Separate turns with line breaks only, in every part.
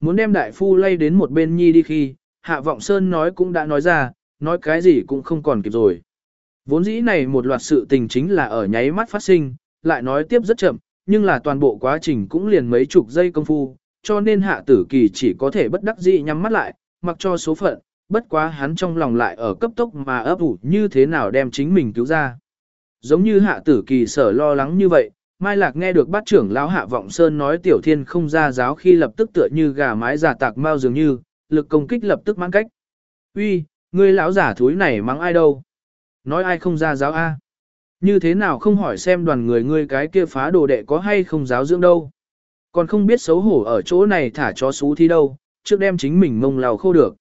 Muốn đem đại phu lay đến một bên nhi đi khi, hạ vọng sơn nói cũng đã nói ra, nói cái gì cũng không còn kịp rồi. Vốn dĩ này một loạt sự tình chính là ở nháy mắt phát sinh, lại nói tiếp rất chậm, nhưng là toàn bộ quá trình cũng liền mấy chục giây công phu, cho nên hạ tử kỳ chỉ có thể bất đắc dĩ nhắm mắt lại, mặc cho số phận, bất quá hắn trong lòng lại ở cấp tốc mà ấp ủ như thế nào đem chính mình cứu ra. Giống như hạ tử kỳ sở lo lắng như vậy, Mai Lạc nghe được bát trưởng lão hạ vọng sơn nói tiểu thiên không ra giáo khi lập tức tựa như gà mái giả tạc mau dường như, lực công kích lập tức mang cách. Uy, ngươi lão giả thúi này mắng ai đâu? Nói ai không ra giáo a? Như thế nào không hỏi xem đoàn người ngươi cái kia phá đồ đệ có hay không giáo dưỡng đâu? Còn không biết xấu hổ ở chỗ này thả chó xú thi đâu, trước đem chính mình mông lào khô được.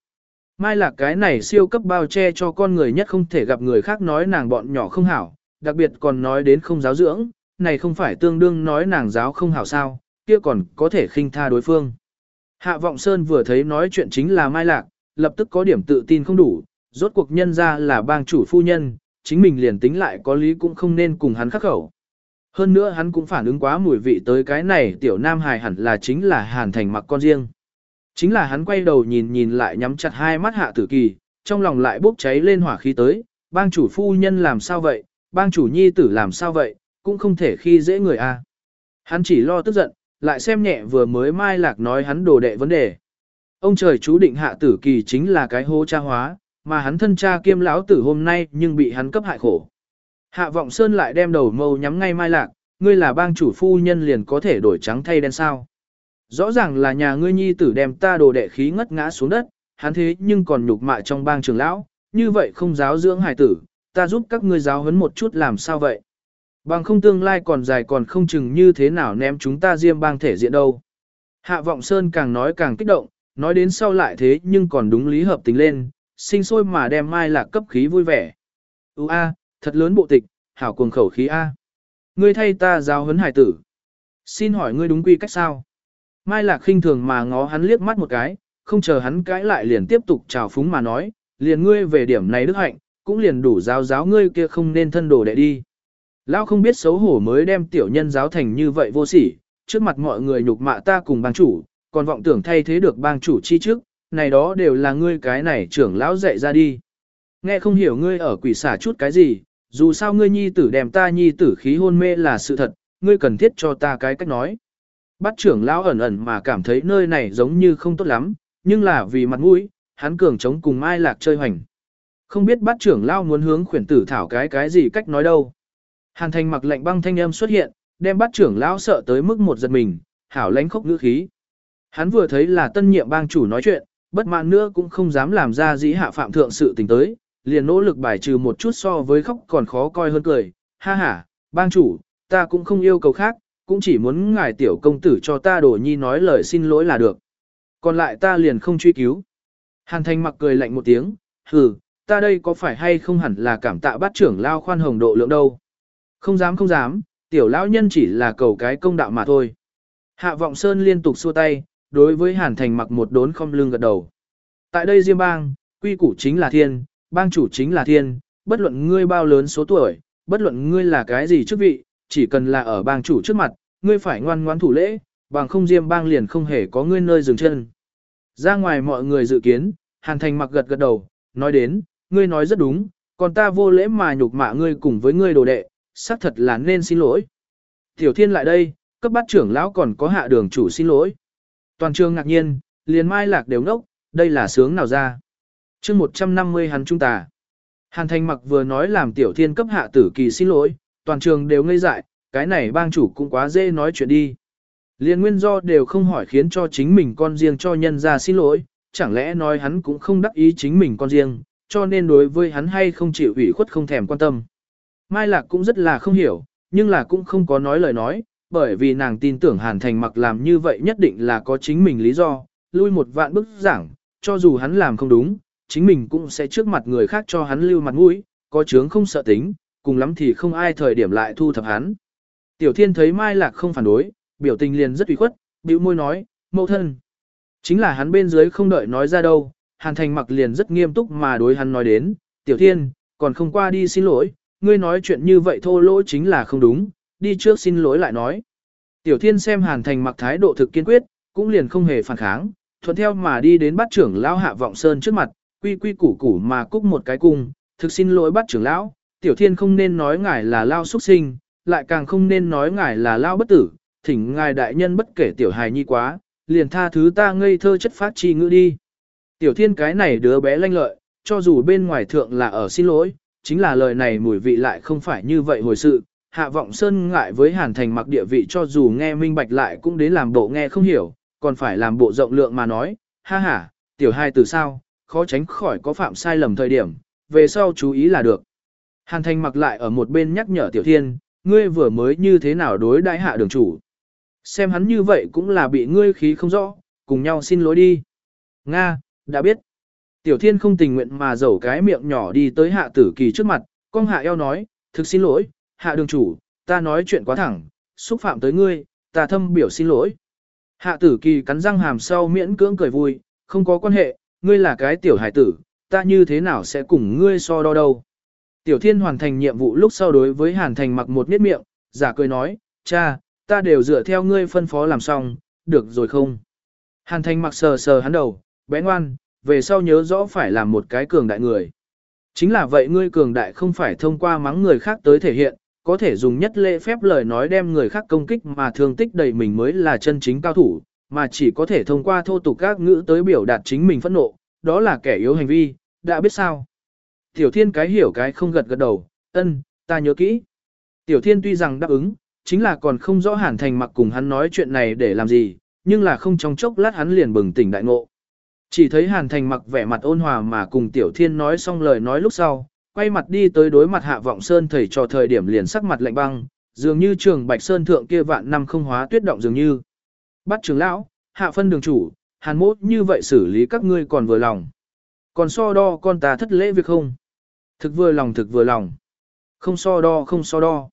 Mai Lạc cái này siêu cấp bao che cho con người nhất không thể gặp người khác nói nàng bọn nhỏ không hảo, đặc biệt còn nói đến không giáo dưỡng, này không phải tương đương nói nàng giáo không hảo sao, kia còn có thể khinh tha đối phương. Hạ Vọng Sơn vừa thấy nói chuyện chính là Mai Lạc, lập tức có điểm tự tin không đủ, rốt cuộc nhân ra là bang chủ phu nhân, chính mình liền tính lại có lý cũng không nên cùng hắn khắc khẩu. Hơn nữa hắn cũng phản ứng quá mùi vị tới cái này tiểu nam hài hẳn là chính là hàn thành mặc con riêng. Chính là hắn quay đầu nhìn nhìn lại nhắm chặt hai mắt hạ tử kỳ, trong lòng lại bốc cháy lên hỏa khí tới, bang chủ phu nhân làm sao vậy, bang chủ nhi tử làm sao vậy, cũng không thể khi dễ người a. Hắn chỉ lo tức giận, lại xem nhẹ vừa mới mai lạc nói hắn đồ đệ vấn đề. Ông trời chú định hạ tử kỳ chính là cái hô cha hóa, mà hắn thân cha kiêm lão tử hôm nay nhưng bị hắn cấp hại khổ. Hạ vọng sơn lại đem đầu mâu nhắm ngay mai lạc, ngươi là bang chủ phu nhân liền có thể đổi trắng thay đen sao. Rõ ràng là nhà ngươi nhi tử đem ta đồ đệ khí ngất ngã xuống đất, hắn thế nhưng còn nhục mạ trong bang trường lão, như vậy không giáo dưỡng hài tử, ta giúp các ngươi giáo huấn một chút làm sao vậy. Bằng không tương lai còn dài còn không chừng như thế nào ném chúng ta diêm bang thể diện đâu. Hạ vọng sơn càng nói càng kích động, nói đến sau lại thế nhưng còn đúng lý hợp tình lên, sinh sôi mà đem mai lạc cấp khí vui vẻ. Ú a, thật lớn bộ tịch, hảo cuồng khẩu khí a. Ngươi thay ta giáo huấn hải tử. Xin hỏi ngươi đúng quy cách sao? Mai lạc khinh thường mà ngó hắn liếc mắt một cái, không chờ hắn cãi lại liền tiếp tục chào phúng mà nói, liền ngươi về điểm này đức hạnh, cũng liền đủ giáo giáo ngươi kia không nên thân đồ đệ đi. Lão không biết xấu hổ mới đem tiểu nhân giáo thành như vậy vô sỉ, trước mặt mọi người nhục mạ ta cùng bang chủ, còn vọng tưởng thay thế được bang chủ chi trước, này đó đều là ngươi cái này trưởng lão dạy ra đi. Nghe không hiểu ngươi ở quỷ xả chút cái gì, dù sao ngươi nhi tử đem ta nhi tử khí hôn mê là sự thật, ngươi cần thiết cho ta cái cách nói. Bắt trưởng lão ẩn ẩn mà cảm thấy nơi này giống như không tốt lắm, nhưng là vì mặt mũi, hắn cường chống cùng Mai Lạc chơi hoành. Không biết bắt trưởng lão muốn hướng khuyển tử thảo cái cái gì cách nói đâu. Hàn thành mặc lệnh băng thanh âm xuất hiện, đem bắt trưởng lão sợ tới mức một giật mình, hảo lánh khốc ngữ khí. Hắn vừa thấy là tân nhiệm bang chủ nói chuyện, bất mãn nữa cũng không dám làm ra dĩ hạ phạm thượng sự tình tới, liền nỗ lực bài trừ một chút so với khóc còn khó coi hơn cười. Ha ha, bang chủ, ta cũng không yêu cầu khác, cũng chỉ muốn ngài tiểu công tử cho ta đổ nhi nói lời xin lỗi là được. Còn lại ta liền không truy cứu. Hàn thành mặc cười lạnh một tiếng, hừ, ta đây có phải hay không hẳn là cảm tạ bát trưởng lao khoan hồng độ lượng đâu. Không dám không dám, tiểu lão nhân chỉ là cầu cái công đạo mà thôi. Hạ vọng sơn liên tục xua tay, đối với hàn thành mặc một đốn không lưng gật đầu. Tại đây Diêm bang, quy củ chính là thiên, bang chủ chính là thiên, bất luận ngươi bao lớn số tuổi, bất luận ngươi là cái gì chức vị, chỉ cần là ở bang chủ trước mặt, ngươi phải ngoan ngoãn thủ lễ, bằng không Diêm bang liền không hề có ngươi nơi dừng chân. Ra ngoài mọi người dự kiến, hàn thành mặc gật gật đầu, nói đến, ngươi nói rất đúng, còn ta vô lễ mà nhục mạ ngươi cùng với ngươi đồ đệ, xác thật là nên xin lỗi. Tiểu thiên lại đây, cấp bát trưởng lão còn có hạ đường chủ xin lỗi. Toàn trường ngạc nhiên, liền mai lạc đều ngốc, đây là sướng nào ra. chương 150 hắn trung tà. Hàn thành mặc vừa nói làm tiểu thiên cấp hạ tử kỳ xin lỗi, toàn trường đều ngây dại, cái này bang chủ cũng quá dễ nói chuyện đi. Liên nguyên do đều không hỏi khiến cho chính mình con riêng cho nhân ra xin lỗi, chẳng lẽ nói hắn cũng không đắc ý chính mình con riêng, cho nên đối với hắn hay không chịu ủy khuất không thèm quan tâm. Mai Lạc cũng rất là không hiểu, nhưng là cũng không có nói lời nói, bởi vì nàng tin tưởng Hàn Thành mặc làm như vậy nhất định là có chính mình lý do, lui một vạn bức giảng, cho dù hắn làm không đúng, chính mình cũng sẽ trước mặt người khác cho hắn lưu mặt mũi, có chướng không sợ tính, cùng lắm thì không ai thời điểm lại thu thập hắn. Tiểu Thiên thấy Mai Lạc không phản đối, biểu tình liền rất ủy khuất, bĩu môi nói, mẫu thân. Chính là hắn bên dưới không đợi nói ra đâu, Hàn Thành mặc liền rất nghiêm túc mà đối hắn nói đến, Tiểu Thiên, còn không qua đi xin lỗi, ngươi nói chuyện như vậy thô lỗ chính là không đúng, đi trước xin lỗi lại nói. Tiểu thiên xem hàn thành mặc thái độ thực kiên quyết, cũng liền không hề phản kháng, thuận theo mà đi đến bắt trưởng lão hạ vọng sơn trước mặt, quy quy củ củ mà cúc một cái cung, thực xin lỗi bắt trưởng lão, tiểu thiên không nên nói ngài là lao xuất sinh, lại càng không nên nói ngài là lao bất tử, thỉnh ngài đại nhân bất kể tiểu hài nhi quá, liền tha thứ ta ngây thơ chất phát chi ngữ đi. Tiểu thiên cái này đứa bé lanh lợi, cho dù bên ngoài thượng là ở xin lỗi, chính là lời này mùi vị lại không phải như vậy hồi sự. Hạ vọng sơn ngại với hàn thành mặc địa vị cho dù nghe minh bạch lại cũng đến làm bộ nghe không hiểu, còn phải làm bộ rộng lượng mà nói, ha ha, tiểu hai từ sao, khó tránh khỏi có phạm sai lầm thời điểm, về sau chú ý là được. Hàn thành mặc lại ở một bên nhắc nhở tiểu thiên, ngươi vừa mới như thế nào đối đại hạ đường chủ. Xem hắn như vậy cũng là bị ngươi khí không rõ, cùng nhau xin lỗi đi. Nga, đã biết. Tiểu thiên không tình nguyện mà dẩu cái miệng nhỏ đi tới hạ tử kỳ trước mặt, con hạ eo nói, thực xin lỗi, hạ đường chủ, ta nói chuyện quá thẳng, xúc phạm tới ngươi, ta thâm biểu xin lỗi. Hạ tử kỳ cắn răng hàm sau miễn cưỡng cười vui, không có quan hệ, ngươi là cái tiểu hải tử, ta như thế nào sẽ cùng ngươi so đo đâu. Tiểu thiên hoàn thành nhiệm vụ lúc sau đối với hàn thành mặc một miết miệng, giả cười nói, cha, ta đều dựa theo ngươi phân phó làm xong, được rồi không? Hàn thành mặc sờ sờ hắn đầu, bé ngoan, về sau nhớ rõ phải làm một cái cường đại người. Chính là vậy ngươi cường đại không phải thông qua mắng người khác tới thể hiện, có thể dùng nhất lễ phép lời nói đem người khác công kích mà thương tích đầy mình mới là chân chính cao thủ, mà chỉ có thể thông qua thô tục các ngữ tới biểu đạt chính mình phẫn nộ, đó là kẻ yếu hành vi, đã biết sao. Tiểu thiên cái hiểu cái không gật gật đầu, ân, ta nhớ kỹ. Tiểu thiên tuy rằng đáp ứng, chính là còn không rõ hàn thành mặc cùng hắn nói chuyện này để làm gì, nhưng là không trong chốc lát hắn liền bừng tỉnh đại ngộ. Chỉ thấy hàn thành mặc vẻ mặt ôn hòa mà cùng tiểu thiên nói xong lời nói lúc sau, quay mặt đi tới đối mặt hạ vọng sơn thầy trò thời điểm liền sắc mặt lạnh băng, dường như trường bạch sơn thượng kia vạn năm không hóa tuyết động dường như. Bắt trưởng lão, hạ phân đường chủ, hàn mốt như vậy xử lý các ngươi còn vừa lòng. Còn so đo con ta thất lễ việc không? Thực vừa lòng thực vừa lòng. Không so đo không so đo.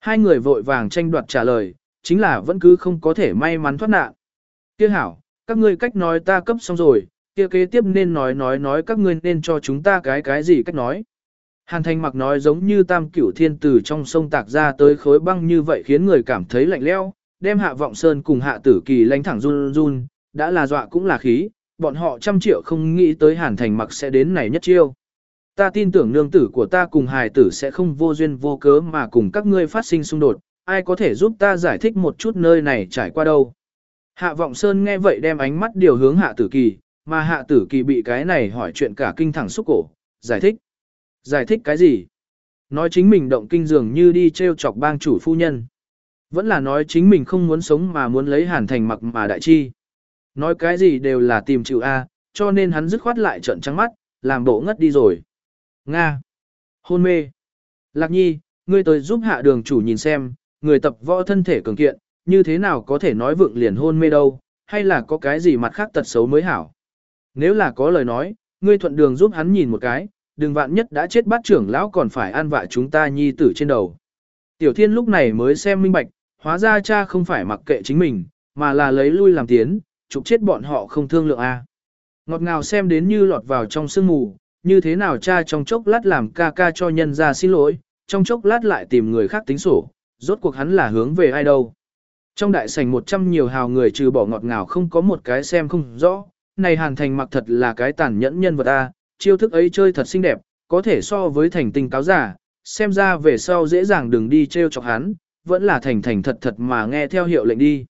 Hai người vội vàng tranh đoạt trả lời, chính là vẫn cứ không có thể may mắn thoát nạn. Kia hảo, các ngươi cách nói ta cấp xong rồi, kia kế tiếp nên nói nói nói các ngươi nên cho chúng ta cái cái gì cách nói. Hàn thành mặc nói giống như tam cửu thiên tử trong sông tạc ra tới khối băng như vậy khiến người cảm thấy lạnh leo, đem hạ vọng sơn cùng hạ tử kỳ lánh thẳng run run, đã là dọa cũng là khí, bọn họ trăm triệu không nghĩ tới hàn thành mặc sẽ đến này nhất chiêu. Ta tin tưởng nương tử của ta cùng hài tử sẽ không vô duyên vô cớ mà cùng các ngươi phát sinh xung đột, ai có thể giúp ta giải thích một chút nơi này trải qua đâu. Hạ vọng sơn nghe vậy đem ánh mắt điều hướng hạ tử kỳ, mà hạ tử kỳ bị cái này hỏi chuyện cả kinh thẳng xúc cổ, giải thích. Giải thích cái gì? Nói chính mình động kinh dường như đi treo chọc bang chủ phu nhân. Vẫn là nói chính mình không muốn sống mà muốn lấy hàn thành mặc mà đại chi. Nói cái gì đều là tìm chịu A, cho nên hắn dứt khoát lại trận trắng mắt, làm bộ ngất đi rồi. Nga. Hôn mê. Lạc nhi, ngươi tới giúp hạ đường chủ nhìn xem, người tập võ thân thể cường kiện, như thế nào có thể nói vượng liền hôn mê đâu, hay là có cái gì mặt khác tật xấu mới hảo. Nếu là có lời nói, ngươi thuận đường giúp hắn nhìn một cái, đừng vạn nhất đã chết bát trưởng lão còn phải an vạ chúng ta nhi tử trên đầu. Tiểu thiên lúc này mới xem minh bạch, hóa ra cha không phải mặc kệ chính mình, mà là lấy lui làm tiến, trục chết bọn họ không thương lượng a. Ngọt ngào xem đến như lọt vào trong sương mù, như thế nào cha trong chốc lát làm ca ca cho nhân ra xin lỗi, trong chốc lát lại tìm người khác tính sổ, rốt cuộc hắn là hướng về ai đâu. Trong đại sảnh một trăm nhiều hào người trừ bỏ ngọt ngào không có một cái xem không rõ, này hàn thành mặc thật là cái tàn nhẫn nhân vật a, chiêu thức ấy chơi thật xinh đẹp, có thể so với thành tình cáo giả, xem ra về sau dễ dàng đừng đi trêu chọc hắn, vẫn là thành thành thật thật mà nghe theo hiệu lệnh đi.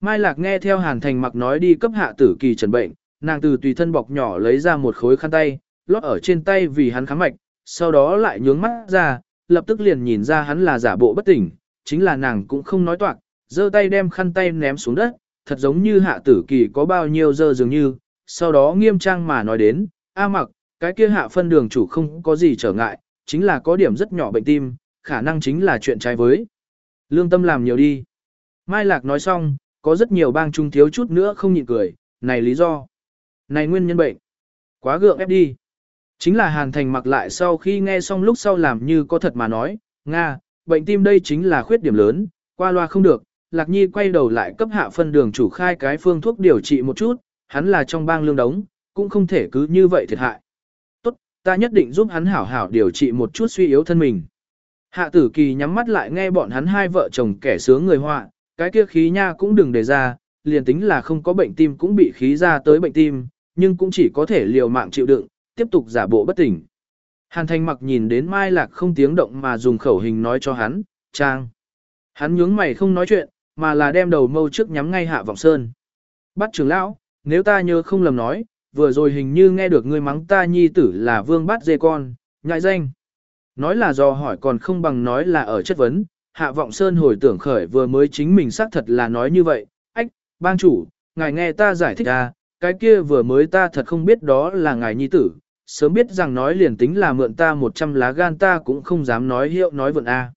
Mai Lạc nghe theo Hàn Thành mặc nói đi cấp hạ tử kỳ trần bệnh, nàng từ tùy thân bọc nhỏ lấy ra một khối khăn tay, lót ở trên tay vì hắn kháng mạch, sau đó lại nhướng mắt ra, lập tức liền nhìn ra hắn là giả bộ bất tỉnh, chính là nàng cũng không nói toạc, giơ tay đem khăn tay ném xuống đất, thật giống như hạ tử kỳ có bao nhiêu dơ dường như, sau đó nghiêm trang mà nói đến, A mặc, cái kia hạ phân đường chủ không có gì trở ngại, chính là có điểm rất nhỏ bệnh tim, khả năng chính là chuyện trái với. Lương tâm làm nhiều đi. Mai Lạc nói xong, có rất nhiều bang trung thiếu chút nữa không nhịn cười, này lý do. Này nguyên nhân bệnh. Quá gượng ép đi. Chính là Hàn Thành mặc lại sau khi nghe xong lúc sau làm như có thật mà nói, Nga, bệnh tim đây chính là khuyết điểm lớn, qua loa không được. Lạc Nhi quay đầu lại cấp hạ phân đường chủ khai cái phương thuốc điều trị một chút, hắn là trong bang lương đống, cũng không thể cứ như vậy thiệt hại. Tốt, ta nhất định giúp hắn hảo hảo điều trị một chút suy yếu thân mình. Hạ tử kỳ nhắm mắt lại nghe bọn hắn hai vợ chồng kẻ sướng người họa, cái kia khí nha cũng đừng để ra, liền tính là không có bệnh tim cũng bị khí ra tới bệnh tim, nhưng cũng chỉ có thể liều mạng chịu đựng, tiếp tục giả bộ bất tỉnh. Hàn Thanh mặc nhìn đến Mai Lạc không tiếng động mà dùng khẩu hình nói cho hắn, Trang. Hắn nhướng mày không nói chuyện, mà là đem đầu mâu trước nhắm ngay hạ vọng sơn. Bắt trưởng lão, nếu ta nhớ không lầm nói, vừa rồi hình như nghe được ngươi mắng ta nhi tử là vương bắt dê con, nhại danh. Nói là do hỏi còn không bằng nói là ở chất vấn, hạ vọng sơn hồi tưởng khởi vừa mới chính mình xác thật là nói như vậy, ách, bang chủ, ngài nghe ta giải thích à, cái kia vừa mới ta thật không biết đó là ngài nhi tử, sớm biết rằng nói liền tính là mượn ta 100 lá gan ta cũng không dám nói hiệu nói vượn a. À.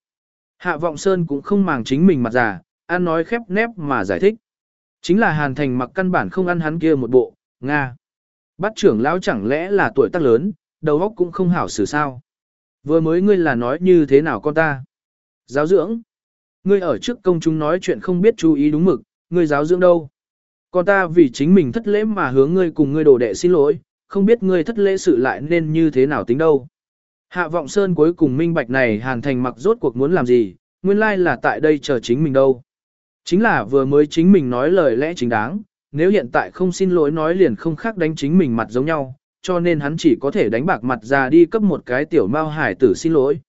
Hạ vọng sơn cũng không màng chính mình mặt giả, ăn nói khép nép mà giải thích. Chính là hàn thành mặc căn bản không ăn hắn kia một bộ, Nga. Bắt trưởng lão chẳng lẽ là tuổi tác lớn, đầu óc cũng không hảo xử sao. Vừa mới ngươi là nói như thế nào con ta? Giáo dưỡng. Ngươi ở trước công chúng nói chuyện không biết chú ý đúng mực, ngươi giáo dưỡng đâu? Con ta vì chính mình thất lễ mà hướng ngươi cùng ngươi đổ đệ xin lỗi, không biết ngươi thất lễ sự lại nên như thế nào tính đâu. Hạ vọng sơn cuối cùng minh bạch này hàn thành mặc rốt cuộc muốn làm gì, nguyên lai là tại đây chờ chính mình đâu. Chính là vừa mới chính mình nói lời lẽ chính đáng, nếu hiện tại không xin lỗi nói liền không khác đánh chính mình mặt giống nhau, cho nên hắn chỉ có thể đánh bạc mặt ra đi cấp một cái tiểu mao hải tử xin lỗi.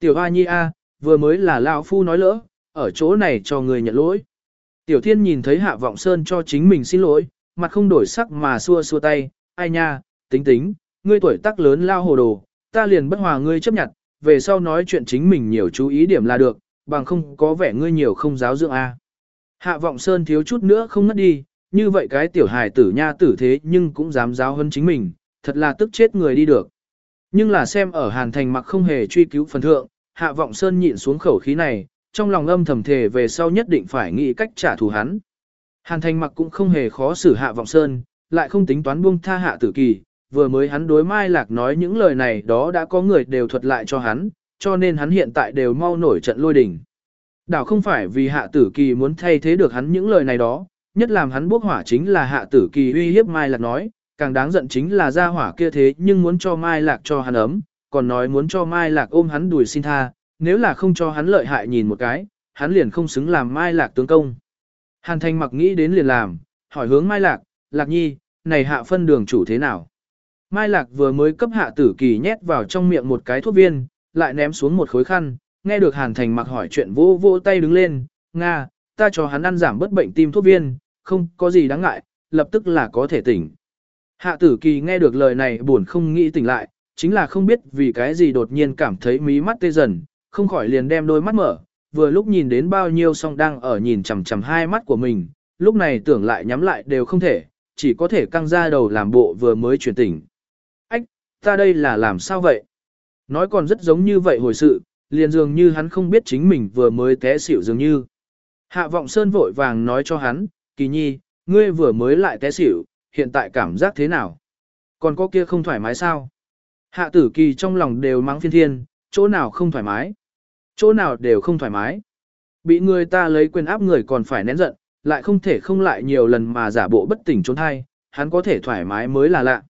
Tiểu hoa nhi a, vừa mới là lão phu nói lỡ, ở chỗ này cho người nhận lỗi. Tiểu thiên nhìn thấy hạ vọng sơn cho chính mình xin lỗi, mặt không đổi sắc mà xua xua tay, ai nha, tính tính, ngươi tuổi tác lớn lao hồ đồ, ta liền bất hòa ngươi chấp nhận, về sau nói chuyện chính mình nhiều chú ý điểm là được, bằng không có vẻ ngươi nhiều không giáo dưỡng a. Hạ vọng sơn thiếu chút nữa không ngất đi, như vậy cái tiểu hài tử nha tử thế nhưng cũng dám giáo hơn chính mình, thật là tức chết người đi được. Nhưng là xem ở Hàn Thành mặc không hề truy cứu phần thượng, Hạ Vọng Sơn nhịn xuống khẩu khí này, trong lòng âm thầm thề về sau nhất định phải nghĩ cách trả thù hắn. Hàn Thành mặc cũng không hề khó xử Hạ Vọng Sơn, lại không tính toán buông tha Hạ Tử Kỳ, vừa mới hắn đối Mai Lạc nói những lời này đó đã có người đều thuật lại cho hắn, cho nên hắn hiện tại đều mau nổi trận lôi đình. Đảo không phải vì Hạ Tử Kỳ muốn thay thế được hắn những lời này đó, nhất làm hắn bốc hỏa chính là Hạ Tử Kỳ uy hiếp Mai Lạc nói, càng đáng giận chính là gia hỏa kia thế nhưng muốn cho Mai Lạc cho hắn ấm, còn nói muốn cho Mai Lạc ôm hắn đùi xin tha, nếu là không cho hắn lợi hại nhìn một cái, hắn liền không xứng làm Mai Lạc tướng công. Hàn Thành mặc nghĩ đến liền làm, hỏi hướng Mai Lạc, Lạc Nhi, này hạ phân đường chủ thế nào? Mai Lạc vừa mới cấp hạ tử kỳ nhét vào trong miệng một cái thuốc viên, lại ném xuống một khối khăn, nghe được Hàn Thành mặc hỏi chuyện vô vô tay đứng lên, Nga, ta cho hắn ăn giảm bất bệnh tim thuốc viên, không có gì đáng ngại, lập tức là có thể tỉnh. Hạ tử kỳ nghe được lời này buồn không nghĩ tỉnh lại, chính là không biết vì cái gì đột nhiên cảm thấy mí mắt tê dần, không khỏi liền đem đôi mắt mở, vừa lúc nhìn đến bao nhiêu song đang ở nhìn chằm chằm hai mắt của mình, lúc này tưởng lại nhắm lại đều không thể, chỉ có thể căng ra đầu làm bộ vừa mới chuyển tỉnh. Ách, ta đây là làm sao vậy? Nói còn rất giống như vậy hồi sự, liền dường như hắn không biết chính mình vừa mới té xỉu dường như. Hạ vọng sơn vội vàng nói cho hắn, kỳ nhi, ngươi vừa mới lại té xỉu, hiện tại cảm giác thế nào? Còn có kia không thoải mái sao? Hạ tử kỳ trong lòng đều mắng phiên thiên, chỗ nào không thoải mái? Chỗ nào đều không thoải mái. Bị người ta lấy quyền áp người còn phải nén giận, lại không thể không lại nhiều lần mà giả bộ bất tỉnh trốn thai, hắn có thể thoải mái mới là lạ.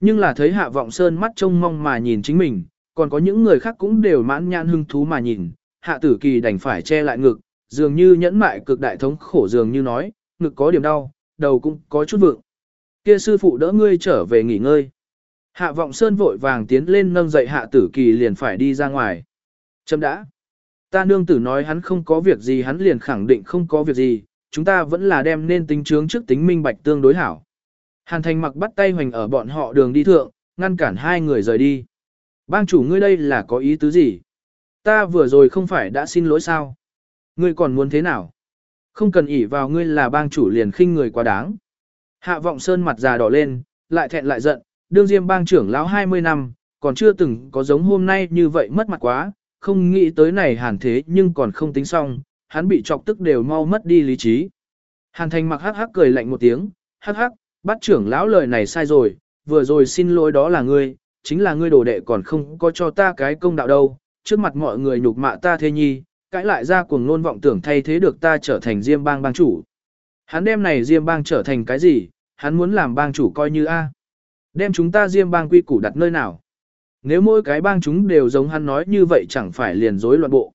Nhưng là thấy hạ vọng sơn mắt trông mong mà nhìn chính mình, còn có những người khác cũng đều mãn nhãn hưng thú mà nhìn, hạ tử kỳ đành phải che lại ngực, dường như nhẫn mại cực đại thống khổ dường như nói, ngực có điểm đau, đầu cũng có chút vượng. Kia sư phụ đỡ ngươi trở về nghỉ ngơi. Hạ vọng sơn vội vàng tiến lên nâng dậy hạ tử kỳ liền phải đi ra ngoài. Chấm đã. Ta nương tử nói hắn không có việc gì hắn liền khẳng định không có việc gì, chúng ta vẫn là đem nên tính chướng trước tính minh bạch tương đối hảo. Hàn thành mặc bắt tay hoành ở bọn họ đường đi thượng, ngăn cản hai người rời đi. Bang chủ ngươi đây là có ý tứ gì? Ta vừa rồi không phải đã xin lỗi sao? Ngươi còn muốn thế nào? Không cần ỷ vào ngươi là bang chủ liền khinh người quá đáng. Hạ vọng sơn mặt già đỏ lên, lại thẹn lại giận, đương diêm bang trưởng lão 20 năm, còn chưa từng có giống hôm nay như vậy mất mặt quá, không nghĩ tới này hàn thế nhưng còn không tính xong, hắn bị chọc tức đều mau mất đi lý trí. Hàn thành mặc hắc hắc cười lạnh một tiếng, hắc hắc, bắt trưởng lão lời này sai rồi, vừa rồi xin lỗi đó là ngươi, chính là ngươi đồ đệ còn không có cho ta cái công đạo đâu, trước mặt mọi người nhục mạ ta thế nhi, cãi lại ra cuồng nôn vọng tưởng thay thế được ta trở thành diêm bang bang chủ. Hắn đem này diêm bang trở thành cái gì, hắn muốn làm bang chủ coi như A. Đem chúng ta diêm bang quy củ đặt nơi nào. Nếu mỗi cái bang chúng đều giống hắn nói như vậy chẳng phải liền rối loạn bộ.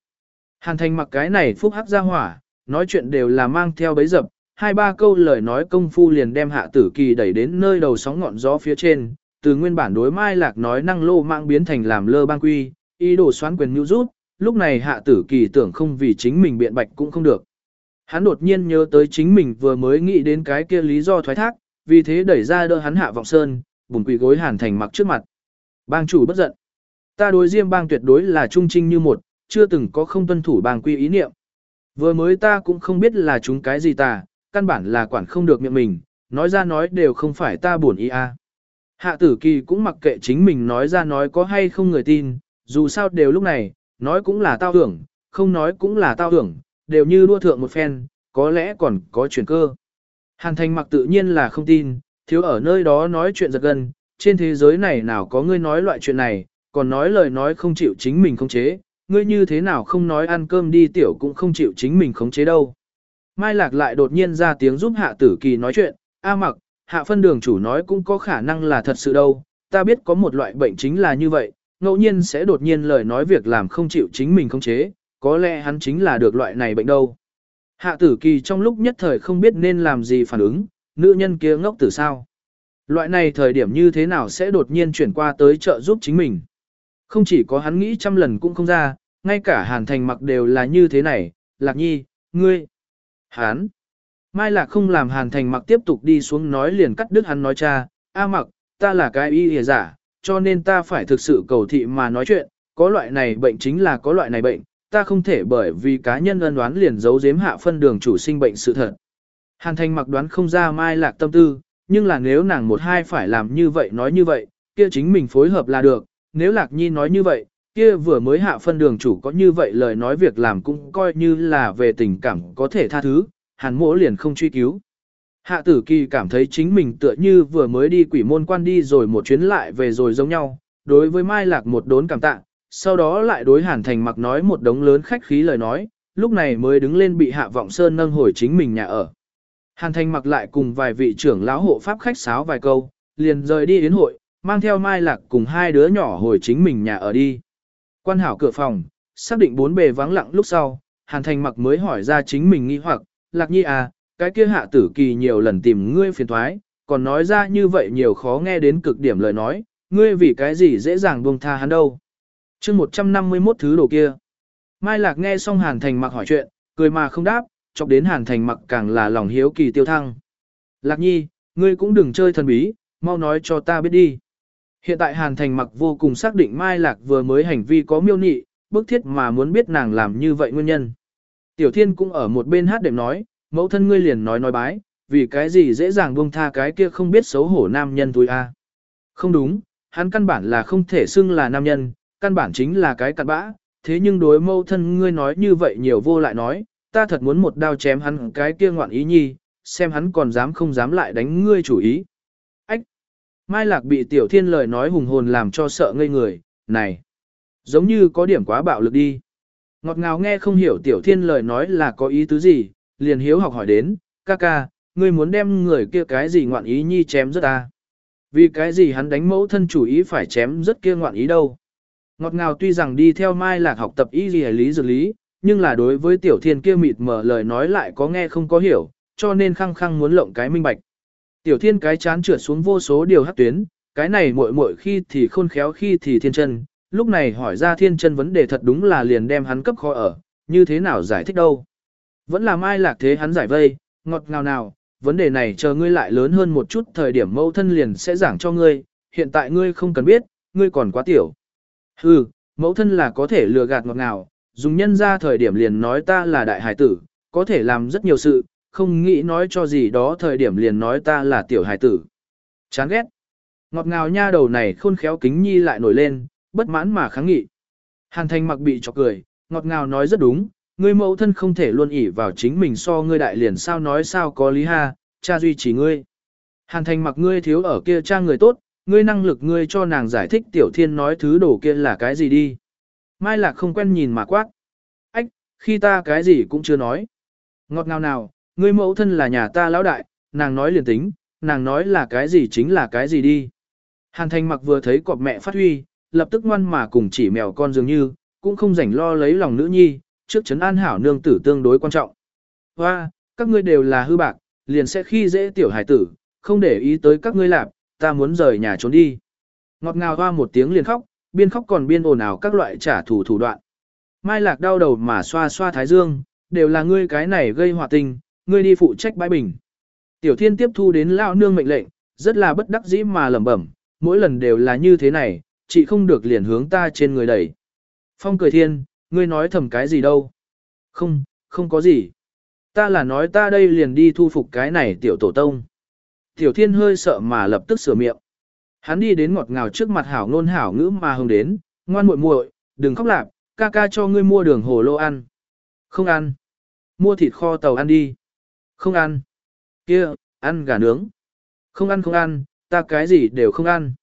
Hàn thành mặc cái này phúc hắc ra hỏa, nói chuyện đều là mang theo bấy dập, hai ba câu lời nói công phu liền đem hạ tử kỳ đẩy đến nơi đầu sóng ngọn gió phía trên, từ nguyên bản đối mai lạc nói năng lô mạng biến thành làm lơ bang quy, ý đồ xoán quyền nhu rút, lúc này hạ tử kỳ tưởng không vì chính mình biện bạch cũng không được. Hắn đột nhiên nhớ tới chính mình vừa mới nghĩ đến cái kia lý do thoái thác, vì thế đẩy ra đỡ hắn hạ vọng sơn, bùn quỳ gối hàn thành mặc trước mặt. Bang chủ bất giận. Ta đối diêm bang tuyệt đối là trung trinh như một, chưa từng có không tuân thủ bang quy ý niệm. Vừa mới ta cũng không biết là chúng cái gì ta, căn bản là quản không được miệng mình, nói ra nói đều không phải ta buồn ý a. Hạ tử kỳ cũng mặc kệ chính mình nói ra nói có hay không người tin, dù sao đều lúc này, nói cũng là tao hưởng, không nói cũng là tao hưởng, đều như đua thượng một phen, có lẽ còn có chuyển cơ. Hàn thành mặc tự nhiên là không tin, thiếu ở nơi đó nói chuyện giật gân, trên thế giới này nào có ngươi nói loại chuyện này, còn nói lời nói không chịu chính mình khống chế, ngươi như thế nào không nói ăn cơm đi tiểu cũng không chịu chính mình khống chế đâu. Mai Lạc lại đột nhiên ra tiếng giúp Hạ Tử Kỳ nói chuyện, A mặc, Hạ phân đường chủ nói cũng có khả năng là thật sự đâu, ta biết có một loại bệnh chính là như vậy, ngẫu nhiên sẽ đột nhiên lời nói việc làm không chịu chính mình không chế, có lẽ hắn chính là được loại này bệnh đâu. Hạ tử kỳ trong lúc nhất thời không biết nên làm gì phản ứng, nữ nhân kia ngốc tử sao. Loại này thời điểm như thế nào sẽ đột nhiên chuyển qua tới trợ giúp chính mình. Không chỉ có hắn nghĩ trăm lần cũng không ra, ngay cả hàn thành mặc đều là như thế này, lạc nhi, ngươi, hắn. Mai lạc không làm hàn thành mặc tiếp tục đi xuống nói liền cắt đứt hắn nói cha, a mặc, ta là cái y hề giả, cho nên ta phải thực sự cầu thị mà nói chuyện, có loại này bệnh chính là có loại này bệnh, ta không thể bởi vì cá nhân ân đoán liền giấu giếm hạ phân đường chủ sinh bệnh sự thật. Hàn thành mặc đoán không ra mai lạc tâm tư, nhưng là nếu nàng một hai phải làm như vậy nói như vậy, kia chính mình phối hợp là được, nếu lạc nhi nói như vậy, kia vừa mới hạ phân đường chủ có như vậy lời nói việc làm cũng coi như là về tình cảm có thể tha thứ, hàn mỗ liền không truy cứu. Hạ tử kỳ cảm thấy chính mình tựa như vừa mới đi quỷ môn quan đi rồi một chuyến lại về rồi giống nhau, đối với Mai Lạc một đốn cảm tạ, sau đó lại đối Hàn Thành mặc nói một đống lớn khách khí lời nói, lúc này mới đứng lên bị Hạ Vọng Sơn nâng hồi chính mình nhà ở. Hàn Thành mặc lại cùng vài vị trưởng lão hộ pháp khách sáo vài câu, liền rời đi đến hội, mang theo Mai Lạc cùng hai đứa nhỏ hồi chính mình nhà ở đi. Quan hảo cửa phòng, xác định bốn bề vắng lặng lúc sau, Hàn Thành mặc mới hỏi ra chính mình nghi hoặc, Lạc Nhi à, cái kia hạ tử kỳ nhiều lần tìm ngươi phiền thoái, còn nói ra như vậy nhiều khó nghe đến cực điểm lời nói, ngươi vì cái gì dễ dàng buông tha hắn đâu. chương 151 thứ đồ kia. Mai Lạc nghe xong Hàn Thành mặc hỏi chuyện, cười mà không đáp, chọc đến Hàn Thành mặc càng là lòng hiếu kỳ tiêu thăng. Lạc nhi, ngươi cũng đừng chơi thần bí, mau nói cho ta biết đi. Hiện tại Hàn Thành mặc vô cùng xác định Mai Lạc vừa mới hành vi có miêu nị, bức thiết mà muốn biết nàng làm như vậy nguyên nhân. Tiểu Thiên cũng ở một bên hát đệm nói, mẫu thân ngươi liền nói nói bái, vì cái gì dễ dàng buông tha cái kia không biết xấu hổ nam nhân túi a. Không đúng, hắn căn bản là không thể xưng là nam nhân, căn bản chính là cái cặn bã, thế nhưng đối mẫu thân ngươi nói như vậy nhiều vô lại nói, ta thật muốn một đao chém hắn cái kia ngoạn ý nhi, xem hắn còn dám không dám lại đánh ngươi chủ ý. Ách! Mai Lạc bị Tiểu Thiên lời nói hùng hồn làm cho sợ ngây người, này! Giống như có điểm quá bạo lực đi. Ngọt ngào nghe không hiểu Tiểu Thiên lời nói là có ý tứ gì, liền hiếu học hỏi đến, ca ca, ngươi muốn đem người kia cái gì ngoạn ý nhi chém rất ta. Vì cái gì hắn đánh mẫu thân chủ ý phải chém rất kia ngoạn ý đâu. Ngọt ngào tuy rằng đi theo Mai Lạc học tập y lý lý dược lý, nhưng là đối với tiểu thiên kia mịt mở lời nói lại có nghe không có hiểu, cho nên khăng khăng muốn lộng cái minh bạch. Tiểu thiên cái chán trượt xuống vô số điều hắc tuyến, cái này muội muội khi thì khôn khéo khi thì thiên chân, lúc này hỏi ra thiên chân vấn đề thật đúng là liền đem hắn cấp khó ở, như thế nào giải thích đâu. Vẫn là mai lạc thế hắn giải vây, ngọt ngào nào, vấn đề này chờ ngươi lại lớn hơn một chút thời điểm mâu thân liền sẽ giảng cho ngươi, hiện tại ngươi không cần biết, ngươi còn quá tiểu. Hừ, mẫu thân là có thể lừa gạt ngọt ngào, dùng nhân ra thời điểm liền nói ta là đại hải tử, có thể làm rất nhiều sự, không nghĩ nói cho gì đó thời điểm liền nói ta là tiểu hải tử. Chán ghét. Ngọt ngào nha đầu này khôn khéo kính nhi lại nổi lên, bất mãn mà kháng nghị. Hàn thành mặc bị chọc cười, ngọt ngào nói rất đúng, ngươi mẫu thân không thể luôn ỉ vào chính mình so ngươi đại liền sao nói sao có lý ha, cha duy trì ngươi. Hàn thành mặc ngươi thiếu ở kia cha người tốt, ngươi năng lực ngươi cho nàng giải thích tiểu thiên nói thứ đồ kia là cái gì đi. Mai lạc không quen nhìn mà quát. Ách, khi ta cái gì cũng chưa nói. Ngọt ngào nào, ngươi mẫu thân là nhà ta lão đại, nàng nói liền tính, nàng nói là cái gì chính là cái gì đi. Hàn thành mặc vừa thấy cọp mẹ phát huy, lập tức ngoan mà cùng chỉ mèo con dường như, cũng không rảnh lo lấy lòng nữ nhi, trước chấn an hảo nương tử tương đối quan trọng. Hoa, các ngươi đều là hư bạc, liền sẽ khi dễ tiểu hải tử, không để ý tới các ngươi lạp, ta muốn rời nhà trốn đi. Ngọt ngào hoa một tiếng liền khóc, biên khóc còn biên ồn ào các loại trả thù thủ đoạn. Mai lạc đau đầu mà xoa xoa thái dương, đều là ngươi cái này gây hòa tình, ngươi đi phụ trách bãi bình. Tiểu thiên tiếp thu đến lão nương mệnh lệnh, rất là bất đắc dĩ mà lẩm bẩm, mỗi lần đều là như thế này, chị không được liền hướng ta trên người đẩy. Phong cười thiên, ngươi nói thầm cái gì đâu? Không, không có gì. Ta là nói ta đây liền đi thu phục cái này tiểu tổ tông. Tiểu thiên hơi sợ mà lập tức sửa miệng. Hắn đi đến ngọt ngào trước mặt hảo ngôn hảo ngữ mà hưng đến, ngoan muội muội, đừng khóc lạp, ca ca cho ngươi mua đường hồ lô ăn. Không ăn. Mua thịt kho tàu ăn đi. Không ăn. Kia, ăn gà nướng. Không ăn không ăn, ta cái gì đều không ăn.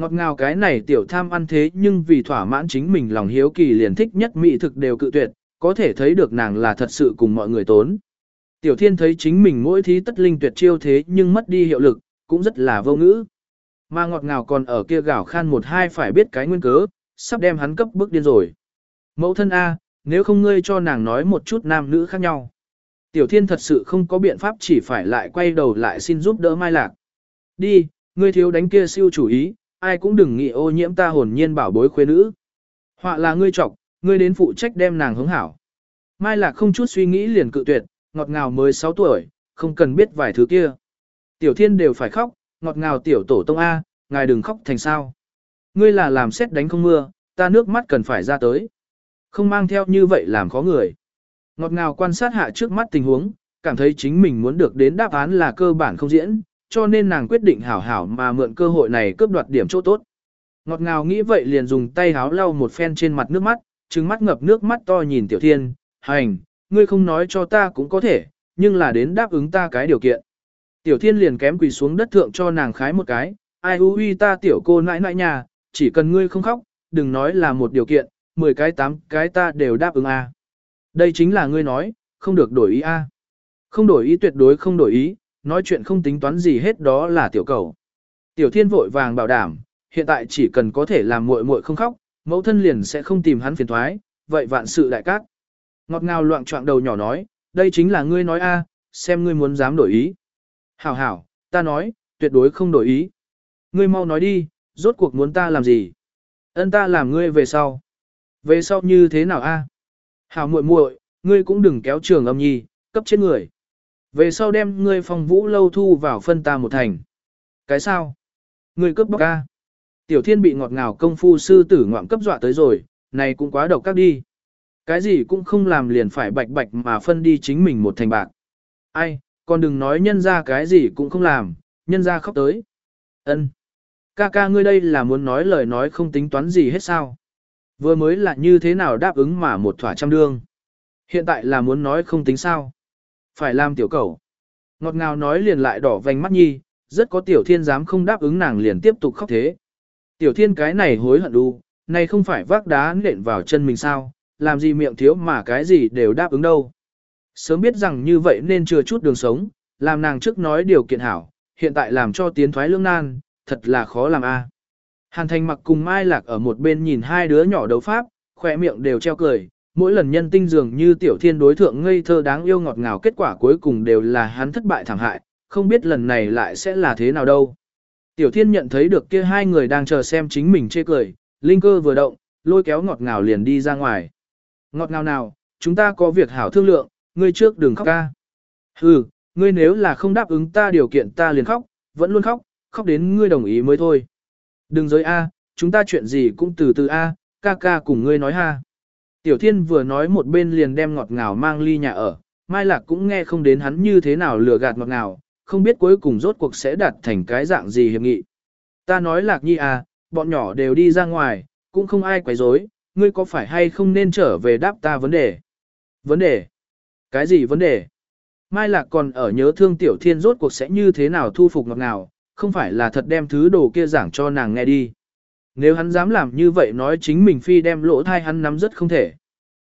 Ngọt ngào cái này tiểu tham ăn thế nhưng vì thỏa mãn chính mình lòng hiếu kỳ liền thích nhất mỹ thực đều cự tuyệt, có thể thấy được nàng là thật sự cùng mọi người tốn. Tiểu thiên thấy chính mình mỗi thí tất linh tuyệt chiêu thế nhưng mất đi hiệu lực, cũng rất là vô ngữ. Mà ngọt ngào còn ở kia gào khan một hai phải biết cái nguyên cớ, sắp đem hắn cấp bước điên rồi. Mẫu thân A, nếu không ngươi cho nàng nói một chút nam nữ khác nhau. Tiểu thiên thật sự không có biện pháp chỉ phải lại quay đầu lại xin giúp đỡ mai lạc. Đi, ngươi thiếu đánh kia siêu chủ ý, ai cũng đừng nghĩ ô nhiễm ta hồn nhiên bảo bối khuê nữ. Họa là ngươi trọc, ngươi đến phụ trách đem nàng hướng hảo. Mai lạc không chút suy nghĩ liền cự tuyệt, ngọt ngào mới 6 tuổi, không cần biết vài thứ kia. Tiểu thiên đều phải khóc, ngọt ngào tiểu tổ tông A, ngài đừng khóc thành sao. Ngươi là làm xét đánh không mưa, ta nước mắt cần phải ra tới. Không mang theo như vậy làm khó người. Ngọt ngào quan sát hạ trước mắt tình huống, cảm thấy chính mình muốn được đến đáp án là cơ bản không diễn, cho nên nàng quyết định hảo hảo mà mượn cơ hội này cướp đoạt điểm chỗ tốt. Ngọt ngào nghĩ vậy liền dùng tay háo lau một phen trên mặt nước mắt, trừng mắt ngập nước mắt to nhìn tiểu thiên, hành, ngươi không nói cho ta cũng có thể, nhưng là đến đáp ứng ta cái điều kiện. Tiểu thiên liền kém quỳ xuống đất thượng cho nàng khái một cái, ai hú uy ta tiểu cô nãi nãi nhà, chỉ cần ngươi không khóc, đừng nói là một điều kiện, 10 cái 8 cái ta đều đáp ứng a. Đây chính là ngươi nói, không được đổi ý a. Không đổi ý tuyệt đối không đổi ý, nói chuyện không tính toán gì hết đó là tiểu cầu. Tiểu thiên vội vàng bảo đảm, hiện tại chỉ cần có thể làm muội muội không khóc, mẫu thân liền sẽ không tìm hắn phiền thoái, vậy vạn sự đại cát. Ngọt ngào loạn trọng đầu nhỏ nói, đây chính là ngươi nói a, xem ngươi muốn dám đổi ý. Hảo hảo, ta nói, tuyệt đối không đổi ý. Ngươi mau nói đi, rốt cuộc muốn ta làm gì? Ân ta làm ngươi về sau. Về sau như thế nào a? Hảo muội muội, ngươi cũng đừng kéo trường âm nhi, cấp chết người. Về sau đem ngươi phong vũ lâu thu vào phân ta một thành. Cái sao? Ngươi cướp bóc ca. Tiểu thiên bị ngọt ngào công phu sư tử ngoạm cấp dọa tới rồi, này cũng quá độc các đi. Cái gì cũng không làm liền phải bạch bạch mà phân đi chính mình một thành bạc. Ai, còn đừng nói nhân ra cái gì cũng không làm, nhân ra khóc tới. ân Ca ca ngươi đây là muốn nói lời nói không tính toán gì hết sao. Vừa mới là như thế nào đáp ứng mà một thỏa trăm đương. Hiện tại là muốn nói không tính sao. Phải làm tiểu cầu. Ngọt ngào nói liền lại đỏ vành mắt nhi, rất có tiểu thiên dám không đáp ứng nàng liền tiếp tục khóc thế. Tiểu thiên cái này hối hận đu, này không phải vác đá nện vào chân mình sao, làm gì miệng thiếu mà cái gì đều đáp ứng đâu. Sớm biết rằng như vậy nên chưa chút đường sống, làm nàng trước nói điều kiện hảo, hiện tại làm cho tiến thoái lương nan, thật là khó làm a. Hàn thành mặc cùng Mai Lạc ở một bên nhìn hai đứa nhỏ đấu pháp, khỏe miệng đều treo cười, mỗi lần nhân tinh dường như tiểu thiên đối thượng ngây thơ đáng yêu ngọt ngào kết quả cuối cùng đều là hắn thất bại thảm hại, không biết lần này lại sẽ là thế nào đâu. Tiểu thiên nhận thấy được kia hai người đang chờ xem chính mình chê cười, linh cơ vừa động, lôi kéo ngọt ngào liền đi ra ngoài. Ngọt ngào nào, chúng ta có việc hảo thương lượng, ngươi trước đừng khóc ca. Hừ, ngươi nếu là không đáp ứng ta điều kiện ta liền khóc, vẫn luôn khóc, khóc đến ngươi đồng ý mới thôi. Đừng giới A, chúng ta chuyện gì cũng từ từ A, ca ca cùng ngươi nói ha. Tiểu thiên vừa nói một bên liền đem ngọt ngào mang ly nhà ở, Mai Lạc cũng nghe không đến hắn như thế nào lừa gạt ngọt ngào, không biết cuối cùng rốt cuộc sẽ đạt thành cái dạng gì hiệp nghị. Ta nói Lạc Nhi à, bọn nhỏ đều đi ra ngoài, cũng không ai quấy rối, ngươi có phải hay không nên trở về đáp ta vấn đề? Vấn đề? Cái gì vấn đề? Mai Lạc còn ở nhớ thương Tiểu Thiên rốt cuộc sẽ như thế nào thu phục ngọt ngào, không phải là thật đem thứ đồ kia giảng cho nàng nghe đi. Nếu hắn dám làm như vậy nói chính mình phi đem lỗ thai hắn nắm rất không thể.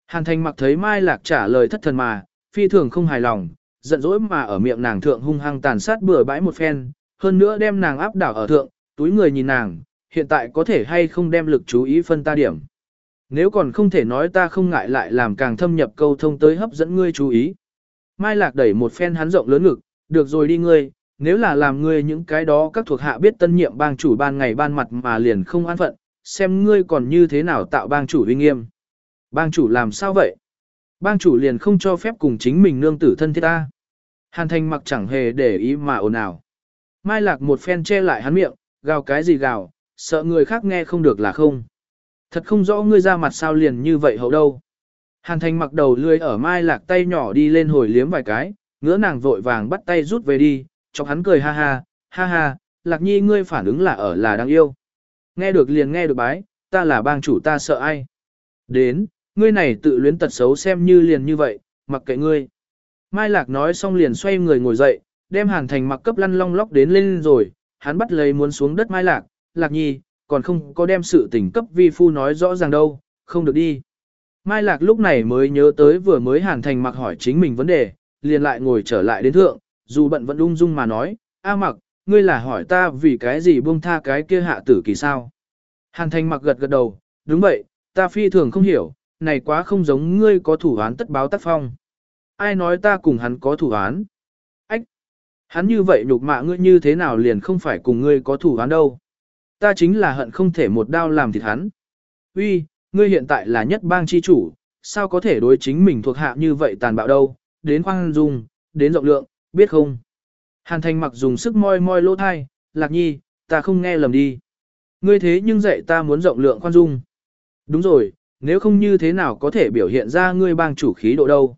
Hàn thành mặc thấy Mai Lạc trả lời thất thần mà, phi thường không hài lòng, giận dỗi mà ở miệng nàng thượng hung hăng tàn sát bừa bãi một phen, hơn nữa đem nàng áp đảo ở thượng, túi người nhìn nàng, hiện tại có thể hay không đem lực chú ý phân ta điểm. Nếu còn không thể nói ta không ngại lại làm càng thâm nhập câu thông tới hấp dẫn ngươi chú ý. Mai Lạc đẩy một phen hắn rộng lớn ngực, được rồi đi ngươi, nếu là làm ngươi những cái đó các thuộc hạ biết tân nhiệm bang chủ ban ngày ban mặt mà liền không an phận, xem ngươi còn như thế nào tạo bang chủ uy nghiêm. Bang chủ làm sao vậy? Bang chủ liền không cho phép cùng chính mình nương tử thân thiết ta. Hàn thành mặc chẳng hề để ý mà ồn ào. Mai lạc một phen che lại hắn miệng, gào cái gì gào, sợ người khác nghe không được là không. Thật không rõ ngươi ra mặt sao liền như vậy hậu đâu. Hàn thành mặc đầu lươi ở mai lạc tay nhỏ đi lên hồi liếm vài cái, ngứa nàng vội vàng bắt tay rút về đi, chọc hắn cười ha ha, ha ha, lạc nhi ngươi phản ứng là ở là đáng yêu. Nghe được liền nghe được bái, ta là bang chủ ta sợ ai. Đến, ngươi này tự luyến tật xấu xem như liền như vậy, mặc kệ ngươi. Mai lạc nói xong liền xoay người ngồi dậy, đem hàn thành mặc cấp lăn long lóc đến lên rồi, hắn bắt lấy muốn xuống đất mai lạc, lạc nhi, còn không có đem sự tình cấp vi phu nói rõ ràng đâu, không được đi. Mai lạc lúc này mới nhớ tới vừa mới hàn thành mặc hỏi chính mình vấn đề, liền lại ngồi trở lại đến thượng, dù bận vẫn ung dung mà nói, A mặc, ngươi là hỏi ta vì cái gì buông tha cái kia hạ tử kỳ sao? Hàn thành mặc gật gật đầu, đúng vậy, ta phi thường không hiểu, này quá không giống ngươi có thủ án tất báo tác phong. Ai nói ta cùng hắn có thủ án? Ách! Hắn như vậy nhục mạ ngươi như thế nào liền không phải cùng ngươi có thủ án đâu? Ta chính là hận không thể một đao làm thịt hắn. Uy, ngươi hiện tại là nhất bang chi chủ, sao có thể đối chính mình thuộc hạ như vậy tàn bạo đâu? Đến khoan dung, đến rộng lượng, biết không? Hàn thành mặc dùng sức moi moi lỗ thai, lạc nhi, ta không nghe lầm đi. Ngươi thế nhưng dạy ta muốn rộng lượng khoan dung. Đúng rồi, nếu không như thế nào có thể biểu hiện ra ngươi bang chủ khí độ đâu.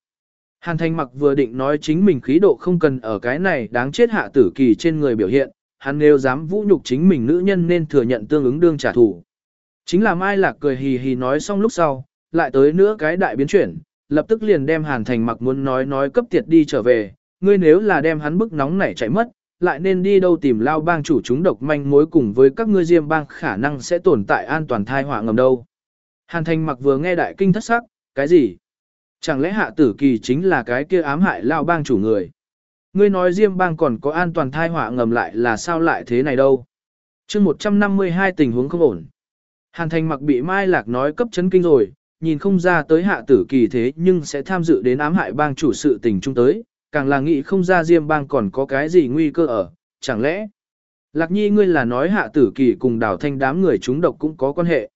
Hàn thành mặc vừa định nói chính mình khí độ không cần ở cái này đáng chết hạ tử kỳ trên người biểu hiện, hắn nếu dám vũ nhục chính mình nữ nhân nên thừa nhận tương ứng đương trả thù. Chính là Mai Lạc cười hì hì nói xong lúc sau, lại tới nữa cái đại biến chuyển, lập tức liền đem Hàn Thành mặc muốn nói nói cấp tiệt đi trở về, ngươi nếu là đem hắn bức nóng nảy chạy mất, lại nên đi đâu tìm lao bang chủ chúng độc manh mối cùng với các ngươi diêm bang khả năng sẽ tồn tại an toàn thai họa ngầm đâu. Hàn thành mặc vừa nghe đại kinh thất sắc, cái gì? Chẳng lẽ hạ tử kỳ chính là cái kia ám hại lao bang chủ người? Ngươi nói diêm bang còn có an toàn thai họa ngầm lại là sao lại thế này đâu? chương 152 tình huống không ổn. Hàn thành mặc bị Mai Lạc nói cấp chấn kinh rồi, nhìn không ra tới hạ tử kỳ thế nhưng sẽ tham dự đến ám hại bang chủ sự tình chung tới, càng là nghĩ không ra Diêm bang còn có cái gì nguy cơ ở, chẳng lẽ? Lạc nhi ngươi là nói hạ tử kỳ cùng đào thanh đám người chúng độc cũng có quan hệ.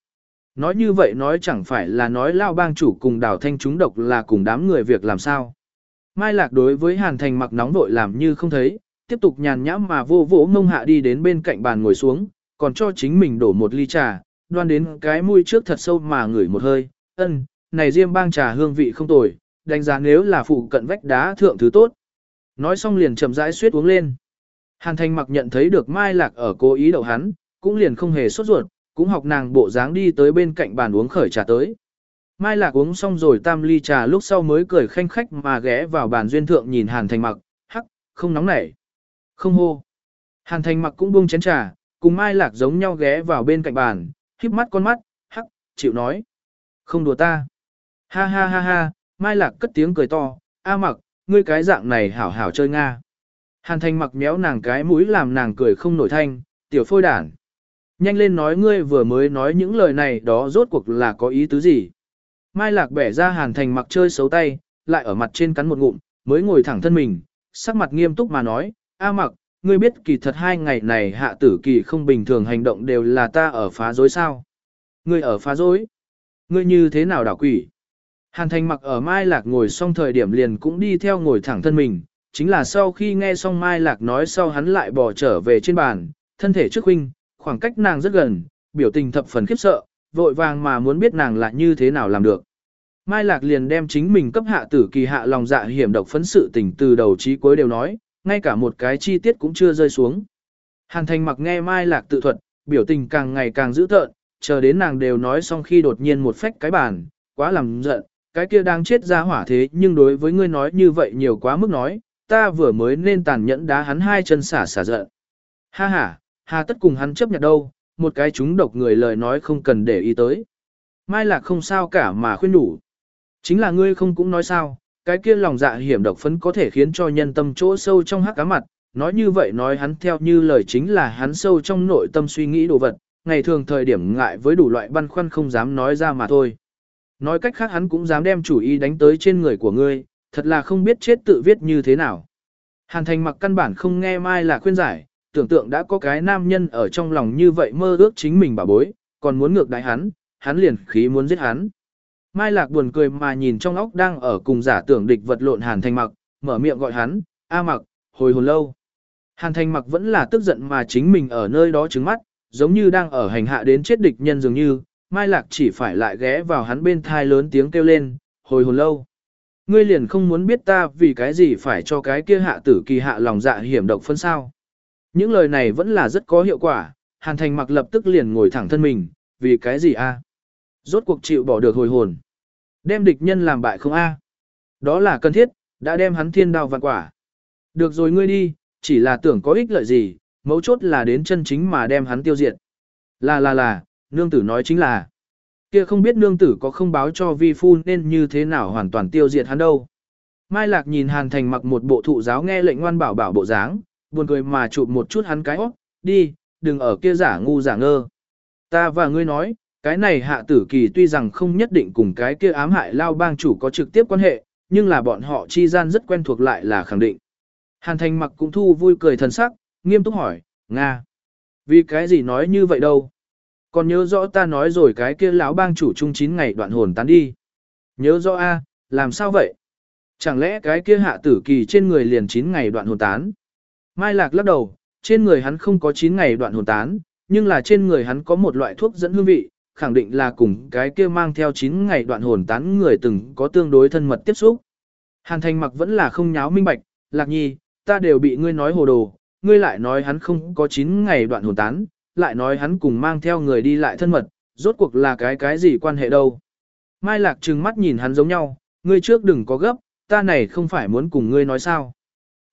Nói như vậy nói chẳng phải là nói lao bang chủ cùng đào thanh chúng độc là cùng đám người việc làm sao. Mai lạc đối với hàn thành mặc nóng vội làm như không thấy, tiếp tục nhàn nhãm mà vô vỗ mông hạ đi đến bên cạnh bàn ngồi xuống, còn cho chính mình đổ một ly trà, đoan đến cái mũi trước thật sâu mà ngửi một hơi, ân, này diêm bang trà hương vị không tồi, đánh giá nếu là phụ cận vách đá thượng thứ tốt. Nói xong liền chậm rãi suýt uống lên. Hàn Thành mặc nhận thấy được Mai Lạc ở cố ý đậu hắn, cũng liền không hề sốt ruột, cũng học nàng bộ dáng đi tới bên cạnh bàn uống khởi trà tới. Mai Lạc uống xong rồi tam ly trà lúc sau mới cười khanh khách mà ghé vào bàn duyên thượng nhìn Hàn Thành mặc, hắc, không nóng nảy. Không hô. Hàn Thành mặc cũng buông chén trà, cùng Mai Lạc giống nhau ghé vào bên cạnh bàn, híp mắt con mắt, hắc, chịu nói. Không đùa ta. Ha ha ha ha, Mai Lạc cất tiếng cười to, A mặc, ngươi cái dạng này hảo hảo chơi Nga. Hàn thành mặc méo nàng cái mũi làm nàng cười không nổi thanh, tiểu phôi đản. Nhanh lên nói ngươi vừa mới nói những lời này đó rốt cuộc là có ý tứ gì. Mai Lạc bẻ ra hàn thành mặc chơi xấu tay, lại ở mặt trên cắn một ngụm, mới ngồi thẳng thân mình, sắc mặt nghiêm túc mà nói, A mặc, ngươi biết kỳ thật hai ngày này hạ tử kỳ không bình thường hành động đều là ta ở phá dối sao. Ngươi ở phá dối? Ngươi như thế nào đảo quỷ? Hàn thành mặc ở Mai Lạc ngồi xong thời điểm liền cũng đi theo ngồi thẳng thân mình, chính là sau khi nghe xong Mai Lạc nói sau hắn lại bỏ trở về trên bàn, thân thể trước huynh, khoảng cách nàng rất gần, biểu tình thập phần khiếp sợ, vội vàng mà muốn biết nàng là như thế nào làm được. Mai Lạc liền đem chính mình cấp hạ tử kỳ hạ lòng dạ hiểm độc phấn sự tình từ đầu chí cuối đều nói, ngay cả một cái chi tiết cũng chưa rơi xuống. Hàn thành mặc nghe Mai Lạc tự thuật, biểu tình càng ngày càng dữ tợn, chờ đến nàng đều nói xong khi đột nhiên một phách cái bàn, quá làm giận, cái kia đang chết ra hỏa thế nhưng đối với ngươi nói như vậy nhiều quá mức nói, ta vừa mới nên tàn nhẫn đá hắn hai chân xả xả giận. Ha ha, hà tất cùng hắn chấp nhận đâu, một cái chúng độc người lời nói không cần để ý tới. Mai lạc không sao cả mà khuyên đủ. Chính là ngươi không cũng nói sao, cái kia lòng dạ hiểm độc phấn có thể khiến cho nhân tâm chỗ sâu trong hắc cá mặt, nói như vậy nói hắn theo như lời chính là hắn sâu trong nội tâm suy nghĩ đồ vật, ngày thường thời điểm ngại với đủ loại băn khoăn không dám nói ra mà thôi. Nói cách khác hắn cũng dám đem chủ ý đánh tới trên người của ngươi, thật là không biết chết tự viết như thế nào. Hàn thành mặc căn bản không nghe Mai là khuyên giải, tưởng tượng đã có cái nam nhân ở trong lòng như vậy mơ ước chính mình bà bối, còn muốn ngược đáy hắn, hắn liền khí muốn giết hắn. Mai Lạc buồn cười mà nhìn trong óc đang ở cùng giả tưởng địch vật lộn Hàn Thành Mặc, mở miệng gọi hắn, A Mặc, hồi hồn lâu. Hàn Thành Mặc vẫn là tức giận mà chính mình ở nơi đó trứng mắt, giống như đang ở hành hạ đến chết địch nhân dường như, Mai Lạc chỉ phải lại ghé vào hắn bên thai lớn tiếng kêu lên, hồi hồn lâu. Ngươi liền không muốn biết ta vì cái gì phải cho cái kia hạ tử kỳ hạ lòng dạ hiểm độc phân sao. Những lời này vẫn là rất có hiệu quả, Hàn Thành mặc lập tức liền ngồi thẳng thân mình, vì cái gì a? Rốt cuộc chịu bỏ được hồi hồn. Đem địch nhân làm bại không a? Đó là cần thiết, đã đem hắn thiên đao vạn quả. Được rồi ngươi đi, chỉ là tưởng có ích lợi gì, mấu chốt là đến chân chính mà đem hắn tiêu diệt. Là là là, nương tử nói chính là. Kia không biết nương tử có không báo cho vi phu nên như thế nào hoàn toàn tiêu diệt hắn đâu. Mai Lạc nhìn Hàn Thành mặc một bộ thụ giáo nghe lệnh ngoan bảo bảo bộ dáng, buồn cười mà chụp một chút hắn cái óc, đi, đừng ở kia giả ngu giả ngơ. Ta và ngươi nói, cái này hạ tử kỳ tuy rằng không nhất định cùng cái kia ám hại lao bang chủ có trực tiếp quan hệ, nhưng là bọn họ chi gian rất quen thuộc lại là khẳng định. Hàn thành mặc cũng thu vui cười thần sắc, nghiêm túc hỏi, Nga. Vì cái gì nói như vậy đâu? Còn nhớ rõ ta nói rồi cái kia lão bang chủ trung 9 ngày đoạn hồn tán đi. Nhớ rõ a, làm sao vậy? Chẳng lẽ cái kia hạ tử kỳ trên người liền 9 ngày đoạn hồn tán? Mai Lạc lắc đầu, trên người hắn không có 9 ngày đoạn hồn tán, nhưng là trên người hắn có một loại thuốc dẫn hương vị, khẳng định là cùng cái kia mang theo 9 ngày đoạn hồn tán người từng có tương đối thân mật tiếp xúc. Hàn Thành mặc vẫn là không nháo minh bạch, Lạc Nhi, ta đều bị ngươi nói hồ đồ, ngươi lại nói hắn không có 9 ngày đoạn hồn tán, lại nói hắn cùng mang theo người đi lại thân mật, rốt cuộc là cái cái gì quan hệ đâu. Mai Lạc trừng mắt nhìn hắn giống nhau, ngươi trước đừng có gấp, ta này không phải muốn cùng ngươi nói sao.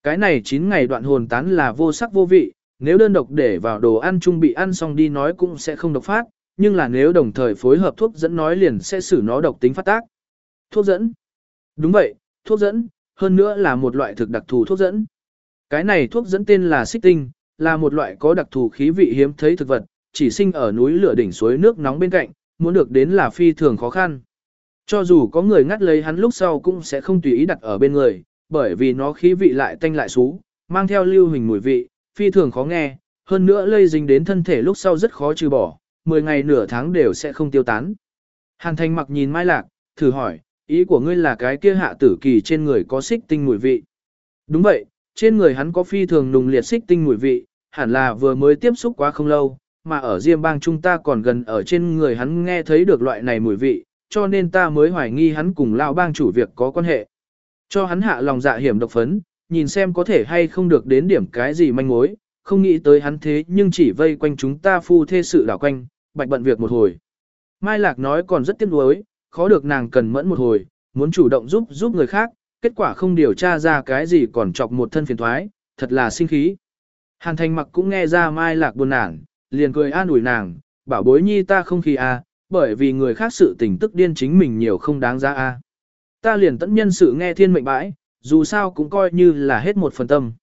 Cái này 9 ngày đoạn hồn tán là vô sắc vô vị, nếu đơn độc để vào đồ ăn chung bị ăn xong đi nói cũng sẽ không độc phát, nhưng là nếu đồng thời phối hợp thuốc dẫn nói liền sẽ xử nó độc tính phát tác. Thuốc dẫn. Đúng vậy, thuốc dẫn, hơn nữa là một loại thực đặc thù thuốc dẫn. Cái này thuốc dẫn tên là xích tinh, là một loại có đặc thù khí vị hiếm thấy thực vật, chỉ sinh ở núi lửa đỉnh suối nước nóng bên cạnh, muốn được đến là phi thường khó khăn. Cho dù có người ngắt lấy hắn lúc sau cũng sẽ không tùy ý đặt ở bên người, bởi vì nó khí vị lại tanh lại xú, mang theo lưu hình mùi vị, phi thường khó nghe, hơn nữa lây dính đến thân thể lúc sau rất khó trừ bỏ, 10 ngày nửa tháng đều sẽ không tiêu tán. Hàn Thành mặc nhìn Mai Lạc, thử hỏi, ý của ngươi là cái kia hạ tử kỳ trên người có xích tinh mùi vị. Đúng vậy, trên người hắn có phi thường nùng liệt xích tinh mùi vị, hẳn là vừa mới tiếp xúc quá không lâu, mà ở Diêm bang chúng ta còn gần ở trên người hắn nghe thấy được loại này mùi vị, cho nên ta mới hoài nghi hắn cùng lão bang chủ việc có quan hệ. Cho hắn hạ lòng dạ hiểm độc phấn, nhìn xem có thể hay không được đến điểm cái gì manh mối, không nghĩ tới hắn thế nhưng chỉ vây quanh chúng ta phu thê sự đảo quanh, bạch bận việc một hồi. Mai Lạc nói còn rất tiếc nuối, khó được nàng cần mẫn một hồi, muốn chủ động giúp giúp người khác, kết quả không điều tra ra cái gì còn chọc một thân phiền thoái, thật là sinh khí. Hàn Thành mặc cũng nghe ra Mai Lạc buồn nản, liền cười an ủi nàng, bảo bối nhi ta không khí a, à, bởi vì người khác sự tình tức điên chính mình nhiều không đáng giá a. À. Ta liền tận nhân sự nghe thiên mệnh bãi, dù sao cũng coi như là hết một phần tâm.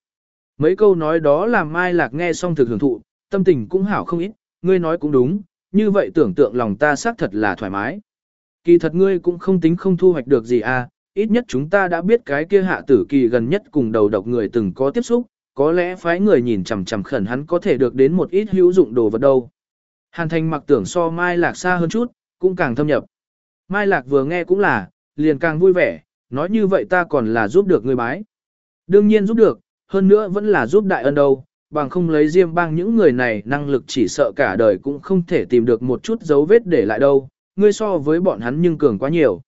Mấy câu nói đó làm Mai Lạc nghe xong thực hưởng thụ, tâm tình cũng hảo không ít, ngươi nói cũng đúng, như vậy tưởng tượng lòng ta xác thật là thoải mái. Kỳ thật ngươi cũng không tính không thu hoạch được gì à, ít nhất chúng ta đã biết cái kia hạ tử kỳ gần nhất cùng đầu độc người từng có tiếp xúc, có lẽ phái người nhìn chằm chằm khẩn hắn có thể được đến một ít hữu dụng đồ vật đâu. Hàn thành mặc tưởng so Mai Lạc xa hơn chút, cũng càng thâm nhập. Mai Lạc vừa nghe cũng là, liền càng vui vẻ, nói như vậy ta còn là giúp được người bái. Đương nhiên giúp được, hơn nữa vẫn là giúp đại ân đâu, bằng không lấy riêng bang những người này năng lực chỉ sợ cả đời cũng không thể tìm được một chút dấu vết để lại đâu, ngươi so với bọn hắn nhưng cường quá nhiều.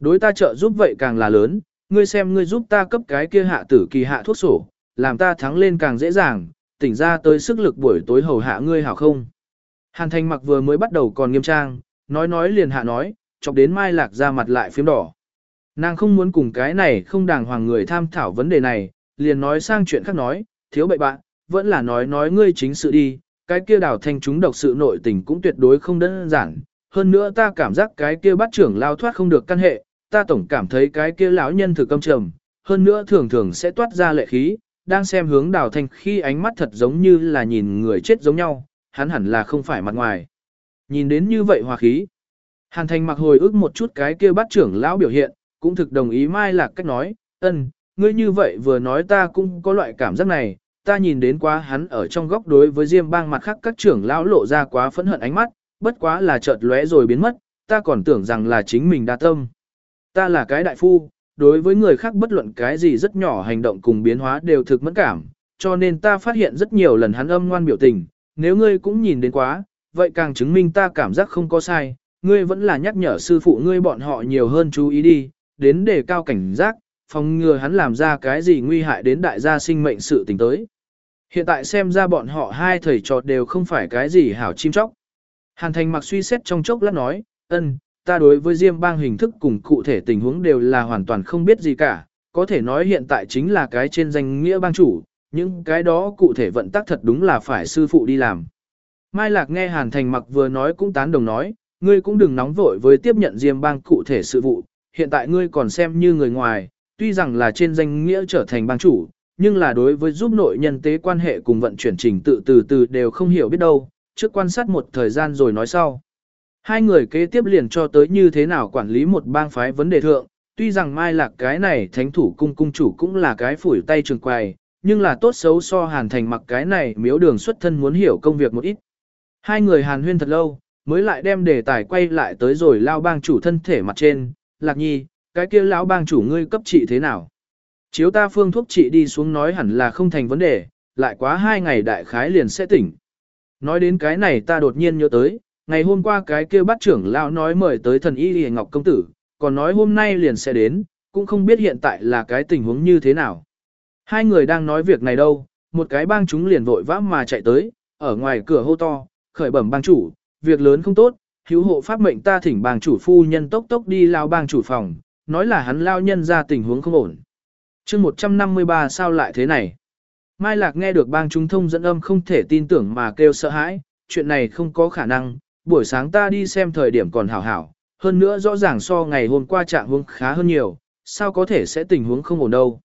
Đối ta trợ giúp vậy càng là lớn, ngươi xem ngươi giúp ta cấp cái kia hạ tử kỳ hạ thuốc sổ, làm ta thắng lên càng dễ dàng, tỉnh ra tới sức lực buổi tối hầu hạ ngươi hảo không. Hàn thành mặc vừa mới bắt đầu còn nghiêm trang, nói nói liền hạ nói, chọc đến mai lạc ra mặt lại phím đỏ. Nàng không muốn cùng cái này không đàng hoàng người tham thảo vấn đề này, liền nói sang chuyện khác nói, thiếu bậy bạn, vẫn là nói nói ngươi chính sự đi, cái kia đào thanh chúng độc sự nội tình cũng tuyệt đối không đơn giản. Hơn nữa ta cảm giác cái kia bắt trưởng lao thoát không được căn hệ, ta tổng cảm thấy cái kia lão nhân thực câm trầm, hơn nữa thường thường sẽ toát ra lệ khí, đang xem hướng đào thanh khi ánh mắt thật giống như là nhìn người chết giống nhau, hắn hẳn là không phải mặt ngoài. Nhìn đến như vậy hòa khí. Hàn thành mặc hồi ức một chút cái kia bắt trưởng lão biểu hiện, cũng thực đồng ý Mai Lạc cách nói, ân, ngươi như vậy vừa nói ta cũng có loại cảm giác này, ta nhìn đến quá hắn ở trong góc đối với Diêm bang mặt khác các trưởng lão lộ ra quá phẫn hận ánh mắt, bất quá là chợt lóe rồi biến mất, ta còn tưởng rằng là chính mình đa tâm. Ta là cái đại phu, đối với người khác bất luận cái gì rất nhỏ hành động cùng biến hóa đều thực mẫn cảm, cho nên ta phát hiện rất nhiều lần hắn âm ngoan biểu tình, nếu ngươi cũng nhìn đến quá, vậy càng chứng minh ta cảm giác không có sai, ngươi vẫn là nhắc nhở sư phụ ngươi bọn họ nhiều hơn chú ý đi, đến để cao cảnh giác, phòng ngừa hắn làm ra cái gì nguy hại đến đại gia sinh mệnh sự tình tới. Hiện tại xem ra bọn họ hai thầy trò đều không phải cái gì hảo chim chóc. Hàn thành mặc suy xét trong chốc lát nói, ân, ta đối với Diêm bang hình thức cùng cụ thể tình huống đều là hoàn toàn không biết gì cả, có thể nói hiện tại chính là cái trên danh nghĩa bang chủ, những cái đó cụ thể vận tắc thật đúng là phải sư phụ đi làm. Mai Lạc nghe Hàn Thành mặc vừa nói cũng tán đồng nói, ngươi cũng đừng nóng vội với tiếp nhận Diêm bang cụ thể sự vụ, hiện tại ngươi còn xem như người ngoài, tuy rằng là trên danh nghĩa trở thành bang chủ, nhưng là đối với giúp nội nhân tế quan hệ cùng vận chuyển trình tự từ từ đều không hiểu biết đâu, trước quan sát một thời gian rồi nói sau. Hai người kế tiếp liền cho tới như thế nào quản lý một bang phái vấn đề thượng, tuy rằng Mai Lạc cái này thánh thủ cung cung chủ cũng là cái phủi tay trường quài, nhưng là tốt xấu so hàn thành mặc cái này miếu đường xuất thân muốn hiểu công việc một ít. Hai người hàn huyên thật lâu, mới lại đem đề tài quay lại tới rồi lao bang chủ thân thể mặt trên, lạc nhi, cái kia lão bang chủ ngươi cấp trị thế nào? Chiếu ta phương thuốc trị đi xuống nói hẳn là không thành vấn đề, lại quá hai ngày đại khái liền sẽ tỉnh. Nói đến cái này ta đột nhiên nhớ tới, ngày hôm qua cái kia bắt trưởng lão nói mời tới thần y lìa ngọc công tử, còn nói hôm nay liền sẽ đến, cũng không biết hiện tại là cái tình huống như thế nào. Hai người đang nói việc này đâu, một cái bang chúng liền vội vã mà chạy tới, ở ngoài cửa hô to, khởi bẩm bang chủ, việc lớn không tốt, hữu hộ pháp mệnh ta thỉnh bang chủ phu nhân tốc tốc đi lao bang chủ phòng, nói là hắn lao nhân ra tình huống không ổn. chương 153 sao lại thế này? Mai Lạc nghe được bang chúng thông dẫn âm không thể tin tưởng mà kêu sợ hãi, chuyện này không có khả năng, buổi sáng ta đi xem thời điểm còn hảo hảo, hơn nữa rõ ràng so ngày hôm qua trạng huống khá hơn nhiều, sao có thể sẽ tình huống không ổn đâu.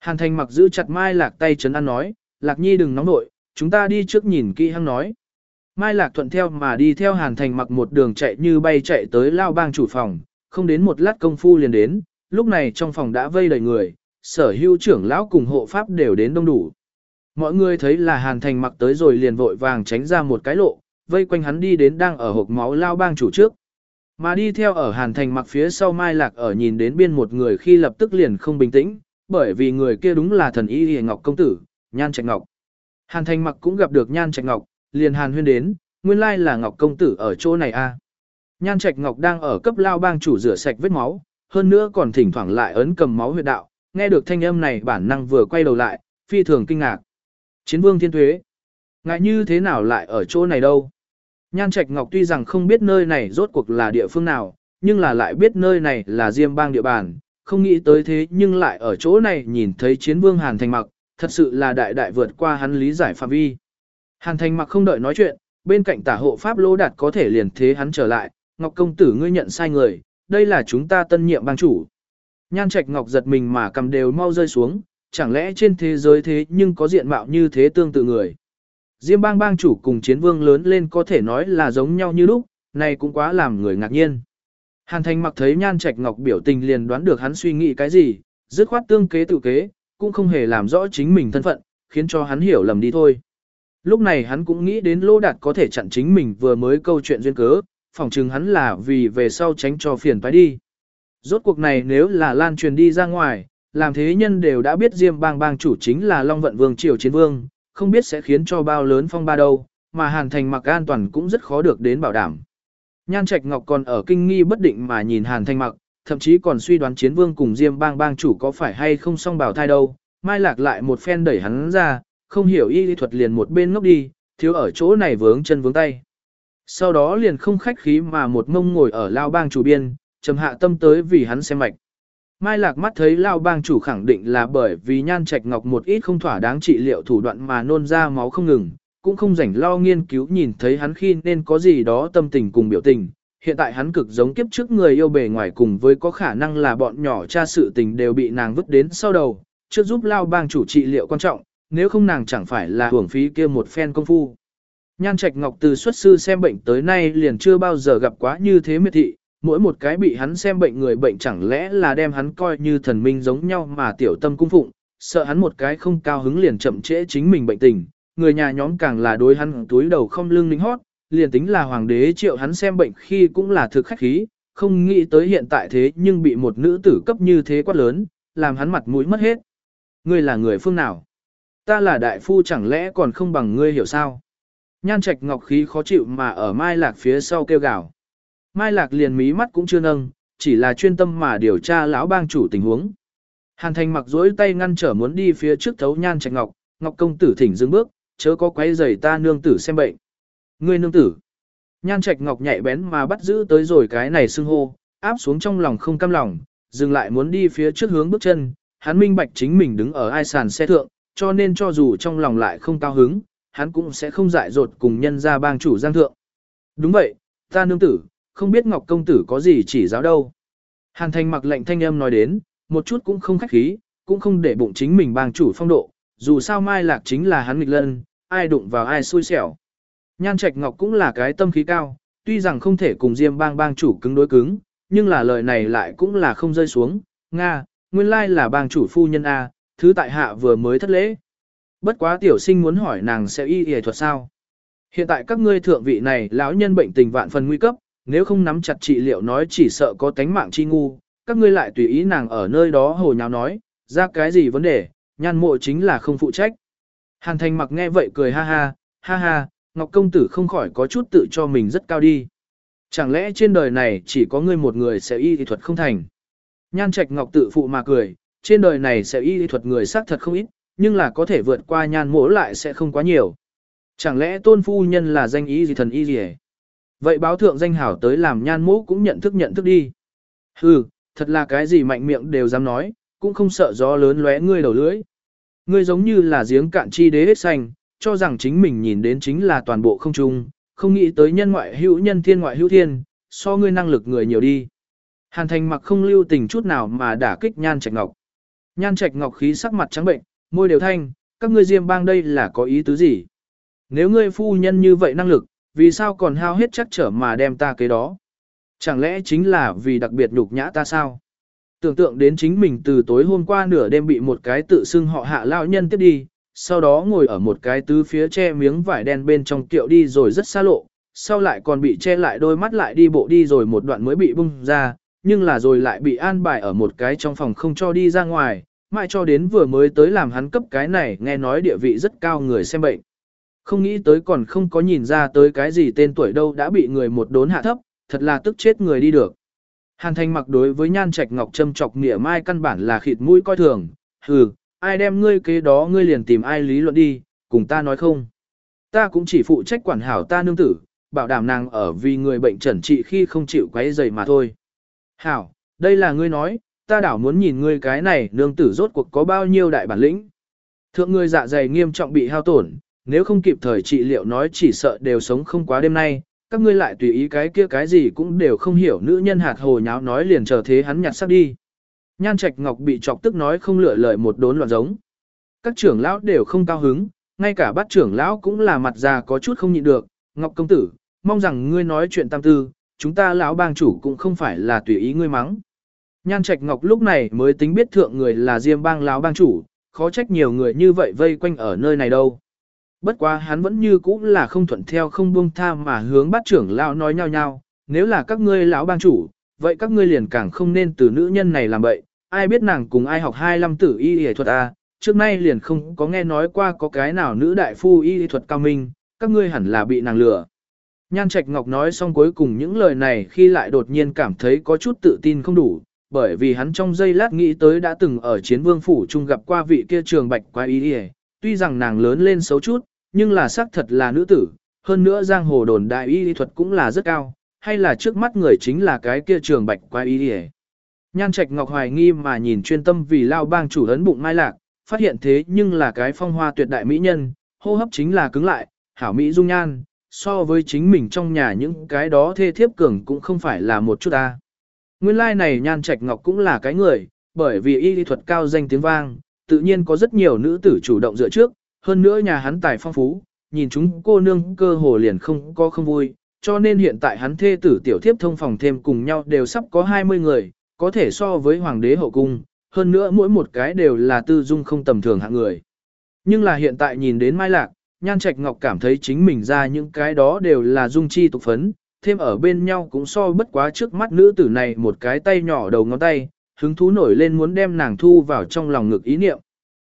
Hàn Thành mặc giữ chặt Mai Lạc tay chấn an nói, Lạc Nhi đừng nóng nội, chúng ta đi trước nhìn kỹ hăng nói. Mai Lạc thuận theo mà đi theo Hàn Thành mặc một đường chạy như bay chạy tới lao bang chủ phòng, không đến một lát công phu liền đến, lúc này trong phòng đã vây đầy người, sở hữu trưởng lão cùng hộ pháp đều đến đông đủ. Mọi người thấy là Hàn Thành mặc tới rồi liền vội vàng tránh ra một cái lộ, vây quanh hắn đi đến đang ở hộp máu lao bang chủ trước. Mà đi theo ở Hàn Thành mặc phía sau Mai Lạc ở nhìn đến biên một người khi lập tức liền không bình tĩnh, bởi vì người kia đúng là thần y hề ngọc công tử, Nhan Trạch Ngọc. Hàn Thành mặc cũng gặp được Nhan Trạch Ngọc, liền Hàn huyên đến, nguyên lai là Ngọc công tử ở chỗ này a. Nhan Trạch Ngọc đang ở cấp lao bang chủ rửa sạch vết máu, hơn nữa còn thỉnh thoảng lại ấn cầm máu huyệt đạo, nghe được thanh âm này bản năng vừa quay đầu lại, phi thường kinh ngạc. Chiến vương thiên thuế. Ngại như thế nào lại ở chỗ này đâu? Nhan Trạch Ngọc tuy rằng không biết nơi này rốt cuộc là địa phương nào, nhưng là lại biết nơi này là Diêm bang địa bàn, không nghĩ tới thế nhưng lại ở chỗ này nhìn thấy chiến vương Hàn Thành Mặc, thật sự là đại đại vượt qua hắn lý giải phạm vi. Hàn Thành Mặc không đợi nói chuyện, bên cạnh tả hộ pháp Lô đạt có thể liền thế hắn trở lại, Ngọc công tử ngươi nhận sai người, đây là chúng ta tân nhiệm bang chủ. Nhan Trạch Ngọc giật mình mà cầm đều mau rơi xuống, chẳng lẽ trên thế giới thế nhưng có diện mạo như thế tương tự người. Diêm bang bang chủ cùng chiến vương lớn lên có thể nói là giống nhau như lúc, này cũng quá làm người ngạc nhiên. Hàn Thành mặc thấy Nhan Trạch Ngọc biểu tình liền đoán được hắn suy nghĩ cái gì, dứt khoát tương kế tự kế, cũng không hề làm rõ chính mình thân phận, khiến cho hắn hiểu lầm đi thôi. Lúc này hắn cũng nghĩ đến Lô Đạt có thể chặn chính mình vừa mới câu chuyện duyên cớ, phỏng chừng hắn là vì về sau tránh cho phiền phải đi. Rốt cuộc này nếu là lan truyền đi ra ngoài, làm thế nhân đều đã biết Diêm bang bang chủ chính là Long Vận Vương Triều Chiến Vương, không biết sẽ khiến cho bao lớn phong ba đâu, mà Hàn Thành mặc an toàn cũng rất khó được đến bảo đảm. Nhan Trạch Ngọc còn ở kinh nghi bất định mà nhìn Hàn Thành mặc, thậm chí còn suy đoán chiến vương cùng Diêm bang bang chủ có phải hay không song bảo thai đâu, mai lạc lại một phen đẩy hắn ra, không hiểu y lý thuật liền một bên ngốc đi, thiếu ở chỗ này vướng chân vướng tay. Sau đó liền không khách khí mà một mông ngồi ở lao bang chủ biên, trầm hạ tâm tới vì hắn xem mạch. Mai Lạc mắt thấy Lao bang chủ khẳng định là bởi vì nhan trạch ngọc một ít không thỏa đáng trị liệu thủ đoạn mà nôn ra máu không ngừng, cũng không rảnh lo nghiên cứu nhìn thấy hắn khi nên có gì đó tâm tình cùng biểu tình. Hiện tại hắn cực giống kiếp trước người yêu bề ngoài cùng với có khả năng là bọn nhỏ cha sự tình đều bị nàng vứt đến sau đầu, trước giúp Lao bang chủ trị liệu quan trọng, nếu không nàng chẳng phải là hưởng phí kia một phen công phu. Nhan Trạch Ngọc từ xuất sư xem bệnh tới nay liền chưa bao giờ gặp quá như thế miệt thị, mỗi một cái bị hắn xem bệnh người bệnh chẳng lẽ là đem hắn coi như thần minh giống nhau mà tiểu tâm cung phụng, sợ hắn một cái không cao hứng liền chậm trễ chính mình bệnh tình, người nhà nhóm càng là đối hắn túi đầu không lưng lính hót, liền tính là hoàng đế triệu hắn xem bệnh khi cũng là thực khách khí, không nghĩ tới hiện tại thế nhưng bị một nữ tử cấp như thế quá lớn, làm hắn mặt mũi mất hết. Ngươi là người phương nào? Ta là đại phu chẳng lẽ còn không bằng ngươi hiểu sao? Nhan trạch ngọc khí khó chịu mà ở Mai Lạc phía sau kêu gào. Mai Lạc liền mí mắt cũng chưa nâng, chỉ là chuyên tâm mà điều tra lão bang chủ tình huống. Hàn Thành mặc dối tay ngăn trở muốn đi phía trước thấu Nhan Trạch Ngọc, Ngọc công tử thỉnh dừng bước, chớ có quấy rầy ta nương tử xem bệnh. Ngươi nương tử. Nhan Trạch Ngọc nhạy bén mà bắt giữ tới rồi cái này xưng hô, áp xuống trong lòng không cam lòng, dừng lại muốn đi phía trước hướng bước chân, hắn minh bạch chính mình đứng ở ai sàn xe thượng, cho nên cho dù trong lòng lại không cao hứng, hắn cũng sẽ không dại dột cùng nhân ra bang chủ giang thượng. Đúng vậy, ta nương tử, không biết Ngọc công tử có gì chỉ giáo đâu. Hàn Thành mặc lệnh thanh âm nói đến, một chút cũng không khách khí, cũng không để bụng chính mình bang chủ phong độ, dù sao Mai Lạc chính là hắn nghịch lân, ai đụng vào ai xui xẻo. Nhan Trạch Ngọc cũng là cái tâm khí cao, tuy rằng không thể cùng Diêm bang bang chủ cứng đối cứng, nhưng là lời này lại cũng là không rơi xuống, Nga, nguyên lai là bang chủ phu nhân A, thứ tại hạ vừa mới thất lễ. Bất quá tiểu sinh muốn hỏi nàng sẽ y y thuật sao. Hiện tại các ngươi thượng vị này lão nhân bệnh tình vạn phần nguy cấp, nếu không nắm chặt trị liệu nói chỉ sợ có tánh mạng chi ngu, các ngươi lại tùy ý nàng ở nơi đó hồ nháo nói, ra cái gì vấn đề, nhan mộ chính là không phụ trách. Hàn thành mặc nghe vậy cười ha ha, ha ha, Ngọc Công Tử không khỏi có chút tự cho mình rất cao đi. Chẳng lẽ trên đời này chỉ có ngươi một người sẽ y y thuật không thành? Nhan Trạch Ngọc tự phụ mà cười, trên đời này sẽ y y thuật người xác thật không ít, nhưng là có thể vượt qua nhan mỗ lại sẽ không quá nhiều. Chẳng lẽ tôn phu nhân là danh y gì thần y gì Vậy báo thượng danh hảo tới làm nhan mũ cũng nhận thức nhận thức đi. Hừ, thật là cái gì mạnh miệng đều dám nói, cũng không sợ gió lớn lóe ngươi đầu lưỡi. Ngươi giống như là giếng cạn chi đế hết xanh, cho rằng chính mình nhìn đến chính là toàn bộ không trung, không nghĩ tới nhân ngoại hữu nhân thiên ngoại hữu thiên, so ngươi năng lực người nhiều đi. Hàn thành mặc không lưu tình chút nào mà đả kích nhan trạch ngọc. Nhan trạch ngọc khí sắc mặt trắng bệnh, môi đều thanh, các ngươi diêm bang đây là có ý tứ gì? Nếu ngươi phu nhân như vậy năng lực, vì sao còn hao hết chắc trở mà đem ta cái đó? Chẳng lẽ chính là vì đặc biệt nhục nhã ta sao? Tưởng tượng đến chính mình từ tối hôm qua nửa đêm bị một cái tự xưng họ hạ lao nhân tiếp đi, sau đó ngồi ở một cái tứ phía che miếng vải đen bên trong kiệu đi rồi rất xa lộ, sau lại còn bị che lại đôi mắt lại đi bộ đi rồi một đoạn mới bị bung ra, nhưng là rồi lại bị an bài ở một cái trong phòng không cho đi ra ngoài, mãi cho đến vừa mới tới làm hắn cấp cái này nghe nói địa vị rất cao người xem bệnh. Không nghĩ tới còn không có nhìn ra tới cái gì tên tuổi đâu đã bị người một đốn hạ thấp, thật là tức chết người đi được. Hàn Thành mặc đối với nhan trạch ngọc châm chọc nghĩa mai căn bản là khịt mũi coi thường, hừ, ai đem ngươi kế đó ngươi liền tìm ai lý luận đi, cùng ta nói không. Ta cũng chỉ phụ trách quản hảo ta nương tử, bảo đảm nàng ở vì người bệnh trần trị khi không chịu quấy dày mà thôi. Hảo, đây là ngươi nói, ta đảo muốn nhìn ngươi cái này nương tử rốt cuộc có bao nhiêu đại bản lĩnh. Thượng ngươi dạ dày nghiêm trọng bị hao tổn, nếu không kịp thời trị liệu nói chỉ sợ đều sống không quá đêm nay, các ngươi lại tùy ý cái kia cái gì cũng đều không hiểu nữ nhân hạt hồ nháo nói liền chờ thế hắn nhặt sắc đi. Nhan Trạch Ngọc bị chọc tức nói không lựa lời một đốn loạn giống. Các trưởng lão đều không cao hứng, ngay cả bát trưởng lão cũng là mặt già có chút không nhịn được. Ngọc công tử, mong rằng ngươi nói chuyện tam tư, chúng ta lão bang chủ cũng không phải là tùy ý ngươi mắng. Nhan Trạch Ngọc lúc này mới tính biết thượng người là Diêm bang lão bang chủ, khó trách nhiều người như vậy vây quanh ở nơi này đâu. Bất quá hắn vẫn như cũ là không thuận theo không buông tha mà hướng bát trưởng lão nói nhau nhau, nếu là các ngươi lão bang chủ, vậy các ngươi liền càng không nên từ nữ nhân này làm bậy, ai biết nàng cùng ai học hai năm tử y y thuật à, trước nay liền không có nghe nói qua có cái nào nữ đại phu y y thuật cao minh, các ngươi hẳn là bị nàng lừa. Nhan Trạch Ngọc nói xong cuối cùng những lời này khi lại đột nhiên cảm thấy có chút tự tin không đủ, bởi vì hắn trong giây lát nghĩ tới đã từng ở chiến vương phủ chung gặp qua vị kia trường bạch quái y y, tuy rằng nàng lớn lên xấu chút, nhưng là xác thật là nữ tử, hơn nữa giang hồ đồn đại y thuật cũng là rất cao, hay là trước mắt người chính là cái kia trường bạch quái y y. Nhan Trạch Ngọc hoài nghi mà nhìn chuyên tâm vì lao bang chủ ấn bụng Mai Lạc, phát hiện thế nhưng là cái phong hoa tuyệt đại mỹ nhân, hô hấp chính là cứng lại, hảo mỹ dung nhan, so với chính mình trong nhà những cái đó thê thiếp cường cũng không phải là một chút ta. Nguyên lai like này Nhan Trạch Ngọc cũng là cái người, bởi vì y lý thuật cao danh tiếng vang, tự nhiên có rất nhiều nữ tử chủ động dựa trước, hơn nữa nhà hắn tài phong phú, nhìn chúng cô nương cơ hồ liền không có không vui, cho nên hiện tại hắn thê tử tiểu thiếp thông phòng thêm cùng nhau đều sắp có 20 người, có thể so với hoàng đế hậu cung, hơn nữa mỗi một cái đều là tư dung không tầm thường hạng người. Nhưng là hiện tại nhìn đến Mai Lạc, Nhan Trạch Ngọc cảm thấy chính mình ra những cái đó đều là dung chi tục phấn, thêm ở bên nhau cũng so bất quá trước mắt nữ tử này một cái tay nhỏ đầu ngón tay, hứng thú nổi lên muốn đem nàng thu vào trong lòng ngực ý niệm.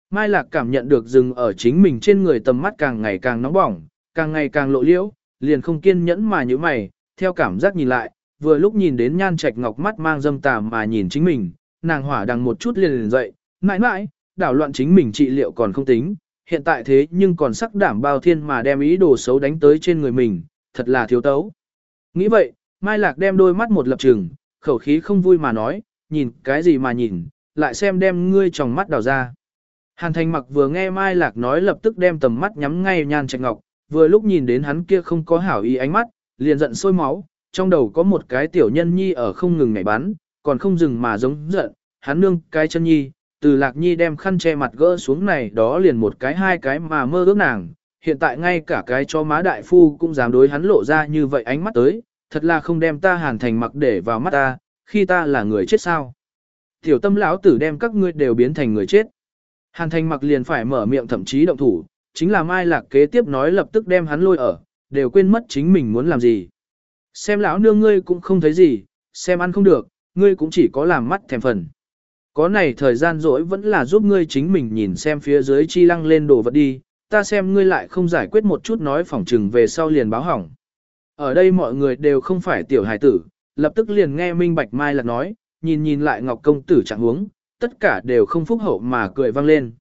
Mai Lạc cảm nhận được dừng ở chính mình trên người tầm mắt càng ngày càng nóng bỏng, càng ngày càng lộ liễu, liền không kiên nhẫn mà như mày, theo cảm giác nhìn lại, vừa lúc nhìn đến nhan trạch ngọc mắt mang dâm tà mà nhìn chính mình, nàng hỏa đằng một chút liền liền dậy, mãi mãi, đảo loạn chính mình trị liệu còn không tính, hiện tại thế nhưng còn sắc đảm bao thiên mà đem ý đồ xấu đánh tới trên người mình, thật là thiếu tấu. Nghĩ vậy, Mai Lạc đem đôi mắt một lập trường, khẩu khí không vui mà nói, nhìn cái gì mà nhìn, lại xem đem ngươi trong mắt đào ra. Hàn Thành mặc vừa nghe Mai Lạc nói lập tức đem tầm mắt nhắm ngay nhan trạch ngọc, vừa lúc nhìn đến hắn kia không có hảo ý ánh mắt, liền giận sôi máu, trong đầu có một cái tiểu nhân nhi ở không ngừng nhảy bắn, còn không dừng mà giống giận, hắn nương cái chân nhi, từ lạc nhi đem khăn che mặt gỡ xuống này đó liền một cái hai cái mà mơ ước nàng, hiện tại ngay cả cái cho má đại phu cũng dám đối hắn lộ ra như vậy ánh mắt tới, thật là không đem ta hàn thành mặc để vào mắt ta, khi ta là người chết sao. Tiểu tâm lão tử đem các ngươi đều biến thành người chết. Hàn thành mặc liền phải mở miệng thậm chí động thủ, chính là Mai Lạc kế tiếp nói lập tức đem hắn lôi ở, đều quên mất chính mình muốn làm gì. Xem lão nương ngươi cũng không thấy gì, xem ăn không được, ngươi cũng chỉ có làm mắt thèm phần. Có này thời gian rỗi vẫn là giúp ngươi chính mình nhìn xem phía dưới chi lăng lên đồ vật đi, ta xem ngươi lại không giải quyết một chút nói phỏng trừng về sau liền báo hỏng. Ở đây mọi người đều không phải tiểu hài tử, lập tức liền nghe Minh Bạch Mai Lạc nói, nhìn nhìn lại Ngọc Công Tử trạng huống, tất cả đều không phúc hậu mà cười vang lên.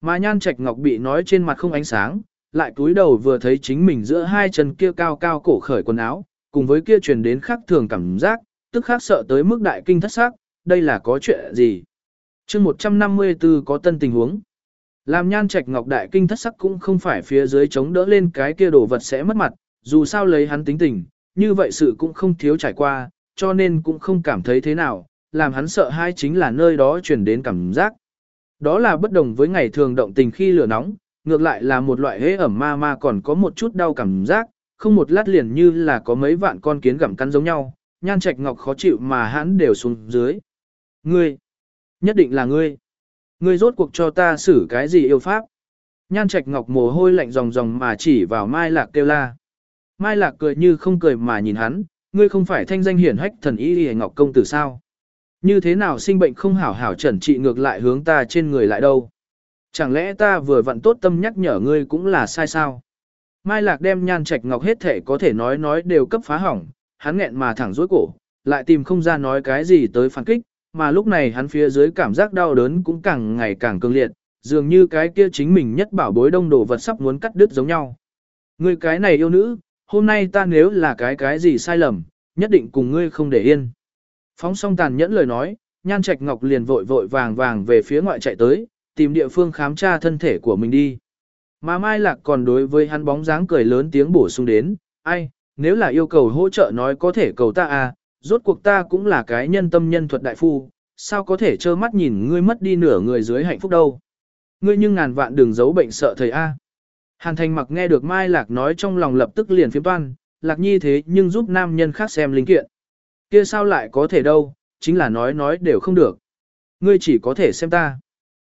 Mà nhan trạch ngọc bị nói trên mặt không ánh sáng, lại cúi đầu vừa thấy chính mình giữa hai chân kia cao cao cổ khởi quần áo, cùng với kia truyền đến khác thường cảm giác, tức khác sợ tới mức đại kinh thất xác, đây là có chuyện gì? chương 154 có tân tình huống. Làm nhan trạch ngọc đại kinh thất sắc cũng không phải phía dưới chống đỡ lên cái kia đồ vật sẽ mất mặt, dù sao lấy hắn tính tình, như vậy sự cũng không thiếu trải qua, cho nên cũng không cảm thấy thế nào, làm hắn sợ hai chính là nơi đó truyền đến cảm giác. Đó là bất đồng với ngày thường động tình khi lửa nóng, ngược lại là một loại hế ẩm ma ma còn có một chút đau cảm giác, không một lát liền như là có mấy vạn con kiến gặm cắn giống nhau, nhan trạch ngọc khó chịu mà hắn đều xuống dưới. Ngươi, nhất định là ngươi. Ngươi rốt cuộc cho ta xử cái gì yêu pháp. Nhan trạch ngọc mồ hôi lạnh ròng ròng mà chỉ vào Mai Lạc kêu la. Mai Lạc cười như không cười mà nhìn hắn, ngươi không phải thanh danh hiển hách thần y ngọc công tử sao. Như thế nào sinh bệnh không hảo hảo trần trị ngược lại hướng ta trên người lại đâu? Chẳng lẽ ta vừa vặn tốt tâm nhắc nhở ngươi cũng là sai sao? Mai Lạc đem nhan trạch ngọc hết thể có thể nói nói đều cấp phá hỏng, hắn nghẹn mà thẳng dối cổ, lại tìm không ra nói cái gì tới phản kích, mà lúc này hắn phía dưới cảm giác đau đớn cũng càng ngày càng cương liệt, dường như cái kia chính mình nhất bảo bối đông đồ vật sắp muốn cắt đứt giống nhau. Ngươi cái này yêu nữ, hôm nay ta nếu là cái cái gì sai lầm, nhất định cùng ngươi không để yên. Phóng xong tàn nhẫn lời nói, Nhan Trạch Ngọc liền vội vội vàng vàng về phía ngoại chạy tới, tìm địa phương khám tra thân thể của mình đi. Mà Mai Lạc còn đối với hắn bóng dáng cười lớn tiếng bổ sung đến, ai, nếu là yêu cầu hỗ trợ nói có thể cầu ta à, rốt cuộc ta cũng là cái nhân tâm nhân thuật đại phu, sao có thể trơ mắt nhìn ngươi mất đi nửa người dưới hạnh phúc đâu. Ngươi nhưng ngàn vạn đừng giấu bệnh sợ thầy A. Hàn Thành mặc nghe được Mai Lạc nói trong lòng lập tức liền phiếm toan, Lạc nhi thế nhưng giúp nam nhân khác xem linh kiện. Kia sao lại có thể đâu, chính là nói nói đều không được. Ngươi chỉ có thể xem ta.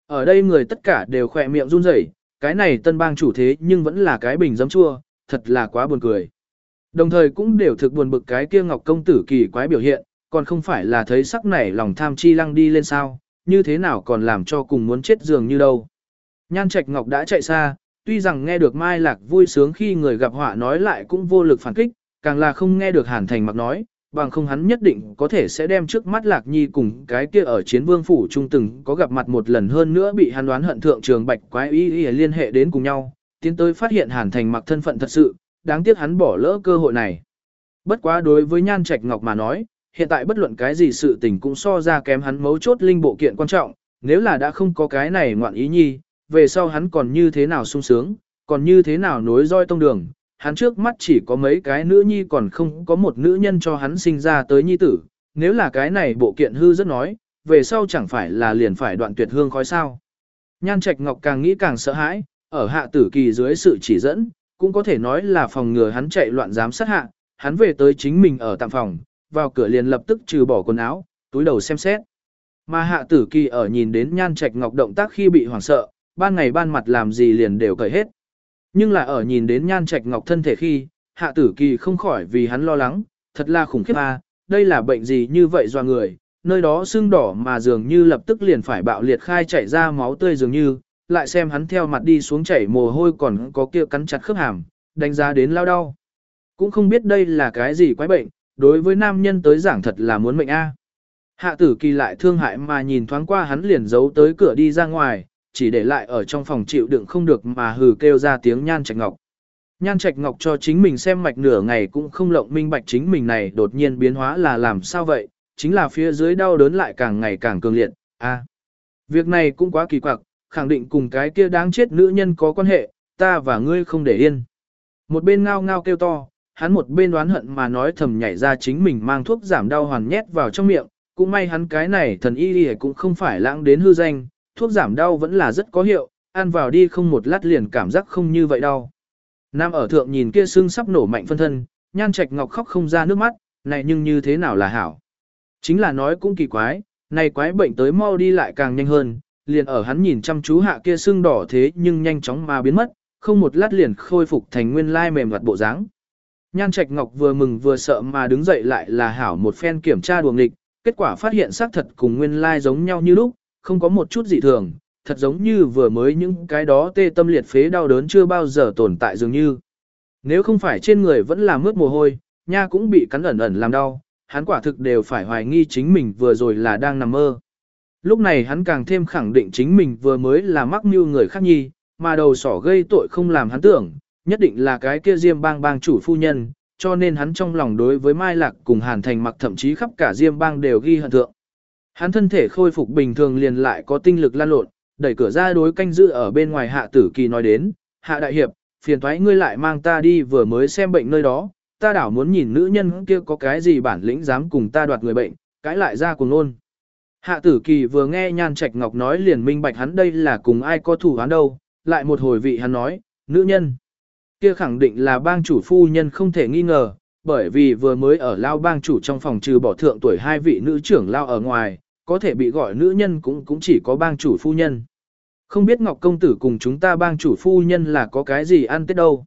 Ở đây người tất cả đều khỏe miệng run rẩy, cái này tân bang chủ thế nhưng vẫn là cái bình giấm chua, thật là quá buồn cười. Đồng thời cũng đều thực buồn bực cái kia ngọc công tử kỳ quái biểu hiện, còn không phải là thấy sắc nảy lòng tham chi lăng đi lên sao, như thế nào còn làm cho cùng muốn chết dường như đâu. Nhan trạch ngọc đã chạy xa, tuy rằng nghe được Mai Lạc vui sướng khi người gặp họa nói lại cũng vô lực phản kích, càng là không nghe được Hàn Thành mặc nói, bằng không hắn nhất định có thể sẽ đem trước mắt Lạc Nhi cùng cái kia ở chiến vương phủ trung từng có gặp mặt một lần hơn nữa bị hắn đoán hận thượng trường bạch quái ý, ý liên hệ đến cùng nhau, tiến tới phát hiện Hàn Thành mặc thân phận thật sự, đáng tiếc hắn bỏ lỡ cơ hội này. Bất quá đối với Nhan Trạch Ngọc mà nói, hiện tại bất luận cái gì sự tình cũng so ra kém hắn mấu chốt linh bộ kiện quan trọng, nếu là đã không có cái này ngoạn ý nhi, về sau hắn còn như thế nào sung sướng, còn như thế nào nối roi tông đường, hắn trước mắt chỉ có mấy cái nữ nhi còn không có một nữ nhân cho hắn sinh ra tới nhi tử, nếu là cái này bộ kiện hư rất nói, về sau chẳng phải là liền phải đoạn tuyệt hương khói sao. Nhan Trạch Ngọc càng nghĩ càng sợ hãi, ở hạ tử kỳ dưới sự chỉ dẫn, cũng có thể nói là phòng ngừa hắn chạy loạn giám sát hạ, hắn về tới chính mình ở tạm phòng, vào cửa liền lập tức trừ bỏ quần áo, túi đầu xem xét. Mà hạ tử kỳ ở nhìn đến nhan trạch ngọc động tác khi bị hoảng sợ, ban ngày ban mặt làm gì liền đều cởi hết. Nhưng là ở nhìn đến nhan trạch ngọc thân thể khi, hạ tử kỳ không khỏi vì hắn lo lắng, thật là khủng khiếp à, đây là bệnh gì như vậy do người, nơi đó sưng đỏ mà dường như lập tức liền phải bạo liệt khai chảy ra máu tươi dường như, lại xem hắn theo mặt đi xuống chảy mồ hôi còn có kia cắn chặt khớp hàm, đánh giá đến lao đau. Cũng không biết đây là cái gì quái bệnh, đối với nam nhân tới giảng thật là muốn mệnh a. Hạ tử kỳ lại thương hại mà nhìn thoáng qua hắn liền giấu tới cửa đi ra ngoài, chỉ để lại ở trong phòng chịu đựng không được mà hừ kêu ra tiếng nhan trạch ngọc. Nhan trạch ngọc cho chính mình xem mạch nửa ngày cũng không lộng minh bạch chính mình này đột nhiên biến hóa là làm sao vậy, chính là phía dưới đau đớn lại càng ngày càng cường liệt, a Việc này cũng quá kỳ quặc, khẳng định cùng cái kia đáng chết nữ nhân có quan hệ, ta và ngươi không để yên. Một bên ngao ngao kêu to, hắn một bên đoán hận mà nói thầm nhảy ra chính mình mang thuốc giảm đau hoàn nhét vào trong miệng, cũng may hắn cái này thần y y cũng không phải lãng đến hư danh, thuốc giảm đau vẫn là rất có hiệu, ăn vào đi không một lát liền cảm giác không như vậy đau. Nam ở thượng nhìn kia xương sắp nổ mạnh phân thân, nhan trạch ngọc khóc không ra nước mắt, này nhưng như thế nào là hảo. Chính là nói cũng kỳ quái, này quái bệnh tới mau đi lại càng nhanh hơn, liền ở hắn nhìn chăm chú hạ kia xương đỏ thế nhưng nhanh chóng mà biến mất, không một lát liền khôi phục thành nguyên lai mềm mặt bộ dáng. Nhan Trạch Ngọc vừa mừng vừa sợ mà đứng dậy lại là hảo một phen kiểm tra đuồng nghịch, kết quả phát hiện xác thật cùng nguyên lai giống nhau như lúc, không có một chút dị thường, thật giống như vừa mới những cái đó tê tâm liệt phế đau đớn chưa bao giờ tồn tại dường như. Nếu không phải trên người vẫn là mướt mồ hôi, nha cũng bị cắn ẩn ẩn làm đau, hắn quả thực đều phải hoài nghi chính mình vừa rồi là đang nằm mơ. Lúc này hắn càng thêm khẳng định chính mình vừa mới là mắc mưu người khác nhi, mà đầu sỏ gây tội không làm hắn tưởng, nhất định là cái kia Diêm bang bang chủ phu nhân, cho nên hắn trong lòng đối với Mai Lạc cùng Hàn Thành mặc thậm chí khắp cả Diêm bang đều ghi hận thượng. Hắn thân thể khôi phục bình thường liền lại có tinh lực lan lộn, đẩy cửa ra đối canh giữ ở bên ngoài hạ tử kỳ nói đến, hạ đại hiệp, phiền thoái ngươi lại mang ta đi vừa mới xem bệnh nơi đó, ta đảo muốn nhìn nữ nhân kia có cái gì bản lĩnh dám cùng ta đoạt người bệnh, cãi lại ra cùng luôn. Hạ tử kỳ vừa nghe nhan trạch ngọc nói liền minh bạch hắn đây là cùng ai có thủ hắn đâu, lại một hồi vị hắn nói, nữ nhân. Kia khẳng định là bang chủ phu nhân không thể nghi ngờ, bởi vì vừa mới ở lao bang chủ trong phòng trừ bỏ thượng tuổi hai vị nữ trưởng lao ở ngoài, có thể bị gọi nữ nhân cũng cũng chỉ có bang chủ phu nhân. Không biết Ngọc Công Tử cùng chúng ta bang chủ phu nhân là có cái gì ăn tết đâu.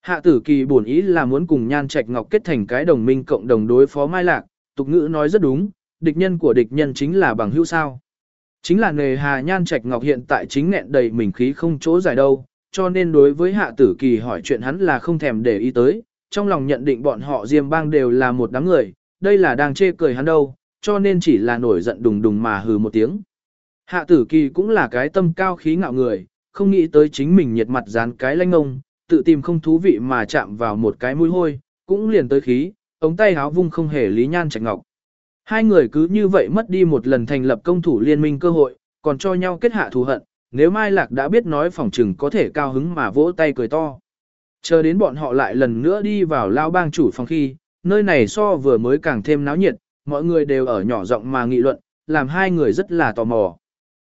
Hạ tử kỳ buồn ý là muốn cùng nhan trạch Ngọc kết thành cái đồng minh cộng đồng đối phó Mai Lạc, tục ngữ nói rất đúng, địch nhân của địch nhân chính là bằng hữu sao. Chính là nề hà nhan trạch ngọc hiện tại chính nghẹn đầy mình khí không chỗ giải đâu, cho nên đối với hạ tử kỳ hỏi chuyện hắn là không thèm để ý tới, trong lòng nhận định bọn họ diêm bang đều là một đám người, đây là đang chê cười hắn đâu, cho nên chỉ là nổi giận đùng đùng mà hừ một tiếng. Hạ tử kỳ cũng là cái tâm cao khí ngạo người, không nghĩ tới chính mình nhiệt mặt dán cái lanh ngông, tự tìm không thú vị mà chạm vào một cái mũi hôi, cũng liền tới khí, ống tay háo vung không hề lý nhan trạch ngọc. Hai người cứ như vậy mất đi một lần thành lập công thủ liên minh cơ hội, còn cho nhau kết hạ thù hận, nếu Mai Lạc đã biết nói phỏng trừng có thể cao hứng mà vỗ tay cười to. Chờ đến bọn họ lại lần nữa đi vào lao bang chủ phòng khi, nơi này so vừa mới càng thêm náo nhiệt, mọi người đều ở nhỏ giọng mà nghị luận, làm hai người rất là tò mò.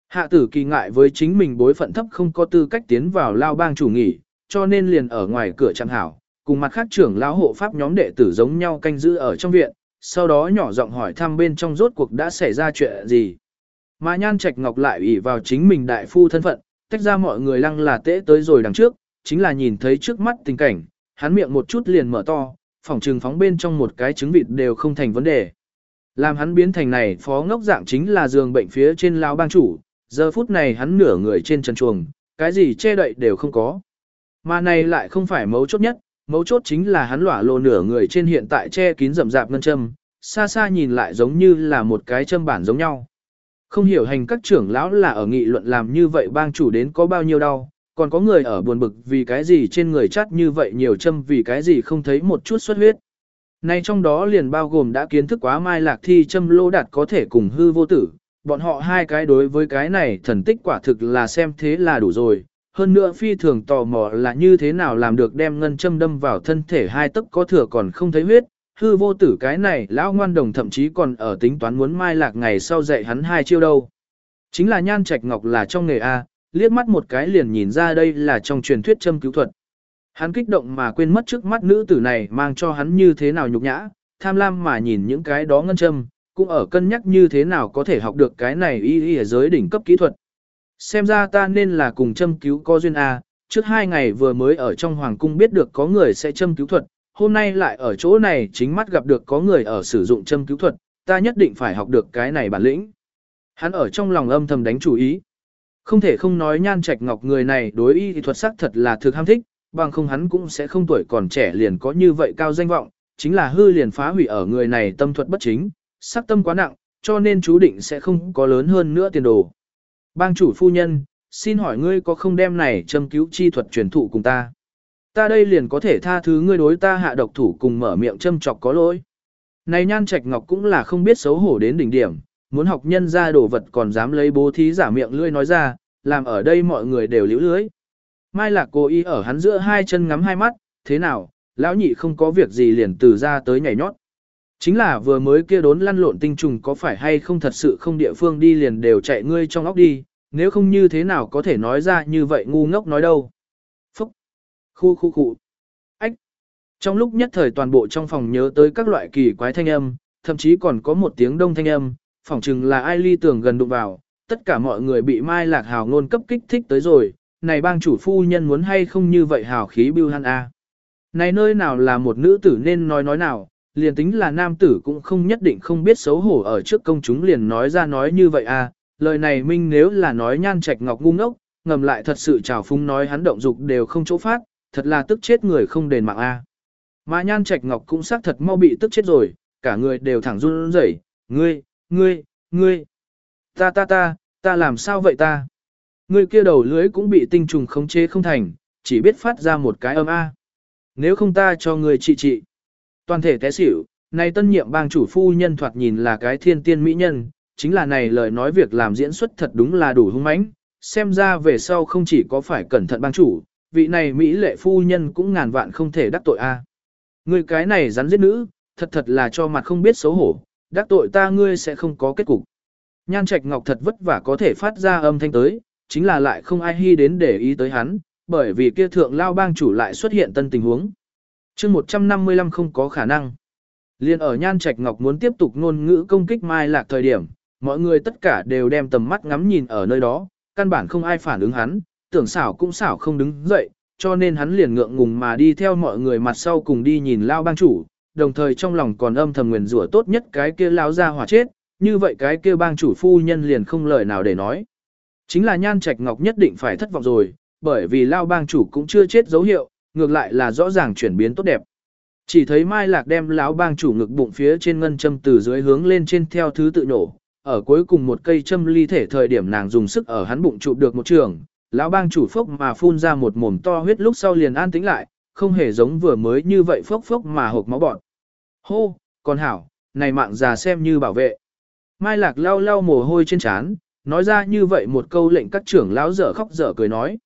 Hạ tử kỳ ngại với chính mình bối phận thấp không có tư cách tiến vào lao bang chủ nghỉ, cho nên liền ở ngoài cửa chẳng hảo, cùng mặt khác trưởng lão hộ pháp nhóm đệ tử giống nhau canh giữ ở trong viện, sau đó nhỏ giọng hỏi thăm bên trong rốt cuộc đã xảy ra chuyện gì. Mà nhan trạch ngọc lại ủy vào chính mình đại phu thân phận, tách ra mọi người lăng là tễ tới rồi đằng trước, chính là nhìn thấy trước mắt tình cảnh, hắn miệng một chút liền mở to, phòng trừng phóng bên trong một cái trứng vịt đều không thành vấn đề. Làm hắn biến thành này phó ngốc dạng chính là giường bệnh phía trên lao bang chủ, giờ phút này hắn nửa người trên chân chuồng, cái gì che đậy đều không có. Mà này lại không phải mấu chốt nhất, mấu chốt chính là hắn lỏa lộ nửa người trên hiện tại che kín rậm rạp ngân châm, xa xa nhìn lại giống như là một cái châm bản giống nhau. Không hiểu hành các trưởng lão là ở nghị luận làm như vậy bang chủ đến có bao nhiêu đau, còn có người ở buồn bực vì cái gì trên người chát như vậy nhiều châm vì cái gì không thấy một chút xuất huyết. Nay trong đó liền bao gồm đã kiến thức quá mai lạc thi châm lô đạt có thể cùng hư vô tử, bọn họ hai cái đối với cái này thần tích quả thực là xem thế là đủ rồi, hơn nữa phi thường tò mò là như thế nào làm được đem ngân châm đâm vào thân thể hai tấc có thừa còn không thấy huyết. Hư vô tử cái này lão ngoan đồng thậm chí còn ở tính toán muốn mai lạc ngày sau dạy hắn hai chiêu đâu. Chính là nhan trạch ngọc là trong nghề A, liếc mắt một cái liền nhìn ra đây là trong truyền thuyết châm cứu thuật. Hắn kích động mà quên mất trước mắt nữ tử này mang cho hắn như thế nào nhục nhã, tham lam mà nhìn những cái đó ngân châm, cũng ở cân nhắc như thế nào có thể học được cái này y y ở giới đỉnh cấp kỹ thuật. Xem ra ta nên là cùng châm cứu có duyên A, trước hai ngày vừa mới ở trong hoàng cung biết được có người sẽ châm cứu thuật, hôm nay lại ở chỗ này chính mắt gặp được có người ở sử dụng châm cứu thuật, ta nhất định phải học được cái này bản lĩnh. Hắn ở trong lòng âm thầm đánh chủ ý. Không thể không nói nhan trạch ngọc người này đối y thuật sắc thật là thực ham thích, bằng không hắn cũng sẽ không tuổi còn trẻ liền có như vậy cao danh vọng, chính là hư liền phá hủy ở người này tâm thuật bất chính, sắc tâm quá nặng, cho nên chú định sẽ không có lớn hơn nữa tiền đồ. Bang chủ phu nhân, xin hỏi ngươi có không đem này châm cứu chi thuật truyền thụ cùng ta? Ta đây liền có thể tha thứ ngươi đối ta hạ độc thủ cùng mở miệng châm chọc có lỗi. Này nhan trạch ngọc cũng là không biết xấu hổ đến đỉnh điểm, muốn học nhân ra đồ vật còn dám lấy bố thí giả miệng lưỡi nói ra, làm ở đây mọi người đều liễu lưới. Mai lạc cố ý ở hắn giữa hai chân ngắm hai mắt, thế nào, lão nhị không có việc gì liền từ ra tới nhảy nhót. Chính là vừa mới kia đốn lăn lộn tinh trùng có phải hay không thật sự không địa phương đi liền đều chạy ngươi trong óc đi, nếu không như thế nào có thể nói ra như vậy ngu ngốc nói đâu. Phúc! Khu khu khu! Ách! Trong lúc nhất thời toàn bộ trong phòng nhớ tới các loại kỳ quái thanh âm, thậm chí còn có một tiếng đông thanh âm, phỏng chừng là ai ly tưởng gần đụng vào, tất cả mọi người bị Mai Lạc Hào ngôn cấp kích thích tới rồi, này bang chủ phu nhân muốn hay không như vậy hào khí bưu hắn a. Này nơi nào là một nữ tử nên nói nói nào, liền tính là nam tử cũng không nhất định không biết xấu hổ ở trước công chúng liền nói ra nói như vậy a. Lời này minh nếu là nói nhan trạch ngọc ngu ngốc, ngầm lại thật sự trào phúng nói hắn động dục đều không chỗ phát, thật là tức chết người không đền mạng a. Mà nhan trạch ngọc cũng xác thật mau bị tức chết rồi, cả người đều thẳng run rẩy, ngươi, ngươi, ngươi, ta ta ta, ta làm sao vậy ta? Người kia đầu lưới cũng bị tinh trùng khống chế không thành, chỉ biết phát ra một cái âm A. Nếu không ta cho người trị trị. Toàn thể té xỉu, này tân nhiệm bang chủ phu nhân thoạt nhìn là cái thiên tiên mỹ nhân, chính là này lời nói việc làm diễn xuất thật đúng là đủ hung mãnh. Xem ra về sau không chỉ có phải cẩn thận bang chủ, vị này mỹ lệ phu nhân cũng ngàn vạn không thể đắc tội a. Ngươi cái này rắn giết nữ, thật thật là cho mặt không biết xấu hổ, đắc tội ta ngươi sẽ không có kết cục. Nhan Trạch Ngọc thật vất vả có thể phát ra âm thanh tới, chính là lại không ai hy đến để ý tới hắn, bởi vì kia thượng lao bang chủ lại xuất hiện tân tình huống. chương 155 không có khả năng. Liên ở Nhan Trạch Ngọc muốn tiếp tục ngôn ngữ công kích Mai Lạc thời điểm, mọi người tất cả đều đem tầm mắt ngắm nhìn ở nơi đó, căn bản không ai phản ứng hắn, tưởng xảo cũng xảo không đứng dậy, cho nên hắn liền ngượng ngùng mà đi theo mọi người mặt sau cùng đi nhìn lao bang chủ, đồng thời trong lòng còn âm thầm nguyền rủa tốt nhất cái kia lao ra hỏa chết, như vậy cái kia bang chủ phu nhân liền không lời nào để nói. Chính là nhan trạch ngọc nhất định phải thất vọng rồi, bởi vì lao bang chủ cũng chưa chết dấu hiệu, ngược lại là rõ ràng chuyển biến tốt đẹp. Chỉ thấy Mai Lạc đem lão bang chủ ngực bụng phía trên ngân châm từ dưới hướng lên trên theo thứ tự nổ, ở cuối cùng một cây châm ly thể thời điểm nàng dùng sức ở hắn bụng chụp được một trường, lão bang chủ phốc mà phun ra một mồm to huyết lúc sau liền an tĩnh lại, không hề giống vừa mới như vậy phốc phốc mà hộc máu bọt. Hô, con hảo, này mạng già xem như bảo vệ. Mai Lạc lau lau mồ hôi trên trán, nói ra như vậy một câu lệnh các trưởng lão dở khóc dở cười nói.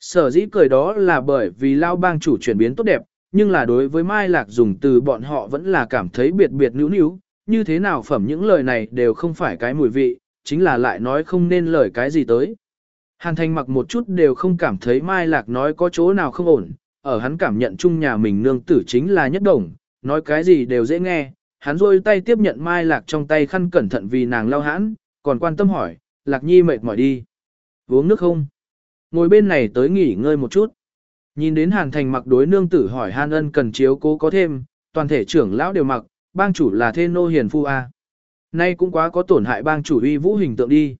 Sở dĩ cười đó là bởi vì lao bang chủ chuyển biến tốt đẹp, nhưng là đối với Mai Lạc dùng từ bọn họ vẫn là cảm thấy biệt biệt níu níu, như thế nào phẩm những lời này đều không phải cái mùi vị, chính là lại nói không nên lời cái gì tới. Hàn Thành mặc một chút đều không cảm thấy Mai Lạc nói có chỗ nào không ổn, ở hắn cảm nhận chung nhà mình nương tử chính là nhất đồng, nói cái gì đều dễ nghe, hắn rôi tay tiếp nhận Mai Lạc trong tay khăn cẩn thận vì nàng lao hãn, còn quan tâm hỏi, Lạc Nhi mệt mỏi đi. Uống nước không? Ngồi bên này tới nghỉ ngơi một chút. Nhìn đến Hàn Thành mặc đối nương tử hỏi Hàn ân cần chiếu cố có thêm, toàn thể trưởng lão đều mặc, bang chủ là thê nô hiền phu A. Nay cũng quá có tổn hại bang chủ uy vũ hình tượng đi.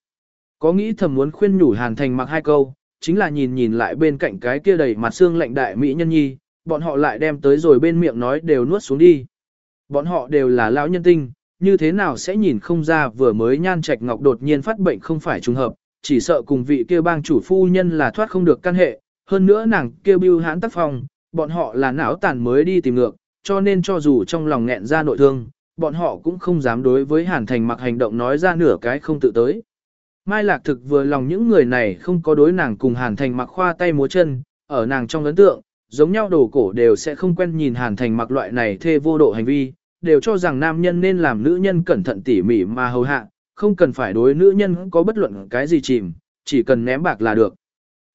Có nghĩ thầm muốn khuyên nhủ Hàn Thành mặc hai câu, chính là nhìn nhìn lại bên cạnh cái kia đầy mặt xương lạnh đại mỹ nhân nhi, bọn họ lại đem tới rồi bên miệng nói đều nuốt xuống đi. Bọn họ đều là lão nhân tinh, như thế nào sẽ nhìn không ra vừa mới nhan trạch ngọc đột nhiên phát bệnh không phải trùng hợp, chỉ sợ cùng vị kia bang chủ phu nhân là thoát không được căn hệ, hơn nữa nàng kêu bưu hãn tác phong, bọn họ là não tàn mới đi tìm ngược, cho nên cho dù trong lòng nghẹn ra nội thương, bọn họ cũng không dám đối với hàn thành mặc hành động nói ra nửa cái không tự tới. Mai Lạc thực vừa lòng những người này không có đối nàng cùng hàn thành mặc khoa tay múa chân, ở nàng trong ấn tượng, giống nhau đồ cổ đều sẽ không quen nhìn hàn thành mặc loại này thê vô độ hành vi, đều cho rằng nam nhân nên làm nữ nhân cẩn thận tỉ mỉ mà hầu hạ, không cần phải đối nữ nhân có bất luận cái gì chìm, chỉ cần ném bạc là được.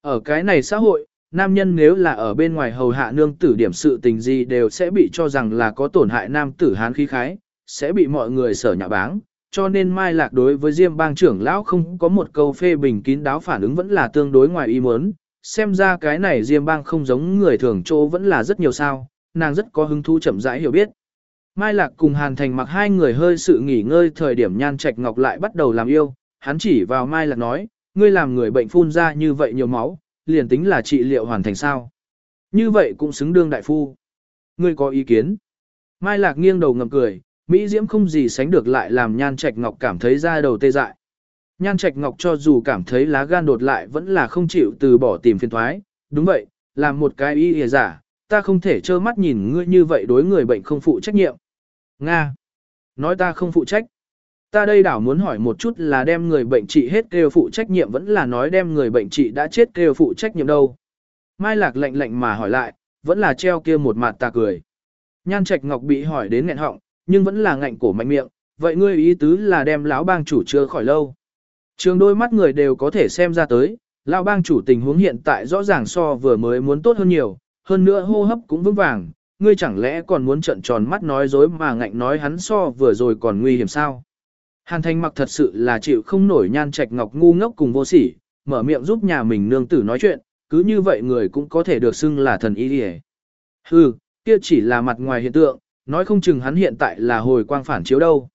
Ở cái này xã hội, nam nhân nếu là ở bên ngoài hầu hạ nương tử điểm sự tình gì đều sẽ bị cho rằng là có tổn hại nam tử hán khí khái, sẽ bị mọi người sở nhạ báng, cho nên Mai Lạc đối với Diêm bang trưởng lão không có một câu phê bình kín đáo phản ứng vẫn là tương đối ngoài ý muốn, xem ra cái này Diêm bang không giống người thường chỗ vẫn là rất nhiều sao, nàng rất có hứng thú chậm rãi hiểu biết. Mai Lạc cùng Hàn Thành mặc hai người hơi sự nghỉ ngơi thời điểm nhan trạch ngọc lại bắt đầu làm yêu, hắn chỉ vào Mai Lạc nói, ngươi làm người bệnh phun ra như vậy nhiều máu, liền tính là trị liệu hoàn thành sao. Như vậy cũng xứng đương đại phu. Ngươi có ý kiến? Mai Lạc nghiêng đầu ngầm cười, Mỹ Diễm không gì sánh được lại làm Nhan Trạch Ngọc cảm thấy da đầu tê dại. Nhan Trạch Ngọc cho dù cảm thấy lá gan đột lại vẫn là không chịu từ bỏ tìm phiền thoái. Đúng vậy, làm một cái y hề giả, ta không thể trơ mắt nhìn ngươi như vậy đối người bệnh không phụ trách nhiệm. Nga. Nói ta không phụ trách. Ta đây đảo muốn hỏi một chút là đem người bệnh trị hết kêu phụ trách nhiệm vẫn là nói đem người bệnh trị đã chết kêu phụ trách nhiệm đâu. Mai Lạc lạnh lạnh mà hỏi lại, vẫn là treo kia một mặt ta cười. Nhan Trạch Ngọc bị hỏi đến nghẹn họng, nhưng vẫn là ngạnh cổ mạnh miệng, vậy ngươi ý tứ là đem lão bang chủ chưa khỏi lâu. Trường đôi mắt người đều có thể xem ra tới, lão bang chủ tình huống hiện tại rõ ràng so vừa mới muốn tốt hơn nhiều, hơn nữa hô hấp cũng vững vàng, ngươi chẳng lẽ còn muốn trận tròn mắt nói dối mà ngạnh nói hắn so vừa rồi còn nguy hiểm sao? Hàn Thành mặc thật sự là chịu không nổi nhan trạch ngọc ngu ngốc cùng vô sỉ, mở miệng giúp nhà mình nương tử nói chuyện, cứ như vậy người cũng có thể được xưng là thần y đi Hừ, kia chỉ là mặt ngoài hiện tượng, nói không chừng hắn hiện tại là hồi quang phản chiếu đâu.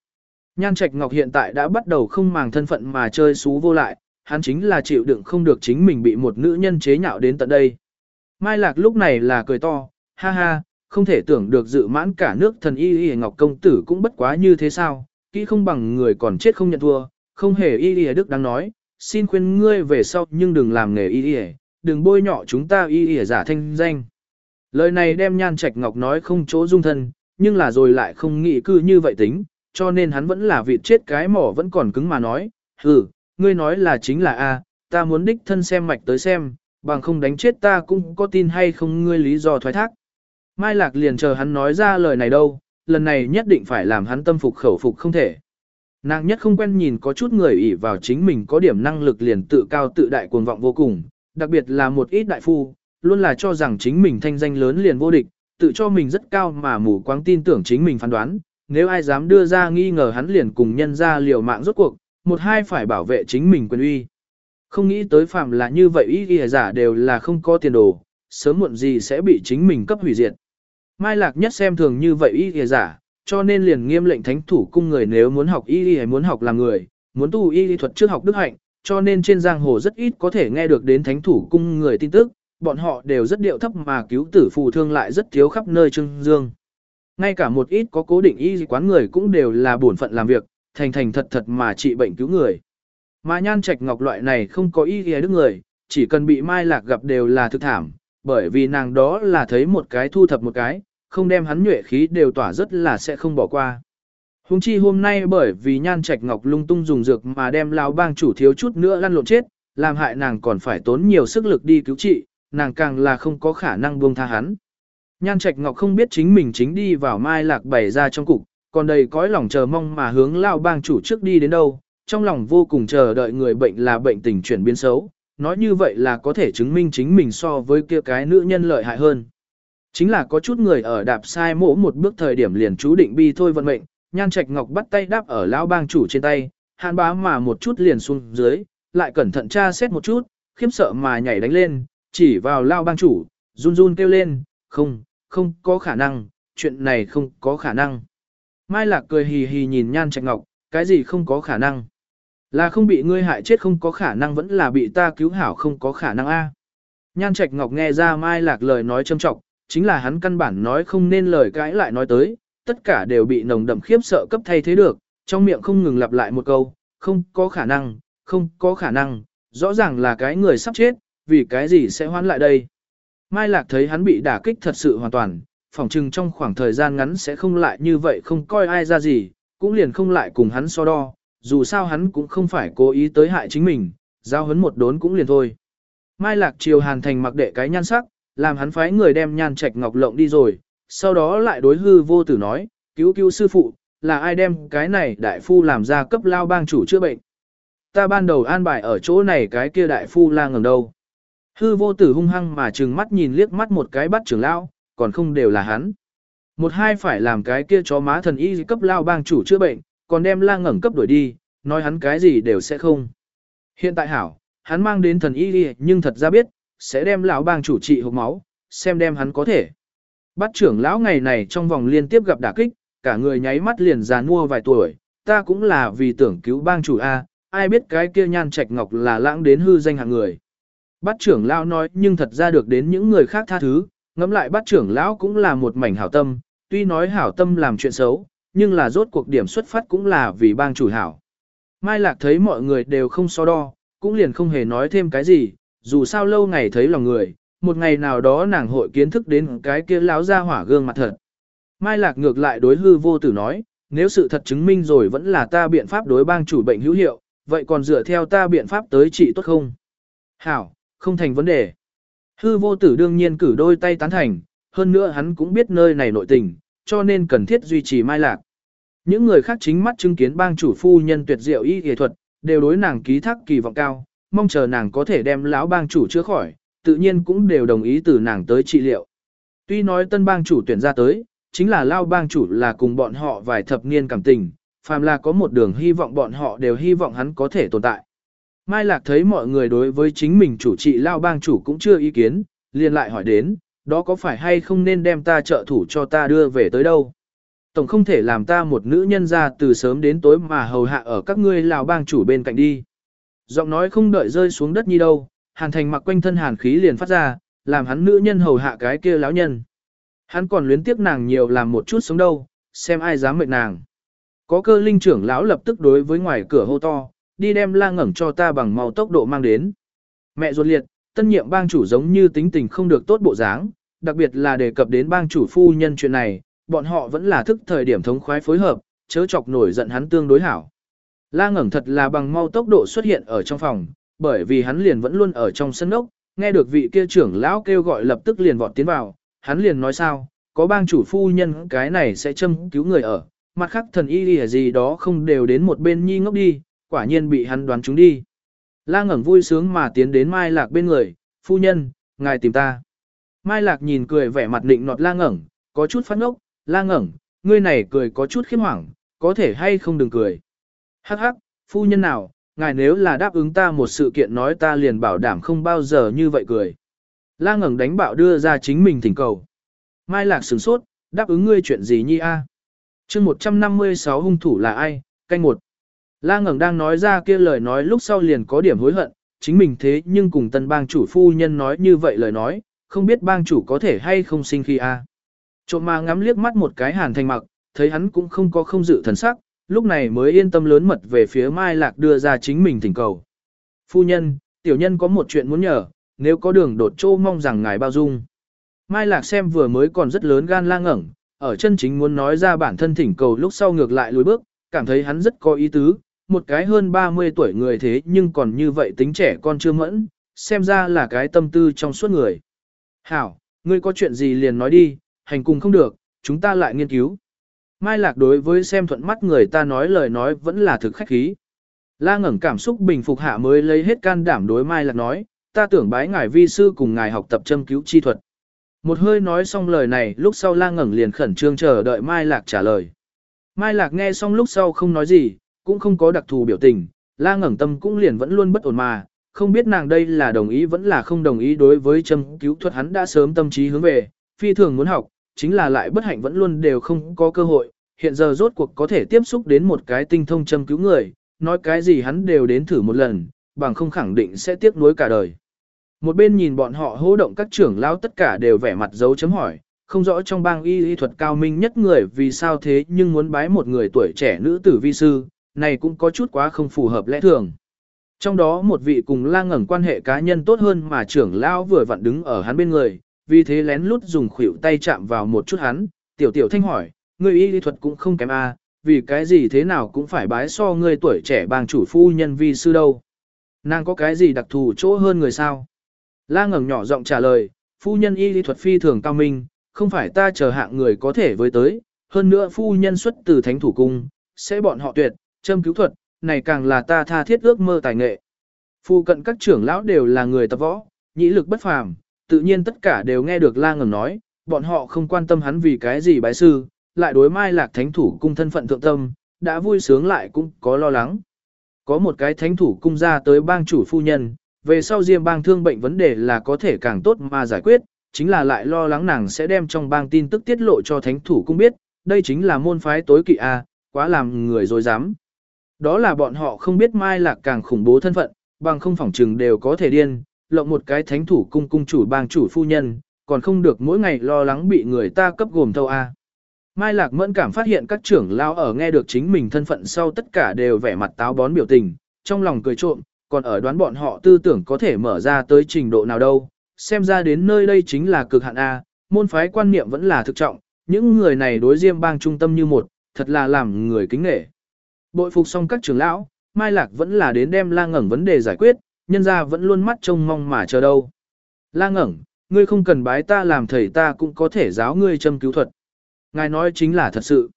Nhan Trạch Ngọc hiện tại đã bắt đầu không màng thân phận mà chơi xú vô lại, hắn chính là chịu đựng không được chính mình bị một nữ nhân chế nhạo đến tận đây. Mai Lạc lúc này là cười to, ha ha, không thể tưởng được dự mãn cả nước thần y y Ngọc công tử cũng bất quá như thế sao, kỹ không bằng người còn chết không nhận thua, không hề y y đức đang nói, xin khuyên ngươi về sau nhưng đừng làm nghề y y, đừng bôi nhọ chúng ta y y giả thanh danh. Lời này đem Nhan Trạch Ngọc nói không chỗ dung thân, nhưng là rồi lại không nghĩ cư như vậy tính, cho nên hắn vẫn là vịt chết cái mỏ vẫn còn cứng mà nói, hừ, ngươi nói là chính là A, ta muốn đích thân xem mạch tới xem, bằng không đánh chết ta cũng có tin hay không ngươi lý do thoái thác. Mai Lạc liền chờ hắn nói ra lời này đâu, lần này nhất định phải làm hắn tâm phục khẩu phục không thể. Nàng nhất không quen nhìn có chút người ỷ vào chính mình có điểm năng lực liền tự cao tự đại cuồng vọng vô cùng, đặc biệt là một ít đại phu, luôn là cho rằng chính mình thanh danh lớn liền vô địch, tự cho mình rất cao mà mù quáng tin tưởng chính mình phán đoán, nếu ai dám đưa ra nghi ngờ hắn liền cùng nhân ra liều mạng rốt cuộc, một hai phải bảo vệ chính mình quyền uy. Không nghĩ tới phạm là như vậy ý ghi giả đều là không có tiền đồ, sớm muộn gì sẽ bị chính mình cấp hủy diệt. Mai Lạc nhất xem thường như vậy ý ghi giả, cho nên liền nghiêm lệnh thánh thủ cung người nếu muốn học y hay muốn học làm người, muốn tu y thuật trước học đức hạnh, cho nên trên giang hồ rất ít có thể nghe được đến thánh thủ cung người tin tức, bọn họ đều rất điệu thấp mà cứu tử phù thương lại rất thiếu khắp nơi trưng dương. Ngay cả một ít có cố định y quán người cũng đều là bổn phận làm việc, thành thành thật thật mà trị bệnh cứu người. Mà nhan trạch ngọc loại này không có ý nghĩa đức người, chỉ cần bị mai lạc gặp đều là thực thảm, bởi vì nàng đó là thấy một cái thu thập một cái, không đem hắn nhuệ khí đều tỏa rất là sẽ không bỏ qua. Hùng chi hôm nay bởi vì nhan trạch ngọc lung tung dùng dược mà đem lao bang chủ thiếu chút nữa lăn lộn chết, làm hại nàng còn phải tốn nhiều sức lực đi cứu trị, nàng càng là không có khả năng buông tha hắn. Nhan Trạch Ngọc không biết chính mình chính đi vào mai lạc bày ra trong cục, còn đầy cõi lòng chờ mong mà hướng lao bang chủ trước đi đến đâu, trong lòng vô cùng chờ đợi người bệnh là bệnh tình chuyển biến xấu, nói như vậy là có thể chứng minh chính mình so với kia cái nữ nhân lợi hại hơn. Chính là có chút người ở đạp sai mỗ một bước thời điểm liền chú định bi thôi vận mệnh, Nhan Trạch Ngọc bắt tay đáp ở lao bang chủ trên tay, hạn bá mà một chút liền xuống dưới, lại cẩn thận tra xét một chút, khiếp sợ mà nhảy đánh lên, chỉ vào lao bang chủ, run run kêu lên, không, không có khả năng, chuyện này không có khả năng. Mai Lạc cười hì hì nhìn Nhan Trạch Ngọc, cái gì không có khả năng? Là không bị ngươi hại chết không có khả năng vẫn là bị ta cứu hảo không có khả năng a. Nhan Trạch Ngọc nghe ra Mai Lạc lời nói châm trọng, chính là hắn căn bản nói không nên lời cãi lại nói tới, tất cả đều bị nồng đậm khiếp sợ cấp thay thế được, trong miệng không ngừng lặp lại một câu, không có khả năng, không có khả năng, rõ ràng là cái người sắp chết, vì cái gì sẽ hoán lại đây. Mai Lạc thấy hắn bị đả kích thật sự hoàn toàn, phỏng chừng trong khoảng thời gian ngắn sẽ không lại như vậy không coi ai ra gì, cũng liền không lại cùng hắn so đo, dù sao hắn cũng không phải cố ý tới hại chính mình, giao hấn một đốn cũng liền thôi. Mai Lạc triều hàn thành mặc đệ cái nhan sắc, làm hắn phái người đem nhan trạch ngọc lộng đi rồi, sau đó lại đối hư vô tử nói, cứu cứu sư phụ, là ai đem cái này đại phu làm ra cấp lao bang chủ chữa bệnh. Ta ban đầu an bài ở chỗ này cái kia đại phu la ngầm đâu. Hư vô tử hung hăng mà trừng mắt nhìn liếc mắt một cái bắt trưởng lao, còn không đều là hắn. Một hai phải làm cái kia chó má thần y cấp lao bang chủ chữa bệnh, còn đem la ngẩng cấp đuổi đi, nói hắn cái gì đều sẽ không. Hiện tại hảo, hắn mang đến thần y đi nhưng thật ra biết, sẽ đem lão bang chủ trị hộp máu, xem đem hắn có thể. Bắt trưởng lão ngày này trong vòng liên tiếp gặp đả kích, cả người nháy mắt liền già mua vài tuổi, ta cũng là vì tưởng cứu bang chủ A, ai biết cái kia nhan trạch ngọc là lãng đến hư danh hạng người. Bắt trưởng lão nói nhưng thật ra được đến những người khác tha thứ, ngẫm lại bắt trưởng lão cũng là một mảnh hảo tâm, tuy nói hảo tâm làm chuyện xấu, nhưng là rốt cuộc điểm xuất phát cũng là vì bang chủ hảo. Mai Lạc thấy mọi người đều không so đo, cũng liền không hề nói thêm cái gì, dù sao lâu ngày thấy lòng người, một ngày nào đó nàng hội kiến thức đến cái kia láo ra hỏa gương mặt thật. Mai Lạc ngược lại đối hư vô tử nói, nếu sự thật chứng minh rồi vẫn là ta biện pháp đối bang chủ bệnh hữu hiệu, vậy còn dựa theo ta biện pháp tới trị tốt không? Hảo, không thành vấn đề. Hư vô tử đương nhiên cử đôi tay tán thành, hơn nữa hắn cũng biết nơi này nội tình, cho nên cần thiết duy trì Mai Lạc. Những người khác chính mắt chứng kiến bang chủ phu nhân tuyệt diệu y y thuật, đều đối nàng ký thác kỳ vọng cao, mong chờ nàng có thể đem lão bang chủ chữa khỏi, tự nhiên cũng đều đồng ý từ nàng tới trị liệu. Tuy nói tân bang chủ tuyển ra tới, chính là lao bang chủ là cùng bọn họ vài thập niên cảm tình, phàm là có một đường hy vọng bọn họ đều hy vọng hắn có thể tồn tại. Mai Lạc thấy mọi người đối với chính mình chủ trị lao bang chủ cũng chưa ý kiến, liền lại hỏi đến, đó có phải hay không nên đem ta trợ thủ cho ta đưa về tới đâu? Tổng không thể làm ta một nữ nhân ra từ sớm đến tối mà hầu hạ ở các ngươi lào bang chủ bên cạnh đi. Giọng nói không đợi rơi xuống đất như đâu, hàn thành mặc quanh thân hàn khí liền phát ra, làm hắn nữ nhân hầu hạ cái kia lão nhân. Hắn còn luyến tiếc nàng nhiều làm một chút sống đâu, xem ai dám mệt nàng. Có cơ linh trưởng lão lập tức đối với ngoài cửa hô to, đi đem la ngẩng cho ta bằng màu tốc độ mang đến. Mẹ ruột liệt, tân nhiệm bang chủ giống như tính tình không được tốt bộ dáng, đặc biệt là đề cập đến bang chủ phu nhân chuyện này, bọn họ vẫn là thức thời điểm thống khoái phối hợp, chớ chọc nổi giận hắn tương đối hảo. La ngẩng thật là bằng mau tốc độ xuất hiện ở trong phòng, bởi vì hắn liền vẫn luôn ở trong sân ốc, nghe được vị kia trưởng lão kêu gọi lập tức liền vọt tiến vào, hắn liền nói sao, có bang chủ phu nhân cái này sẽ châm cứu người ở, mặt khác thần y gì, gì đó không đều đến một bên nhi ngốc đi, quả nhiên bị hắn đoán chúng đi. La ngẩng vui sướng mà tiến đến Mai Lạc bên người, phu nhân, ngài tìm ta. Mai Lạc nhìn cười vẻ mặt định nọt La ngẩng, có chút phát ngốc, La ngẩng, ngươi này cười có chút khiếp hoảng, có thể hay không đừng cười. Hắc hắc, phu nhân nào, ngài nếu là đáp ứng ta một sự kiện nói ta liền bảo đảm không bao giờ như vậy cười. La ngẩng đánh bạo đưa ra chính mình thỉnh cầu. Mai Lạc sửng sốt, đáp ứng ngươi chuyện gì nhi a? À? Chương 156 hung thủ là ai? Canh một. La ngẩng đang nói ra kia lời nói lúc sau liền có điểm hối hận, chính mình thế nhưng cùng tân bang chủ phu nhân nói như vậy lời nói, không biết bang chủ có thể hay không sinh khi a. À. Trộm mà ngắm liếc mắt một cái hàn thành mặc, thấy hắn cũng không có không dự thần sắc, lúc này mới yên tâm lớn mật về phía Mai Lạc đưa ra chính mình thỉnh cầu. Phu nhân, tiểu nhân có một chuyện muốn nhờ, nếu có đường đột trô mong rằng ngài bao dung. Mai Lạc xem vừa mới còn rất lớn gan la ngẩn, ở chân chính muốn nói ra bản thân thỉnh cầu lúc sau ngược lại lùi bước, cảm thấy hắn rất có ý tứ, một cái hơn 30 tuổi người thế nhưng còn như vậy tính trẻ con chưa mẫn, xem ra là cái tâm tư trong suốt người. Hảo, ngươi có chuyện gì liền nói đi, hành cùng không được, chúng ta lại nghiên cứu. Mai Lạc đối với xem thuận mắt người ta nói lời nói vẫn là thực khách khí. La ngẩng cảm xúc bình phục hạ mới lấy hết can đảm đối Mai Lạc nói, ta tưởng bái ngài vi sư cùng ngài học tập châm cứu chi thuật. Một hơi nói xong lời này lúc sau La ngẩng liền khẩn trương chờ đợi Mai Lạc trả lời. Mai Lạc nghe xong lúc sau không nói gì, cũng không có đặc thù biểu tình, La ngẩng tâm cũng liền vẫn luôn bất ổn mà, không biết nàng đây là đồng ý vẫn là không đồng ý đối với châm cứu thuật hắn đã sớm tâm trí hướng về, phi thường muốn học, chính là lại bất hạnh vẫn luôn đều không có cơ hội, hiện giờ rốt cuộc có thể tiếp xúc đến một cái tinh thông châm cứu người, nói cái gì hắn đều đến thử một lần, bằng không khẳng định sẽ tiếc nuối cả đời. Một bên nhìn bọn họ hô động các trưởng lão tất cả đều vẻ mặt dấu chấm hỏi, không rõ trong bang y y thuật cao minh nhất người vì sao thế nhưng muốn bái một người tuổi trẻ nữ tử vi sư, này cũng có chút quá không phù hợp lẽ thường. Trong đó một vị cùng la ngẩn quan hệ cá nhân tốt hơn mà trưởng lão vừa vặn đứng ở hắn bên người, vì thế lén lút dùng khuỷu tay chạm vào một chút hắn, tiểu tiểu thanh hỏi, ngươi y lý thuật cũng không kém a, vì cái gì thế nào cũng phải bái so ngươi tuổi trẻ bang chủ phu nhân vi sư đâu. Nàng có cái gì đặc thù chỗ hơn người sao? La ngẩng nhỏ giọng trả lời, phu nhân y lý thuật phi thường cao minh, không phải ta chờ hạng người có thể với tới, hơn nữa phu nhân xuất từ thánh thủ cung, sẽ bọn họ tuyệt, châm cứu thuật, này càng là ta tha thiết ước mơ tài nghệ. Phu cận các trưởng lão đều là người tập võ, nhĩ lực bất phàm, tự nhiên tất cả đều nghe được la ngầm nói, bọn họ không quan tâm hắn vì cái gì bái sư, lại đối mai lạc thánh thủ cung thân phận thượng tâm, đã vui sướng lại cũng có lo lắng. Có một cái thánh thủ cung ra tới bang chủ phu nhân, về sau riêng bang thương bệnh vấn đề là có thể càng tốt mà giải quyết, chính là lại lo lắng nàng sẽ đem trong bang tin tức tiết lộ cho thánh thủ cung biết, đây chính là môn phái tối kỵ A, quá làm người dối dám. Đó là bọn họ không biết mai lạc càng khủng bố thân phận, bằng không phỏng trừng đều có thể điên, lộng một cái thánh thủ cung cung chủ bang chủ phu nhân, còn không được mỗi ngày lo lắng bị người ta cấp gồm thâu A. Mai Lạc mẫn cảm phát hiện các trưởng lao ở nghe được chính mình thân phận sau tất cả đều vẻ mặt táo bón biểu tình, trong lòng cười trộm, còn ở đoán bọn họ tư tưởng có thể mở ra tới trình độ nào đâu. Xem ra đến nơi đây chính là cực hạn A, môn phái quan niệm vẫn là thực trọng, những người này đối diêm bang trung tâm như một, thật là làm người kính nghệ. Bội phục xong các trưởng lão, Mai Lạc vẫn là đến đem la ngẩn vấn đề giải quyết, nhân ra vẫn luôn mắt trông mong mà chờ đâu. La ngẩn, ngươi không cần bái ta làm thầy ta cũng có thể giáo ngươi châm cứu thuật. Ngài nói chính là thật sự.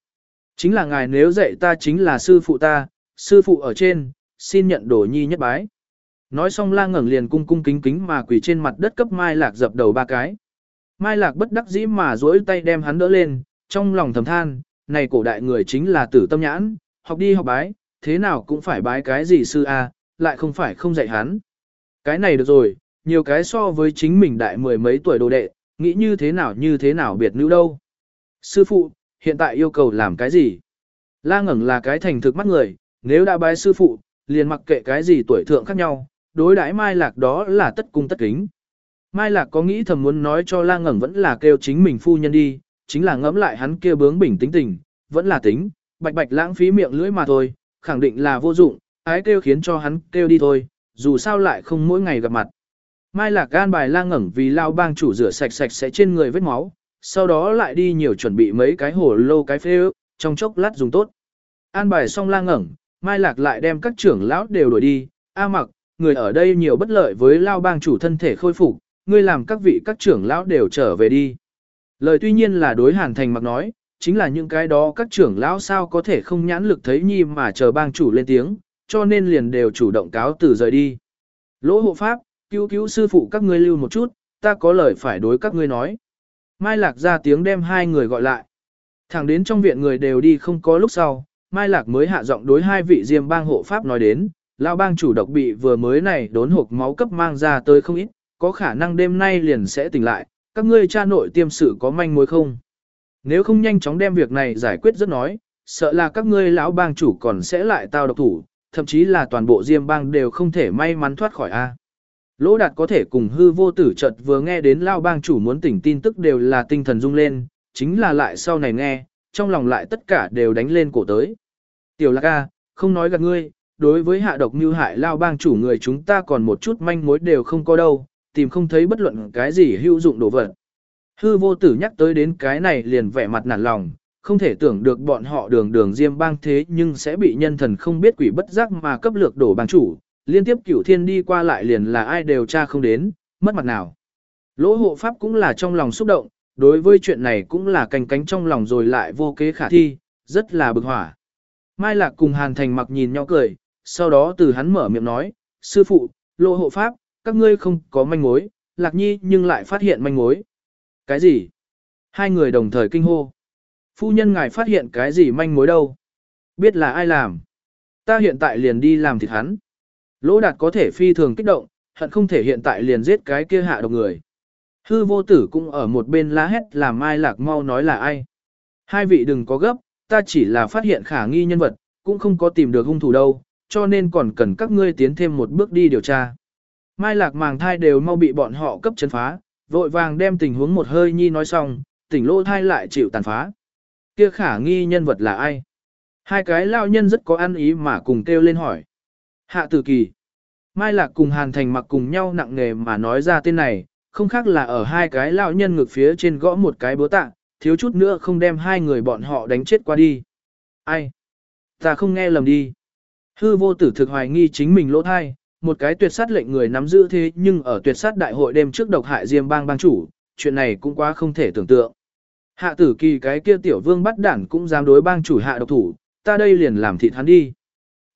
Chính là ngài nếu dạy ta chính là sư phụ ta, sư phụ ở trên, xin nhận đồ nhi nhất bái. Nói xong la ngẩn liền cung cung kính kính mà quỳ trên mặt đất cấp Mai Lạc dập đầu ba cái. Mai Lạc bất đắc dĩ mà duỗi tay đem hắn đỡ lên, trong lòng thầm than, này cổ đại người chính là tử tâm nhãn, học đi học bái, thế nào cũng phải bái cái gì sư a, lại không phải không dạy hắn. Cái này được rồi, nhiều cái so với chính mình đại mười mấy tuổi đồ đệ, nghĩ như thế nào như thế nào biệt nữ đâu. Sư phụ, hiện tại yêu cầu làm cái gì? La ngẩng là cái thành thực mắt người, nếu đã bái sư phụ, liền mặc kệ cái gì tuổi thượng khác nhau, đối đãi Mai Lạc đó là tất cung tất kính. Mai Lạc có nghĩ thầm muốn nói cho La ngẩng vẫn là kêu chính mình phu nhân đi, chính là ngẫm lại hắn kia bướng bỉnh tính tình, vẫn là tính, bạch bạch lãng phí miệng lưỡi mà thôi, khẳng định là vô dụng, ái kêu khiến cho hắn kêu đi thôi, dù sao lại không mỗi ngày gặp mặt. Mai Lạc gan bài La ngẩn vì lao bang chủ rửa sạch sạch sẽ trên người vết máu, sau đó lại đi nhiều chuẩn bị mấy cái hồ lô cái phê ước, trong chốc lát dùng tốt. An bài xong la ngẩn, Mai Lạc lại đem các trưởng lão đều đuổi đi, A mặc, người ở đây nhiều bất lợi với lao bang chủ thân thể khôi phục, ngươi làm các vị các trưởng lão đều trở về đi. Lời tuy nhiên là đối hàn thành mặc nói, chính là những cái đó các trưởng lão sao có thể không nhãn lực thấy nhi mà chờ bang chủ lên tiếng, cho nên liền đều chủ động cáo từ rời đi. Lỗ hộ pháp, cứu cứu sư phụ các ngươi lưu một chút, ta có lời phải đối các ngươi nói. Mai Lạc ra tiếng đem hai người gọi lại. Thẳng đến trong viện người đều đi không có lúc sau, Mai Lạc mới hạ giọng đối hai vị diêm bang hộ pháp nói đến, lão bang chủ độc bị vừa mới này đốn hộp máu cấp mang ra tới không ít, có khả năng đêm nay liền sẽ tỉnh lại, các ngươi cha nội tiêm sự có manh mối không? Nếu không nhanh chóng đem việc này giải quyết rất nói, sợ là các ngươi lão bang chủ còn sẽ lại tao độc thủ, thậm chí là toàn bộ diêm bang đều không thể may mắn thoát khỏi A. Lỗ đạt có thể cùng hư vô tử chợt vừa nghe đến lao bang chủ muốn tỉnh tin tức đều là tinh thần rung lên, chính là lại sau này nghe, trong lòng lại tất cả đều đánh lên cổ tới. Tiểu lạc ca, không nói gạt ngươi, đối với hạ độc mưu hại lao bang chủ người chúng ta còn một chút manh mối đều không có đâu, tìm không thấy bất luận cái gì hữu dụng đồ vật. Hư vô tử nhắc tới đến cái này liền vẻ mặt nản lòng, không thể tưởng được bọn họ đường đường diêm bang thế nhưng sẽ bị nhân thần không biết quỷ bất giác mà cấp lược đổ bang chủ, liên tiếp cửu thiên đi qua lại liền là ai đều tra không đến, mất mặt nào. Lỗ hộ pháp cũng là trong lòng xúc động, đối với chuyện này cũng là canh cánh trong lòng rồi lại vô kế khả thi, rất là bực hỏa. Mai Lạc cùng Hàn Thành mặc nhìn nhau cười, sau đó từ hắn mở miệng nói, sư phụ, lỗ hộ pháp, các ngươi không có manh mối, Lạc Nhi nhưng lại phát hiện manh mối. Cái gì? Hai người đồng thời kinh hô. Phu nhân ngài phát hiện cái gì manh mối đâu? Biết là ai làm? Ta hiện tại liền đi làm thịt hắn. Lỗ đạt có thể phi thường kích động, hận không thể hiện tại liền giết cái kia hạ độc người. Hư vô tử cũng ở một bên lá hét làm Mai Lạc mau nói là ai. Hai vị đừng có gấp, ta chỉ là phát hiện khả nghi nhân vật, cũng không có tìm được hung thủ đâu, cho nên còn cần các ngươi tiến thêm một bước đi điều tra. Mai Lạc màng thai đều mau bị bọn họ cấp chấn phá, vội vàng đem tình huống một hơi nhi nói xong, tỉnh lỗ thai lại chịu tàn phá. Kia khả nghi nhân vật là ai? Hai cái lao nhân rất có ăn ý mà cùng kêu lên hỏi. Hạ tử kỳ. Mai Lạc cùng Hàn Thành mặc cùng nhau nặng nề mà nói ra tên này, không khác là ở hai cái lão nhân ngực phía trên gõ một cái búa tạ, thiếu chút nữa không đem hai người bọn họ đánh chết qua đi. Ai? Ta không nghe lầm đi. Hư vô tử thực hoài nghi chính mình lỗ thai, một cái tuyệt sát lệnh người nắm giữ thế nhưng ở tuyệt sát đại hội đêm trước độc hại diêm bang bang chủ, chuyện này cũng quá không thể tưởng tượng. Hạ tử kỳ cái kia tiểu vương bắt đản cũng dám đối bang chủ hạ độc thủ, ta đây liền làm thịt hắn đi.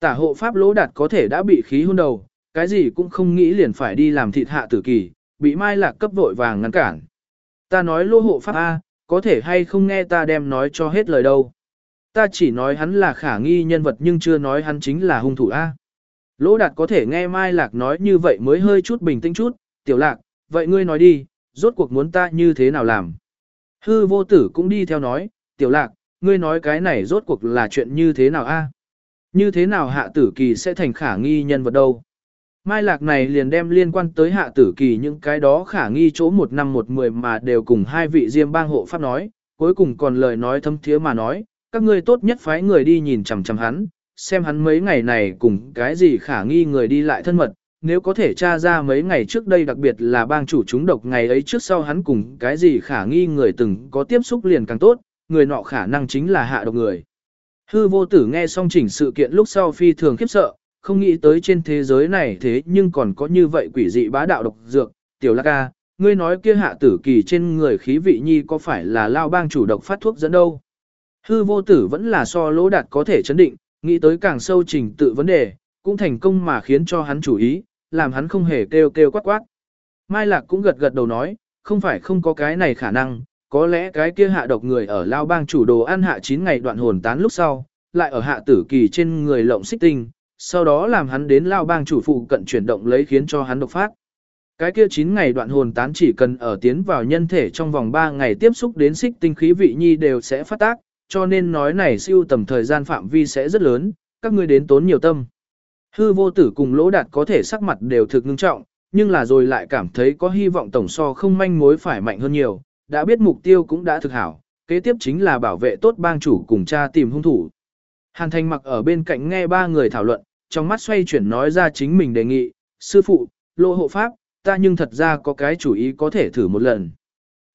Tả hộ pháp lỗ đạt có thể đã bị khí hôn đầu, cái gì cũng không nghĩ liền phải đi làm thịt hạ tử kỳ, bị Mai Lạc cấp vội vàng ngăn cản. Ta nói lỗ hộ pháp A, có thể hay không nghe ta đem nói cho hết lời đâu. Ta chỉ nói hắn là khả nghi nhân vật nhưng chưa nói hắn chính là hung thủ A. Lỗ đạt có thể nghe Mai Lạc nói như vậy mới hơi chút bình tĩnh chút, tiểu lạc, vậy ngươi nói đi, rốt cuộc muốn ta như thế nào làm. Hư vô tử cũng đi theo nói, tiểu lạc, ngươi nói cái này rốt cuộc là chuyện như thế nào a? Như thế nào hạ tử kỳ sẽ thành khả nghi nhân vật đâu? Mai lạc này liền đem liên quan tới hạ tử kỳ những cái đó khả nghi chỗ một năm một mười mà đều cùng hai vị diêm bang hộ pháp nói, cuối cùng còn lời nói thâm thiế mà nói, các ngươi tốt nhất phái người đi nhìn chằm chằm hắn, xem hắn mấy ngày này cùng cái gì khả nghi người đi lại thân mật, nếu có thể tra ra mấy ngày trước đây đặc biệt là bang chủ chúng độc ngày ấy trước sau hắn cùng cái gì khả nghi người từng có tiếp xúc liền càng tốt, người nọ khả năng chính là hạ độc người. Hư vô tử nghe xong chỉnh sự kiện lúc sau phi thường khiếp sợ, không nghĩ tới trên thế giới này thế nhưng còn có như vậy quỷ dị bá đạo độc dược, tiểu lạc ca, ngươi nói kia hạ tử kỳ trên người khí vị nhi có phải là lao bang chủ độc phát thuốc dẫn đâu. Hư vô tử vẫn là so lỗ đạt có thể chấn định, nghĩ tới càng sâu trình tự vấn đề, cũng thành công mà khiến cho hắn chủ ý, làm hắn không hề kêu kêu quát quát. Mai Lạc cũng gật gật đầu nói, không phải không có cái này khả năng, có lẽ cái kia hạ độc người ở Lao Bang chủ đồ ăn hạ 9 ngày đoạn hồn tán lúc sau, lại ở hạ tử kỳ trên người lộng xích tinh, sau đó làm hắn đến Lao Bang chủ phụ cận chuyển động lấy khiến cho hắn độc phát. Cái kia 9 ngày đoạn hồn tán chỉ cần ở tiến vào nhân thể trong vòng 3 ngày tiếp xúc đến xích tinh khí vị nhi đều sẽ phát tác, cho nên nói này siêu tầm thời gian phạm vi sẽ rất lớn, các ngươi đến tốn nhiều tâm. Hư vô tử cùng lỗ đạt có thể sắc mặt đều thực ngưng trọng, nhưng là rồi lại cảm thấy có hy vọng tổng so không manh mối phải mạnh hơn nhiều, đã biết mục tiêu cũng đã thực hảo, kế tiếp chính là bảo vệ tốt bang chủ cùng cha tìm hung thủ. Hàn Thành mặc ở bên cạnh nghe ba người thảo luận, trong mắt xoay chuyển nói ra chính mình đề nghị, sư phụ, lô hộ pháp, ta nhưng thật ra có cái chủ ý có thể thử một lần.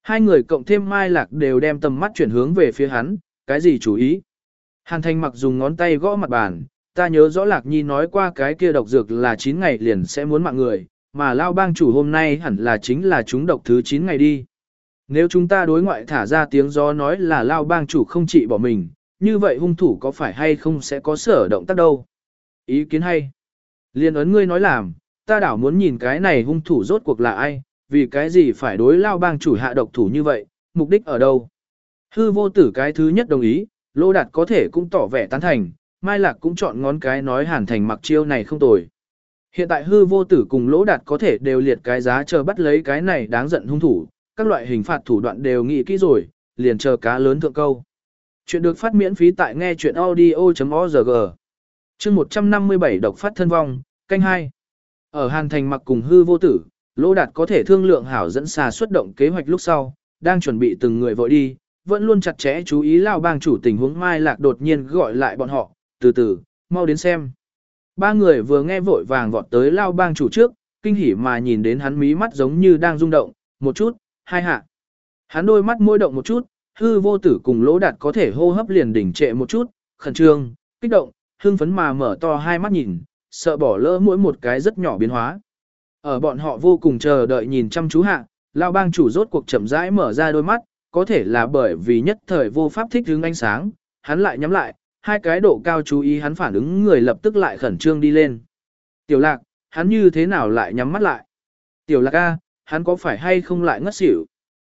Hai người cộng thêm mai lạc đều đem tầm mắt chuyển hướng về phía hắn, cái gì chủ ý? Hàn Thành mặc dùng ngón tay gõ mặt bàn, ta nhớ rõ Lạc Nhi nói qua cái kia độc dược là 9 ngày liền sẽ muốn mạng người, mà Lao bang chủ hôm nay hẳn là chính là chúng độc thứ 9 ngày đi. Nếu chúng ta đối ngoại thả ra tiếng gió nói là Lao bang chủ không trị bỏ mình, như vậy hung thủ có phải hay không sẽ có sở động tác đâu? Ý kiến hay. Liên ấn ngươi nói làm, ta đảo muốn nhìn cái này hung thủ rốt cuộc là ai, vì cái gì phải đối Lao bang chủ hạ độc thủ như vậy, mục đích ở đâu? Hư vô tử cái thứ nhất đồng ý, Lô Đạt có thể cũng tỏ vẻ tán thành, Mai Lạc cũng chọn ngón cái nói hàn thành mặc chiêu này không tồi. Hiện tại hư vô tử cùng lỗ đạt có thể đều liệt cái giá chờ bắt lấy cái này đáng giận hung thủ, các loại hình phạt thủ đoạn đều nghĩ kỹ rồi, liền chờ cá lớn thượng câu. Chuyện được phát miễn phí tại nghe chuyện audio.org. chương 157 độc phát thân vong, canh 2. Ở hàn thành mặc cùng hư vô tử, lỗ đạt có thể thương lượng hảo dẫn xà xuất động kế hoạch lúc sau, đang chuẩn bị từng người vội đi, vẫn luôn chặt chẽ chú ý lao bang chủ tình huống Mai Lạc đột nhiên gọi lại bọn họ, từ từ, mau đến xem. Ba người vừa nghe vội vàng vọt tới lao bang chủ trước, kinh hỉ mà nhìn đến hắn mí mắt giống như đang rung động, một chút, hai hạ. Hắn đôi mắt môi động một chút, hư vô tử cùng lỗ đạt có thể hô hấp liền đỉnh trệ một chút, khẩn trương, kích động, hưng phấn mà mở to hai mắt nhìn, sợ bỏ lỡ mỗi một cái rất nhỏ biến hóa. Ở bọn họ vô cùng chờ đợi nhìn chăm chú hạ, lao bang chủ rốt cuộc chậm rãi mở ra đôi mắt, có thể là bởi vì nhất thời vô pháp thích hướng ánh sáng, hắn lại nhắm lại, hai cái độ cao chú ý hắn phản ứng người lập tức lại khẩn trương đi lên. Tiểu lạc, hắn như thế nào lại nhắm mắt lại? Tiểu lạc A, hắn có phải hay không lại ngất xỉu?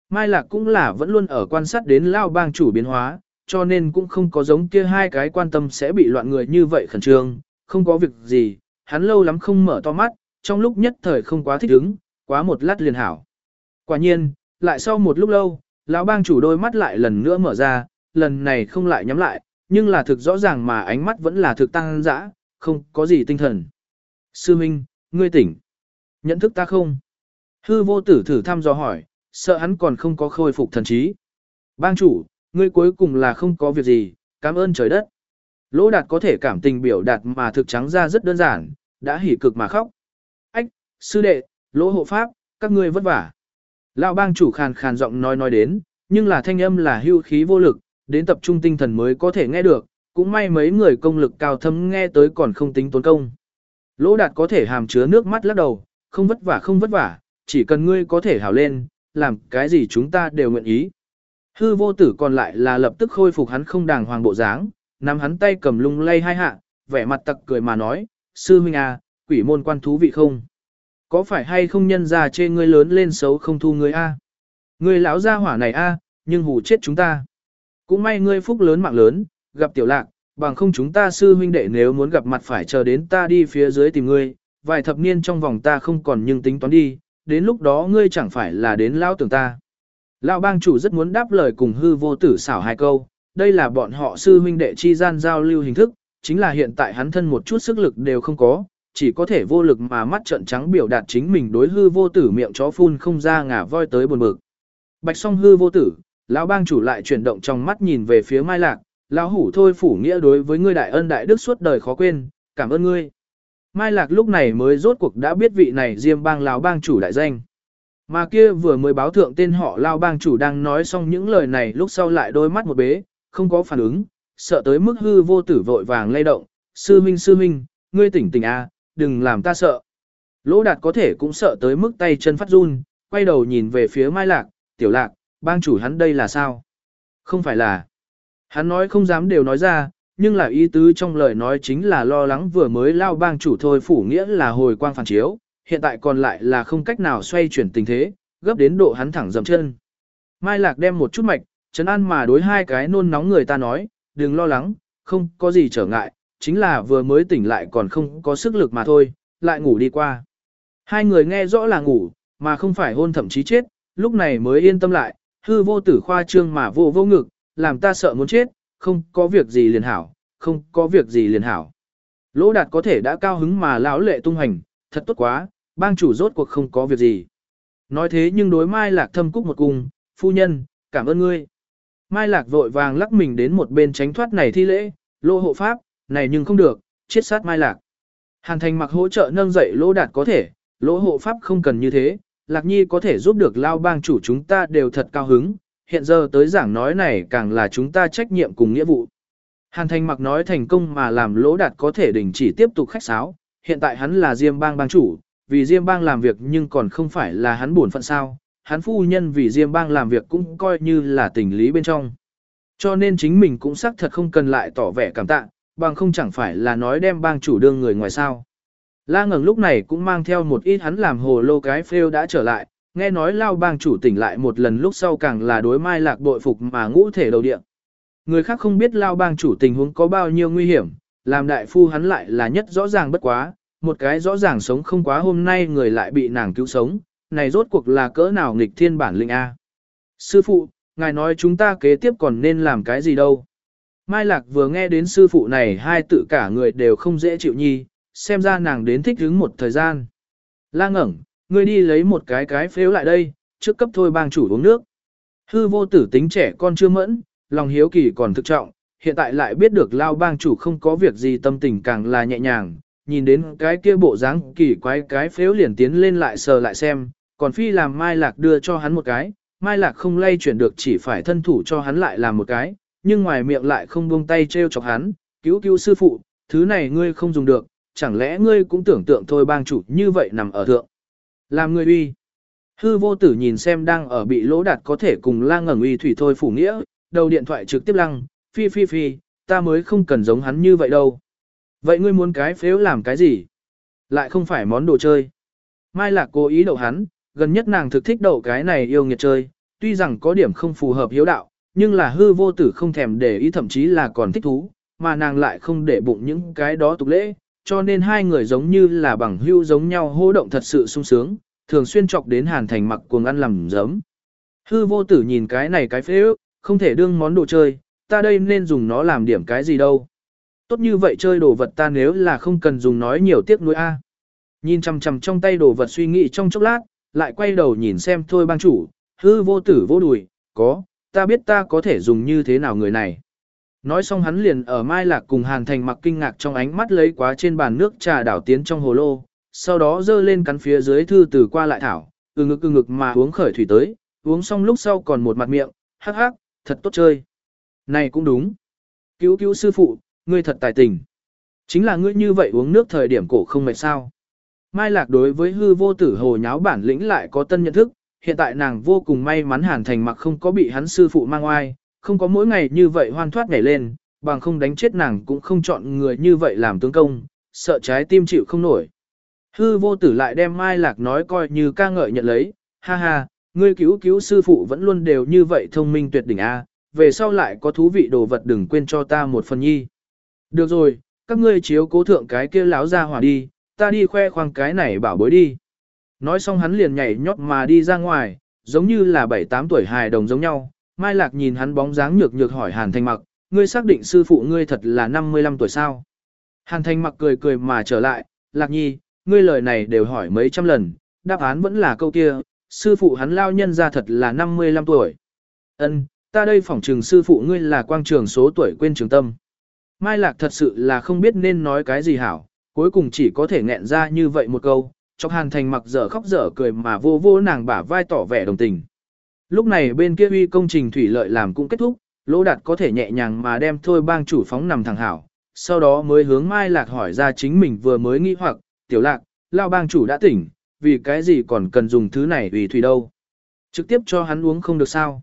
Mai lạc cũng là vẫn luôn ở quan sát đến lao bang chủ biến hóa, cho nên cũng không có giống kia hai cái quan tâm sẽ bị loạn người như vậy khẩn trương, không có việc gì, hắn lâu lắm không mở to mắt, trong lúc nhất thời không quá thích ứng, quá một lát liền hảo. Quả nhiên, lại sau một lúc lâu, lão bang chủ đôi mắt lại lần nữa mở ra, lần này không lại nhắm lại, nhưng là thực rõ ràng mà ánh mắt vẫn là thực tăng dã, không có gì tinh thần. Sư Minh, ngươi tỉnh. Nhận thức ta không? Hư vô tử thử thăm dò hỏi, sợ hắn còn không có khôi phục thần trí. Bang chủ, ngươi cuối cùng là không có việc gì, cảm ơn trời đất. Lỗ đạt có thể cảm tình biểu đạt mà thực trắng ra rất đơn giản, đã hỉ cực mà khóc. Ách, sư đệ, lỗ hộ pháp, các ngươi vất vả. Lão bang chủ khàn khàn giọng nói nói đến, nhưng là thanh âm là hưu khí vô lực, đến tập trung tinh thần mới có thể nghe được, cũng may mấy người công lực cao thâm nghe tới còn không tính tốn công. Lỗ đạt có thể hàm chứa nước mắt lắc đầu, không vất vả không vất vả, chỉ cần ngươi có thể hào lên, làm cái gì chúng ta đều nguyện ý. Hư vô tử còn lại là lập tức khôi phục hắn không đàng hoàng bộ dáng, nắm hắn tay cầm lung lay hai hạ, vẻ mặt tặc cười mà nói, sư huynh à, quỷ môn quan thú vị không? Có phải hay không nhân ra chê ngươi lớn lên xấu không thu ngươi a? Ngươi lão gia hỏa này a, nhưng hù chết chúng ta. Cũng may ngươi phúc lớn mạng lớn, gặp tiểu lạc, bằng không chúng ta sư huynh đệ nếu muốn gặp mặt phải chờ đến ta đi phía dưới tìm ngươi, vài thập niên trong vòng ta không còn nhưng tính toán đi, đến lúc đó ngươi chẳng phải là đến lao tưởng ta. Lão bang chủ rất muốn đáp lời cùng hư vô tử xảo hai câu, đây là bọn họ sư huynh đệ chi gian giao lưu hình thức, chính là hiện tại hắn thân một chút sức lực đều không có, chỉ có thể vô lực mà mắt trợn trắng biểu đạt chính mình đối hư vô tử miệng chó phun không ra ngả voi tới buồn bực. Bạch song hư vô tử, lão bang chủ lại chuyển động trong mắt nhìn về phía Mai Lạc, lão hủ thôi phủ nghĩa đối với ngươi đại ân đại đức suốt đời khó quên, cảm ơn ngươi. Mai Lạc lúc này mới rốt cuộc đã biết vị này Diêm Bang lão bang chủ đại danh. Mà kia vừa mới báo thượng tên họ lão bang chủ đang nói xong những lời này lúc sau lại đôi mắt một bế, không có phản ứng, sợ tới mức hư vô tử vội vàng lay động, sư minh sư minh, ngươi tỉnh tỉnh a, à, đừng làm ta sợ. Lỗ đạt có thể cũng sợ tới mức tay chân phát run, quay đầu nhìn về phía Mai Lạc, tiểu lạc, bang chủ hắn đây là sao? Không phải là. Hắn nói không dám đều nói ra, nhưng là ý tứ trong lời nói chính là lo lắng vừa mới lao bang chủ thôi phủ nghĩa là hồi quang phản chiếu, hiện tại còn lại là không cách nào xoay chuyển tình thế, gấp đến độ hắn thẳng dầm chân. Mai Lạc đem một chút mạch, chấn an mà đối hai cái nôn nóng người ta nói, đừng lo lắng, không có gì trở ngại, chính là vừa mới tỉnh lại còn không có sức lực mà thôi, lại ngủ đi qua. Hai người nghe rõ là ngủ, mà không phải hôn thậm chí chết, lúc này mới yên tâm lại, hư vô tử khoa trương mà vô vô ngực, làm ta sợ muốn chết, không có việc gì liền hảo, không có việc gì liền hảo. Lỗ đạt có thể đã cao hứng mà lão lệ tung hành, thật tốt quá, bang chủ rốt cuộc không có việc gì. Nói thế nhưng đối mai lạc thâm cúc một cung, phu nhân, cảm ơn ngươi. Mai lạc vội vàng lắc mình đến một bên tránh thoát này thi lễ, lỗ hộ pháp, này nhưng không được, chết sát mai lạc. Hàn thành mặc hỗ trợ nâng dậy lỗ đạt có thể, lỗ hộ pháp không cần như thế, lạc nhi có thể giúp được lao bang chủ chúng ta đều thật cao hứng, hiện giờ tới giảng nói này càng là chúng ta trách nhiệm cùng nghĩa vụ. Hàn thành mặc nói thành công mà làm lỗ đạt có thể đình chỉ tiếp tục khách sáo, hiện tại hắn là Diêm bang bang chủ, vì Diêm bang làm việc nhưng còn không phải là hắn buồn phận sao, hắn phu nhân vì Diêm bang làm việc cũng coi như là tình lý bên trong. Cho nên chính mình cũng xác thật không cần lại tỏ vẻ cảm tạ, bằng không chẳng phải là nói đem bang chủ đương người ngoài sao. La ngẩng lúc này cũng mang theo một ít hắn làm hồ lô cái phêu đã trở lại, nghe nói lao bang chủ tỉnh lại một lần lúc sau càng là đối mai lạc bội phục mà ngũ thể đầu địa. Người khác không biết lao bang chủ tình huống có bao nhiêu nguy hiểm, làm đại phu hắn lại là nhất rõ ràng bất quá, một cái rõ ràng sống không quá hôm nay người lại bị nàng cứu sống, này rốt cuộc là cỡ nào nghịch thiên bản linh A. Sư phụ, ngài nói chúng ta kế tiếp còn nên làm cái gì đâu. Mai Lạc vừa nghe đến sư phụ này hai tự cả người đều không dễ chịu nhi, xem ra nàng đến thích hứng một thời gian. La ngẩn, ngươi đi lấy một cái cái phếu lại đây, trước cấp thôi bang chủ uống nước. Hư vô tử tính trẻ con chưa mẫn, lòng hiếu kỳ còn thực trọng, hiện tại lại biết được lao bang chủ không có việc gì tâm tình càng là nhẹ nhàng, nhìn đến cái kia bộ dáng kỳ quái cái phếu liền tiến lên lại sờ lại xem, còn phi làm Mai Lạc đưa cho hắn một cái, Mai Lạc không lay chuyển được chỉ phải thân thủ cho hắn lại làm một cái, nhưng ngoài miệng lại không buông tay treo chọc hắn, cứu cứu sư phụ, thứ này ngươi không dùng được, chẳng lẽ ngươi cũng tưởng tượng thôi bang chủ như vậy nằm ở thượng. Làm ngươi uy. Hư vô tử nhìn xem đang ở bị lỗ đạt có thể cùng lang ngẩn uy thủy thôi phủ nghĩa, đầu điện thoại trực tiếp lăng, phi phi phi, ta mới không cần giống hắn như vậy đâu. Vậy ngươi muốn cái phếu làm cái gì? Lại không phải món đồ chơi. Mai lạc cố ý đậu hắn, gần nhất nàng thực thích đậu cái này yêu nghiệt chơi, tuy rằng có điểm không phù hợp hiếu đạo, nhưng là hư vô tử không thèm để ý thậm chí là còn thích thú, mà nàng lại không để bụng những cái đó tục lễ, cho nên hai người giống như là bằng hữu giống nhau hô động thật sự sung sướng, thường xuyên chọc đến hàn thành mặc cuồng ăn làm giấm. Hư vô tử nhìn cái này cái phế ước, không thể đương món đồ chơi, ta đây nên dùng nó làm điểm cái gì đâu. Tốt như vậy chơi đồ vật ta nếu là không cần dùng nói nhiều tiếc nuối a. Nhìn chằm chằm trong tay đồ vật suy nghĩ trong chốc lát, lại quay đầu nhìn xem thôi bang chủ, hư vô tử vô đùi, có, ta biết ta có thể dùng như thế nào người này. Nói xong hắn liền ở Mai Lạc cùng Hàn Thành mặc kinh ngạc trong ánh mắt lấy quá trên bàn nước trà đảo tiến trong hồ lô, sau đó dơ lên cắn phía dưới thư từ qua lại thảo, từ ngực từ ngực mà uống khởi thủy tới, uống xong lúc sau còn một mặt miệng, hắc hắc, thật tốt chơi. Này cũng đúng. Cứu cứu sư phụ, ngươi thật tài tình. Chính là ngươi như vậy uống nước thời điểm cổ không mệt sao. Mai Lạc đối với hư vô tử hồ nháo bản lĩnh lại có tân nhận thức, hiện tại nàng vô cùng may mắn Hàn Thành mặc không có bị hắn sư phụ mang oai, không có mỗi ngày như vậy hoan thoát nhảy lên, bằng không đánh chết nàng cũng không chọn người như vậy làm tướng công, sợ trái tim chịu không nổi. Hư vô tử lại đem Mai Lạc nói coi như ca ngợi nhận lấy, ha ha, ngươi cứu cứu sư phụ vẫn luôn đều như vậy thông minh tuyệt đỉnh A, về sau lại có thú vị đồ vật đừng quên cho ta một phần nhi. Được rồi, các ngươi chiếu cố thượng cái kia láo ra hỏa đi, ta đi khoe khoang cái này bảo bối đi. Nói xong hắn liền nhảy nhót mà đi ra ngoài, giống như là 7-8 tuổi hài đồng giống nhau. Mai Lạc nhìn hắn bóng dáng nhược nhược hỏi Hàn Thanh Mặc, ngươi xác định sư phụ ngươi thật là 55 tuổi sao? Hàn Thanh Mặc cười cười mà trở lại, Lạc Nhi, ngươi lời này đều hỏi mấy trăm lần, đáp án vẫn là câu kia, sư phụ hắn lao nhân ra thật là 55 tuổi. Ân, ta đây phỏng trừng sư phụ ngươi là quang trường số tuổi quên trường tâm. Mai Lạc thật sự là không biết nên nói cái gì hảo, cuối cùng chỉ có thể nghẹn ra như vậy một câu, chọc hàn thành mặc dở khóc dở cười mà vô vô nàng bả vai tỏ vẻ đồng tình. Lúc này bên kia uy công trình thủy lợi làm cũng kết thúc, lỗ đạt có thể nhẹ nhàng mà đem thôi bang chủ phóng nằm thẳng hảo, sau đó mới hướng Mai Lạc hỏi ra chính mình vừa mới nghĩ hoặc, tiểu lạc, lao bang chủ đã tỉnh, vì cái gì còn cần dùng thứ này vì thủy đâu. Trực tiếp cho hắn uống không được sao.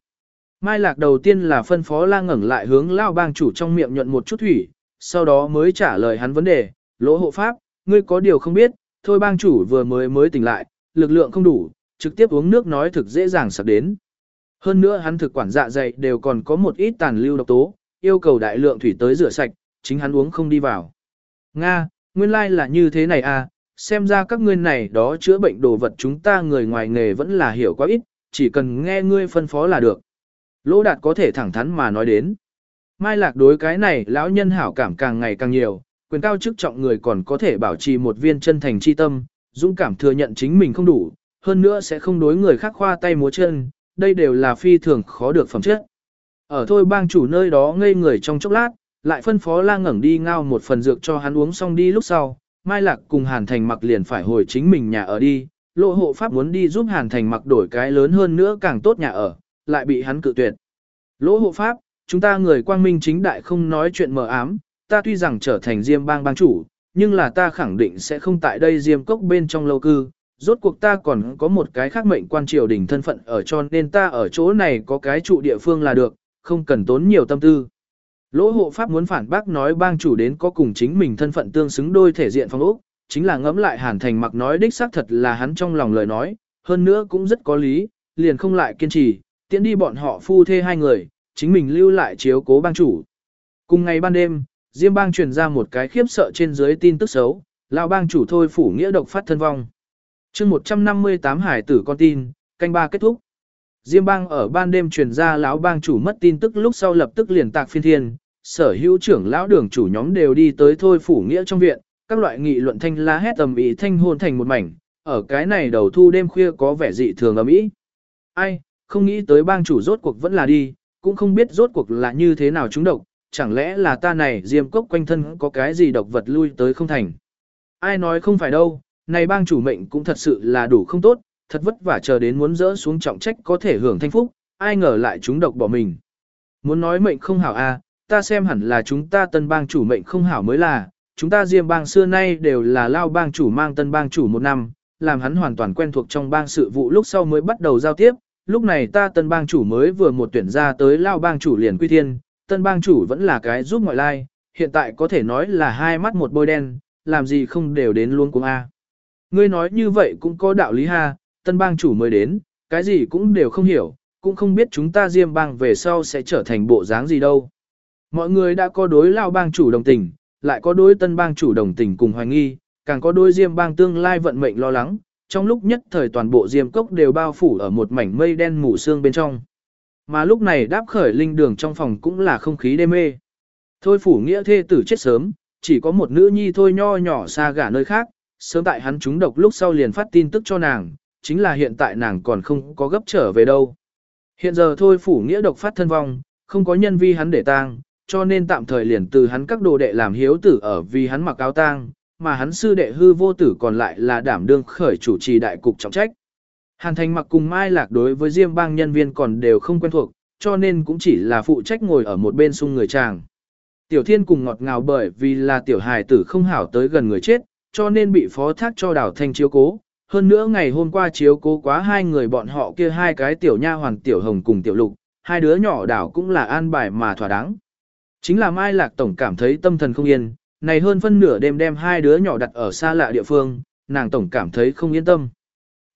Mai Lạc đầu tiên là phân phó la ngẩng lại hướng lao bang chủ trong miệng nhuận một chút thủy, sau đó mới trả lời hắn vấn đề, lỗ hộ pháp, ngươi có điều không biết, thôi bang chủ vừa mới mới tỉnh lại, lực lượng không đủ, trực tiếp uống nước nói thực dễ dàng sặc đến. Hơn nữa hắn thực quản dạ dày đều còn có một ít tàn lưu độc tố, yêu cầu đại lượng thủy tới rửa sạch, chính hắn uống không đi vào. Nga, nguyên lai like là như thế này à, xem ra các ngươi này đó chữa bệnh đồ vật chúng ta người ngoài nghề vẫn là hiểu quá ít, chỉ cần nghe ngươi phân phó là được. Lỗ đạt có thể thẳng thắn mà nói đến. Mai lạc đối cái này lão nhân hảo cảm càng ngày càng nhiều, quyền cao chức trọng người còn có thể bảo trì một viên chân thành chi tâm, dũng cảm thừa nhận chính mình không đủ, hơn nữa sẽ không đối người khác khoa tay múa chân, đây đều là phi thường khó được phẩm chất. Ở thôi bang chủ nơi đó ngây người trong chốc lát, lại phân phó la ngẩng đi ngao một phần dược cho hắn uống xong đi lúc sau, Mai Lạc cùng Hàn Thành mặc liền phải hồi chính mình nhà ở đi, lộ hộ pháp muốn đi giúp Hàn Thành mặc đổi cái lớn hơn nữa càng tốt nhà ở, lại bị hắn cự tuyệt. Lỗ hộ pháp, chúng ta người quang minh chính đại không nói chuyện mờ ám, ta tuy rằng trở thành Diêm bang bang chủ, nhưng là ta khẳng định sẽ không tại đây Diêm cốc bên trong lâu cư. Rốt cuộc ta còn có một cái khác mệnh quan triều đình thân phận ở cho nên ta ở chỗ này có cái trụ địa phương là được, không cần tốn nhiều tâm tư. Lỗ hộ pháp muốn phản bác nói bang chủ đến có cùng chính mình thân phận tương xứng đôi thể diện phong ốc, chính là ngẫm lại hàn thành mặc nói đích xác thật là hắn trong lòng lời nói, hơn nữa cũng rất có lý, liền không lại kiên trì, tiễn đi bọn họ phu thê hai người, chính mình lưu lại chiếu cố bang chủ. Cùng ngày ban đêm, Diêm bang truyền ra một cái khiếp sợ trên dưới tin tức xấu, lão bang chủ thôi phủ nghĩa độc phát thân vong chương 158 hải tử con tin, canh ba kết thúc. Diêm bang ở ban đêm truyền ra lão bang chủ mất tin tức lúc sau lập tức liền tạc phiên thiên, sở hữu trưởng lão đường chủ nhóm đều đi tới thôi phủ nghĩa trong viện, các loại nghị luận thanh la hét tầm ý thanh hôn thành một mảnh, ở cái này đầu thu đêm khuya có vẻ dị thường ầm ĩ. Ai, không nghĩ tới bang chủ rốt cuộc vẫn là đi, cũng không biết rốt cuộc là như thế nào chúng độc, chẳng lẽ là ta này diêm cốc quanh thân có cái gì độc vật lui tới không thành. Ai nói không phải đâu, này bang chủ mệnh cũng thật sự là đủ không tốt, thật vất vả chờ đến muốn dỡ xuống trọng trách có thể hưởng thanh phúc, ai ngờ lại chúng độc bỏ mình. Muốn nói mệnh không hảo a, à, ta xem hẳn là chúng ta tân bang chủ mệnh không hảo mới là, chúng ta diêm bang xưa nay đều là lao bang chủ mang tân bang chủ một năm, làm hắn hoàn toàn quen thuộc trong bang sự vụ lúc sau mới bắt đầu giao tiếp, lúc này ta tân bang chủ mới vừa một tuyển ra tới lao bang chủ liền quy thiên, tân bang chủ vẫn là cái giúp ngoại lai, hiện tại có thể nói là hai mắt một bôi đen, làm gì không đều đến luôn cùng A. Ngươi nói như vậy cũng có đạo lý ha, tân bang chủ mới đến, cái gì cũng đều không hiểu, cũng không biết chúng ta diêm bang về sau sẽ trở thành bộ dáng gì đâu. Mọi người đã có đối lao bang chủ đồng tình, lại có đối tân bang chủ đồng tình cùng hoài nghi, càng có đối diêm bang tương lai vận mệnh lo lắng, trong lúc nhất thời toàn bộ diêm cốc đều bao phủ ở một mảnh mây đen mù sương bên trong. Mà lúc này đáp khởi linh đường trong phòng cũng là không khí đê mê. Thôi phủ nghĩa thê tử chết sớm, chỉ có một nữ nhi thôi nho nhỏ xa gả nơi khác, sớm tại hắn trúng độc lúc sau liền phát tin tức cho nàng, chính là hiện tại nàng còn không có gấp trở về đâu. Hiện giờ thôi phủ nghĩa độc phát thân vong, không có nhân vi hắn để tang, cho nên tạm thời liền từ hắn các đồ đệ làm hiếu tử ở vì hắn mặc áo tang, mà hắn sư đệ hư vô tử còn lại là đảm đương khởi chủ trì đại cục trọng trách. Hàn Thành mặc cùng Mai Lạc đối với Diêm bang nhân viên còn đều không quen thuộc, cho nên cũng chỉ là phụ trách ngồi ở một bên xung người chàng. Tiểu Thiên cùng ngọt ngào bởi vì là tiểu hài tử không hảo tới gần người chết, cho nên bị phó thác cho đảo thanh chiếu cố. Hơn nữa ngày hôm qua chiếu cố quá hai người bọn họ kia hai cái tiểu nha hoàn tiểu hồng cùng tiểu lục, hai đứa nhỏ đảo cũng là an bài mà thỏa đáng. Chính là Mai Lạc Tổng cảm thấy tâm thần không yên, này hơn phân nửa đêm đem hai đứa nhỏ đặt ở xa lạ địa phương, nàng tổng cảm thấy không yên tâm.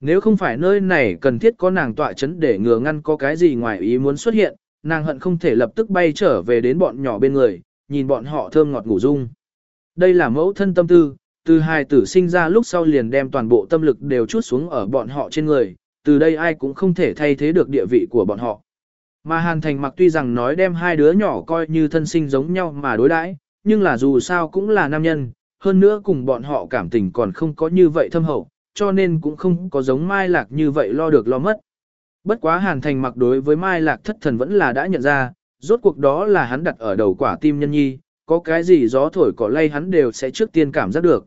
Nếu không phải nơi này cần thiết có nàng tọa chấn để ngừa ngăn có cái gì ngoài ý muốn xuất hiện, nàng hận không thể lập tức bay trở về đến bọn nhỏ bên người, nhìn bọn họ thơm ngọt ngủ dung. Đây là mẫu thân tâm tư, từ hai tử sinh ra lúc sau liền đem toàn bộ tâm lực đều chút xuống ở bọn họ trên người, từ đây ai cũng không thể thay thế được địa vị của bọn họ. Mà Hàn Thành mặc tuy rằng nói đem hai đứa nhỏ coi như thân sinh giống nhau mà đối đãi, nhưng là dù sao cũng là nam nhân, hơn nữa cùng bọn họ cảm tình còn không có như vậy thâm hậu, cho nên cũng không có giống Mai Lạc như vậy lo được lo mất. Bất quá Hàn Thành mặc đối với Mai Lạc thất thần vẫn là đã nhận ra, rốt cuộc đó là hắn đặt ở đầu quả tim nhân nhi, có cái gì gió thổi cỏ lay hắn đều sẽ trước tiên cảm giác được.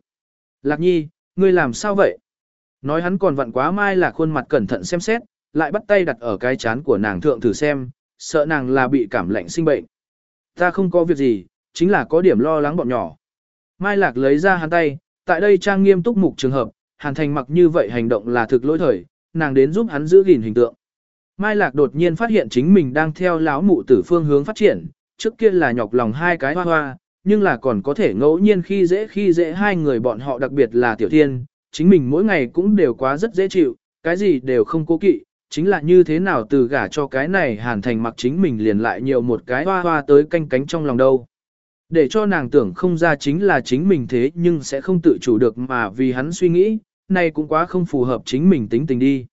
Lạc nhi, ngươi làm sao vậy? Nói hắn còn vặn quá Mai Lạc khuôn mặt cẩn thận xem xét, lại bắt tay đặt ở cái chán của nàng thượng thử xem, sợ nàng là bị cảm lạnh sinh bệnh. Ta không có việc gì, chính là có điểm lo lắng bọn nhỏ. Mai Lạc lấy ra hắn tay, tại đây trang nghiêm túc mục trường hợp, Hàn Thành mặc như vậy hành động là thực lỗi thời, nàng đến giúp hắn giữ gìn hình tượng. Mai Lạc đột nhiên phát hiện chính mình đang theo láo mụ tử phương hướng phát triển, trước kia là nhọc lòng hai cái hoa hoa, nhưng là còn có thể ngẫu nhiên khi dễ khi dễ hai người bọn họ đặc biệt là Tiểu Thiên, chính mình mỗi ngày cũng đều quá rất dễ chịu, cái gì đều không cố kỵ, chính là như thế nào từ gả cho cái này Hàn Thành mặc chính mình liền lại nhiều một cái hoa hoa tới canh cánh trong lòng đâu. Để cho nàng tưởng không ra chính là chính mình thế nhưng sẽ không tự chủ được mà vì hắn suy nghĩ, này cũng quá không phù hợp chính mình tính tình đi.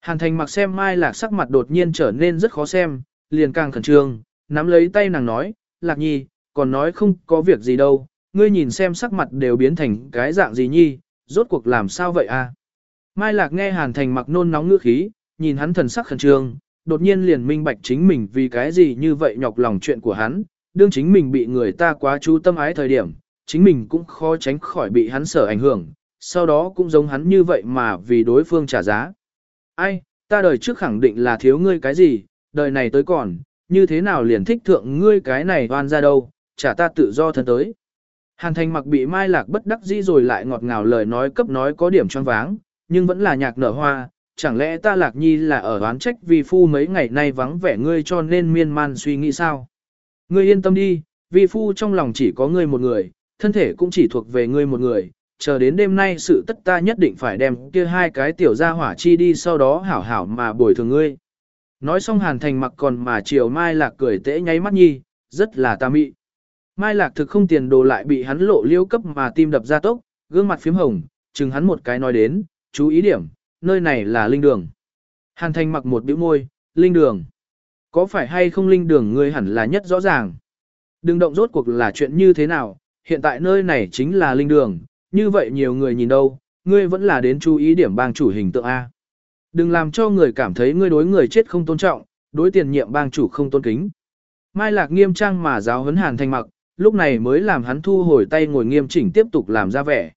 Hàn thành mặc xem mai lạc sắc mặt đột nhiên trở nên rất khó xem, liền càng khẩn trương, nắm lấy tay nàng nói, lạc nhi, còn nói không có việc gì đâu, ngươi nhìn xem sắc mặt đều biến thành cái dạng gì nhi, rốt cuộc làm sao vậy à. Mai lạc nghe hàn thành mặc nôn nóng ngữ khí, nhìn hắn thần sắc khẩn trương, đột nhiên liền minh bạch chính mình vì cái gì như vậy nhọc lòng chuyện của hắn, đương chính mình bị người ta quá chú tâm ái thời điểm, chính mình cũng khó tránh khỏi bị hắn sở ảnh hưởng, sau đó cũng giống hắn như vậy mà vì đối phương trả giá. Ai, ta đời trước khẳng định là thiếu ngươi cái gì, đời này tới còn, như thế nào liền thích thượng ngươi cái này oan ra đâu, trả ta tự do thân tới. Hàn thành mặc bị mai lạc bất đắc dĩ rồi lại ngọt ngào lời nói cấp nói có điểm choáng váng, nhưng vẫn là nhạc nở hoa, chẳng lẽ ta lạc nhi là ở oán trách vì phu mấy ngày nay vắng vẻ ngươi cho nên miên man suy nghĩ sao? Ngươi yên tâm đi, vi phu trong lòng chỉ có ngươi một người, thân thể cũng chỉ thuộc về ngươi một người, chờ đến đêm nay sự tất ta nhất định phải đem kia hai cái tiểu gia hỏa chi đi sau đó hảo hảo mà bồi thường ngươi. Nói xong hàn thành mặc còn mà chiều mai lạc cười tễ nháy mắt nhi, rất là tà mị. Mai lạc thực không tiền đồ lại bị hắn lộ liêu cấp mà tim đập ra tốc, gương mặt phím hồng, chừng hắn một cái nói đến, chú ý điểm, nơi này là linh đường. Hàn thành mặc một biểu môi, linh đường. Có phải hay không linh đường ngươi hẳn là nhất rõ ràng. Đừng động rốt cuộc là chuyện như thế nào, hiện tại nơi này chính là linh đường, như vậy nhiều người nhìn đâu, ngươi vẫn là đến chú ý điểm bang chủ hình tượng A. Đừng làm cho người cảm thấy ngươi đối người chết không tôn trọng, đối tiền nhiệm bang chủ không tôn kính. Mai Lạc nghiêm trang mà giáo huấn Hàn Thành mặc, lúc này mới làm hắn thu hồi tay ngồi nghiêm chỉnh tiếp tục làm ra vẻ.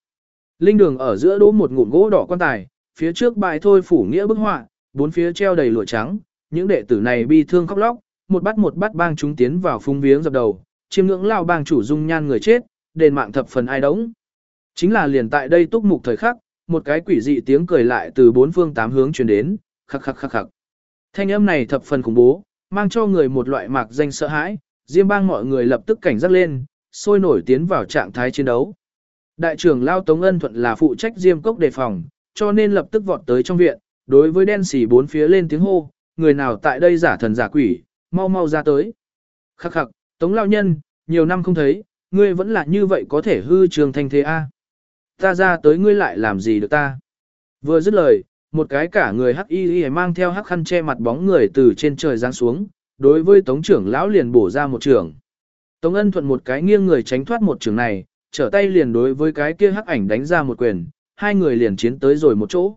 Linh đường ở giữa đỗ một ngụm gỗ đỏ quan tài, phía trước bài thôi phủ nghĩa bức họa, bốn phía treo đầy lụa trắng, những đệ tử này bi thương khóc lóc, một bắt một bắt bang chúng tiến vào phung viếng dập đầu, chiêm ngưỡng lao bang chủ dung nhan người chết, đền mạng thập phần ai đống. Chính là liền tại đây túc mục thời khắc, một cái quỷ dị tiếng cười lại từ bốn phương tám hướng truyền đến, khắc khắc khắc khắc. Thanh âm này thập phần khủng bố, mang cho người một loại mạc danh sợ hãi, Diêm bang mọi người lập tức cảnh giác lên, sôi nổi tiến vào trạng thái chiến đấu. Đại trưởng Lao Tống Ân Thuận là phụ trách Diêm Cốc đề phòng, cho nên lập tức vọt tới trong viện, đối với đen xỉ bốn phía lên tiếng hô, người nào tại đây giả thần giả quỷ, mau mau ra tới. Khắc khắc, Tống Lao Nhân, nhiều năm không thấy, ngươi vẫn là như vậy có thể hư trường thanh thế A. Ta ra tới ngươi lại làm gì được ta. Vừa dứt lời, một cái cả người hắc y y mang theo hắc khăn che mặt bóng người từ trên trời giáng xuống, đối với tống trưởng lão liền bổ ra một trường. Tống ân thuận một cái nghiêng người tránh thoát một trường này, trở tay liền đối với cái kia hắc ảnh đánh ra một quyền, hai người liền chiến tới rồi một chỗ.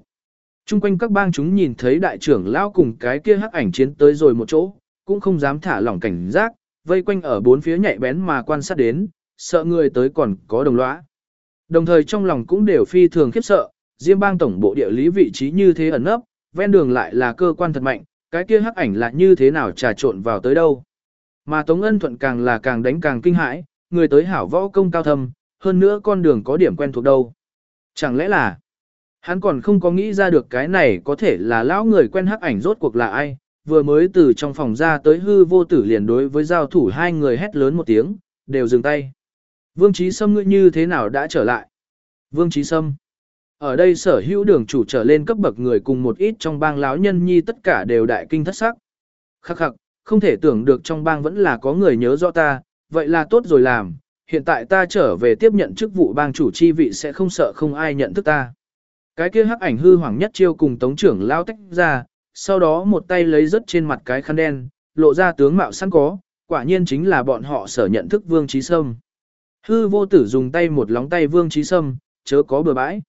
Trung quanh các bang chúng nhìn thấy đại trưởng lão cùng cái kia hắc ảnh chiến tới rồi một chỗ, cũng không dám thả lỏng cảnh giác, vây quanh ở bốn phía nhạy bén mà quan sát đến, sợ người tới còn có đồng lõa. Đồng thời trong lòng cũng đều phi thường khiếp sợ, Diêm bang tổng bộ địa lý vị trí như thế ẩn nấp, ven đường lại là cơ quan thật mạnh, cái kia hắc ảnh là như thế nào trà trộn vào tới đâu. Mà Tống Ân Thuận càng là càng đánh càng kinh hãi, người tới hảo võ công cao thâm, hơn nữa con đường có điểm quen thuộc đâu. Chẳng lẽ là, hắn còn không có nghĩ ra được cái này có thể là lão người quen hắc ảnh rốt cuộc là ai, vừa mới từ trong phòng ra tới hư vô tử liền đối với giao thủ hai người hét lớn một tiếng, đều dừng tay. Vương Trí Sâm ngươi như thế nào đã trở lại? Vương Trí Sâm ở đây sở hữu đường chủ trở lên cấp bậc người cùng một ít trong bang lão nhân nhi tất cả đều đại kinh thất sắc. Khắc khắc, không thể tưởng được trong bang vẫn là có người nhớ rõ ta, vậy là tốt rồi làm, hiện tại ta trở về tiếp nhận chức vụ bang chủ chi vị sẽ không sợ không ai nhận thức ta. Cái kia hắc ảnh hư hoàng nhất chiêu cùng tống trưởng lao tách ra, sau đó một tay lấy rớt trên mặt cái khăn đen, lộ ra tướng mạo sẵn có, quả nhiên chính là bọn họ sở nhận thức vương trí sâm. Hư vô tử dùng tay một lóng tay vương trí sâm, chớ có bừa bãi.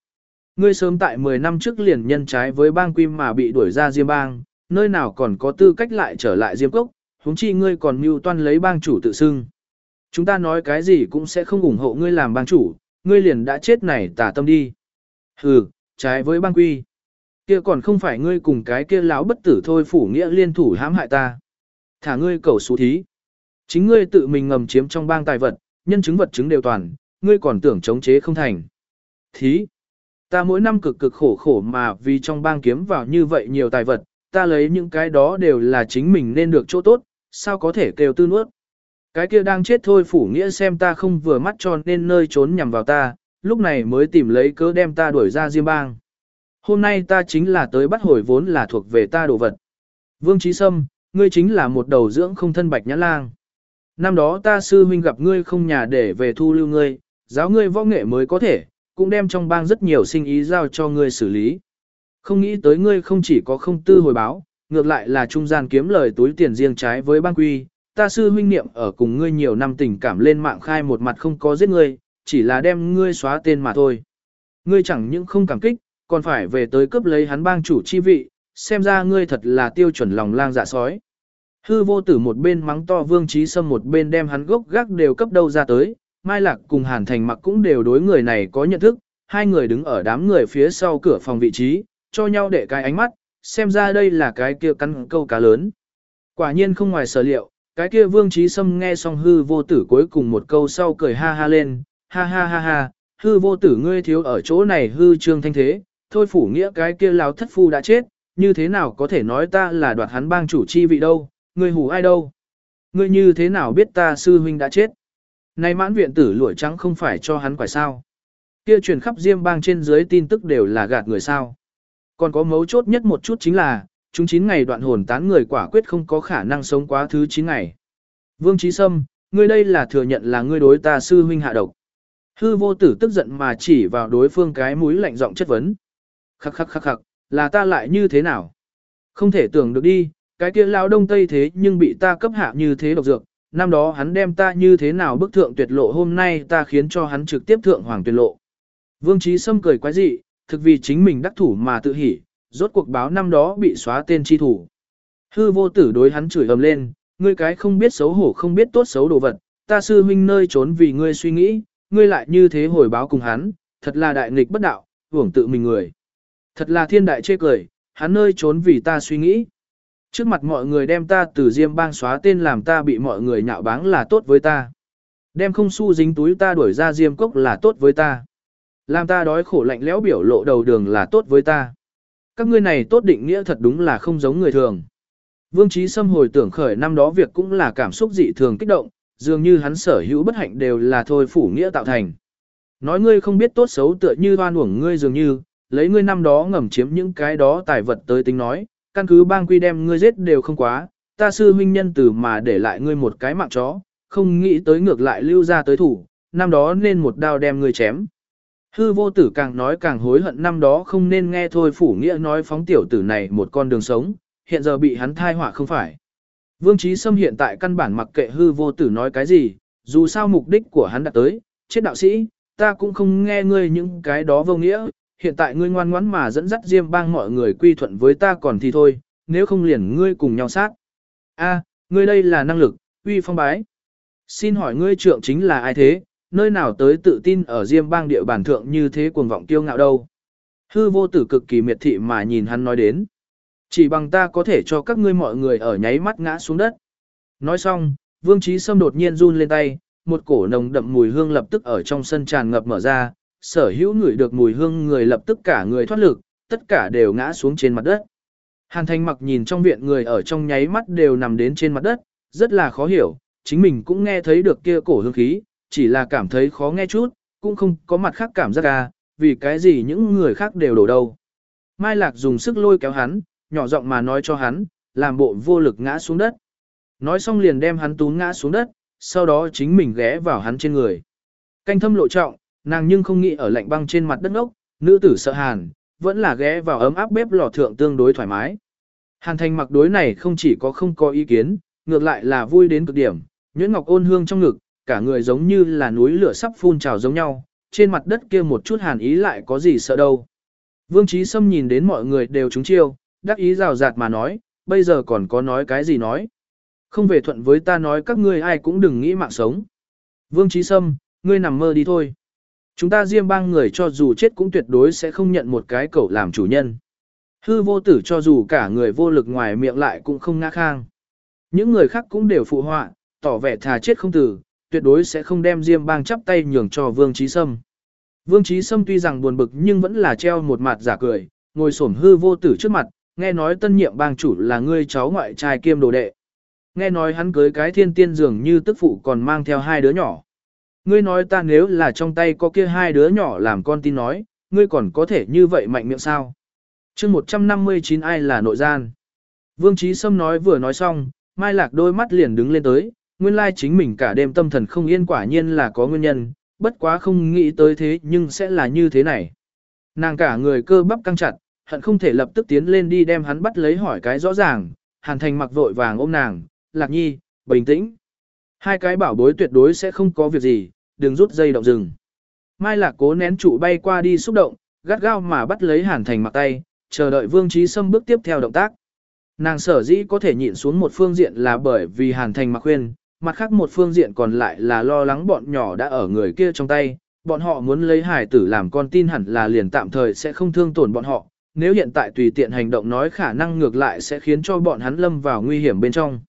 Ngươi sớm tại 10 năm trước liền nhân trái với bang quy mà bị đuổi ra Diêm bang, nơi nào còn có tư cách lại trở lại Diêm cốc, huống chi ngươi còn mưu toan lấy bang chủ tự xưng. Chúng ta nói cái gì cũng sẽ không ủng hộ ngươi làm bang chủ, ngươi liền đã chết này tả tâm đi. Hừ, trái với bang quy. Kia còn không phải ngươi cùng cái kia lão bất tử thôi phủ nghĩa liên thủ hãm hại ta. Thả ngươi cầu xú thí. Chính ngươi tự mình ngầm chiếm trong bang tài vật, nhân chứng vật chứng đều toàn, ngươi còn tưởng chống chế không thành. Thí. Ta mỗi năm cực cực khổ khổ mà vì trong bang kiếm vào như vậy nhiều tài vật, ta lấy những cái đó đều là chính mình nên được chỗ tốt, sao có thể kêu tư nuốt. Cái kia đang chết thôi phủ nghĩa xem ta không vừa mắt tròn nên nơi trốn nhằm vào ta, lúc này mới tìm lấy cớ đem ta đuổi ra Diêm bang. Hôm nay ta chính là tới bắt hồi vốn là thuộc về ta đồ vật. Vương Trí Sâm, ngươi chính là một đầu dưỡng không thân bạch nhã lang. Năm đó ta sư huynh gặp ngươi không nhà để về thu lưu ngươi, giáo ngươi võ nghệ mới có thể, cũng đem trong bang rất nhiều sinh ý giao cho ngươi xử lý. Không nghĩ tới ngươi không chỉ có không tư hồi báo, ngược lại là trung gian kiếm lời túi tiền riêng trái với bang quy, ta sư huynh niệm ở cùng ngươi nhiều năm tình cảm lên mạng khai một mặt không có giết ngươi, chỉ là đem ngươi xóa tên mà thôi. Ngươi chẳng những không cảm kích, còn phải về tới cướp lấy hắn bang chủ chi vị, xem ra ngươi thật là tiêu chuẩn lòng lang dạ sói. Hư vô tử một bên mắng to vương trí sâm một bên đem hắn gốc gác đều cấp đâu ra tới, Mai Lạc cùng Hàn Thành mặc cũng đều đối người này có nhận thức, hai người đứng ở đám người phía sau cửa phòng vị trí, cho nhau để cái ánh mắt, xem ra đây là cái kia cắn câu cá lớn. Quả nhiên không ngoài sở liệu, cái kia vương trí sâm nghe xong hư vô tử cuối cùng một câu sau cười ha ha lên, ha ha ha ha, hư vô tử ngươi thiếu ở chỗ này hư trương thanh thế, thôi phủ nghĩa cái kia lao thất phu đã chết, như thế nào có thể nói ta là đoạt hắn bang chủ chi vị đâu, ngươi hù ai đâu. Ngươi như thế nào biết ta sư huynh đã chết. Này mãn viện tử lụa trắng không phải cho hắn quải sao. Kia truyền khắp diêm bang trên dưới tin tức đều là gạt người sao. Còn có mấu chốt nhất một chút chính là, chúng 9 ngày đoạn hồn tán người quả quyết không có khả năng sống quá thứ 9 ngày. Vương Trí Sâm, ngươi đây là thừa nhận là ngươi đối ta sư huynh hạ độc. Hư vô tử tức giận mà chỉ vào đối phương cái mũi lạnh giọng chất vấn. Khắc khắc khắc khắc, là ta lại như thế nào? Không thể tưởng được đi, cái kia lão đông tây thế nhưng bị ta cấp hạ như thế độc dược, năm đó hắn đem ta như thế nào bức thượng tuyệt lộ hôm nay ta khiến cho hắn trực tiếp thượng hoàng tuyệt lộ. Vương Trí Sâm cười quái dị, thực vì chính mình đắc thủ mà tự hỉ, rốt cuộc báo năm đó bị xóa tên chi thủ. Hư vô tử đối hắn chửi ầm lên, ngươi cái không biết xấu hổ không biết tốt xấu đồ vật, ta sư huynh nơi trốn vì ngươi suy nghĩ, ngươi lại như thế hồi báo cùng hắn, thật là đại nghịch bất đạo, hưởng tự mình người. Thật là thiên đại chê cười, hắn nơi trốn vì ta suy nghĩ. Trước mặt mọi người đem ta từ Diêm bang xóa tên làm ta bị mọi người nhạo báng là tốt với ta. Đem không xu dính túi ta đuổi ra Diêm cốc là tốt với ta. Làm ta đói khổ lạnh lẽo biểu lộ đầu đường là tốt với ta. Các ngươi này tốt định nghĩa thật đúng là không giống người thường. Vương Trí Sâm hồi tưởng khởi năm đó việc cũng là cảm xúc dị thường kích động, dường như hắn sở hữu bất hạnh đều là thôi phủ nghĩa tạo thành. Nói ngươi không biết tốt xấu tựa như hoan uổng ngươi dường như, lấy ngươi năm đó ngầm chiếm những cái đó tài vật tới tính nói, căn cứ bang quy đem ngươi giết đều không quá, ta sư huynh nhân tử mà để lại ngươi một cái mạng chó, không nghĩ tới ngược lại lưu ra tới thủ, năm đó nên một đao đem ngươi chém. Hư vô tử càng nói càng hối hận năm đó không nên nghe thôi phủ nghĩa nói phóng tiểu tử này một con đường sống, hiện giờ bị hắn thai họa không phải. Vương Trí Sâm hiện tại căn bản mặc kệ hư vô tử nói cái gì, dù sao mục đích của hắn đã tới, chết đạo sĩ, ta cũng không nghe ngươi những cái đó vô nghĩa, hiện tại ngươi ngoan ngoãn mà dẫn dắt Diêm bang mọi người quy thuận với ta còn thì thôi, nếu không liền ngươi cùng nhau sát. A, ngươi đây là năng lực, uy phong bái. Xin hỏi ngươi trượng chính là ai thế, nơi nào tới tự tin ở Diêm bang địa bàn thượng như thế cuồng vọng kiêu ngạo đâu. Hư vô tử cực kỳ miệt thị mà nhìn hắn nói đến. Chỉ bằng ta có thể cho các ngươi mọi người ở nháy mắt ngã xuống đất. Nói xong, Vương Trí Sâm đột nhiên run lên tay, một cổ nồng đậm mùi hương lập tức ở trong sân tràn ngập mở ra, sở hữu người được mùi hương người lập tức cả người thoát lực, tất cả đều ngã xuống trên mặt đất. Hàn Thành mặc nhìn trong viện người ở trong nháy mắt đều nằm đến trên mặt đất, rất là khó hiểu, chính mình cũng nghe thấy được kia cổ hương khí, chỉ là cảm thấy khó nghe chút, cũng không có mặt khác cảm giác à, vì cái gì những người khác đều đổ đâu. Mai Lạc dùng sức lôi kéo hắn, nhỏ giọng mà nói cho hắn, làm bộ vô lực ngã xuống đất. Nói xong liền đem hắn tún ngã xuống đất, sau đó chính mình ghé vào hắn trên người. Canh thâm lộ trọng, nàng nhưng không nghĩ ở lạnh băng trên mặt đất ốc, nữ tử sợ hàn, vẫn là ghé vào ấm áp bếp lò thượng tương đối thoải mái. Hàn thành mặc đối này không chỉ có không có ý kiến, ngược lại là vui đến cực điểm, nhuyễn ngọc ôn hương trong ngực, cả người giống như là núi lửa sắp phun trào giống nhau, trên mặt đất kia một chút hàn ý lại có gì sợ đâu. Vương Trí Sâm nhìn đến mọi người đều trúng chiêu, đắc ý rào rạt mà nói, bây giờ còn có nói cái gì nói. Không về thuận với ta nói các ngươi ai cũng đừng nghĩ mạng sống. Vương Trí Sâm, ngươi nằm mơ đi thôi. Chúng ta riêng bang người cho dù chết cũng tuyệt đối sẽ không nhận một cái cậu làm chủ nhân. Hư vô tử cho dù cả người vô lực ngoài miệng lại cũng không ngã khang. Những người khác cũng đều phụ họa, tỏ vẻ thà chết không tử, tuyệt đối sẽ không đem Diêm Bang chắp tay nhường cho Vương Trí Sâm. Vương Trí Sâm tuy rằng buồn bực nhưng vẫn là treo một mặt giả cười, ngồi xổm hư vô tử trước mặt, nghe nói tân nhiệm bang chủ là ngươi cháu ngoại trai kiêm đồ đệ. Nghe nói hắn cưới cái thiên tiên dường như tức phụ còn mang theo hai đứa nhỏ. Ngươi nói ta nếu là trong tay có kia hai đứa nhỏ làm con tin nói, ngươi còn có thể như vậy mạnh miệng sao? chương 159 ai là nội gian? Vương Trí Sâm nói vừa nói xong, Mai Lạc đôi mắt liền đứng lên tới, nguyên lai chính mình cả đêm tâm thần không yên quả nhiên là có nguyên nhân, bất quá không nghĩ tới thế nhưng sẽ là như thế này. Nàng cả người cơ bắp căng chặt, hận không thể lập tức tiến lên đi đem hắn bắt lấy hỏi cái rõ ràng, hàn thành mặc vội vàng ôm nàng, lạc nhi, bình tĩnh. Hai cái bảo bối tuyệt đối sẽ không có việc gì, đừng rút dây động rừng. Mai lạc cố nén trụ bay qua đi xúc động, gắt gao mà bắt lấy hàn thành mặc tay, chờ đợi vương trí Sâm bước tiếp theo động tác. Nàng sở dĩ có thể nhịn xuống một phương diện là bởi vì hàn thành mặc khuyên, mặt khác một phương diện còn lại là lo lắng bọn nhỏ đã ở người kia trong tay, bọn họ muốn lấy hải tử làm con tin hẳn là liền tạm thời sẽ không thương tổn bọn họ, nếu hiện tại tùy tiện hành động nói khả năng ngược lại sẽ khiến cho bọn hắn lâm vào nguy hiểm bên trong.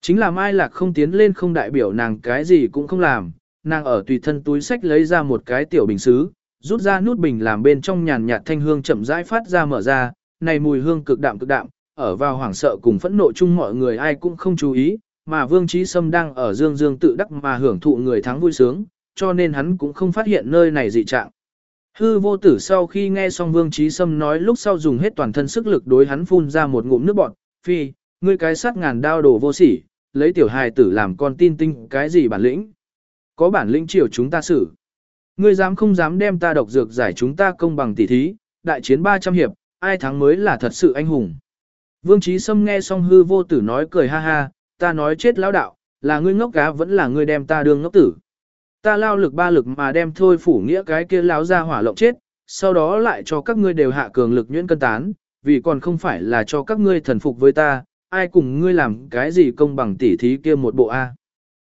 Chính là Mai Lạc không tiến lên không đại biểu nàng cái gì cũng không làm, nàng ở tùy thân túi sách lấy ra một cái tiểu bình xứ, rút ra nút bình làm bên trong nhàn nhạt thanh hương chậm rãi phát ra mở ra, này mùi hương cực đạm cực đạm, ở vào hoảng sợ cùng phẫn nộ chung mọi người ai cũng không chú ý, mà Vương Trí Sâm đang ở dương dương tự đắc mà hưởng thụ người thắng vui sướng, cho nên hắn cũng không phát hiện nơi này dị trạng. Hư vô tử sau khi nghe xong Vương Trí Sâm nói lúc sau dùng hết toàn thân sức lực đối hắn phun ra một ngụm nước bọt, phi, ngươi cái sát ngàn đao đổ vô sỉ, lấy tiểu hài tử làm con tin tinh cái gì bản lĩnh. Có bản lĩnh chiều chúng ta xử. Ngươi dám không dám đem ta độc dược giải chúng ta công bằng tỉ thí, đại chiến 300 hiệp, ai thắng mới là thật sự anh hùng. Vương Trí Sâm nghe xong hư vô tử nói cười ha ha, ta nói chết lão đạo, là ngươi ngốc cá vẫn là ngươi đem ta đương ngốc tử. Ta lao lực ba lực mà đem thôi phủ nghĩa cái kia lão ra hỏa lộng chết, sau đó lại cho các ngươi đều hạ cường lực nhuyễn cân tán, vì còn không phải là cho các ngươi thần phục với ta, ai cùng ngươi làm cái gì công bằng tỉ thí kia một bộ A.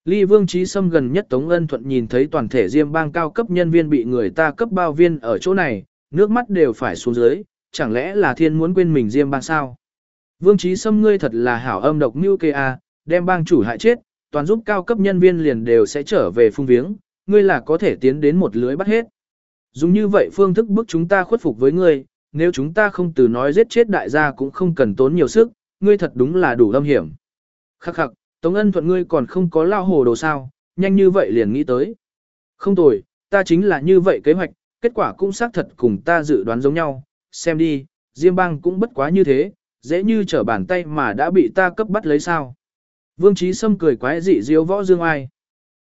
Ly Vương Trí Sâm gần nhất Tống Ân Thuận nhìn thấy toàn thể Diêm bang cao cấp nhân viên bị người ta cấp bao viên ở chỗ này, nước mắt đều phải xuống dưới, chẳng lẽ là thiên muốn quên mình Diêm bang sao? Vương Trí Sâm ngươi thật là hảo âm độc mưu kê a, đem bang chủ hại chết, toàn giúp cao cấp nhân viên liền đều sẽ trở về phung viếng, ngươi là có thể tiến đến một lưới bắt hết. Dùng như vậy phương thức bức chúng ta khuất phục với ngươi, nếu chúng ta không từ nói giết chết đại gia cũng không cần tốn nhiều sức, ngươi thật đúng là đủ lâm hiểm. Khắc khắc, Tống Ân thuận ngươi còn không có lao hồ đồ sao, nhanh như vậy liền nghĩ tới. Không tồi, ta chính là như vậy kế hoạch, kết quả cũng xác thật cùng ta dự đoán giống nhau, xem đi, Diêm bang cũng bất quá như thế, dễ như trở bàn tay mà đã bị ta cấp bắt lấy sao. Vương Trí Sâm cười quái dị diêu võ dương ai.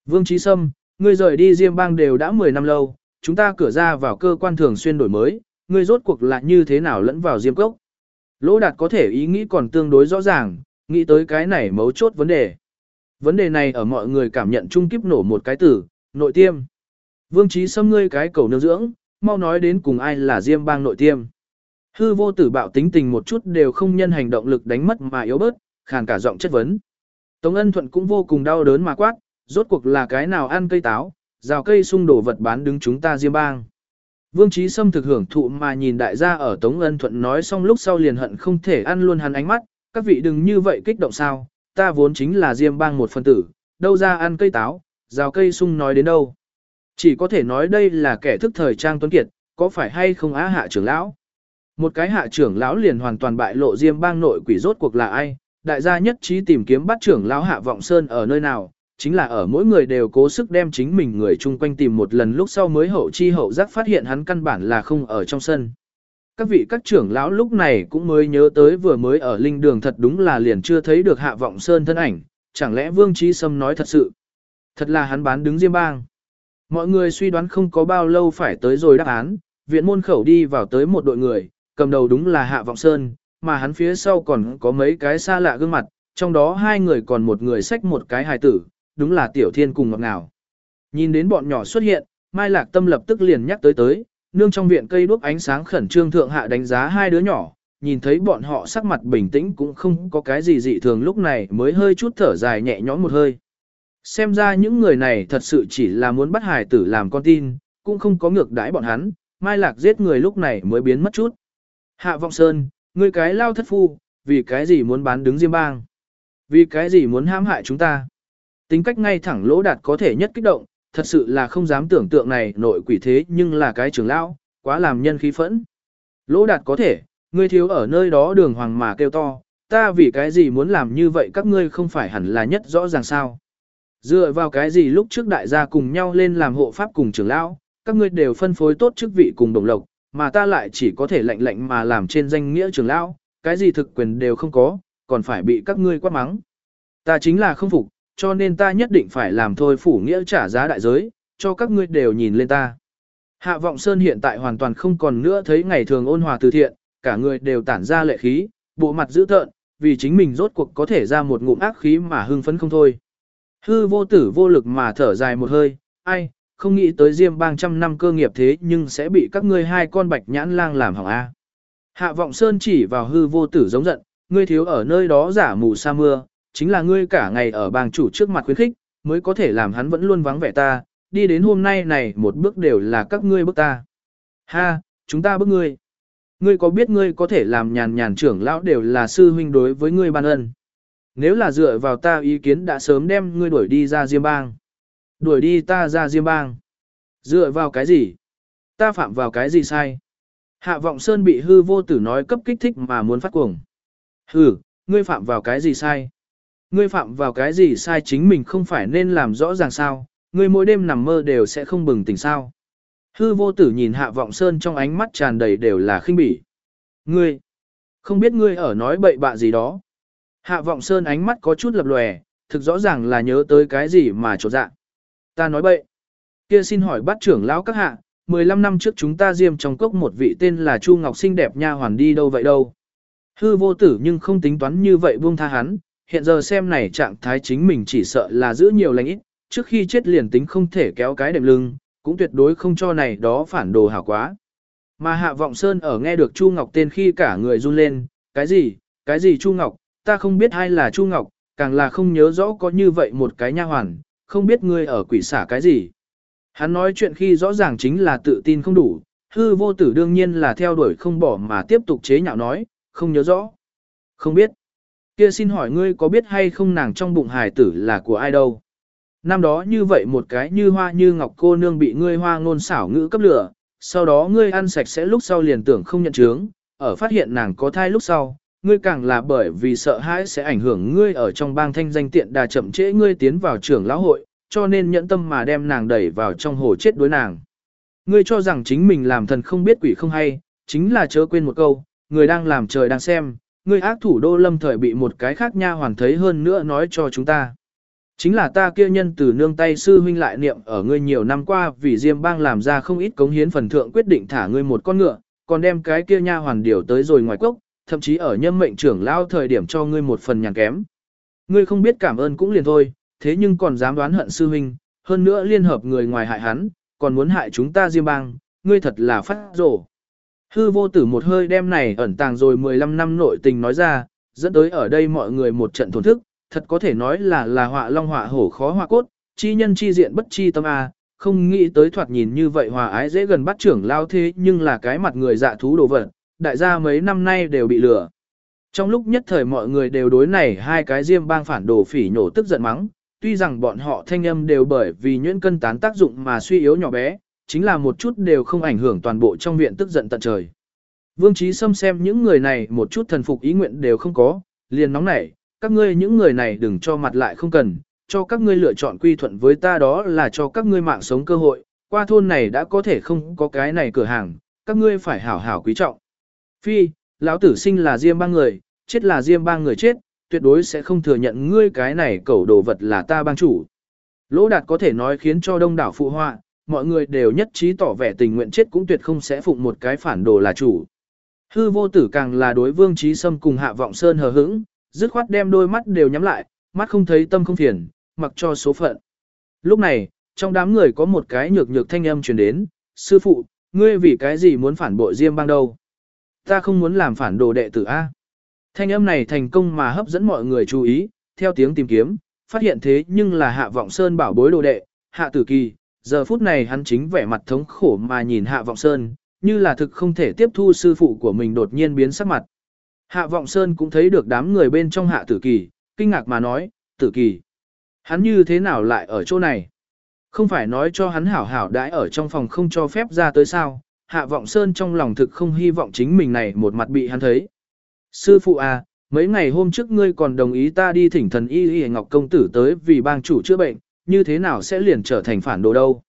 Vương Trí Sâm, ngươi rời đi Diêm bang đều đã 10 năm lâu, chúng ta cửa ra vào cơ quan thường xuyên đổi mới, ngươi rốt cuộc là như thế nào lẫn vào Diêm cốc. Lỗ đạt có thể ý nghĩ còn tương đối rõ ràng, nghĩ tới cái này mấu chốt vấn đề. Vấn đề này ở mọi người cảm nhận chung kiếp nổ một cái tử nội tiêm. Vương Trí Sâm ngươi cái cầu nương dưỡng, mau nói đến cùng ai là Diêm bang nội tiêm. Hư vô tử bạo tính tình một chút đều không nhân hành động lực đánh mất mà yếu bớt, khàn cả giọng chất vấn. Tống ân thuận cũng vô cùng đau đớn mà quát, rốt cuộc là cái nào ăn cây táo, rào cây sung đổ vật bán đứng chúng ta diêm bang. Vương Trí Sâm thực hưởng thụ mà nhìn đại gia ở Tống Ân Thuận nói xong lúc sau liền hận không thể ăn luôn hắn ánh mắt, các vị đừng như vậy kích động sao, ta vốn chính là diêm bang một phân tử, đâu ra ăn cây táo, rào cây sung nói đến đâu. Chỉ có thể nói đây là kẻ thức thời trang tuấn kiệt, có phải hay không á hạ trưởng lão. Một cái hạ trưởng lão liền hoàn toàn bại lộ diêm bang nội quỷ rốt cuộc là ai, đại gia nhất trí tìm kiếm bắt trưởng lão hạ vọng sơn ở nơi nào, chính là ở mỗi người đều cố sức đem chính mình người chung quanh tìm một lần lúc sau mới hậu chi hậu giác phát hiện hắn căn bản là không ở trong sân. Các vị các trưởng lão lúc này cũng mới nhớ tới vừa mới ở linh đường thật đúng là liền chưa thấy được hạ vọng sơn thân ảnh, chẳng lẽ Vương Trí Sâm nói thật sự. Thật là hắn bán đứng Diêm Bang. Mọi người suy đoán không có bao lâu phải tới rồi đáp án, viện môn khẩu đi vào tới một đội người, cầm đầu đúng là Hạ Vọng Sơn, mà hắn phía sau còn có mấy cái xa lạ gương mặt, trong đó hai người còn một người xách một cái hài tử, đúng là Tiểu Thiên cùng ngọt ngào. Nhìn đến bọn nhỏ xuất hiện, Mai Lạc Tâm lập tức liền nhắc tới tới, nương trong viện cây đuốc ánh sáng khẩn trương thượng hạ đánh giá hai đứa nhỏ, nhìn thấy bọn họ sắc mặt bình tĩnh cũng không có cái gì dị thường lúc này mới hơi chút thở dài nhẹ nhõm một hơi. Xem ra những người này thật sự chỉ là muốn bắt hài tử làm con tin, cũng không có ngược đãi bọn hắn, Mai Lạc giết người lúc này mới biến mất chút. Hạ Vọng Sơn, ngươi cái lao thất phu, vì cái gì muốn bán đứng Diêm Bang? Vì cái gì muốn hãm hại chúng ta? Tính cách ngay thẳng lỗ đạt có thể nhất kích động, thật sự là không dám tưởng tượng này nội quỷ thế nhưng là cái trưởng lão, quá làm nhân khí phẫn. Lỗ đạt có thể, ngươi thiếu ở nơi đó đường hoàng mà kêu to, ta vì cái gì muốn làm như vậy các ngươi không phải hẳn là nhất rõ ràng sao. Dựa vào cái gì lúc trước đại gia cùng nhau lên làm hộ pháp cùng trưởng lão, các ngươi đều phân phối tốt chức vị cùng đồng lộc, mà ta lại chỉ có thể lệnh lệnh mà làm trên danh nghĩa trưởng lão, cái gì thực quyền đều không có, còn phải bị các ngươi quát mắng. Ta chính là không phục, cho nên ta nhất định phải làm thôi phủ nghĩa trả giá đại giới, cho các ngươi đều nhìn lên ta. Hạ vọng sơn hiện tại hoàn toàn không còn nữa thấy ngày thường ôn hòa từ thiện, cả người đều tản ra lệ khí, bộ mặt dữ tợn, vì chính mình rốt cuộc có thể ra một ngụm ác khí mà hưng phấn không thôi. Hư vô tử vô lực mà thở dài một hơi, ai, không nghĩ tới diêm bang trăm năm cơ nghiệp thế nhưng sẽ bị các ngươi hai con bạch nhãn lang làm hỏng A. Hạ vọng sơn chỉ vào hư vô tử giống giận, ngươi thiếu ở nơi đó giả mù sa mưa, chính là ngươi cả ngày ở bang chủ trước mặt khuyến khích, mới có thể làm hắn vẫn luôn vắng vẻ ta, đi đến hôm nay này một bước đều là các ngươi bước ta. Ha, chúng ta bước ngươi. Ngươi có biết ngươi có thể làm nhàn nhàn trưởng lão đều là sư huynh đối với ngươi ban ân. Nếu là dựa vào ta ý kiến đã sớm đem ngươi đuổi đi ra Diêm Bang. Đuổi đi ta ra Diêm Bang. Dựa vào cái gì? Ta phạm vào cái gì sai? Hạ vọng sơn bị hư vô tử nói cấp kích thích mà muốn phát cuồng. Hừ, ngươi phạm vào cái gì sai? Ngươi phạm vào cái gì sai chính mình không phải nên làm rõ ràng sao? Ngươi mỗi đêm nằm mơ đều sẽ không bừng tỉnh sao? Hư vô tử nhìn hạ vọng sơn trong ánh mắt tràn đầy đều là khinh bỉ. Ngươi, không biết ngươi ở nói bậy bạ gì đó. Hạ vọng sơn ánh mắt có chút lập lòe, thực rõ ràng là nhớ tới cái gì mà trột dạ. Ta nói bậy. Kia xin hỏi bắt trưởng lão các hạ, 15 năm trước chúng ta diêm trong cốc một vị tên là Chu Ngọc xinh đẹp nha hoàn đi đâu vậy đâu. Hư vô tử nhưng không tính toán như vậy buông tha hắn, hiện giờ xem này trạng thái chính mình chỉ sợ là giữ nhiều lành ít, trước khi chết liền tính không thể kéo cái đệm lưng, cũng tuyệt đối không cho này đó phản đồ hảo quá. Mà Hạ Vọng Sơn ở nghe được Chu Ngọc tên khi cả người run lên, cái gì, cái gì Chu Ngọc, ta không biết ai là Chu Ngọc, càng là không nhớ rõ có như vậy một cái nha hoàn, không biết ngươi ở quỷ xả cái gì. Hắn nói chuyện khi rõ ràng chính là tự tin không đủ, hư vô tử đương nhiên là theo đuổi không bỏ mà tiếp tục chế nhạo nói, không nhớ rõ. Không biết. Kia xin hỏi ngươi có biết hay không nàng trong bụng hài tử là của ai đâu? Năm đó như vậy một cái như hoa như ngọc cô nương bị ngươi hoa ngôn xảo ngữ cấp lửa, sau đó ngươi ăn sạch sẽ lúc sau liền tưởng không nhận chứng, ở phát hiện nàng có thai lúc sau, ngươi càng là bởi vì sợ hãi sẽ ảnh hưởng ngươi ở trong bang thanh danh tiện đà chậm trễ ngươi tiến vào trưởng lão hội, cho nên nhẫn tâm mà đem nàng đẩy vào trong hồ chết đối nàng. Ngươi cho rằng chính mình làm thần không biết quỷ không hay, chính là chớ quên một câu, người đang làm trời đang xem, ngươi ác thủ đô lâm thời bị một cái khác nha hoàn thấy hơn nữa nói cho chúng ta. Chính là ta kia nhân từ nương tay sư huynh lại niệm ở ngươi nhiều năm qua vì Diêm bang làm ra không ít cống hiến phần thượng quyết định thả ngươi một con ngựa, còn đem cái kia nha hoàn điều tới rồi ngoài quốc, thậm chí ở nhâm mệnh trưởng lao thời điểm cho ngươi một phần nhàn kém. Ngươi không biết cảm ơn cũng liền thôi, thế nhưng còn dám đoán hận sư huynh, hơn nữa liên hợp người ngoài hại hắn, còn muốn hại chúng ta Diêm bang, ngươi thật là phát rổ. Hư vô tử một hơi đem này ẩn tàng rồi 15 năm nội tình nói ra, dẫn tới ở đây mọi người một trận thổn thức, thật có thể nói là là họa long họa hổ khó họa cốt, chi nhân chi diện bất chi tâm a, không nghĩ tới thoạt nhìn như vậy hòa ái dễ gần bắt trưởng lao thế nhưng là cái mặt người dạ thú đồ vật, đại gia mấy năm nay đều bị lừa. Trong lúc nhất thời mọi người đều đối này hai cái diêm bang phản đồ phỉ nhổ tức giận mắng, tuy rằng bọn họ thanh âm đều bởi vì nhuyễn cân tán tác dụng mà suy yếu nhỏ bé, chính là một chút đều không ảnh hưởng toàn bộ trong viện tức giận tận trời. Vương Trí Sâm xem những người này một chút thần phục ý nguyện đều không có, liền nóng nảy, các ngươi những người này đừng cho mặt lại không cần, cho các ngươi lựa chọn quy thuận với ta đó là cho các ngươi mạng sống cơ hội, qua thôn này đã có thể không có cái này cửa hàng, các ngươi phải hảo hảo quý trọng. Phi, lão tử sinh là riêng ba người, chết là riêng ba người chết, tuyệt đối sẽ không thừa nhận ngươi cái này cẩu đồ vật là ta bang chủ. Lỗ đạt có thể nói khiến cho đông đảo phụ họa, mọi người đều nhất trí tỏ vẻ tình nguyện chết cũng tuyệt không sẽ phụng một cái phản đồ là chủ. Hư vô tử càng là đối vương trí sâm cùng hạ vọng sơn hờ hững, dứt khoát đem đôi mắt đều nhắm lại, mắt không thấy tâm không phiền, mặc cho số phận. Lúc này, trong đám người có một cái nhược nhược thanh âm truyền đến, sư phụ, ngươi vì cái gì muốn phản bội Diêm bang đâu? Ta không muốn làm phản đồ đệ tử A. Thanh âm này thành công mà hấp dẫn mọi người chú ý, theo tiếng tìm kiếm, phát hiện thế nhưng là hạ vọng sơn bảo bối đồ đệ, hạ tử kỳ, giờ phút này hắn chính vẻ mặt thống khổ mà nhìn hạ vọng sơn, như là thực không thể tiếp thu sư phụ của mình đột nhiên biến sắc mặt. Hạ vọng sơn cũng thấy được đám người bên trong hạ tử kỳ, kinh ngạc mà nói, tử kỳ. Hắn như thế nào lại ở chỗ này? Không phải nói cho hắn hảo hảo đãi ở trong phòng không cho phép ra tới sao, hạ vọng sơn trong lòng thực không hy vọng chính mình này một mặt bị hắn thấy. Sư phụ à, mấy ngày hôm trước ngươi còn đồng ý ta đi thỉnh thần y y ngọc công tử tới vì bang chủ chữa bệnh, như thế nào sẽ liền trở thành phản đồ đâu.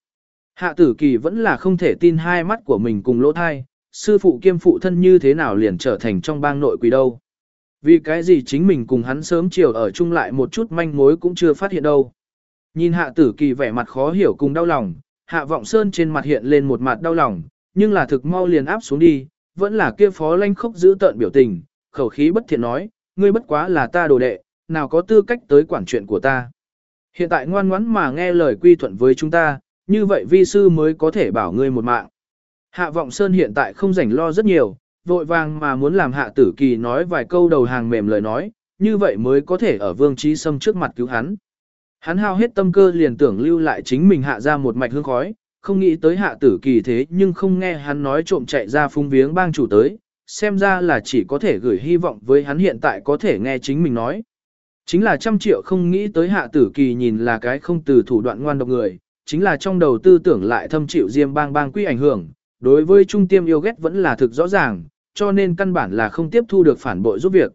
Hạ tử kỳ vẫn là không thể tin hai mắt của mình cùng lỗ thai, sư phụ kiêm phụ thân như thế nào liền trở thành trong bang nội quỷ đâu. Vì cái gì chính mình cùng hắn sớm chiều ở chung lại một chút manh mối cũng chưa phát hiện đâu. Nhìn hạ tử kỳ vẻ mặt khó hiểu cùng đau lòng, hạ vọng sơn trên mặt hiện lên một mặt đau lòng, nhưng là thực mau liền áp xuống đi, vẫn là kia phó lanh khốc giữ tợn biểu tình, khẩu khí bất thiện nói, ngươi bất quá là ta đồ đệ, nào có tư cách tới quản chuyện của ta. Hiện tại ngoan ngoãn mà nghe lời quy thuận với chúng ta, như vậy vi sư mới có thể bảo ngươi một mạng. Hạ vọng sơn hiện tại không rảnh lo rất nhiều, vội vàng mà muốn làm hạ tử kỳ nói vài câu đầu hàng mềm lời nói, như vậy mới có thể ở vương trí sâm trước mặt cứu hắn. Hắn hao hết tâm cơ liền tưởng lưu lại chính mình hạ ra một mạch hương khói, không nghĩ tới hạ tử kỳ thế nhưng không nghe hắn nói trộm chạy ra phung viếng bang chủ tới, xem ra là chỉ có thể gửi hy vọng với hắn hiện tại có thể nghe chính mình nói. Chính là trăm triệu không nghĩ tới hạ tử kỳ nhìn là cái không từ thủ đoạn ngoan độc người, chính là trong đầu tư tưởng lại thâm chịu diêm bang bang quy ảnh hưởng, đối với trung tiêm yêu ghét vẫn là thực rõ ràng, cho nên căn bản là không tiếp thu được phản bội giúp việc.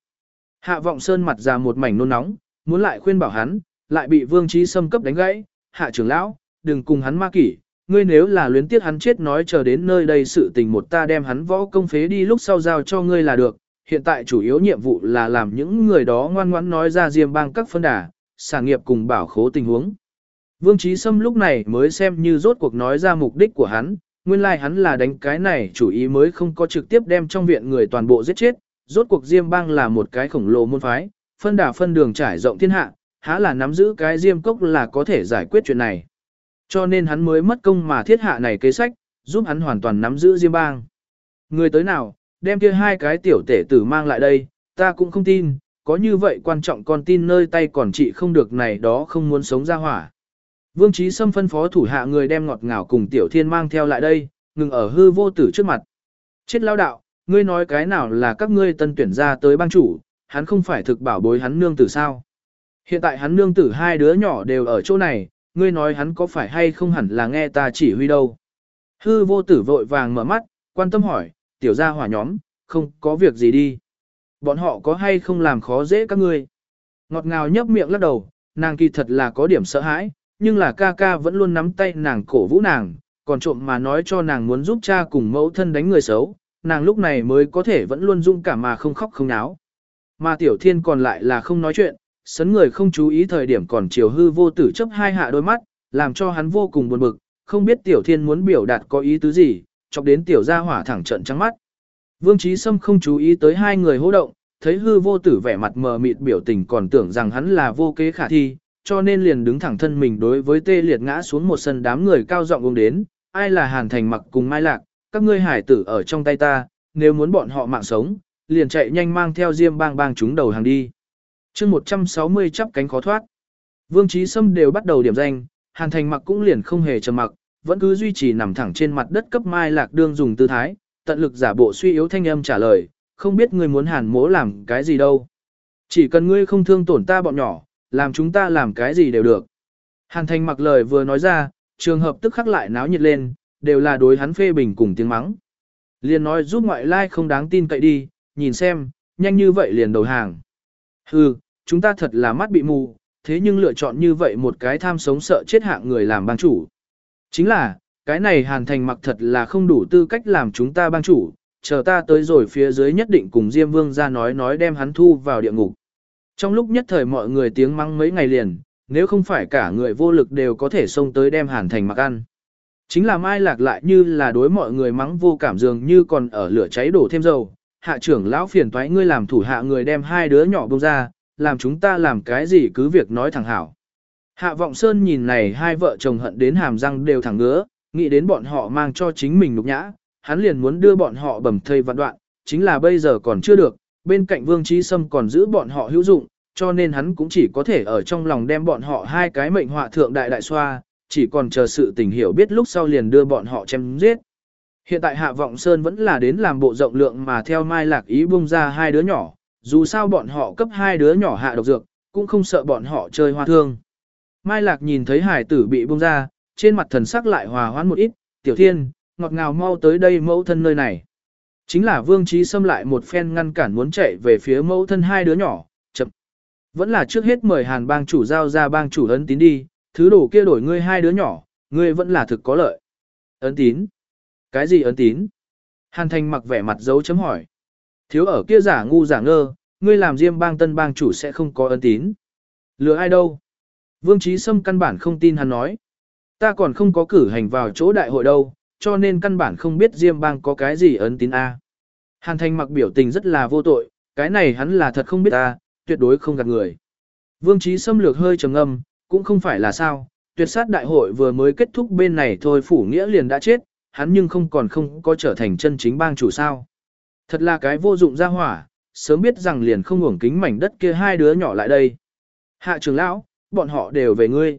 Hạ vọng sơn mặt ra một mảnh nôn nóng, muốn lại khuyên bảo hắn, lại bị vương trí xâm cấp đánh gãy, hạ trưởng lão, đừng cùng hắn ma kỷ, ngươi nếu là luyến tiếc hắn chết nói chờ đến nơi đây sự tình một ta đem hắn võ công phế đi lúc sau giao cho ngươi là được, hiện tại chủ yếu nhiệm vụ là làm những người đó ngoan ngoãn nói ra diêm bang các phân đà, sản nghiệp cùng bảo khố tình huống. Vương Trí Sâm lúc này mới xem như rốt cuộc nói ra mục đích của hắn, nguyên lai like hắn là đánh cái này chủ ý mới không có trực tiếp đem trong viện người toàn bộ giết chết, rốt cuộc Diêm Bang là một cái khổng lồ môn phái, phân đà phân đường trải rộng thiên hạ, há là nắm giữ cái Diêm Cốc là có thể giải quyết chuyện này. Cho nên hắn mới mất công mà thiết hạ này kế sách, giúp hắn hoàn toàn nắm giữ Diêm Bang. Người tới nào, đem kia hai cái tiểu tể tử mang lại đây, ta cũng không tin, có như vậy quan trọng con tin nơi tay còn trị không được này đó không muốn sống ra hỏa. Vương Trí Sâm phân phó thủ hạ người đem ngọt ngào cùng Tiểu Thiên mang theo lại đây, ngừng ở hư vô tử trước mặt. Chết lao đạo, ngươi nói cái nào là các ngươi tân tuyển ra tới bang chủ, hắn không phải thực bảo bối hắn nương tử sao. Hiện tại hắn nương tử hai đứa nhỏ đều ở chỗ này, ngươi nói hắn có phải hay không hẳn là nghe ta chỉ huy đâu. Hư vô tử vội vàng mở mắt, quan tâm hỏi, tiểu gia hỏa nhóm, không có việc gì đi. Bọn họ có hay không làm khó dễ các ngươi. Ngọt ngào nhấp miệng lắc đầu, nàng kỳ thật là có điểm sợ hãi, nhưng là ca ca vẫn luôn nắm tay nàng cổ vũ nàng, còn trộm mà nói cho nàng muốn giúp cha cùng mẫu thân đánh người xấu, nàng lúc này mới có thể vẫn luôn dung cảm mà không khóc không náo. Mà tiểu thiên còn lại là không nói chuyện, sấn người không chú ý thời điểm còn chiều hư vô tử chấp hai hạ đôi mắt, làm cho hắn vô cùng buồn bực, không biết tiểu thiên muốn biểu đạt có ý tứ gì, chọc đến tiểu gia hỏa thẳng trận trắng mắt. Vương Trí Sâm không chú ý tới hai người hô động, thấy hư vô tử vẻ mặt mờ mịt biểu tình còn tưởng rằng hắn là vô kế khả thi, cho nên liền đứng thẳng thân mình đối với tê liệt ngã xuống một sân đám người cao giọng uống đến, ai là hàn thành mặc cùng mai lạc, các ngươi hải tử ở trong tay ta, nếu muốn bọn họ mạng sống, liền chạy nhanh mang theo diêm bang bang chúng đầu hàng đi. chương 160 chắp cánh khó thoát. Vương Trí Sâm đều bắt đầu điểm danh, hàn thành mặc cũng liền không hề trầm mặc, vẫn cứ duy trì nằm thẳng trên mặt đất cấp mai lạc đương dùng tư thái, tận lực giả bộ suy yếu thanh âm trả lời, không biết ngươi muốn hàn mỗ làm cái gì đâu. Chỉ cần ngươi không thương tổn ta bọn nhỏ, làm chúng ta làm cái gì đều được. Hàn thành mặc lời vừa nói ra, trường hợp tức khắc lại náo nhiệt lên, đều là đối hắn phê bình cùng tiếng mắng. Liền nói giúp ngoại lai không đáng tin cậy đi, nhìn xem, nhanh như vậy liền đầu hàng. Hừ, chúng ta thật là mắt bị mù, thế nhưng lựa chọn như vậy một cái tham sống sợ chết hạng người làm bang chủ. Chính là, cái này hàn thành mặc thật là không đủ tư cách làm chúng ta bang chủ, chờ ta tới rồi phía dưới nhất định cùng Diêm Vương ra nói nói đem hắn thu vào địa ngục. Trong lúc nhất thời mọi người tiếng mắng mấy ngày liền, nếu không phải cả người vô lực đều có thể xông tới đem hàn thành mặc ăn. Chính là Mai Lạc lại như là đối mọi người mắng vô cảm dường như còn ở lửa cháy đổ thêm dầu. Hạ trưởng lão phiền toái ngươi làm thủ hạ người đem hai đứa nhỏ bông ra, làm chúng ta làm cái gì cứ việc nói thẳng hảo. Hạ Vọng Sơn nhìn này hai vợ chồng hận đến hàm răng đều thẳng ngứa, nghĩ đến bọn họ mang cho chính mình nục nhã, hắn liền muốn đưa bọn họ bầm thây vạn đoạn, chính là bây giờ còn chưa được, bên cạnh Vương Trí Sâm còn giữ bọn họ hữu dụng, cho nên hắn cũng chỉ có thể ở trong lòng đem bọn họ hai cái mệnh họa thượng đại đại xoa, chỉ còn chờ sự tình hiểu biết lúc sau liền đưa bọn họ chém giết. Hiện tại Hạ Vọng Sơn vẫn là đến làm bộ rộng lượng mà theo Mai Lạc ý bung ra hai đứa nhỏ, dù sao bọn họ cấp hai đứa nhỏ hạ độc dược, cũng không sợ bọn họ chơi hoa thương. Mai Lạc nhìn thấy hải tử bị buông ra, trên mặt thần sắc lại hòa hoãn một ít, tiểu thiên, ngọt ngào mau tới đây mẫu thân nơi này. Chính là Vương Trí xâm lại một phen ngăn cản muốn chạy về phía mẫu thân hai đứa nhỏ, chậm. Vẫn là trước hết mời hàn bang chủ giao ra bang chủ ấn tín đi, thứ đồ kia đổi ngươi hai đứa nhỏ, ngươi vẫn là thực có lợi. Ấn tín? Cái gì ấn tín? Hàn thành mặc vẻ mặt dấu chấm hỏi. Thiếu ở kia giả ngu giả ngơ, ngươi làm diêm bang tân bang chủ sẽ không có ấn tín. Lừa ai đâu? Vương Trí Sâm căn bản không tin hắn nói. Ta còn không có cử hành vào chỗ đại hội đâu, cho nên căn bản không biết Diêm bang có cái gì ấn tín A. Hàn Thành mặc biểu tình rất là vô tội, cái này hắn là thật không biết ta, tuyệt đối không gạt người. Vương Trí Sâm lược hơi trầm ngâm, cũng không phải là sao, tuyệt sát đại hội vừa mới kết thúc bên này thôi phủ nghĩa liền đã chết, hắn nhưng không còn không có trở thành chân chính bang chủ sao. Thật là cái vô dụng ra hỏa, sớm biết rằng liền không hưởng kính mảnh đất kia hai đứa nhỏ lại đây. Hạ trưởng lão, bọn họ đều về ngươi.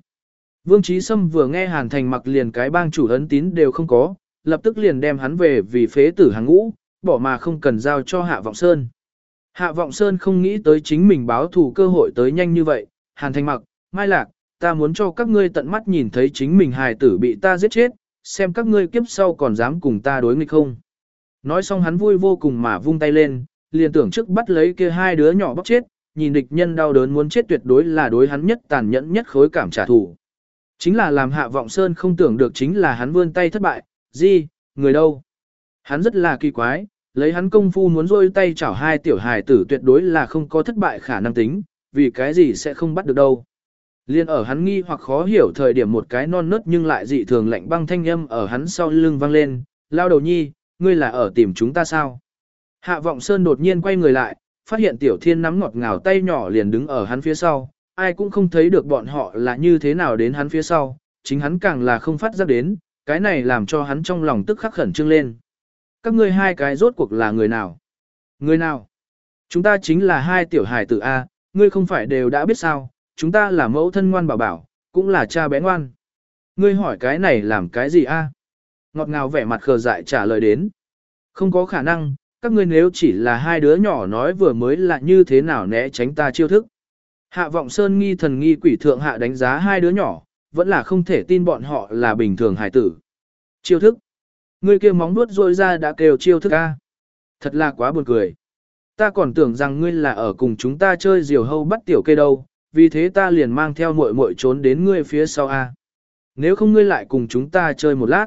Vương Trí Sâm vừa nghe Hàn Thành mặc liền cái bang chủ ấn tín đều không có, lập tức liền đem hắn về vì phế tử hàng ngũ, bỏ mà không cần giao cho Hạ Vọng Sơn. Hạ Vọng Sơn không nghĩ tới chính mình báo thù cơ hội tới nhanh như vậy, Hàn Thành mặc, Mai Lạc, ta muốn cho các ngươi tận mắt nhìn thấy chính mình hài tử bị ta giết chết, xem các ngươi kiếp sau còn dám cùng ta đối nghịch không. Nói xong hắn vui vô cùng mà vung tay lên, liền tưởng trước bắt lấy kia hai đứa nhỏ bóc chết, nhìn địch nhân đau đớn muốn chết tuyệt đối là đối hắn nhất tàn nhẫn nhất khối cảm trả thù. Chính là làm hạ vọng sơn không tưởng được chính là hắn vươn tay thất bại, gì, người đâu. Hắn rất là kỳ quái, lấy hắn công phu muốn rôi tay chảo hai tiểu hài tử tuyệt đối là không có thất bại khả năng tính, vì cái gì sẽ không bắt được đâu. Liên ở hắn nghi hoặc khó hiểu thời điểm một cái non nớt nhưng lại dị thường lạnh băng thanh âm ở hắn sau lưng vang lên, lao đầu nhi, ngươi là ở tìm chúng ta sao? Hạ vọng sơn đột nhiên quay người lại, phát hiện tiểu thiên nắm ngọt ngào tay nhỏ liền đứng ở hắn phía sau, ai cũng không thấy được bọn họ là như thế nào đến hắn phía sau, chính hắn càng là không phát giác đến, cái này làm cho hắn trong lòng tức khắc khẩn trương lên. Các ngươi hai cái rốt cuộc là người nào? Người nào? Chúng ta chính là hai tiểu hài tử A, ngươi không phải đều đã biết sao, chúng ta là mẫu thân ngoan bảo bảo, cũng là cha bé ngoan. Ngươi hỏi cái này làm cái gì A? Ngọt ngào vẻ mặt khờ dại trả lời đến. Không có khả năng, các ngươi nếu chỉ là hai đứa nhỏ nói vừa mới là như thế nào né tránh ta chiêu thức. Hạ vọng sơn nghi thần nghi quỷ thượng hạ đánh giá hai đứa nhỏ, vẫn là không thể tin bọn họ là bình thường hải tử. Chiêu thức. Người kia móng nuốt rôi ra đã kêu chiêu thức a. Thật là quá buồn cười. Ta còn tưởng rằng ngươi là ở cùng chúng ta chơi diều hâu bắt tiểu kê đâu, vì thế ta liền mang theo muội muội trốn đến ngươi phía sau a. Nếu không ngươi lại cùng chúng ta chơi một lát.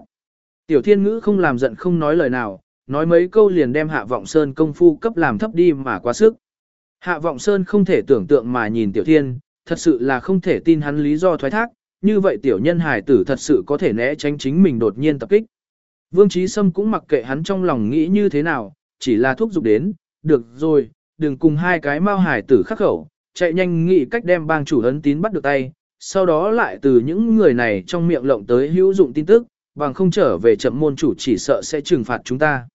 Tiểu thiên ngữ không làm giận không nói lời nào, nói mấy câu liền đem hạ vọng sơn công phu cấp làm thấp đi mà quá sức. Hạ vọng sơn không thể tưởng tượng mà nhìn tiểu thiên, thật sự là không thể tin hắn lý do thoái thác, như vậy tiểu nhân hài tử thật sự có thể né tránh chính mình đột nhiên tập kích. Vương Trí Sâm cũng mặc kệ hắn trong lòng nghĩ như thế nào, chỉ là thúc giục đến, được rồi, đừng cùng hai cái mau hài tử khắc khẩu, chạy nhanh nghĩ cách đem bang chủ ấn tín bắt được tay, sau đó lại từ những người này trong miệng lộng tới hữu dụng tin tức, bằng không trở về chậm môn chủ chỉ sợ sẽ trừng phạt chúng ta.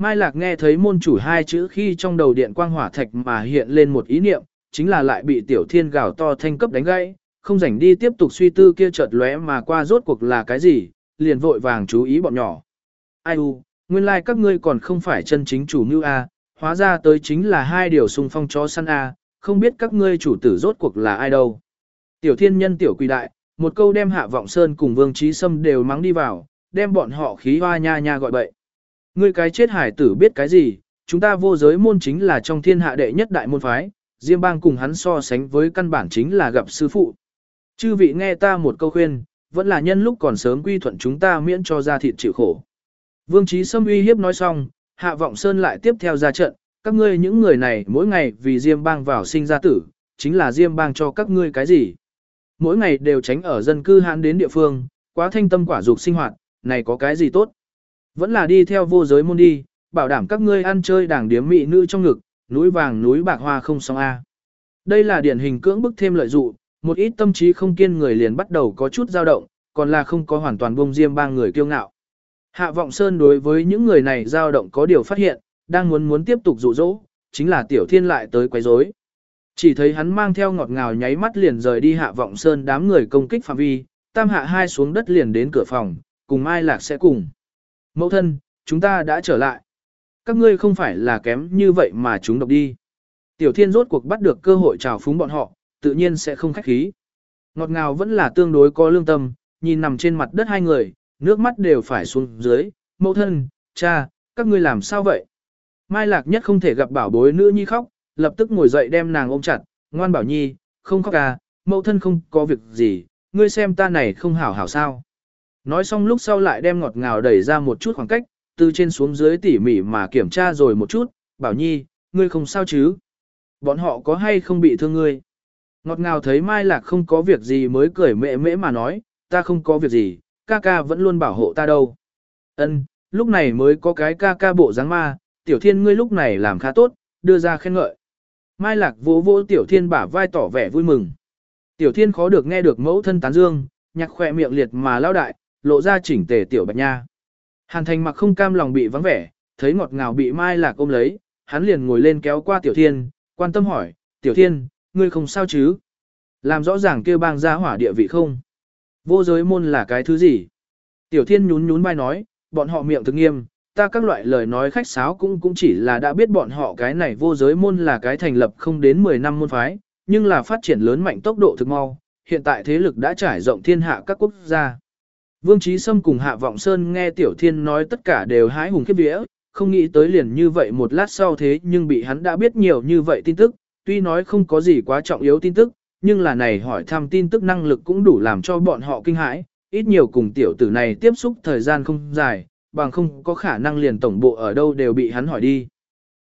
Mai Lạc nghe thấy môn chủ hai chữ khi trong đầu điện quang hỏa thạch mà hiện lên một ý niệm, chính là lại bị tiểu thiên gào to thanh cấp đánh gãy, không rảnh đi tiếp tục suy tư kia chợt lóe mà qua rốt cuộc là cái gì, liền vội vàng chú ý bọn nhỏ. Ai u, nguyên lai like các ngươi còn không phải chân chính chủ mưu A, hóa ra tới chính là hai điều xung phong chó săn A, không biết các ngươi chủ tử rốt cuộc là ai đâu. Tiểu thiên nhân tiểu quỳ đại, một câu đem hạ vọng sơn cùng vương trí sâm đều mắng đi vào, đem bọn họ khí hoa nha nha gọi bậy. Ngươi cái chết hải tử biết cái gì, chúng ta vô giới môn chính là trong thiên hạ đệ nhất đại môn phái, Diêm bang cùng hắn so sánh với căn bản chính là gặp sư phụ. Chư vị nghe ta một câu khuyên, vẫn là nhân lúc còn sớm quy thuận chúng ta miễn cho ra thịt chịu khổ. Vương Chí Sâm uy hiếp nói xong, Hạ Vọng Sơn lại tiếp theo ra trận, các ngươi những người này mỗi ngày vì Diêm bang vào sinh ra tử, chính là Diêm bang cho các ngươi cái gì. Mỗi ngày đều tránh ở dân cư hãn đến địa phương, quá thanh tâm quả dục sinh hoạt, này có cái gì tốt. Vẫn là đi theo vô giới môn đi, bảo đảm các ngươi ăn chơi đảng điếm mị nữ trong ngực, núi vàng núi bạc hoa không song A. Đây là điển hình cưỡng bức thêm lợi dụ, một ít tâm trí không kiên người liền bắt đầu có chút dao động, còn là không có hoàn toàn bông diêm ba người kiêu ngạo. Hạ Vọng Sơn đối với những người này dao động có điều phát hiện, đang muốn muốn tiếp tục dụ dỗ, chính là Tiểu Thiên lại tới quấy rối. Chỉ thấy hắn mang theo ngọt ngào nháy mắt liền rời đi Hạ Vọng Sơn đám người công kích phạm vi, tam hạ hai xuống đất liền đến cửa phòng, cùng Mai Lạc sẽ cùng. Mẫu thân, chúng ta đã trở lại. Các ngươi không phải là kém như vậy mà chúng độc đi. Tiểu Thiên rốt cuộc bắt được cơ hội trào phúng bọn họ, tự nhiên sẽ không khách khí. Ngọt ngào vẫn là tương đối có lương tâm, nhìn nằm trên mặt đất hai người, nước mắt đều phải xuống dưới, mẫu thân, cha, các ngươi làm sao vậy? Mai Lạc nhất không thể gặp bảo bối nữ nhi khóc, lập tức ngồi dậy đem nàng ôm chặt, ngoan bảo nhi, không khóc à, mẫu thân không có việc gì, ngươi xem ta này không hảo hảo sao. Nói xong lúc sau lại đem ngọt ngào đẩy ra một chút khoảng cách, từ trên xuống dưới tỉ mỉ mà kiểm tra rồi một chút, bảo nhi, ngươi không sao chứ? Bọn họ có hay không bị thương ngươi? Ngọt ngào thấy Mai Lạc không có việc gì mới cười mẹ mễ mà nói, ta không có việc gì, ca ca vẫn luôn bảo hộ ta đâu. Ân, lúc này mới có cái ca ca bộ dáng ma, tiểu thiên ngươi lúc này làm khá tốt, đưa ra khen ngợi. Mai Lạc vỗ vỗ tiểu thiên bả vai tỏ vẻ vui mừng. Tiểu thiên khó được nghe được mẫu thân tán dương, nhạc khỏe miệng liệt mà lao đại, lộ ra chỉnh tề tiểu bạch nha. Hàn thành mặc không cam lòng bị vắng vẻ, thấy ngọt ngào bị Mai Lạc ôm lấy, hắn liền ngồi lên kéo qua tiểu thiên, quan tâm hỏi, tiểu thiên, ngươi không sao chứ? Làm rõ ràng kêu bang ra hỏa địa vị không? Vô giới môn là cái thứ gì? Tiểu thiên nhún nhún vai nói, bọn họ miệng thực nghiêm, ta các loại lời nói khách sáo cũng cũng chỉ là đã biết bọn họ cái này vô giới môn là cái thành lập không đến 10 năm môn phái, nhưng là phát triển lớn mạnh tốc độ thực mau, hiện tại thế lực đã trải rộng thiên hạ các quốc gia. Vương Trí Sâm cùng Hạ Vọng Sơn nghe Tiểu Thiên nói tất cả đều hái hùng khiếp vía, không nghĩ tới liền như vậy một lát sau thế nhưng bị hắn đã biết nhiều như vậy tin tức, tuy nói không có gì quá trọng yếu tin tức, nhưng là này hỏi thăm tin tức năng lực cũng đủ làm cho bọn họ kinh hãi, ít nhiều cùng tiểu tử này tiếp xúc thời gian không dài, bằng không có khả năng liền tổng bộ ở đâu đều bị hắn hỏi đi.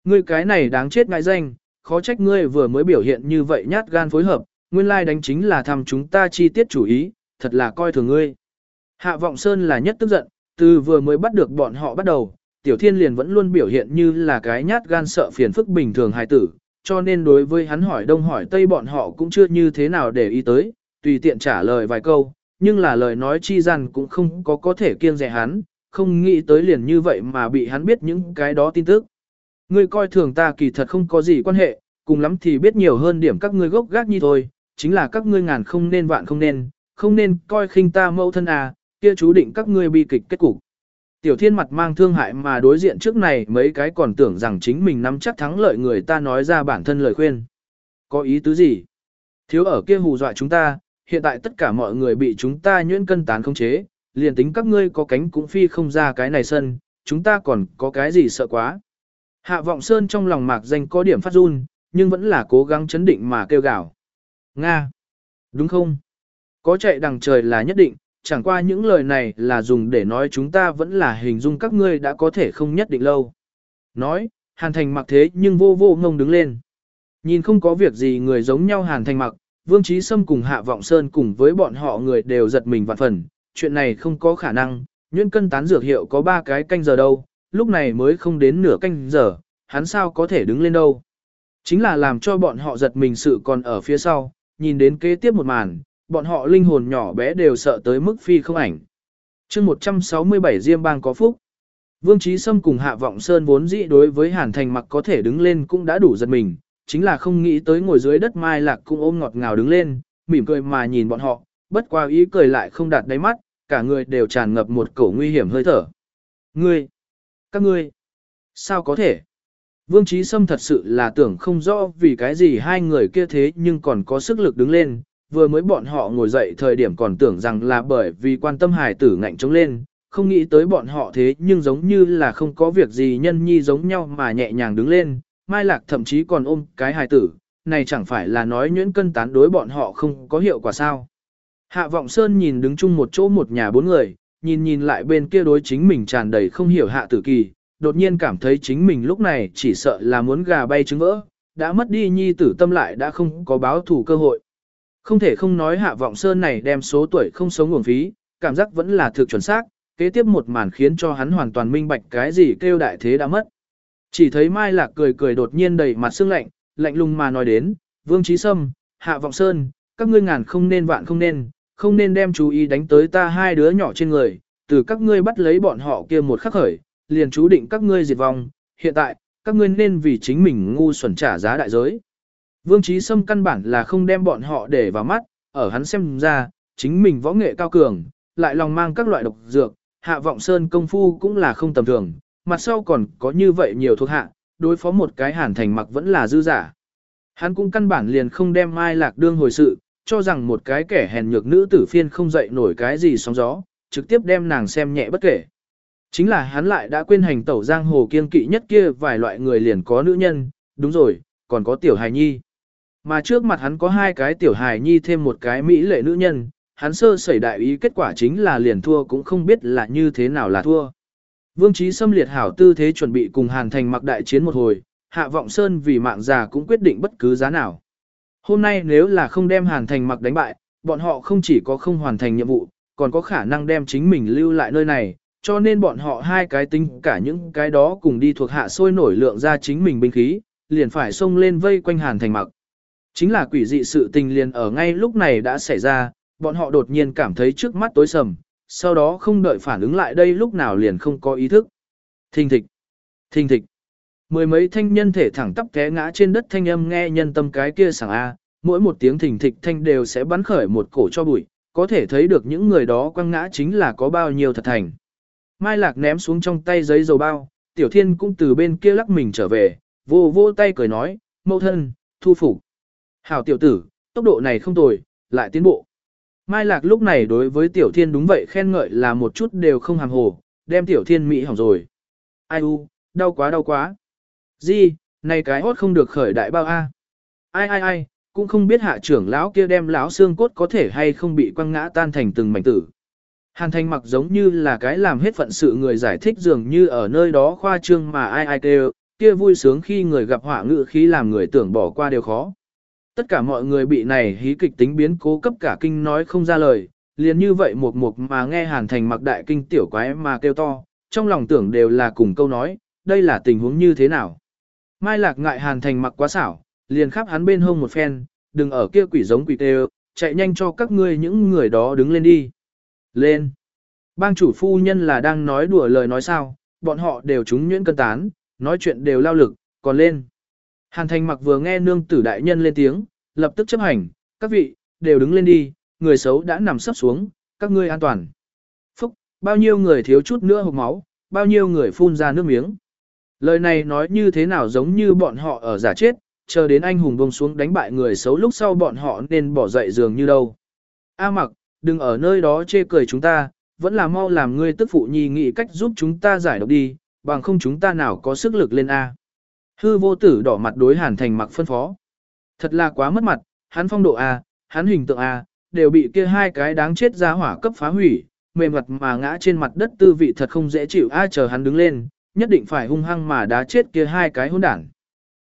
Ngươi cái này đáng chết ngại danh, khó trách ngươi vừa mới biểu hiện như vậy nhát gan phối hợp, nguyên lai like đánh chính là thăm chúng ta chi tiết chủ ý, thật là coi thường ngươi. Hạ Vọng Sơn là nhất tức giận, từ vừa mới bắt được bọn họ bắt đầu, Tiểu Thiên liền vẫn luôn biểu hiện như là cái nhát gan sợ phiền phức bình thường hài tử, cho nên đối với hắn hỏi đông hỏi tây bọn họ cũng chưa như thế nào để ý tới, tùy tiện trả lời vài câu, nhưng là lời nói chi rằng cũng không có có thể kiêng dè hắn, không nghĩ tới liền như vậy mà bị hắn biết những cái đó tin tức. Ngươi coi thường ta kỳ thật không có gì quan hệ, cùng lắm thì biết nhiều hơn điểm các ngươi gốc gác như thôi, chính là các ngươi ngàn không nên vạn không nên, không nên coi khinh ta mẫu thân à, kia chú định các ngươi bi kịch kết cục. Tiểu thiên mặt mang thương hại mà đối diện trước này mấy cái còn tưởng rằng chính mình nắm chắc thắng lợi người ta nói ra bản thân lời khuyên. Có ý tứ gì? Thiếu ở kia hù dọa chúng ta, hiện tại tất cả mọi người bị chúng ta nhuyễn cân tán không chế, liền tính các ngươi có cánh cũng phi không ra cái này sân, chúng ta còn có cái gì sợ quá. Hạ vọng sơn trong lòng mạc danh có điểm phát run, nhưng vẫn là cố gắng chấn định mà kêu gào. Nga! Đúng không? Có chạy đằng trời là nhất định, chẳng qua những lời này là dùng để nói chúng ta vẫn là hình dung các ngươi đã có thể không nhất định lâu. Nói, hàn thành mặc thế nhưng vô vô ngông đứng lên. Nhìn không có việc gì người giống nhau hàn thành mặc, Vương Trí Sâm cùng Hạ Vọng Sơn cùng với bọn họ người đều giật mình vạn phần, chuyện này không có khả năng, nhuyễn cân tán dược hiệu có ba cái canh giờ đâu, lúc này mới không đến nửa canh giờ, hắn sao có thể đứng lên đâu. Chính là làm cho bọn họ giật mình sự còn ở phía sau, nhìn đến kế tiếp một màn, bọn họ linh hồn nhỏ bé đều sợ tới mức phi không ảnh. chương 167 Diêm Bang có phúc. Vương Trí Sâm cùng Hạ Vọng Sơn vốn dĩ đối với Hàn Thành mặc có thể đứng lên cũng đã đủ giật mình, chính là không nghĩ tới ngồi dưới đất mai lạc cũng ôm ngọt ngào đứng lên, mỉm cười mà nhìn bọn họ, bất qua ý cười lại không đạt đáy mắt, cả người đều tràn ngập một cổ nguy hiểm hơi thở. Ngươi! Các ngươi! Sao có thể? Vương Trí Sâm thật sự là tưởng không rõ vì cái gì hai người kia thế nhưng còn có sức lực đứng lên, vừa mới bọn họ ngồi dậy thời điểm còn tưởng rằng là bởi vì quan tâm hài tử ngạnh trống lên, không nghĩ tới bọn họ thế nhưng giống như là không có việc gì nhân nhi giống nhau mà nhẹ nhàng đứng lên, Mai Lạc thậm chí còn ôm cái hài tử, này chẳng phải là nói nhuyễn cân tán đối bọn họ không có hiệu quả sao. Hạ Vọng Sơn nhìn đứng chung một chỗ một nhà bốn người, nhìn nhìn lại bên kia đối chính mình tràn đầy không hiểu hạ tử kỳ, đột nhiên cảm thấy chính mình lúc này chỉ sợ là muốn gà bay trứng vỡ, đã mất đi nhi tử tâm lại đã không có báo thủ cơ hội. Không thể không nói Hạ Vọng Sơn này đem số tuổi không sống nguồn phí, cảm giác vẫn là thực chuẩn xác, kế tiếp một màn khiến cho hắn hoàn toàn minh bạch cái gì kêu đại thế đã mất. Chỉ thấy Mai Lạc cười cười đột nhiên đầy mặt sương lạnh, lạnh lùng mà nói đến, Vương Trí Sâm, Hạ Vọng Sơn, các ngươi ngàn không nên vạn không nên, không nên đem chú ý đánh tới ta hai đứa nhỏ trên người, từ các ngươi bắt lấy bọn họ kia một khắc khởi, liền chú định các ngươi diệt vong, hiện tại, các ngươi nên vì chính mình ngu xuẩn trả giá đại giới. Vương Trí Sâm căn bản là không đem bọn họ để vào mắt, ở hắn xem ra, chính mình võ nghệ cao cường, lại lòng mang các loại độc dược, hạ vọng sơn công phu cũng là không tầm thường, mặt sau còn có như vậy nhiều thuộc hạ, đối phó một cái hàn thành mặc vẫn là dư giả. Hắn cũng căn bản liền không đem Mai Lạc đương hồi sự, cho rằng một cái kẻ hèn nhược nữ tử phiên không dậy nổi cái gì sóng gió, trực tiếp đem nàng xem nhẹ bất kể. Chính là hắn lại đã quên hành tẩu giang hồ kiên kỵ nhất kia vài loại người liền có nữ nhân, đúng rồi, còn có tiểu hài nhi. Mà trước mặt hắn có hai cái tiểu hài nhi thêm một cái mỹ lệ nữ nhân, hắn sơ sẩy đại ý kết quả chính là liền thua cũng không biết là như thế nào là thua. Vương Chí xâm liệt hảo tư thế chuẩn bị cùng Hàn Thành mặc đại chiến một hồi, Hạ Vọng Sơn vì mạng già cũng quyết định bất cứ giá nào. Hôm nay nếu là không đem Hàn Thành mặc đánh bại, bọn họ không chỉ có không hoàn thành nhiệm vụ, còn có khả năng đem chính mình lưu lại nơi này, cho nên bọn họ hai cái tính cả những cái đó cùng đi thuộc hạ sôi nổi lượng ra chính mình binh khí, liền phải xông lên vây quanh Hàn Thành mặc. Chính là quỷ dị sự tình liền ở ngay lúc này đã xảy ra, bọn họ đột nhiên cảm thấy trước mắt tối sầm, sau đó không đợi phản ứng lại đây lúc nào liền không có ý thức. Thình thịch, thình thịch. Mười mấy thanh nhân thể thẳng tắp té ngã trên đất thanh âm nghe nhân tâm cái kia sảng A, mỗi một tiếng thình thịch thanh đều sẽ bắn khởi một cổ cho bụi, có thể thấy được những người đó quăng ngã chính là có bao nhiêu thật thành. Mai Lạc ném xuống trong tay giấy dầu bao, Tiểu Thiên cũng từ bên kia lắc mình trở về, vô vô tay cười nói, mẫu thân, thu phục. Hảo tiểu tử, tốc độ này không tồi, lại tiến bộ. Mai Lạc lúc này đối với Tiểu Thiên đúng vậy khen ngợi là một chút đều không hàm hồ, đem Tiểu Thiên Mỹ hỏng rồi. Ai u, đau quá đau quá. Di, này cái hốt không được khởi đại bao a. Ai ai ai, cũng không biết hạ trưởng lão kia đem lão xương cốt có thể hay không bị quăng ngã tan thành từng mảnh tử. Hàn Thành mặc giống như là cái làm hết phận sự người giải thích dường như ở nơi đó khoa trương mà ai ai kêu, kia vui sướng khi người gặp họa ngự khí làm người tưởng bỏ qua đều khó. Tất cả mọi người bị này hí kịch tính biến cố cấp cả kinh nói không ra lời, liền như vậy một mục mà nghe Hàn Thành mặc đại kinh tiểu quái mà kêu to, trong lòng tưởng đều là cùng câu nói, đây là tình huống như thế nào. Mai Lạc ngại Hàn Thành mặc quá xảo, liền khắp hắn bên hông một phen, đừng ở kia quỷ giống quỷ tê chạy nhanh cho các ngươi những người đó đứng lên đi. Lên. Bang chủ phu nhân là đang nói đùa lời nói sao, bọn họ đều trúng nhuyễn cân tán, nói chuyện đều lao lực, còn lên. Hàn thành mặc vừa nghe nương tử đại nhân lên tiếng, lập tức chấp hành, các vị, đều đứng lên đi, người xấu đã nằm sắp xuống, các ngươi an toàn. Phúc, bao nhiêu người thiếu chút nữa hộp máu, bao nhiêu người phun ra nước miếng. Lời này nói như thế nào giống như bọn họ ở giả chết, chờ đến anh hùng bông xuống đánh bại người xấu lúc sau bọn họ nên bỏ dậy giường như đâu. A mặc, đừng ở nơi đó chê cười chúng ta, vẫn là mau làm ngươi tức phụ nhi nghĩ cách giúp chúng ta giải độc đi, bằng không chúng ta nào có sức lực lên A. Hư vô tử đỏ mặt đối hàn thành mặc phân phó. Thật là quá mất mặt, hắn phong độ A, hắn hình tượng A, đều bị kia hai cái đáng chết ra hỏa cấp phá hủy, mềm mặt mà ngã trên mặt đất tư vị thật không dễ chịu A chờ hắn đứng lên, nhất định phải hung hăng mà đá chết kia hai cái hỗn đảng.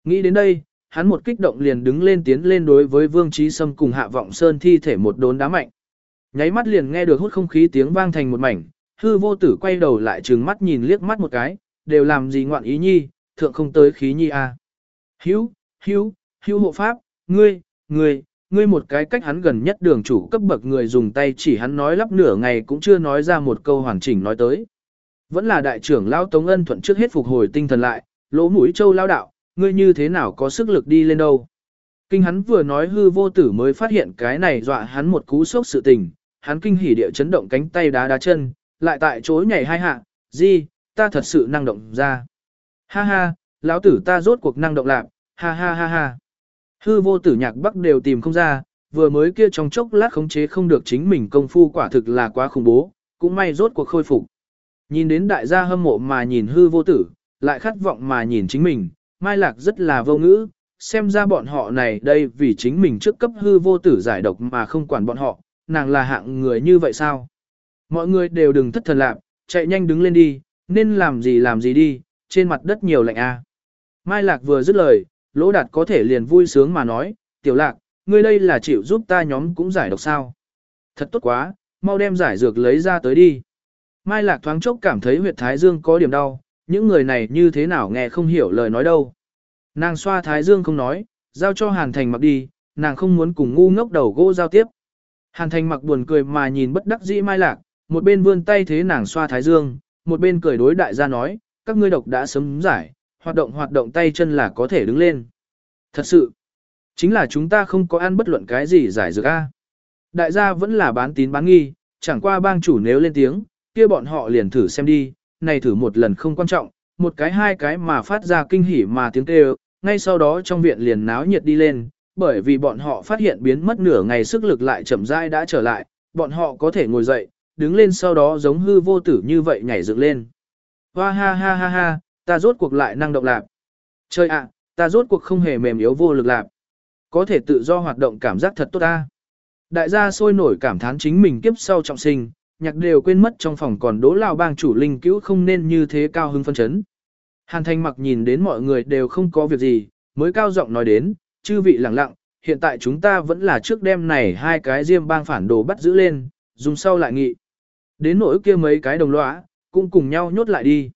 Nghĩ đến đây, hắn một kích động liền đứng lên tiến lên đối với Vương Trí Sâm cùng Hạ Vọng Sơn thi thể một đốn đá mạnh. Nháy mắt liền nghe được hút không khí tiếng vang thành một mảnh, hư vô tử quay đầu lại trừng mắt nhìn liếc mắt một cái, đều làm gì ngoạn ý nhi, thượng không tới khí nhi a. À. Hữu, hữu, hữu hộ pháp, ngươi, ngươi, ngươi một cái cách hắn gần nhất đường chủ cấp bậc người dùng tay chỉ hắn nói lắp nửa ngày cũng chưa nói ra một câu hoàn chỉnh nói tới. Vẫn là đại trưởng lao Tống Ân thuận trước hết phục hồi tinh thần lại, lỗ mũi châu lao đạo, ngươi như thế nào có sức lực đi lên đâu. Kinh hắn vừa nói hư vô tử mới phát hiện cái này dọa hắn một cú sốc sự tình, hắn kinh hỉ địa chấn động cánh tay đá đá chân, lại tại chỗ nhảy hai hạ, gì, ta thật sự năng động ra. Ha ha, lão tử ta rốt cuộc năng động lạc, ha ha ha ha. Hư vô tử nhạc bắc đều tìm không ra, vừa mới kia trong chốc lát khống chế không được chính mình công phu quả thực là quá khủng bố, cũng may rốt cuộc khôi phục. Nhìn đến đại gia hâm mộ mà nhìn hư vô tử, lại khát vọng mà nhìn chính mình, Mai Lạc rất là vô ngữ, xem ra bọn họ này đây vì chính mình trước cấp hư vô tử giải độc mà không quản bọn họ, nàng là hạng người như vậy sao? Mọi người đều đừng thất thần lạc, chạy nhanh đứng lên đi, nên làm gì làm gì đi, trên mặt đất nhiều lạnh a. Mai Lạc vừa dứt lời, Lỗ Đạt có thể liền vui sướng mà nói, tiểu lạc, ngươi đây là chịu giúp ta nhóm cũng giải độc sao. Thật tốt quá, mau đem giải dược lấy ra tới đi. Mai Lạc thoáng chốc cảm thấy huyệt thái dương có điểm đau, những người này như thế nào nghe không hiểu lời nói đâu. Nàng xoa thái dương không nói, giao cho Hàn Thành mặc đi, nàng không muốn cùng ngu ngốc đầu gỗ giao tiếp. Hàn Thành mặc buồn cười mà nhìn bất đắc dĩ Mai Lạc, một bên vươn tay thế nàng xoa thái dương, một bên cười đối đại gia nói, các ngươi độc đã sớm giải, hoạt động hoạt động tay chân là có thể đứng lên. Thật sự, chính là chúng ta không có ăn bất luận cái gì giải dược a. Đại gia vẫn là bán tín bán nghi, chẳng qua bang chủ nếu lên tiếng, kia bọn họ liền thử xem đi, này thử một lần không quan trọng, một cái hai cái mà phát ra kinh hỉ mà tiếng kêu, ngay sau đó trong viện liền náo nhiệt đi lên, bởi vì bọn họ phát hiện biến mất nửa ngày sức lực lại chậm rãi đã trở lại, bọn họ có thể ngồi dậy, đứng lên sau đó giống hư vô tử như vậy nhảy dựng lên. Hoa ha ha ha ha, ta rốt cuộc lại năng động lạc. Chơi ạ, ta rốt cuộc không hề mềm yếu vô lực lạc. Có thể tự do hoạt động cảm giác thật tốt ta. Đại gia sôi nổi cảm thán chính mình kiếp sau trọng sinh, nhạc đều quên mất trong phòng còn đỗ lao bang chủ linh cứu không nên như thế cao hứng phân chấn. Hàn thanh mặc nhìn đến mọi người đều không có việc gì, mới cao giọng nói đến, chư vị lặng lặng, hiện tại chúng ta vẫn là trước đêm này hai cái diêm bang phản đồ bắt giữ lên, dùng sau lại nghị. Đến nỗi kia mấy cái đồng lõa, cũng cùng nhau nhốt lại đi.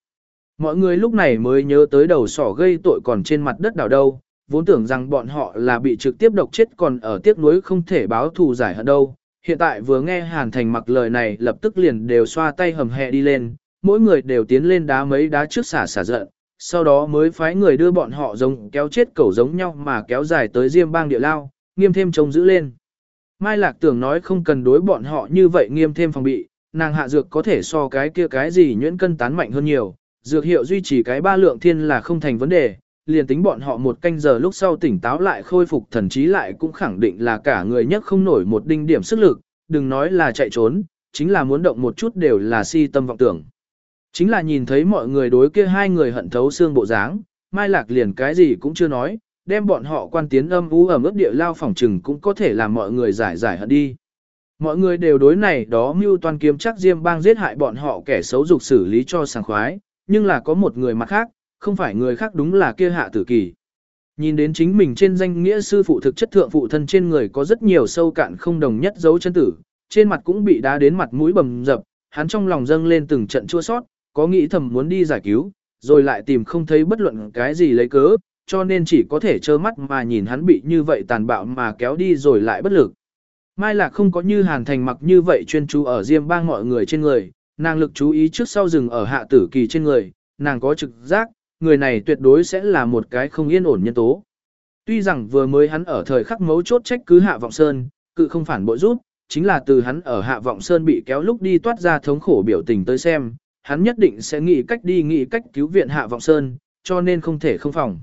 Mọi người lúc này mới nhớ tới đầu sỏ gây tội còn trên mặt đất đảo đâu, vốn tưởng rằng bọn họ là bị trực tiếp độc chết còn ở tiếc nuối không thể báo thù giải hận đâu. Hiện tại vừa nghe Hàn Thành mặc lời này lập tức liền đều xoa tay hầm hẹ đi lên, mỗi người đều tiến lên đá mấy đá trước xả xả giận, sau đó mới phái người đưa bọn họ giống kéo chết cẩu giống nhau mà kéo dài tới diêm bang địa lao, nghiêm thêm trông giữ lên. Mai Lạc tưởng nói không cần đối bọn họ như vậy nghiêm thêm phòng bị, nàng hạ dược có thể so cái kia cái gì nhuyễn cân tán mạnh hơn nhiều, dược hiệu duy trì cái ba lượng thiên là không thành vấn đề, liền tính bọn họ một canh giờ lúc sau tỉnh táo lại khôi phục thần trí lại cũng khẳng định là cả người nhất không nổi một đinh điểm sức lực, đừng nói là chạy trốn, chính là muốn động một chút đều là si tâm vọng tưởng. Chính là nhìn thấy mọi người đối kia hai người hận thấu xương bộ dáng, Mai Lạc liền cái gì cũng chưa nói, đem bọn họ quan tiến âm u ở mức địa lao phòng trừng cũng có thể làm mọi người giải giải hận đi. Mọi người đều đối này đó mưu toàn kiếm chắc Diêm bang giết hại bọn họ kẻ xấu dục xử lý cho sảng khoái, nhưng là có một người mặt khác, không phải người khác đúng là kia hạ tử kỳ. Nhìn đến chính mình trên danh nghĩa sư phụ thực chất thượng phụ thân trên người có rất nhiều sâu cạn không đồng nhất dấu chân tử, trên mặt cũng bị đá đến mặt mũi bầm dập, hắn trong lòng dâng lên từng trận chua sót, có nghĩ thầm muốn đi giải cứu, rồi lại tìm không thấy bất luận cái gì lấy cớ, cho nên chỉ có thể trơ mắt mà nhìn hắn bị như vậy tàn bạo mà kéo đi rồi lại bất lực. Mai Lạc không có như Hàn Thành mặc như vậy chuyên chú ở Diêm bang mọi người trên người, nàng lực chú ý trước sau rừng ở hạ tử kỳ trên người, nàng có trực giác, người này tuyệt đối sẽ là một cái không yên ổn nhân tố. Tuy rằng vừa mới hắn ở thời khắc mấu chốt trách cứ hạ vọng sơn, cự không phản bội rút, chính là từ hắn ở hạ vọng sơn bị kéo lúc đi toát ra thống khổ biểu tình tới xem, hắn nhất định sẽ nghĩ cách đi nghĩ cách cứu viện hạ vọng sơn, cho nên không thể không phòng.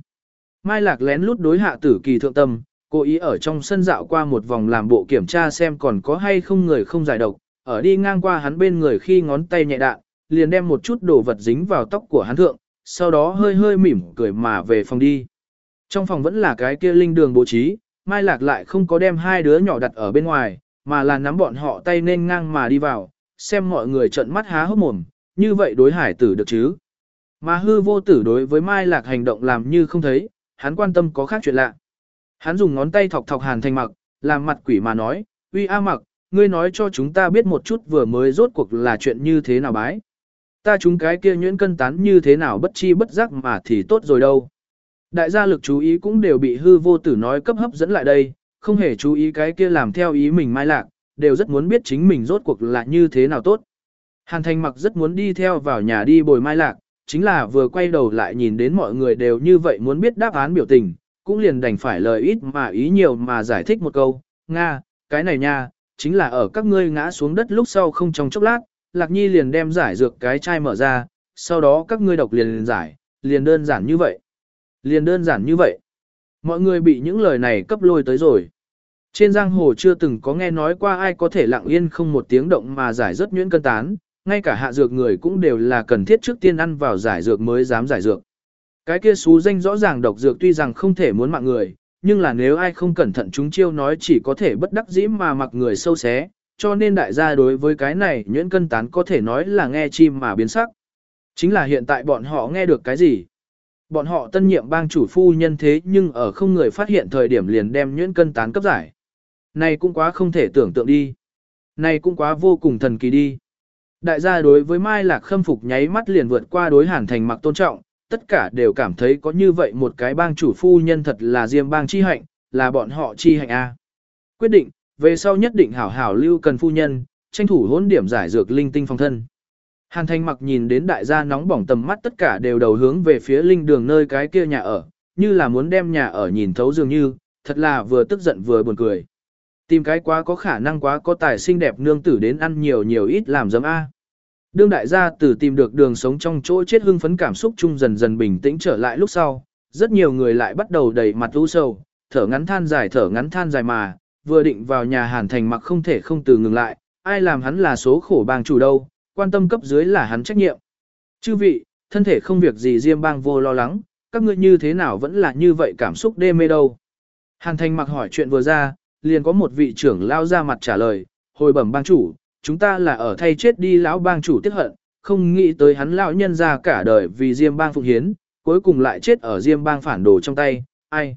Mai Lạc lén lút đối hạ tử kỳ thượng tâm, cố ý ở trong sân dạo qua một vòng làm bộ kiểm tra xem còn có hay không người không giải độc, ở đi ngang qua hắn bên người khi ngón tay nhẹ đạn, liền đem một chút đồ vật dính vào tóc của hắn thượng, sau đó hơi hơi mỉm cười mà về phòng đi. Trong phòng vẫn là cái kia linh đường bố trí, Mai Lạc lại không có đem hai đứa nhỏ đặt ở bên ngoài, mà là nắm bọn họ tay nên ngang mà đi vào, xem mọi người trợn mắt há hốc mồm, như vậy đối hải tử được chứ. Mà hư vô tử đối với Mai Lạc hành động làm như không thấy, hắn quan tâm có khác chuyện lạ. Hắn dùng ngón tay thọc thọc hàn thành mặc, làm mặt quỷ mà nói, uy a mặc, ngươi nói cho chúng ta biết một chút vừa mới rốt cuộc là chuyện như thế nào bái. Ta chúng cái kia nhuyễn cân tán như thế nào bất chi bất giác mà thì tốt rồi đâu. Đại gia lực chú ý cũng đều bị hư vô tử nói cấp hấp dẫn lại đây, không hề chú ý cái kia làm theo ý mình mai lạc, đều rất muốn biết chính mình rốt cuộc là như thế nào tốt. Hàn thành mặc rất muốn đi theo vào nhà đi bồi mai lạc, chính là vừa quay đầu lại nhìn đến mọi người đều như vậy muốn biết đáp án biểu tình, cũng liền đành phải lời ít mà ý nhiều mà giải thích một câu, Nga, cái này nha, chính là ở các ngươi ngã xuống đất lúc sau không trong chốc lát, Lạc Nhi liền đem giải dược cái chai mở ra, sau đó các ngươi độc liền liền giải, liền đơn giản như vậy. Liền đơn giản như vậy. Mọi người bị những lời này cấp lôi tới rồi. Trên giang hồ chưa từng có nghe nói qua ai có thể lặng yên không một tiếng động mà giải rất nhuyễn cân tán, ngay cả hạ dược người cũng đều là cần thiết trước tiên ăn vào giải dược mới dám giải dược. Cái kia xú danh rõ ràng độc dược tuy rằng không thể muốn mạng người, nhưng là nếu ai không cẩn thận chúng chiêu nói chỉ có thể bất đắc dĩ mà mặc người sâu xé, cho nên đại gia đối với cái này nhuyễn cân tán có thể nói là nghe chim mà biến sắc. Chính là hiện tại bọn họ nghe được cái gì? Bọn họ tân nhiệm bang chủ phu nhân thế nhưng ở không người phát hiện thời điểm liền đem nhuyễn cân tán cấp giải. Này cũng quá không thể tưởng tượng đi. Này cũng quá vô cùng thần kỳ đi. Đại gia đối với Mai Lạc khâm phục nháy mắt liền vượt qua đối hàn thành mặc tôn trọng, tất cả đều cảm thấy có như vậy một cái bang chủ phu nhân thật là diêm bang chi hạnh, là bọn họ chi hạnh A. Quyết định, về sau nhất định hảo hảo lưu cần phu nhân, tranh thủ hỗn điểm giải dược linh tinh phong thân. Hàn Thanh mặc nhìn đến đại gia nóng bỏng tầm mắt tất cả đều đầu hướng về phía linh đường nơi cái kia nhà ở, như là muốn đem nhà ở nhìn thấu dường như, thật là vừa tức giận vừa buồn cười. Tìm cái quá có khả năng quá có tài xinh đẹp nương tử đến ăn nhiều nhiều ít làm giấm A. Đương đại gia từ tìm được đường sống trong chỗ chết hưng phấn cảm xúc chung dần dần bình tĩnh trở lại lúc sau, rất nhiều người lại bắt đầu đầy mặt u sầu, thở ngắn than dài thở ngắn than dài mà, vừa định vào nhà Hàn Thành mặc không thể không từ ngừng lại, ai làm hắn là số khổ bang chủ đâu, quan tâm cấp dưới là hắn trách nhiệm. Chư vị, thân thể không việc gì Diêm bang vô lo lắng, các ngươi như thế nào vẫn là như vậy cảm xúc đê mê đâu. Hàn Thành mặc hỏi chuyện vừa ra, liền có một vị trưởng lao ra mặt trả lời, hồi bẩm bang chủ, chúng ta là ở thay chết đi lão bang chủ tiết hận, không nghĩ tới hắn lão nhân ra cả đời vì Diêm bang phục hiến, cuối cùng lại chết ở Diêm bang phản đồ trong tay, ai.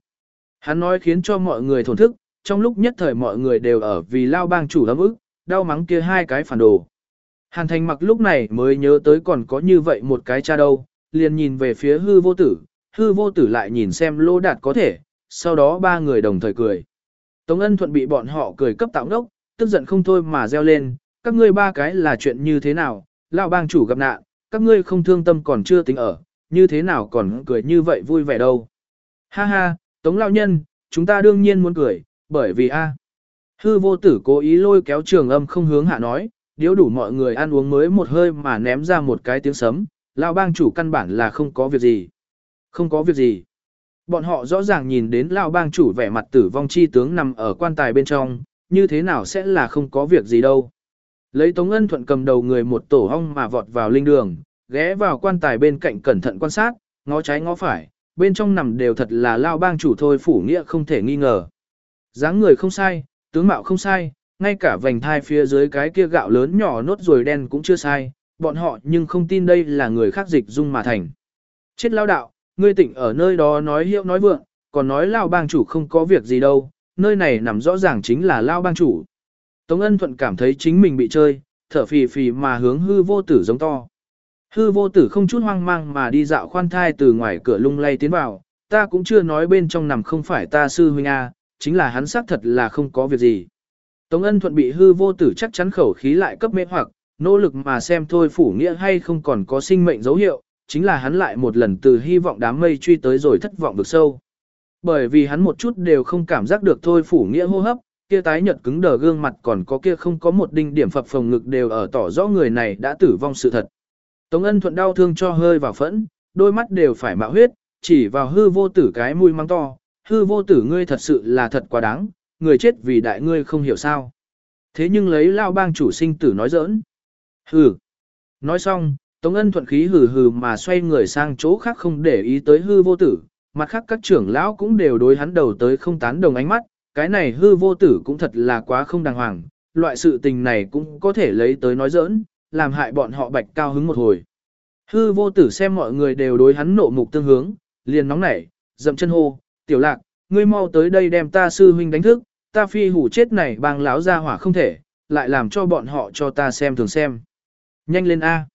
Hắn nói khiến cho mọi người thổn thức, trong lúc nhất thời mọi người đều ở vì lao bang chủ lắm ức, đau mắng kia hai cái phản đồ. Hàn thành mặc lúc này mới nhớ tới còn có như vậy một cái cha đâu, liền nhìn về phía hư vô tử, hư vô tử lại nhìn xem lô đạt có thể, sau đó ba người đồng thời cười. Tống ân thuận bị bọn họ cười cấp tạo ngốc, tức giận không thôi mà reo lên, các ngươi ba cái là chuyện như thế nào, lão bang chủ gặp nạn, các ngươi không thương tâm còn chưa tính ở, như thế nào còn cười như vậy vui vẻ đâu. Ha ha, tống lão nhân, chúng ta đương nhiên muốn cười, bởi vì a Hư vô tử cố ý lôi kéo trường âm không hướng hạ nói, điếu đủ mọi người ăn uống mới một hơi mà ném ra một cái tiếng sấm, lão bang chủ căn bản là không có việc gì. Không có việc gì. Bọn họ rõ ràng nhìn đến lão bang chủ vẻ mặt tử vong chi tướng nằm ở quan tài bên trong, như thế nào sẽ là không có việc gì đâu. Lấy Tống Ân Thuận cầm đầu người một tổ hong mà vọt vào linh đường, ghé vào quan tài bên cạnh cẩn thận quan sát, ngó trái ngó phải, bên trong nằm đều thật là lao bang chủ thôi phủ nghĩa không thể nghi ngờ. dáng người không sai, tướng mạo không sai, ngay cả vành thai phía dưới cái kia gạo lớn nhỏ nốt ruồi đen cũng chưa sai, bọn họ nhưng không tin đây là người khác dịch dung mà thành. Chết lao đạo, ngươi tỉnh ở nơi đó nói hiệu nói vượng, còn nói lao bang chủ không có việc gì đâu, nơi này nằm rõ ràng chính là lao bang chủ. Tống ân thuận cảm thấy chính mình bị chơi, thở phì phì mà hướng hư vô tử giống to. Hư vô tử không chút hoang mang mà đi dạo khoan thai từ ngoài cửa lung lay tiến vào, ta cũng chưa nói bên trong nằm không phải ta sư huynh A, chính là hắn xác thật là không có việc gì. Tống ân thuận bị hư vô tử chắc chắn khẩu khí lại cấp mê hoặc, nỗ lực mà xem thôi phủ nghĩa hay không còn có sinh mệnh dấu hiệu, chính là hắn lại một lần từ hy vọng đám mây truy tới rồi thất vọng được sâu. Bởi vì hắn một chút đều không cảm giác được thôi phủ nghĩa hô hấp, kia tái nhợt cứng đờ gương mặt còn có kia không có một đinh điểm phập phồng ngực đều ở tỏ rõ người này đã tử vong sự thật. Tống ân thuận đau thương cho hơi vào phẫn, đôi mắt đều phải mạo huyết, chỉ vào hư vô tử cái mũi mắng to, hư vô tử ngươi thật sự là thật quá đáng, người chết vì đại ngươi không hiểu sao. Thế nhưng lấy lao bang chủ sinh tử nói giỡn. Hừ. Nói xong, Tống ân thuận khí hừ hừ mà xoay người sang chỗ khác không để ý tới hư vô tử, mặt khác các trưởng lão cũng đều đối hắn đầu tới không tán đồng ánh mắt, cái này hư vô tử cũng thật là quá không đàng hoàng, loại sự tình này cũng có thể lấy tới nói giỡn, làm hại bọn họ bạch cao hứng một hồi. Hư vô tử xem mọi người đều đối hắn nộ mục tương hướng, liền nóng nảy, dậm chân hô, tiểu lạc, ngươi mau tới đây đem ta sư huynh đánh thức, ta phi hủ chết này bang láo ra hỏa không thể, lại làm cho bọn họ cho ta xem thường xem. Nhanh lên A.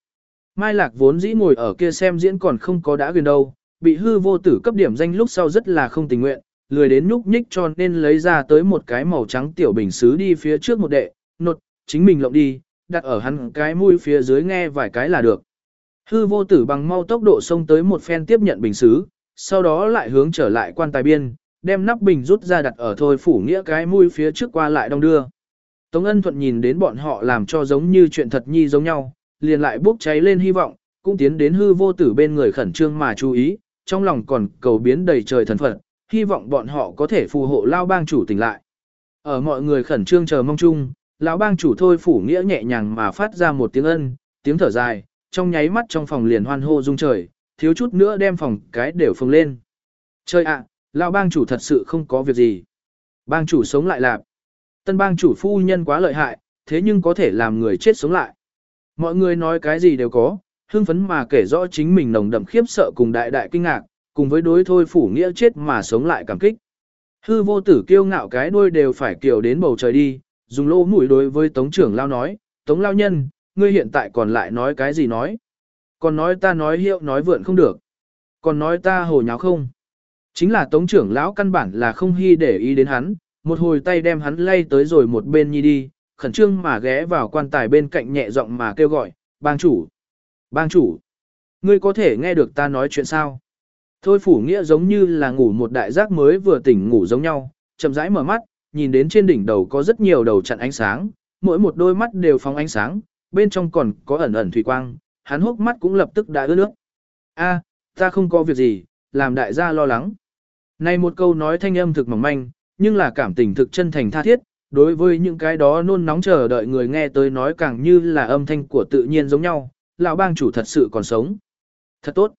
Mai lạc vốn dĩ ngồi ở kia xem diễn còn không có đã quyền đâu, bị hư vô tử cấp điểm danh lúc sau rất là không tình nguyện, lười đến nhúc nhích cho nên lấy ra tới một cái màu trắng tiểu bình xứ đi phía trước một đệ, nột, chính mình lộng đi, đặt ở hắn cái mũi phía dưới nghe vài cái là được. Hư vô tử bằng mau tốc độ xông tới một phen tiếp nhận bình xứ, sau đó lại hướng trở lại quan tài biên, đem nắp bình rút ra đặt ở thôi phủ nghĩa cái mũi phía trước qua lại đông đưa. Tống ân thuận nhìn đến bọn họ làm cho giống như chuyện thật nhi giống nhau, liền lại bốc cháy lên hy vọng, cũng tiến đến hư vô tử bên người khẩn trương mà chú ý, trong lòng còn cầu biến đầy trời thần phật, hy vọng bọn họ có thể phù hộ lao bang chủ tỉnh lại. Ở mọi người khẩn trương chờ mong chung, lão bang chủ thôi phủ nghĩa nhẹ nhàng mà phát ra một tiếng ân, tiếng thở dài, trong nháy mắt trong phòng liền hoan hô rung trời, thiếu chút nữa đem phòng cái đều phồng lên. Chơi ạ, lão bang chủ thật sự không có việc gì. Bang chủ sống lại lạp. Tân bang chủ phu nhân quá lợi hại, thế nhưng có thể làm người chết sống lại. Mọi người nói cái gì đều có, hưng phấn mà kể rõ chính mình nồng đậm khiếp sợ cùng đại đại kinh ngạc, cùng với đối thôi phủ nghĩa chết mà sống lại cảm kích. Hư vô tử kiêu ngạo cái đuôi đều phải kiều đến bầu trời đi, dùng lỗ mũi đối với tống trưởng lao nói, tống lao nhân, ngươi hiện tại còn lại nói cái gì nói. Còn nói ta nói hiệu nói vượn không được. Còn nói ta hồ nháo không. Chính là tống trưởng lão căn bản là không hy để ý đến hắn, một hồi tay đem hắn lay tới rồi một bên nhi đi, khẩn trương mà ghé vào quan tài bên cạnh nhẹ giọng mà kêu gọi, bang chủ, bang chủ, ngươi có thể nghe được ta nói chuyện sao? Thôi phủ nghĩa giống như là ngủ một đại giác mới vừa tỉnh ngủ giống nhau, chậm rãi mở mắt, nhìn đến trên đỉnh đầu có rất nhiều đầu chặn ánh sáng, mỗi một đôi mắt đều phóng ánh sáng, bên trong còn có ẩn ẩn thủy quang, hắn hốc mắt cũng lập tức đã ướt nước. A, ta không có việc gì, làm đại gia lo lắng. Này một câu nói thanh âm thực mỏng manh, nhưng là cảm tình thực chân thành tha thiết, đối với những cái đó nôn nóng chờ đợi người nghe tới nói càng như là âm thanh của tự nhiên giống nhau, lão bang chủ thật sự còn sống. Thật tốt.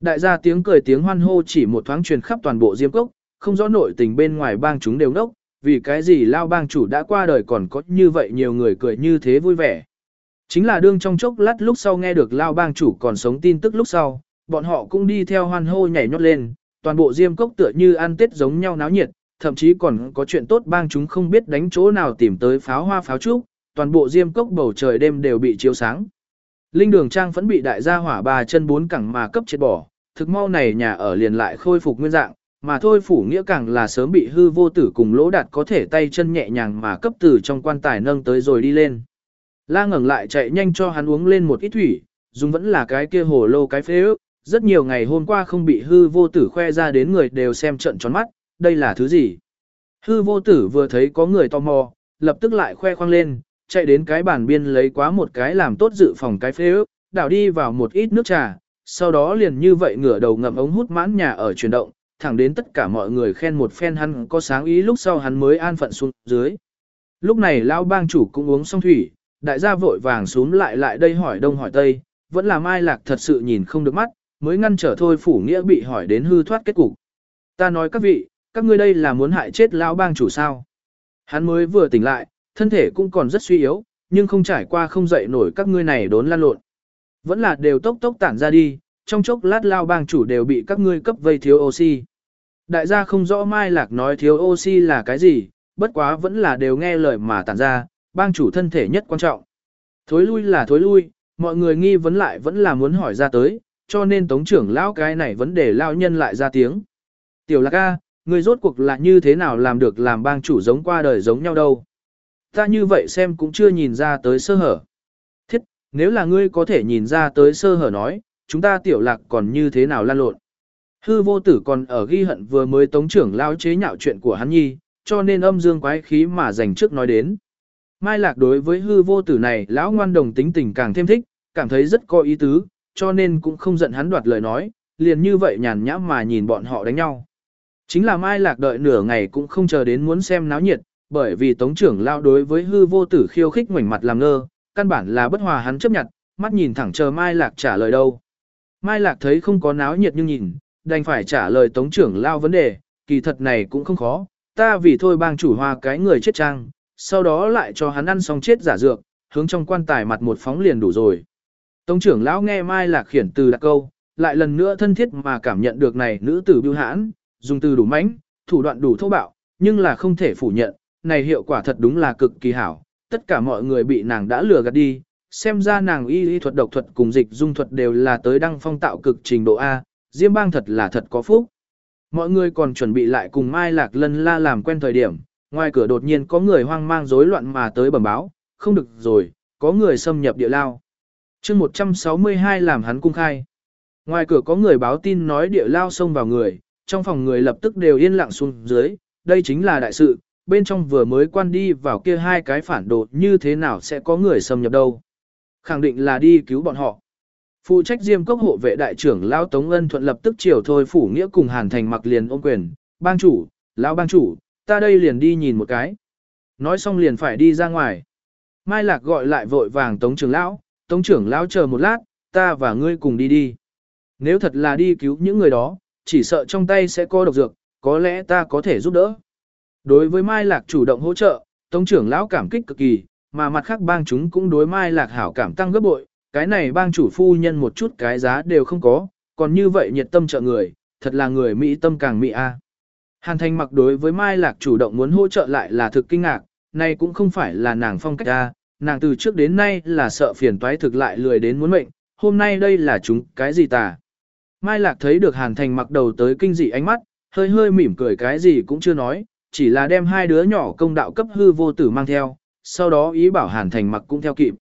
Đại gia tiếng cười tiếng hoan hô chỉ một thoáng truyền khắp toàn bộ Diêm Cốc, không rõ nội tình bên ngoài bang chúng đều nốc, vì cái gì lao bang chủ đã qua đời còn có như vậy nhiều người cười như thế vui vẻ. Chính là đương trong chốc lát lúc sau nghe được lao bang chủ còn sống tin tức lúc sau, bọn họ cũng đi theo hoan hô nhảy nhót lên, toàn bộ Diêm Cốc tựa như ăn tết giống nhau náo nhiệt, thậm chí còn có chuyện tốt bang chúng không biết đánh chỗ nào tìm tới pháo hoa pháo trúc, toàn bộ Diêm Cốc bầu trời đêm đều bị chiếu sáng. Linh đường trang vẫn bị đại gia hỏa bà chân bốn cẳng mà cấp chết bỏ, thực mau này nhà ở liền lại khôi phục nguyên dạng, mà thôi phủ nghĩa càng là sớm bị hư vô tử cùng lỗ đạt có thể tay chân nhẹ nhàng mà cấp từ trong quan tài nâng tới rồi đi lên. La ngẩng lại chạy nhanh cho hắn uống lên một ít thủy, dùng vẫn là cái kia hồ lô cái phế ước, rất nhiều ngày hôm qua không bị hư vô tử khoe ra đến người đều xem trận tròn mắt, đây là thứ gì? Hư vô tử vừa thấy có người tò mò, lập tức lại khoe khoang lên, chạy đến cái bàn biên lấy quá một cái làm tốt dự phòng cái phế ước, đảo đi vào một ít nước trà, sau đó liền như vậy ngửa đầu ngậm ống hút mãn nhà ở chuyển động, thẳng đến tất cả mọi người khen một phen hắn có sáng ý lúc sau hắn mới an phận xuống dưới. Lúc này lão bang chủ cũng uống xong thủy, đại gia vội vàng xuống lại lại đây hỏi đông hỏi tây, vẫn là mai lạc thật sự nhìn không được mắt, mới ngăn trở thôi phủ nghĩa bị hỏi đến hư thoát kết cục. Ta nói các vị, các ngươi đây là muốn hại chết lão bang chủ sao? Hắn mới vừa tỉnh lại, thân thể cũng còn rất suy yếu, nhưng không trải qua không dậy nổi các ngươi này đốn lan lộn. Vẫn là đều tốc tốc tản ra đi, trong chốc lát lao bang chủ đều bị các ngươi cấp vây thiếu oxy. Đại gia không rõ Mai Lạc nói thiếu oxy là cái gì, bất quá vẫn là đều nghe lời mà tản ra, bang chủ thân thể nhất quan trọng. Thối lui là thối lui, mọi người nghi vấn lại vẫn là muốn hỏi ra tới, cho nên tống trưởng lão cái này vấn đề lao nhân lại ra tiếng. Tiểu lạc a, người rốt cuộc là như thế nào làm được làm bang chủ giống qua đời giống nhau đâu. Ta như vậy xem cũng chưa nhìn ra tới sơ hở. Thiết, nếu là ngươi có thể nhìn ra tới sơ hở nói, chúng ta tiểu lạc còn như thế nào lan lộn. Hư vô tử còn ở ghi hận vừa mới tống trưởng lao chế nhạo chuyện của hắn nhi, cho nên âm dương quái khí mà dành trước nói đến. Mai lạc đối với hư vô tử này lão ngoan đồng tính tình càng thêm thích, cảm thấy rất có ý tứ, cho nên cũng không giận hắn đoạt lời nói, liền như vậy nhàn nhã mà nhìn bọn họ đánh nhau. Chính là Mai lạc đợi nửa ngày cũng không chờ đến muốn xem náo nhiệt, bởi vì tống trưởng lao đối với hư vô tử khiêu khích ngoảnh mặt làm ngơ, căn bản là bất hòa hắn chấp nhận, mắt nhìn thẳng chờ Mai lạc trả lời đâu. Mai lạc thấy không có náo nhiệt nhưng nhìn, đành phải trả lời tống trưởng lao vấn đề, kỳ thật này cũng không khó, ta vì thôi bang chủ hoa cái người chết trang, sau đó lại cho hắn ăn xong chết giả dược, hướng trong quan tài mặt một phóng liền đủ rồi. Tống trưởng lão nghe Mai Lạc khiển từ đặt câu, lại lần nữa thân thiết mà cảm nhận được này nữ tử biêu hãn, dùng từ đủ mãnh, thủ đoạn đủ thô bạo, nhưng là không thể phủ nhận, này hiệu quả thật đúng là cực kỳ hảo, tất cả mọi người bị nàng đã lừa gạt đi, xem ra nàng y y thuật độc thuật cùng dịch dung thuật đều là tới đăng phong tạo cực trình độ A, Diêm bang thật là thật có phúc. Mọi người còn chuẩn bị lại cùng Mai Lạc Lân la làm quen thời điểm, ngoài cửa đột nhiên có người hoang mang rối loạn mà tới bẩm báo, không được rồi, có người xâm nhập địa lao. chương 162 làm hắn cung khai. Ngoài cửa có người báo tin nói địa lao xông vào người, trong phòng người lập tức đều yên lặng xuống dưới, đây chính là đại sự, bên trong vừa mới quan đi vào kia hai cái phản đồ như thế nào sẽ có người xâm nhập đâu. Khẳng định là đi cứu bọn họ. Phụ trách diêm cốc hộ vệ đại trưởng Lao Tống Ân thuận lập tức chiều thôi phủ nghĩa cùng Hàn Thành mặc liền ôm quyền, bang chủ, Lão bang chủ, ta đây liền đi nhìn một cái. Nói xong liền phải đi ra ngoài. Mai Lạc gọi lại vội vàng Tống trưởng Lão, Tống trưởng Lão chờ một lát, ta và ngươi cùng đi đi. Nếu thật là đi cứu những người đó, chỉ sợ trong tay sẽ có độc dược, có lẽ ta có thể giúp đỡ. Đối với Mai Lạc chủ động hỗ trợ, Tống trưởng lão cảm kích cực kỳ, mà mặt khác bang chúng cũng đối Mai Lạc hảo cảm tăng gấp bội, cái này bang chủ phu nhân một chút cái giá đều không có, còn như vậy nhiệt tâm trợ người, thật là người Mỹ tâm càng Mỹ a. Hàn Thành mặc đối với Mai Lạc chủ động muốn hỗ trợ lại là thực kinh ngạc, này cũng không phải là nàng phong cách a, nàng từ trước đến nay là sợ phiền toái thực lại lười đến muốn mệnh, hôm nay đây là chúng cái gì tà. Mai Lạc thấy được Hàn Thành mặc đầu tới kinh dị ánh mắt, hơi hơi mỉm cười cái gì cũng chưa nói, chỉ là đem hai đứa nhỏ công đạo cấp hư vô tử mang theo, sau đó ý bảo Hàn Thành mặc cũng theo kịp.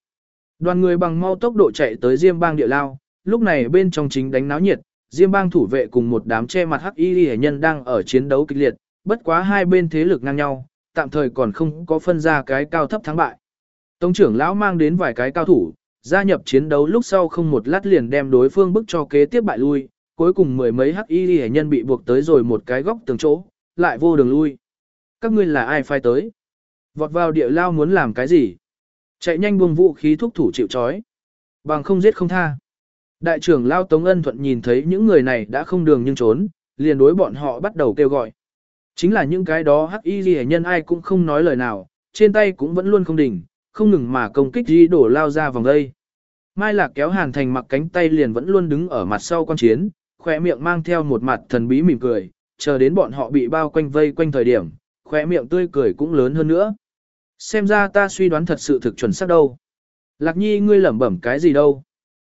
Đoàn người bằng mau tốc độ chạy tới Diêm bang địa lao, lúc này bên trong chính đánh náo nhiệt, Diêm bang thủ vệ cùng một đám che mặt hắc y hệ nhân đang ở chiến đấu kịch liệt, bất quá hai bên thế lực ngang nhau, tạm thời còn không có phân ra cái cao thấp thắng bại. Tông trưởng lão mang đến vài cái cao thủ, gia nhập chiến đấu lúc sau không một lát liền đem đối phương bức cho kế tiếp bại lui, cuối cùng mười mấy hắc y hệ nhân bị buộc tới rồi một cái góc tường chỗ, lại vô đường lui. Các ngươi là ai phai tới? Vọt vào địa lao muốn làm cái gì? Chạy nhanh buông vũ khí thúc thủ chịu trói. Bằng không giết không tha. Đại trưởng Lao Tống Ân Thuận nhìn thấy những người này đã không đường nhưng trốn, liền đối bọn họ bắt đầu kêu gọi. Chính là những cái đó hắc y ghi nhân ai cũng không nói lời nào, trên tay cũng vẫn luôn không đỉnh, không ngừng mà công kích di đổ lao ra vòng đây. Mai Lạc kéo Hàn Thành mặc cánh tay liền vẫn luôn đứng ở mặt sau quan chiến, khỏe miệng mang theo một mặt thần bí mỉm cười, chờ đến bọn họ bị bao quanh vây quanh thời điểm, khỏe miệng tươi cười cũng lớn hơn nữa. Xem ra ta suy đoán thật sự thực chuẩn xác đâu. Lạc nhi ngươi lẩm bẩm cái gì đâu?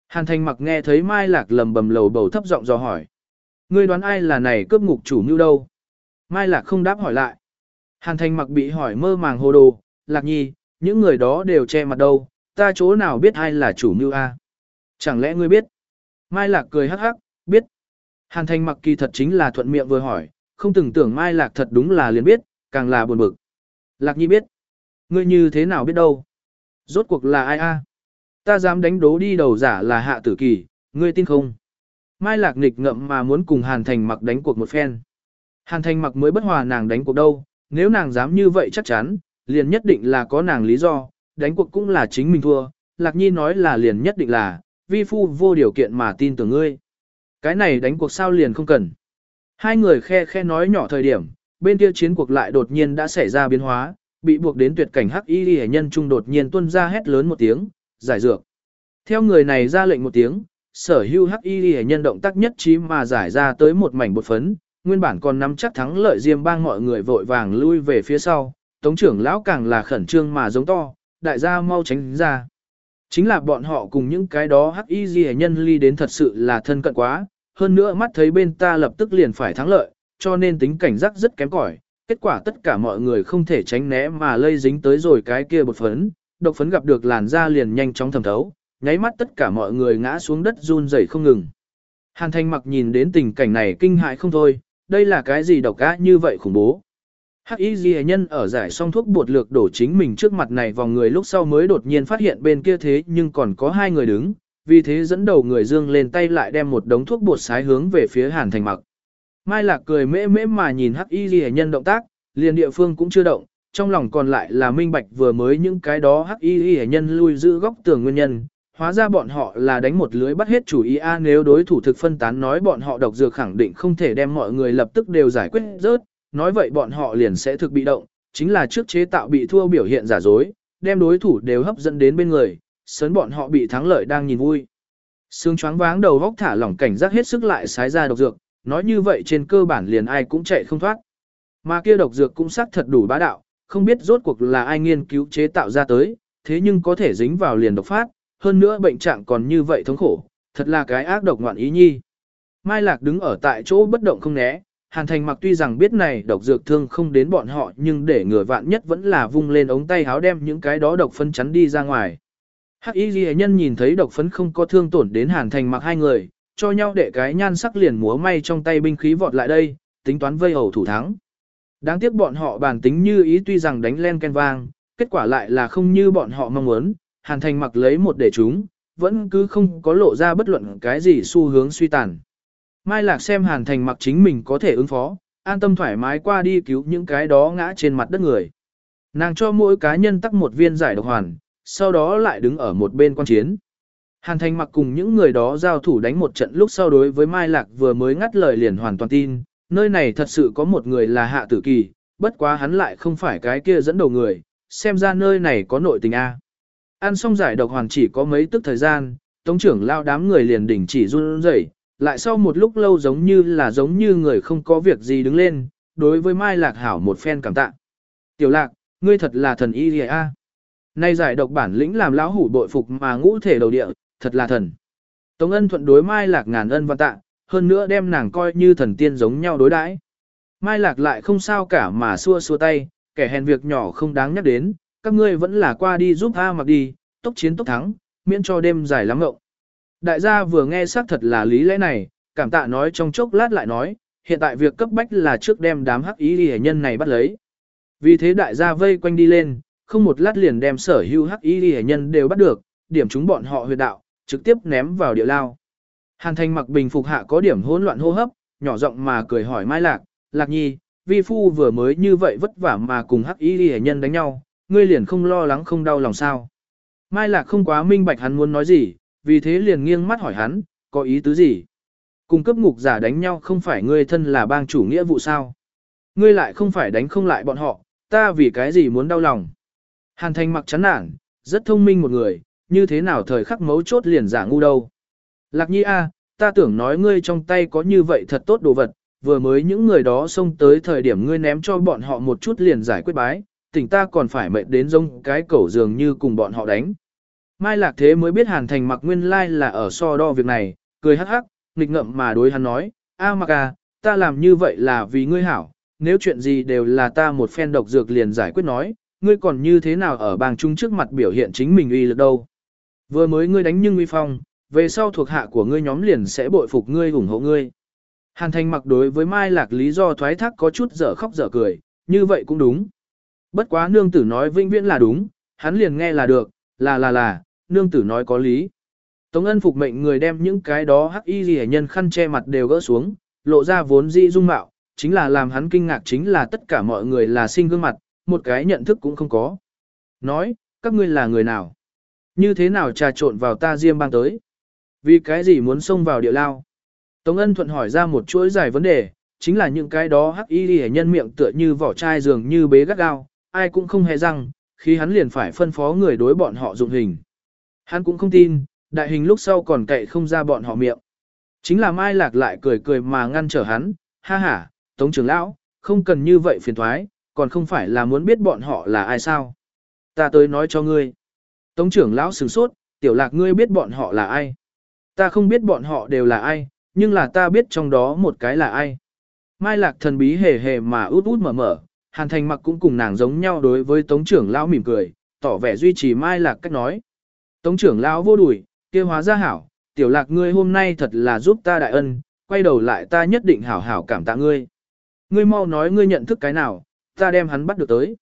Hàn thành mặc nghe thấy Mai Lạc lẩm bẩm lầu bầu thấp giọng dò hỏi. Ngươi đoán ai là này cướp ngục chủ mưu đâu? Mai Lạc không đáp hỏi lại. Hàn thành mặc bị hỏi mơ màng hồ đồ. Lạc nhi, những người đó đều che mặt đâu, ta chỗ nào biết ai là chủ mưu a? Chẳng lẽ ngươi biết? Mai Lạc cười hắc hắc, biết. Hàn thành mặc kỳ thật chính là thuận miệng vừa hỏi, không từng tưởng Mai Lạc thật đúng là liền biết, càng là buồn bực. Lạc nhi biết. Ngươi như thế nào biết đâu? Rốt cuộc là ai a? Ta dám đánh đố đi đầu giả là hạ tử kỳ, ngươi tin không? Mai lạc nghịch ngậm mà muốn cùng Hàn Thành mặc đánh cuộc một phen. Hàn Thành mặc mới bất hòa nàng đánh cuộc đâu, nếu nàng dám như vậy chắc chắn, liền nhất định là có nàng lý do, đánh cuộc cũng là chính mình thua. Lạc Nhi nói là liền nhất định là, vi phu vô điều kiện mà tin tưởng ngươi. Cái này đánh cuộc sao liền không cần. Hai người khe khe nói nhỏ thời điểm, bên kia chiến cuộc lại đột nhiên đã xảy ra biến hóa, bị buộc đến tuyệt cảnh hắc y hệ nhân trung đột nhiên tuôn ra hét lớn một tiếng, giải dược. Theo người này ra lệnh một tiếng, sở hưu hắc y hệ nhân động tác nhất trí mà giải ra tới một mảnh bột phấn, nguyên bản còn nắm chắc thắng lợi diêm bang mọi người vội vàng lui về phía sau, tống trưởng lão càng là khẩn trương mà giống to, đại gia mau tránh ra. Chính là bọn họ cùng những cái đó hắc y hệ nhân ly đến thật sự là thân cận quá, hơn nữa mắt thấy bên ta lập tức liền phải thắng lợi, cho nên tính cảnh giác rất kém cỏi, kết quả tất cả mọi người không thể tránh né mà lây dính tới rồi cái kia bột phấn, độc phấn gặp được làn da liền nhanh chóng thẩm thấu, nháy mắt tất cả mọi người ngã xuống đất run rẩy không ngừng. Hàn Thanh mặc nhìn đến tình cảnh này kinh hại không thôi, đây là cái gì độc ác như vậy khủng bố. Hắc Y Dị Nhân ở giải xong thuốc bột lược đổ chính mình trước mặt này vào người lúc sau mới đột nhiên phát hiện bên kia thế nhưng còn có hai người đứng, vì thế dẫn đầu người dương lên tay lại đem một đống thuốc bột sái hướng về phía Hàn Thành mặc. Mai Lạc cười mễ mễ mà nhìn Hắc Y Ghi nhân động tác, liền địa phương cũng chưa động, trong lòng còn lại là minh bạch vừa mới những cái đó Hắc Y Ghi nhân lui giữ góc tường nguyên nhân, hóa ra bọn họ là đánh một lưới bắt hết chủ ý a nếu đối thủ thực phân tán nói bọn họ độc dược khẳng định không thể đem mọi người lập tức đều giải quyết rớt, nói vậy bọn họ liền sẽ thực bị động, chính là trước chế tạo bị thua biểu hiện giả dối, đem đối thủ đều hấp dẫn đến bên người, sớn bọn họ bị thắng lợi đang nhìn vui. Sương choáng váng đầu góc thả lỏng cảnh giác hết sức lại sái ra độc dược, nói như vậy trên cơ bản liền ai cũng chạy không thoát. Mà kia độc dược cũng xác thật đủ bá đạo, không biết rốt cuộc là ai nghiên cứu chế tạo ra tới, thế nhưng có thể dính vào liền độc phát, hơn nữa bệnh trạng còn như vậy thống khổ, thật là cái ác độc ngoạn ý nhi. Mai Lạc đứng ở tại chỗ bất động không né, Hàn Thành mặc tuy rằng biết này độc dược thương không đến bọn họ nhưng để người vạn nhất vẫn là vung lên ống tay háo đem những cái đó độc phân chắn đi ra ngoài. Hắc Y Ghi Nhân nhìn thấy độc phấn không có thương tổn đến Hàn Thành mặc hai người, cho nhau để cái nhan sắc liền múa may trong tay binh khí vọt lại đây, tính toán vây hầu thủ thắng. Đáng tiếc bọn họ bản tính như ý tuy rằng đánh len ken vang, kết quả lại là không như bọn họ mong muốn, hàn thành mặc lấy một để chúng, vẫn cứ không có lộ ra bất luận cái gì xu hướng suy tàn. Mai lạc xem hàn thành mặc chính mình có thể ứng phó, an tâm thoải mái qua đi cứu những cái đó ngã trên mặt đất người. Nàng cho mỗi cá nhân tắc một viên giải độc hoàn, sau đó lại đứng ở một bên quan chiến. Hàn Thành mặc cùng những người đó giao thủ đánh một trận lúc sau đối với Mai Lạc vừa mới ngắt lời liền hoàn toàn tin, nơi này thật sự có một người là hạ tử kỳ, bất quá hắn lại không phải cái kia dẫn đầu người, xem ra nơi này có nội tình A. Ăn xong giải độc hoàn chỉ có mấy tức thời gian, tống trưởng lao đám người liền đỉnh chỉ run rẩy, lại sau một lúc lâu giống như là giống như người không có việc gì đứng lên, đối với Mai Lạc hảo một phen cảm tạ. Tiểu Lạc, ngươi thật là thần y a. À. Nay giải độc bản lĩnh làm lão hủ bội phục mà ngũ thể đầu địa, thật là thần. Tống ân thuận đối Mai Lạc ngàn ân và tạ, hơn nữa đem nàng coi như thần tiên giống nhau đối đãi. Mai Lạc lại không sao cả mà xua xua tay, kẻ hèn việc nhỏ không đáng nhắc đến, các ngươi vẫn là qua đi giúp A mặc đi, tốc chiến tốc thắng, miễn cho đêm dài lắm ngậu. Đại gia vừa nghe xác thật là lý lẽ này, cảm tạ nói trong chốc lát lại nói, hiện tại việc cấp bách là trước đem đám hắc ý hệ nhân này bắt lấy. Vì thế đại gia vây quanh đi lên, không một lát liền đem sở hữu hắc ý hệ nhân đều bắt được, điểm chúng bọn họ huyệt đạo, trực tiếp ném vào địa lao. Hàn thành mặc bình phục hạ có điểm hỗn loạn hô hấp, nhỏ giọng mà cười hỏi Mai Lạc, Lạc Nhi, vi phu vừa mới như vậy vất vả mà cùng hắc y hệ nhân đánh nhau, ngươi liền không lo lắng không đau lòng sao. Mai Lạc không quá minh bạch hắn muốn nói gì, vì thế liền nghiêng mắt hỏi hắn, có ý tứ gì? Cùng cấp ngục giả đánh nhau không phải ngươi thân là bang chủ nghĩa vụ sao? Ngươi lại không phải đánh không lại bọn họ, ta vì cái gì muốn đau lòng? Hàn thành mặc chán nản, rất thông minh một người, như thế nào thời khắc mấu chốt liền giả ngu đâu? Lạc nhi a, ta tưởng nói ngươi trong tay có như vậy thật tốt đồ vật, vừa mới những người đó xông tới thời điểm ngươi ném cho bọn họ một chút liền giải quyết bái, tỉnh ta còn phải mệt đến rông cái cẩu dường như cùng bọn họ đánh. Mai Lạc Thế mới biết Hàn Thành mặc nguyên lai là ở so đo việc này, cười hắc hắc, nghịch ngậm mà đối hắn nói, a mặc à, ta làm như vậy là vì ngươi hảo, nếu chuyện gì đều là ta một phen độc dược liền giải quyết nói, ngươi còn như thế nào ở bang chung trước mặt biểu hiện chính mình uy lực đâu. Vừa mới ngươi đánh nhưng uy phong, về sau thuộc hạ của ngươi nhóm liền sẽ bội phục ngươi ủng hộ ngươi. Hàn Thành mặc đối với Mai Lạc lý do thoái thác có chút dở khóc dở cười, như vậy cũng đúng. Bất quá nương tử nói vinh viễn là đúng, hắn liền nghe là được, là là là, nương tử nói có lý. Tống ân phục mệnh người đem những cái đó hắc y gì nhân khăn che mặt đều gỡ xuống, lộ ra vốn dĩ dung mạo, chính là làm hắn kinh ngạc chính là tất cả mọi người là sinh gương mặt, một cái nhận thức cũng không có. Nói, các ngươi là người nào? Như thế nào trà trộn vào ta riêng bang tới? Vì cái gì muốn xông vào địa lao? Tống ân thuận hỏi ra một chuỗi dài vấn đề, chính là những cái đó hắc y ghi nhân miệng tựa như vỏ chai dường như bế gắt gao, ai cũng không hề răng, khi hắn liền phải phân phó người đối bọn họ dụng hình. Hắn cũng không tin, đại hình lúc sau còn cậy không ra bọn họ miệng. Chính là Mai Lạc lại cười cười mà ngăn trở hắn, ha ha, Tống trưởng lão, không cần như vậy phiền thoái, còn không phải là muốn biết bọn họ là ai sao. Ta tới nói cho ngươi. Tống trưởng lão sửng sốt, tiểu lạc ngươi biết bọn họ là ai. Ta không biết bọn họ đều là ai, nhưng là ta biết trong đó một cái là ai. Mai lạc thần bí hề hề mà út út mở mở, hàn thành mặc cũng cùng nàng giống nhau đối với tống trưởng lão mỉm cười, tỏ vẻ duy trì mai lạc cách nói. Tống trưởng lão vô đùi, kia hóa ra hảo, tiểu lạc ngươi hôm nay thật là giúp ta đại ân, quay đầu lại ta nhất định hảo hảo cảm tạ ngươi. Ngươi mau nói ngươi nhận thức cái nào, ta đem hắn bắt được tới.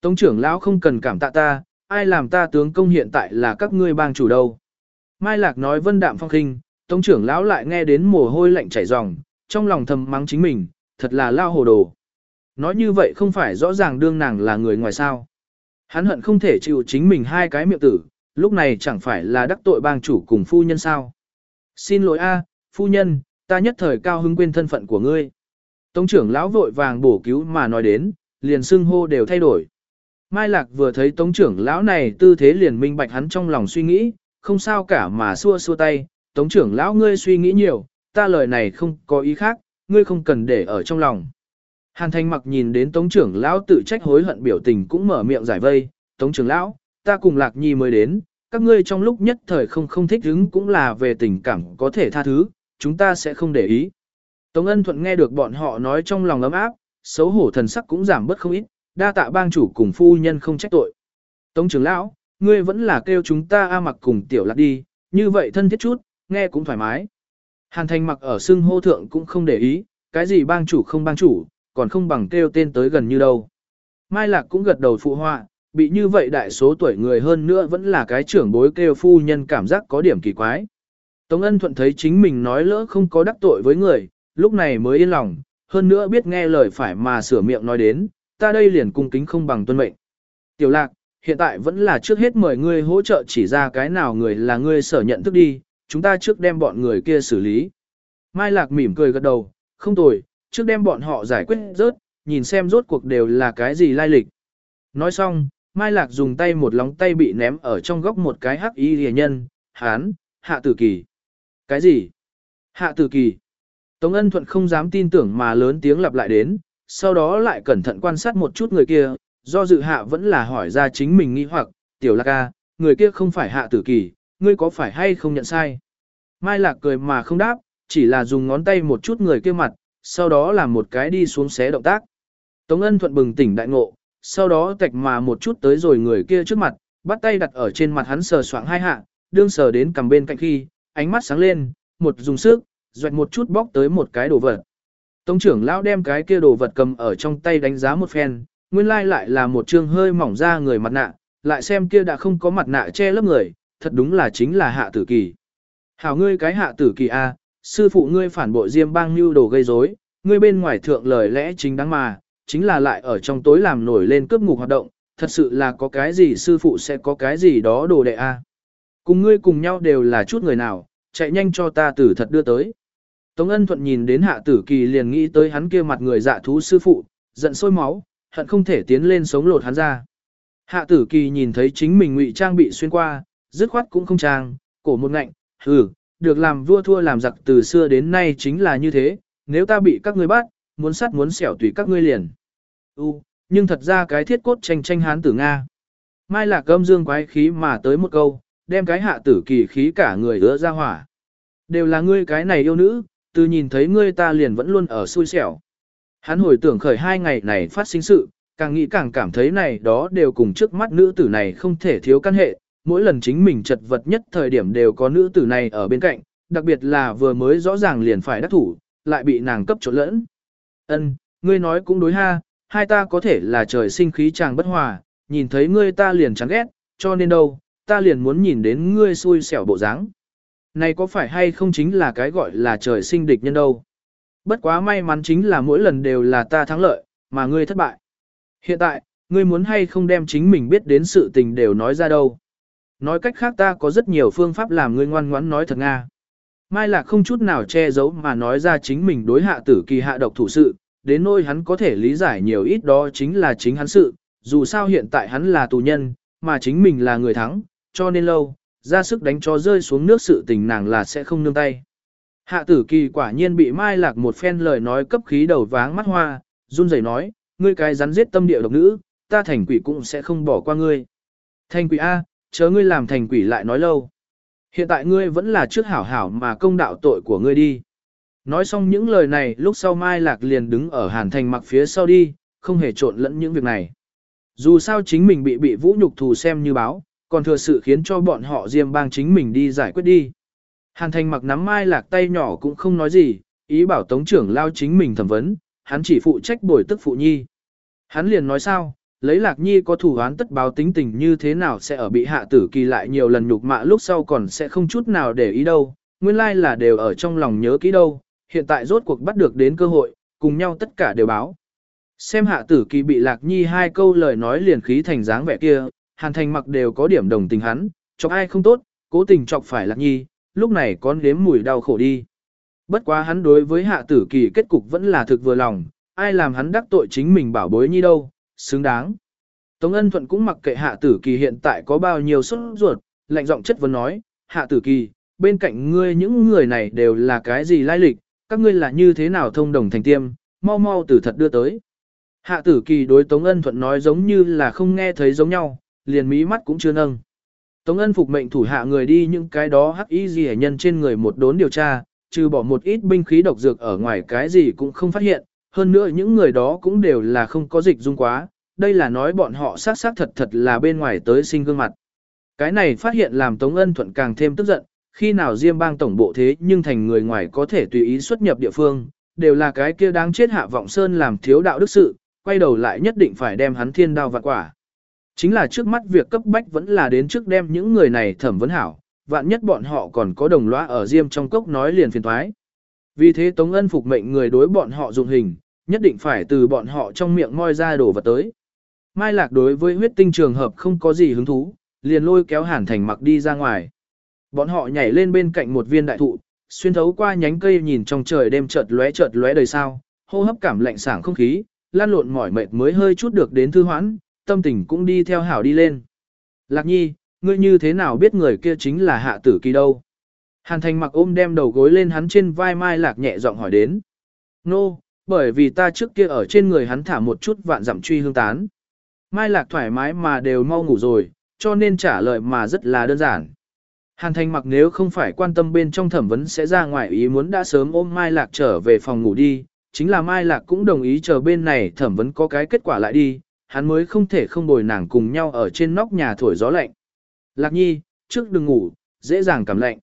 Tống trưởng lão không cần cảm tạ ta, ai làm ta tướng công hiện tại là các ngươi bang chủ đâu. Mai Lạc nói vân đạm phong khinh, tống trưởng lão lại nghe đến mồ hôi lạnh chảy ròng, trong lòng thầm mắng chính mình, thật là lao hồ đồ. Nói như vậy không phải rõ ràng đương nàng là người ngoài sao. Hắn hận không thể chịu chính mình hai cái miệng tử, lúc này chẳng phải là đắc tội bang chủ cùng phu nhân sao. Xin lỗi a, phu nhân, ta nhất thời cao hứng quên thân phận của ngươi. Tống trưởng lão vội vàng bổ cứu mà nói đến, liền xưng hô đều thay đổi. Mai Lạc vừa thấy tống trưởng lão này tư thế liền minh bạch hắn trong lòng suy nghĩ, không sao cả mà xua xua tay, tống trưởng lão ngươi suy nghĩ nhiều, ta lời này không có ý khác, ngươi không cần để ở trong lòng. Hàn Thanh mặc nhìn đến tống trưởng lão tự trách hối hận biểu tình cũng mở miệng giải vây, tống trưởng lão, ta cùng Lạc Nhi mới đến, các ngươi trong lúc nhất thời không không thích hứng cũng là về tình cảm có thể tha thứ, chúng ta sẽ không để ý. Tống ân thuận nghe được bọn họ nói trong lòng ấm áp, xấu hổ thần sắc cũng giảm bớt không ít, đa tạ bang chủ cùng phu nhân không trách tội. Tống trưởng lão, ngươi vẫn là kêu chúng ta a mặc cùng tiểu lạc đi, như vậy thân thiết chút, nghe cũng thoải mái. Hàn thành mặc ở xưng hô thượng cũng không để ý, cái gì bang chủ không bang chủ, còn không bằng kêu tên tới gần như đâu. Mai lạc cũng gật đầu phụ họa, bị như vậy đại số tuổi người hơn nữa vẫn là cái trưởng bối kêu phu nhân cảm giác có điểm kỳ quái. Tống ân thuận thấy chính mình nói lỡ không có đắc tội với người, lúc này mới yên lòng, hơn nữa biết nghe lời phải mà sửa miệng nói đến, ta đây liền cung kính không bằng tuân mệnh. Tiểu lạc, hiện tại vẫn là trước hết mời ngươi hỗ trợ chỉ ra cái nào người là ngươi sở nhận thức đi, chúng ta trước đem bọn người kia xử lý. Mai Lạc mỉm cười gật đầu, không tồi, trước đem bọn họ giải quyết rớt, nhìn xem rốt cuộc đều là cái gì lai lịch. Nói xong, Mai Lạc dùng tay một lóng tay bị ném ở trong góc một cái hắc y rìa nhân, hán, hạ tử kỳ. Cái gì? Hạ tử kỳ. Tống ân thuận không dám tin tưởng mà lớn tiếng lặp lại đến, sau đó lại cẩn thận quan sát một chút người kia, do dự hạ vẫn là hỏi ra chính mình nghi hoặc, tiểu lạc ca, người kia không phải hạ tử kỳ, ngươi có phải hay không nhận sai? Mai lạc cười mà không đáp, chỉ là dùng ngón tay một chút người kia mặt, sau đó làm một cái đi xuống xé động tác. Tống ân thuận bừng tỉnh đại ngộ, sau đó tạch mà một chút tới rồi người kia trước mặt, bắt tay đặt ở trên mặt hắn sờ soạng hai hạ, đương sờ đến cầm bên cạnh khi, ánh mắt sáng lên, một dùng sức, doạch một chút bóc tới một cái đồ vật. Tống trưởng lão đem cái kia đồ vật cầm ở trong tay đánh giá một phen, nguyên lai lại là một trương hơi mỏng ra người mặt nạ, lại xem kia đã không có mặt nạ che lớp người, thật đúng là chính là hạ tử kỳ. Hảo ngươi cái hạ tử kỳ A, sư phụ ngươi phản bội diêm bang như đồ gây rối, ngươi bên ngoài thượng lời lẽ chính đáng mà, chính là lại ở trong tối làm nổi lên cướp ngục hoạt động, thật sự là có cái gì sư phụ sẽ có cái gì đó đồ đệ A. Cùng ngươi cùng nhau đều là chút người nào, chạy nhanh cho ta tử thật đưa tới. Tống ân thuận nhìn đến hạ tử kỳ liền nghĩ tới hắn kia mặt người dạ thú sư phụ, giận sôi máu, hận không thể tiến lên sống lột hắn ra. Hạ tử kỳ nhìn thấy chính mình ngụy trang bị xuyên qua, dứt khoát cũng không trang, cổ một ngạnh, hừ, được làm vua thua làm giặc từ xưa đến nay chính là như thế, nếu ta bị các ngươi bắt, muốn sắt muốn xẻo tùy các ngươi liền. U, nhưng thật ra cái thiết cốt tranh tranh hán tử Nga. Mai là cơm dương quái khí mà tới một câu, đem cái hạ tử kỳ khí cả người ứa ra hỏa. Đều là ngươi cái này yêu nữ, từ nhìn thấy ngươi ta liền vẫn luôn ở xui xẻo. Hắn hồi tưởng khởi hai ngày này phát sinh sự, càng nghĩ càng cảm thấy này đó đều cùng trước mắt nữ tử này không thể thiếu căn hệ, mỗi lần chính mình chật vật nhất thời điểm đều có nữ tử này ở bên cạnh, đặc biệt là vừa mới rõ ràng liền phải đắc thủ, lại bị nàng cấp trộn lẫn. Ân, ngươi nói cũng đối ha, hai ta có thể là trời sinh khí chàng bất hòa, nhìn thấy ngươi ta liền chán ghét, cho nên đâu, ta liền muốn nhìn đến ngươi xui xẻo bộ dáng. Này có phải hay không chính là cái gọi là trời sinh địch nhân đâu. Bất quá may mắn chính là mỗi lần đều là ta thắng lợi, mà ngươi thất bại. Hiện tại, ngươi muốn hay không đem chính mình biết đến sự tình đều nói ra đâu. Nói cách khác ta có rất nhiều phương pháp làm ngươi ngoan ngoãn nói thật Nga. Mai là không chút nào che giấu mà nói ra chính mình đối hạ tử kỳ hạ độc thủ sự, đến nỗi hắn có thể lý giải nhiều ít đó chính là chính hắn sự, dù sao hiện tại hắn là tù nhân, mà chính mình là người thắng, cho nên lâu, ra sức đánh cho rơi xuống nước sự tình nàng là sẽ không nương tay. Hạ tử kỳ quả nhiên bị mai lạc một phen lời nói cấp khí đầu váng mắt hoa, run rẩy nói, ngươi cái rắn giết tâm địa độc nữ, ta thành quỷ cũng sẽ không bỏ qua ngươi. Thành quỷ A, chớ ngươi làm thành quỷ lại nói lâu. Hiện tại ngươi vẫn là trước hảo hảo mà công đạo tội của ngươi đi. Nói xong những lời này lúc sau Mai Lạc liền đứng ở Hàn Thành mặc phía sau đi, không hề trộn lẫn những việc này. Dù sao chính mình bị bị vũ nhục thù xem như báo, còn thừa sự khiến cho bọn họ diêm bang chính mình đi giải quyết đi. Hàn Thành mặc nắm Mai Lạc tay nhỏ cũng không nói gì, ý bảo Tống trưởng lao chính mình thẩm vấn, hắn chỉ phụ trách bồi tức phụ nhi. Hắn liền nói sao, lấy Lạc Nhi có thủ án tất báo tính tình như thế nào sẽ ở bị hạ tử kỳ lại nhiều lần nhục mạ lúc sau còn sẽ không chút nào để ý đâu, nguyên lai là đều ở trong lòng nhớ kỹ đâu, hiện tại rốt cuộc bắt được đến cơ hội, cùng nhau tất cả đều báo. Xem hạ tử kỳ bị Lạc Nhi hai câu lời nói liền khí thành dáng vẻ kia, Hàn Thành mặc đều có điểm đồng tình hắn, chọc ai không tốt, cố tình chọc phải Lạc Nhi, lúc này con nếm mùi đau khổ đi. Bất quá hắn đối với hạ tử kỳ kết cục vẫn là thực vừa lòng, ai làm hắn đắc tội chính mình bảo bối nhi đâu, xứng đáng. Tống ân thuận cũng mặc kệ hạ tử kỳ hiện tại có bao nhiêu sốt ruột, lạnh giọng chất vấn nói, hạ tử kỳ, bên cạnh ngươi những người này đều là cái gì lai lịch, các ngươi là như thế nào thông đồng thành tiêm, mau mau tử thật đưa tới. Hạ tử kỳ đối Tống ân thuận nói giống như là không nghe thấy giống nhau, liền mí mắt cũng chưa nâng. Tống ân phục mệnh thủ hạ người đi những cái đó hắc y gì nhân trên người một đốn điều tra, trừ bỏ một ít binh khí độc dược ở ngoài cái gì cũng không phát hiện, hơn nữa những người đó cũng đều là không có dịch dung quá, đây là nói bọn họ sát sát thật thật là bên ngoài tới sinh gương mặt. Cái này phát hiện làm Tống Ân Thuận càng thêm tức giận, khi nào Diêm bang tổng bộ thế nhưng thành người ngoài có thể tùy ý xuất nhập địa phương, đều là cái kia đáng chết hạ vọng sơn làm thiếu đạo đức sự, quay đầu lại nhất định phải đem hắn thiên đao vạn quả. Chính là trước mắt việc cấp bách vẫn là đến trước đem những người này thẩm vấn hảo, vạn nhất bọn họ còn có đồng lõa ở Diêm trong cốc nói liền phiền thoái. Vì thế Tống Ân phục mệnh người đối bọn họ dụng hình, nhất định phải từ bọn họ trong miệng moi ra đổ vật tới. Mai Lạc đối với huyết tinh trường hợp không có gì hứng thú, liền lôi kéo Hàn Thành mặc đi ra ngoài. Bọn họ nhảy lên bên cạnh một viên đại thụ, xuyên thấu qua nhánh cây nhìn trong trời đêm chợt lóe chợt lóe đời sao, hô hấp cảm lạnh sảng không khí, lan lộn mỏi mệt mới hơi chút được đến thư hoãn, tâm tình cũng đi theo hảo đi lên. Lạc nhi, ngươi như thế nào biết người kia chính là hạ tử kỳ đâu? Hàn thành mặc ôm đem đầu gối lên hắn trên vai mai lạc nhẹ giọng hỏi đến. Nô, no, bởi vì ta trước kia ở trên người hắn thả một chút vạn dặm truy hương tán. Mai lạc thoải mái mà đều mau ngủ rồi, cho nên trả lời mà rất là đơn giản. Hàn thành mặc nếu không phải quan tâm bên trong thẩm vấn sẽ ra ngoài ý muốn đã sớm ôm Mai Lạc trở về phòng ngủ đi, chính là Mai Lạc cũng đồng ý chờ bên này thẩm vấn có cái kết quả lại đi, hắn mới không thể không bồi nàng cùng nhau ở trên nóc nhà thổi gió lạnh. Lạc nhi, trước đừng ngủ, dễ dàng cảm lạnh.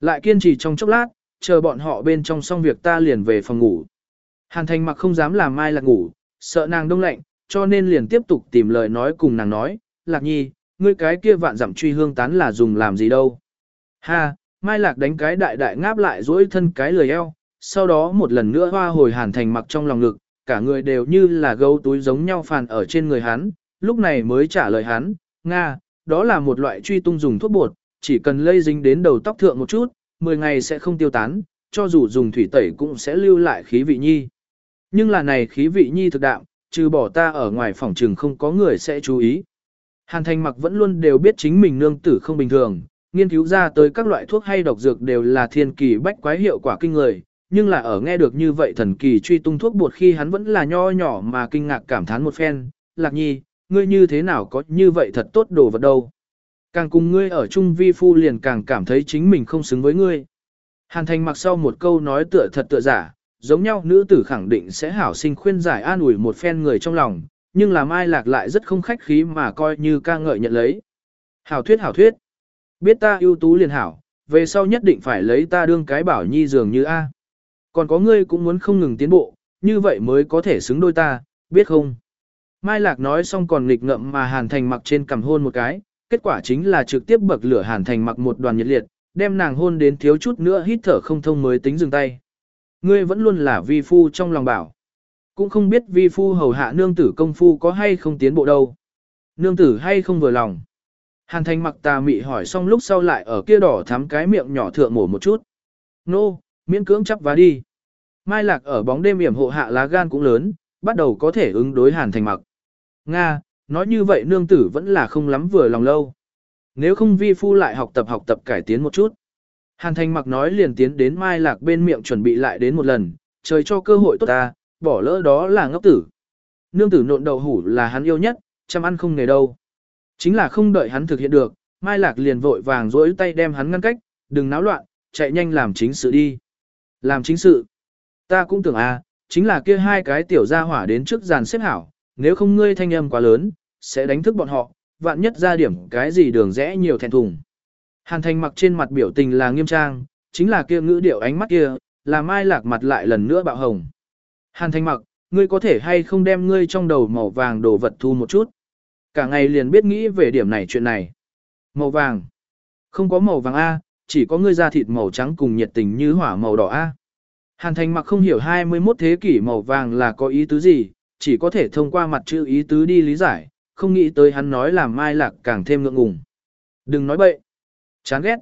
Lại kiên trì trong chốc lát, chờ bọn họ bên trong xong việc ta liền về phòng ngủ. Hàn thành mặc không dám làm Mai Lạc ngủ, sợ nàng đông lạnh, cho nên liền tiếp tục tìm lời nói cùng nàng nói, Lạc nhi, ngươi cái kia vạn dặm truy hương tán là dùng làm gì đâu. Ha, Mai Lạc đánh cái đại đại ngáp lại dỗi thân cái lười eo, sau đó một lần nữa hoa hồi hàn thành mặc trong lòng ngực, cả người đều như là gấu túi giống nhau phàn ở trên người hắn, lúc này mới trả lời hắn, Nga, đó là một loại truy tung dùng thuốc bột, chỉ cần lây dính đến đầu tóc thượng một chút, 10 ngày sẽ không tiêu tán, cho dù dùng thủy tẩy cũng sẽ lưu lại khí vị nhi. Nhưng là này khí vị nhi thực đạo, trừ bỏ ta ở ngoài phòng trừng không có người sẽ chú ý. Hàn thành mặc vẫn luôn đều biết chính mình nương tử không bình thường, nghiên cứu ra tới các loại thuốc hay độc dược đều là thiên kỳ bách quái hiệu quả kinh người, nhưng là ở nghe được như vậy thần kỳ truy tung thuốc bột khi hắn vẫn là nho nhỏ mà kinh ngạc cảm thán một phen, lạc nhi, ngươi như thế nào có như vậy thật tốt đồ vật đâu. Càng cùng ngươi ở chung vi phu liền càng cảm thấy chính mình không xứng với ngươi. Hàn thành mặc sau một câu nói tựa thật tựa giả, giống nhau nữ tử khẳng định sẽ hảo sinh khuyên giải an ủi một phen người trong lòng, nhưng là mai lạc lại rất không khách khí mà coi như ca ngợi nhận lấy. Hảo thuyết hảo thuyết. Biết ta ưu tú liền hảo, về sau nhất định phải lấy ta đương cái bảo nhi dường như A. Còn có ngươi cũng muốn không ngừng tiến bộ, như vậy mới có thể xứng đôi ta, biết không? Mai Lạc nói xong còn nghịch ngậm mà Hàn Thành mặc trên cằm hôn một cái, kết quả chính là trực tiếp bậc lửa Hàn Thành mặc một đoàn nhiệt liệt, đem nàng hôn đến thiếu chút nữa hít thở không thông mới tính dừng tay. Ngươi vẫn luôn là vi phu trong lòng bảo. Cũng không biết vi phu hầu hạ nương tử công phu có hay không tiến bộ đâu. Nương tử hay không vừa lòng. Hàn thành mặc tà mị hỏi xong lúc sau lại ở kia đỏ thắm cái miệng nhỏ thượng mổ một chút. Nô, miễn cưỡng chấp vá đi. Mai lạc ở bóng đêm yểm hộ hạ lá gan cũng lớn, bắt đầu có thể ứng đối hàn thành mặc. Nga, nói như vậy nương tử vẫn là không lắm vừa lòng lâu. Nếu không vi phu lại học tập học tập cải tiến một chút. Hàn thành mặc nói liền tiến đến mai lạc bên miệng chuẩn bị lại đến một lần, trời cho cơ hội tốt ta, bỏ lỡ đó là ngốc tử. Nương tử nộn đậu hủ là hắn yêu nhất, chăm ăn không nghề đâu. Chính là không đợi hắn thực hiện được, Mai Lạc liền vội vàng dỗi tay đem hắn ngăn cách, đừng náo loạn, chạy nhanh làm chính sự đi. Làm chính sự. Ta cũng tưởng à, chính là kia hai cái tiểu gia hỏa đến trước giàn xếp hảo, nếu không ngươi thanh âm quá lớn, sẽ đánh thức bọn họ, vạn nhất ra điểm cái gì đường rẽ nhiều thẹn thùng. Hàn thành mặc trên mặt biểu tình là nghiêm trang, chính là kia ngữ điệu ánh mắt kia, là mai lạc mặt lại lần nữa bạo hồng. Hàn thành mặc, ngươi có thể hay không đem ngươi trong đầu màu vàng đồ vật thu một chút. Cả ngày liền biết nghĩ về điểm này chuyện này. Màu vàng. Không có màu vàng A, chỉ có ngươi da thịt màu trắng cùng nhiệt tình như hỏa màu đỏ A. Hàn thành mặc không hiểu 21 thế kỷ màu vàng là có ý tứ gì, chỉ có thể thông qua mặt chữ ý tứ đi lý giải, không nghĩ tới hắn nói làm mai lạc càng thêm ngượng ngùng. Đừng nói bậy. Chán ghét.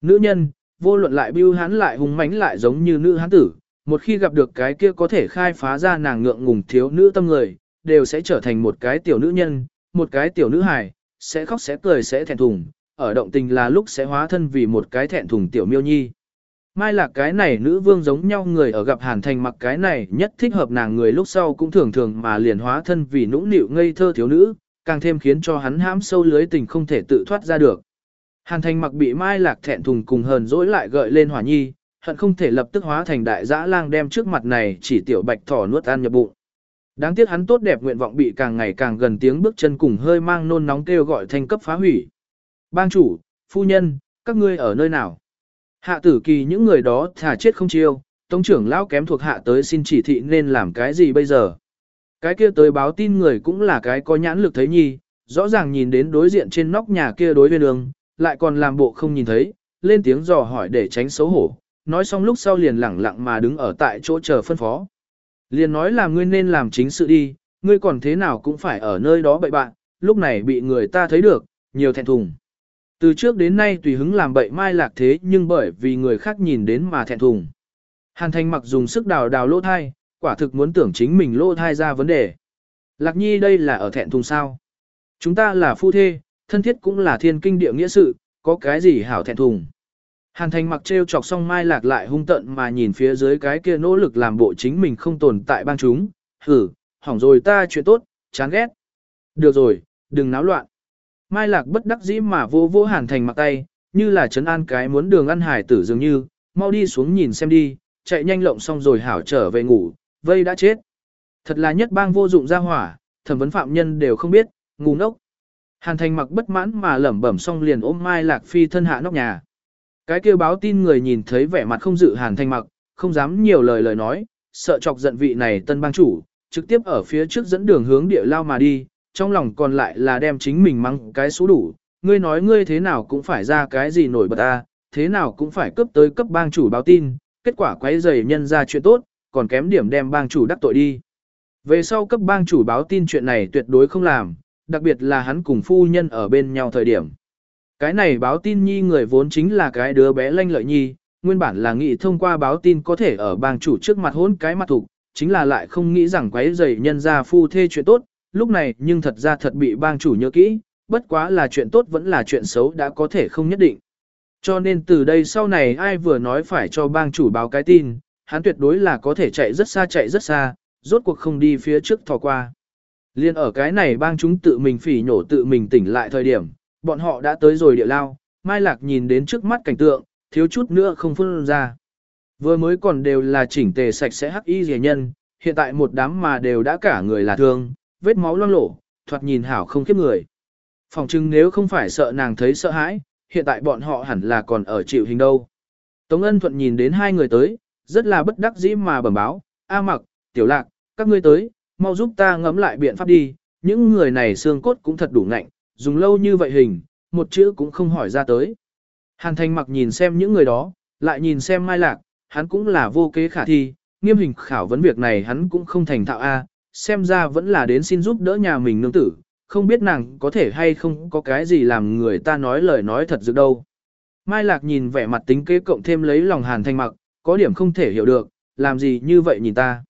Nữ nhân, vô luận lại bưu hắn lại hùng mãnh lại giống như nữ hắn tử, một khi gặp được cái kia có thể khai phá ra nàng ngượng ngùng thiếu nữ tâm người, đều sẽ trở thành một cái tiểu nữ nhân, một cái tiểu nữ hài, sẽ khóc sẽ cười sẽ thẹn thùng, ở động tình là lúc sẽ hóa thân vì một cái thẹn thùng tiểu miêu nhi. Mai là cái này nữ vương giống nhau người ở gặp Hàn Thành mặc cái này nhất thích hợp nàng người lúc sau cũng thường thường mà liền hóa thân vì nũng nịu ngây thơ thiếu nữ, càng thêm khiến cho hắn hãm sâu lưới tình không thể tự thoát ra được. Hàn Thành mặc bị Mai Lạc thẹn thùng cùng hờn dỗi lại gợi lên hỏa nhi, hận không thể lập tức hóa thành đại dã lang đem trước mặt này chỉ tiểu bạch thỏ nuốt ăn nhập bụng. Đáng tiếc hắn tốt đẹp nguyện vọng bị càng ngày càng gần tiếng bước chân cùng hơi mang nôn nóng kêu gọi thanh cấp phá hủy. Bang chủ, phu nhân, các ngươi ở nơi nào? Hạ tử kỳ những người đó thả chết không chiêu, tông trưởng lão kém thuộc hạ tới xin chỉ thị nên làm cái gì bây giờ? Cái kia tới báo tin người cũng là cái có nhãn lực thấy nhi, rõ ràng nhìn đến đối diện trên nóc nhà kia đối viên đường, lại còn làm bộ không nhìn thấy, lên tiếng dò hỏi để tránh xấu hổ, nói xong lúc sau liền lẳng lặng mà đứng ở tại chỗ chờ phân phó. Liền nói là ngươi nên làm chính sự đi, ngươi còn thế nào cũng phải ở nơi đó bậy bạn, lúc này bị người ta thấy được, nhiều thẹn thùng. Từ trước đến nay tùy hứng làm bậy mai lạc thế nhưng bởi vì người khác nhìn đến mà thẹn thùng. Hàn thành mặc dùng sức đào đào lỗ thai, quả thực muốn tưởng chính mình lỗ thai ra vấn đề. Lạc nhi đây là ở thẹn thùng sao. Chúng ta là phu thê, thân thiết cũng là thiên kinh địa nghĩa sự, có cái gì hảo thẹn thùng. Hàn thành mặc trêu chọc xong mai lạc lại hung tận mà nhìn phía dưới cái kia nỗ lực làm bộ chính mình không tồn tại bang chúng, hử, hỏng rồi ta chuyện tốt, chán ghét. Được rồi, đừng náo loạn. Mai lạc bất đắc dĩ mà vô vô hàn thành mặc tay, như là chấn an cái muốn đường ăn hải tử dường như, mau đi xuống nhìn xem đi, chạy nhanh lộng xong rồi hảo trở về ngủ, vây đã chết. Thật là nhất bang vô dụng ra hỏa, thẩm vấn phạm nhân đều không biết, ngu ngốc. Hàn thành mặc bất mãn mà lẩm bẩm xong liền ôm Mai Lạc Phi thân hạ nóc nhà. Cái kêu báo tin người nhìn thấy vẻ mặt không dự hàn thành mặc, không dám nhiều lời lời nói, sợ chọc giận vị này tân bang chủ, trực tiếp ở phía trước dẫn đường hướng địa lao mà đi, trong lòng còn lại là đem chính mình mắng cái số đủ, ngươi nói ngươi thế nào cũng phải ra cái gì nổi bật à? thế nào cũng phải cấp tới cấp bang chủ báo tin, kết quả quấy rầy nhân ra chuyện tốt, còn kém điểm đem bang chủ đắc tội đi. Về sau cấp bang chủ báo tin chuyện này tuyệt đối không làm, đặc biệt là hắn cùng phu nhân ở bên nhau thời điểm. Cái này báo tin nhi người vốn chính là cái đứa bé lanh lợi nhi, nguyên bản là nghĩ thông qua báo tin có thể ở bang chủ trước mặt hôn cái mặt thục, chính là lại không nghĩ rằng quấy rầy nhân ra phu thê chuyện tốt, lúc này nhưng thật ra thật bị bang chủ nhớ kỹ, bất quá là chuyện tốt vẫn là chuyện xấu đã có thể không nhất định. Cho nên từ đây sau này ai vừa nói phải cho bang chủ báo cái tin, hắn tuyệt đối là có thể chạy rất xa chạy rất xa, rốt cuộc không đi phía trước thò qua. Liên ở cái này bang chúng tự mình phỉ nhổ tự mình tỉnh lại thời điểm, bọn họ đã tới rồi địa lao, Mai Lạc nhìn đến trước mắt cảnh tượng, thiếu chút nữa không phân ra. Vừa mới còn đều là chỉnh tề sạch sẽ hắc y rẻ nhân, hiện tại một đám mà đều đã cả người là thương, vết máu loang lổ, thoạt nhìn hảo không kiếp người. Phòng trưng nếu không phải sợ nàng thấy sợ hãi, hiện tại bọn họ hẳn là còn ở chịu hình đâu. Tống ân thuận nhìn đến hai người tới, rất là bất đắc dĩ mà bẩm báo, A mặc, tiểu lạc, các ngươi tới, mau giúp ta ngẫm lại biện pháp đi, những người này xương cốt cũng thật đủ ngạnh, dùng lâu như vậy hình, một chữ cũng không hỏi ra tới. Hàn thành mặc nhìn xem những người đó, lại nhìn xem mai lạc, hắn cũng là vô kế khả thi, nghiêm hình khảo vấn việc này hắn cũng không thành thạo A, xem ra vẫn là đến xin giúp đỡ nhà mình nương tử, không biết nàng có thể hay không có cái gì làm người ta nói lời nói thật dự đâu. Mai Lạc nhìn vẻ mặt tính kế cộng thêm lấy lòng Hàn Thanh Mặc, có điểm không thể hiểu được, làm gì như vậy nhìn ta.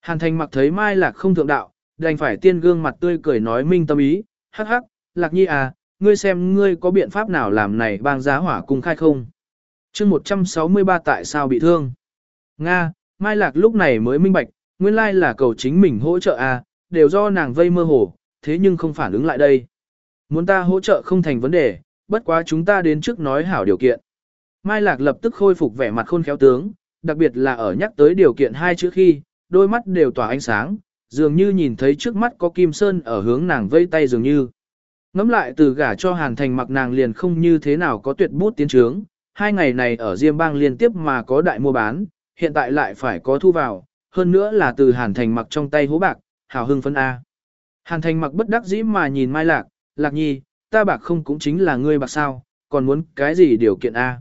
Hàn Thanh Mặc thấy Mai Lạc không thượng đạo, đành phải tiên gương mặt tươi cười nói minh tâm ý, hắc hắc, Lạc Nhi à, ngươi xem ngươi có biện pháp nào làm này bang giá hỏa cung khai không? chương 163 tại sao bị thương? Nga, Mai Lạc lúc này mới minh bạch, nguyên lai là cầu chính mình hỗ trợ à, đều do nàng vây mơ hồ, thế nhưng không phản ứng lại đây. Muốn ta hỗ trợ không thành vấn đề, bất quá chúng ta đến trước nói hảo điều kiện. Mai Lạc lập tức khôi phục vẻ mặt khôn khéo tướng, đặc biệt là ở nhắc tới điều kiện hai chữ khi, đôi mắt đều tỏa ánh sáng, dường như nhìn thấy trước mắt có Kim Sơn ở hướng nàng vây tay dường như. Ngắm lại từ gả cho Hàn Thành mặc nàng liền không như thế nào có tuyệt bút tiến trướng, hai ngày này ở Diêm Bang liên tiếp mà có đại mua bán, hiện tại lại phải có thu vào, hơn nữa là từ Hàn Thành mặc trong tay hố bạc, hào hưng phấn A. Hàn Thành mặc bất đắc dĩ mà nhìn Mai Lạc, Lạc Nhi, ta bạc không cũng chính là ngươi bạc sao, còn muốn cái gì điều kiện A.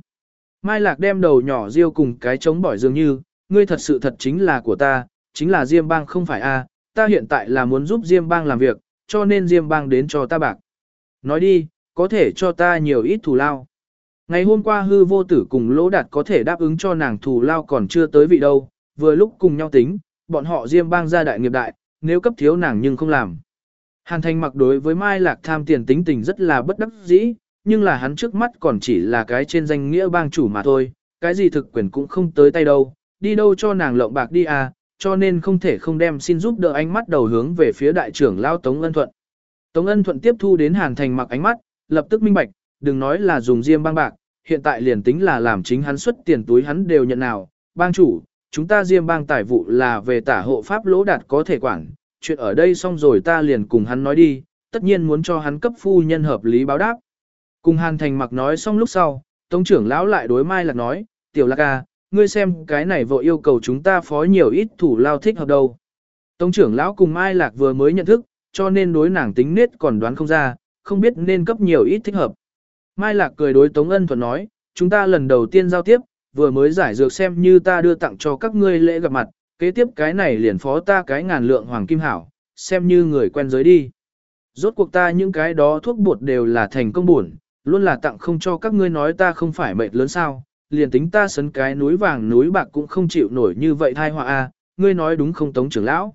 Mai Lạc đem đầu nhỏ riêu cùng cái trống bỏi dường như, ngươi thật sự thật chính là của ta, chính là Diêm Bang không phải A, ta hiện tại là muốn giúp Diêm Bang làm việc, cho nên Diêm Bang đến cho ta bạc. Nói đi, có thể cho ta nhiều ít thù lao. Ngày hôm qua hư vô tử cùng lỗ đạt có thể đáp ứng cho nàng thù lao còn chưa tới vị đâu, vừa lúc cùng nhau tính, bọn họ Diêm Bang ra đại nghiệp đại, nếu cấp thiếu nàng nhưng không làm. Hàn Thành mặc đối với Mai Lạc tham tiền tính tình rất là bất đắc dĩ, nhưng là hắn trước mắt còn chỉ là cái trên danh nghĩa bang chủ mà thôi, cái gì thực quyền cũng không tới tay đâu, đi đâu cho nàng lộng bạc đi à, cho nên không thể không đem xin giúp đỡ ánh mắt đầu hướng về phía đại trưởng Lao Tống Ân Thuận. Tống Ân Thuận tiếp thu đến Hàn Thành mặc ánh mắt, lập tức minh bạch, đừng nói là dùng diêm bang bạc, hiện tại liền tính là làm chính hắn xuất tiền túi hắn đều nhận nào, bang chủ, chúng ta diêm bang tài vụ là về tả hộ pháp lỗ đạt có thể quản, chuyện ở đây xong rồi ta liền cùng hắn nói đi, tất nhiên muốn cho hắn cấp phu nhân hợp lý báo đáp. Cùng Hàn Thành mặc nói xong lúc sau, Tống trưởng lão lại đối Mai Lạc nói, tiểu lạc à, ngươi xem cái này vội yêu cầu chúng ta phó nhiều ít thủ lao thích hợp đâu. Tống trưởng lão cùng Mai Lạc vừa mới nhận thức, cho nên đối nàng tính nết còn đoán không ra, không biết nên cấp nhiều ít thích hợp. Mai Lạc cười đối Tống Ân Thuận nói, chúng ta lần đầu tiên giao tiếp, vừa mới giải dược xem như ta đưa tặng cho các ngươi lễ gặp mặt, kế tiếp cái này liền phó ta cái ngàn lượng hoàng kim hảo, xem như người quen giới đi. Rốt cuộc ta những cái đó thuốc bột đều là thành công buồn, luôn là tặng không cho các ngươi nói ta không phải mệt lớn sao, liền tính ta sấn cái núi vàng núi bạc cũng không chịu nổi như vậy thai họa a, ngươi nói đúng không Tống trưởng lão?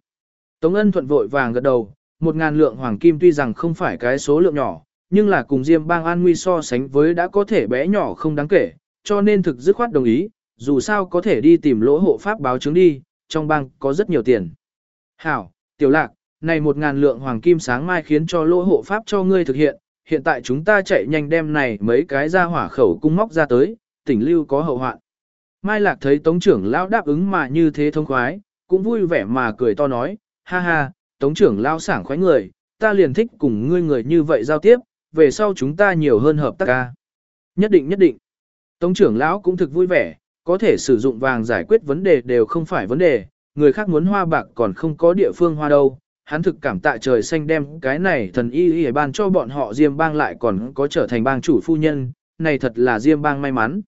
Tống Ân thuận vội vàng gật đầu, một ngàn lượng hoàng kim tuy rằng không phải cái số lượng nhỏ, nhưng là cùng Diêm Bang An Nguy so sánh với đã có thể bé nhỏ không đáng kể, cho nên thực dứt khoát đồng ý, dù sao có thể đi tìm lỗ hộ pháp báo chứng đi, trong bang có rất nhiều tiền. Hảo, tiểu lạc, này một ngàn lượng hoàng kim sáng mai khiến cho lỗ hộ pháp cho ngươi thực hiện, hiện tại chúng ta chạy nhanh đem này mấy cái ra hỏa khẩu cung móc ra tới, tỉnh lưu có hậu hoạn. Mai Lạc thấy Tống trưởng lão đáp ứng mà như thế thông khoái, cũng vui vẻ mà cười to nói, ha ha, Tống trưởng lão sảng khoái người, ta liền thích cùng ngươi người như vậy giao tiếp, về sau chúng ta nhiều hơn hợp tác ca. Nhất định nhất định. Tống trưởng lão cũng thực vui vẻ, có thể sử dụng vàng giải quyết vấn đề đều không phải vấn đề, người khác muốn hoa bạc còn không có địa phương hoa đâu. Hắn thực cảm tạ trời xanh đem cái này thần y y ban cho bọn họ Diêm bang lại còn có trở thành bang chủ phu nhân, này thật là Diêm bang may mắn.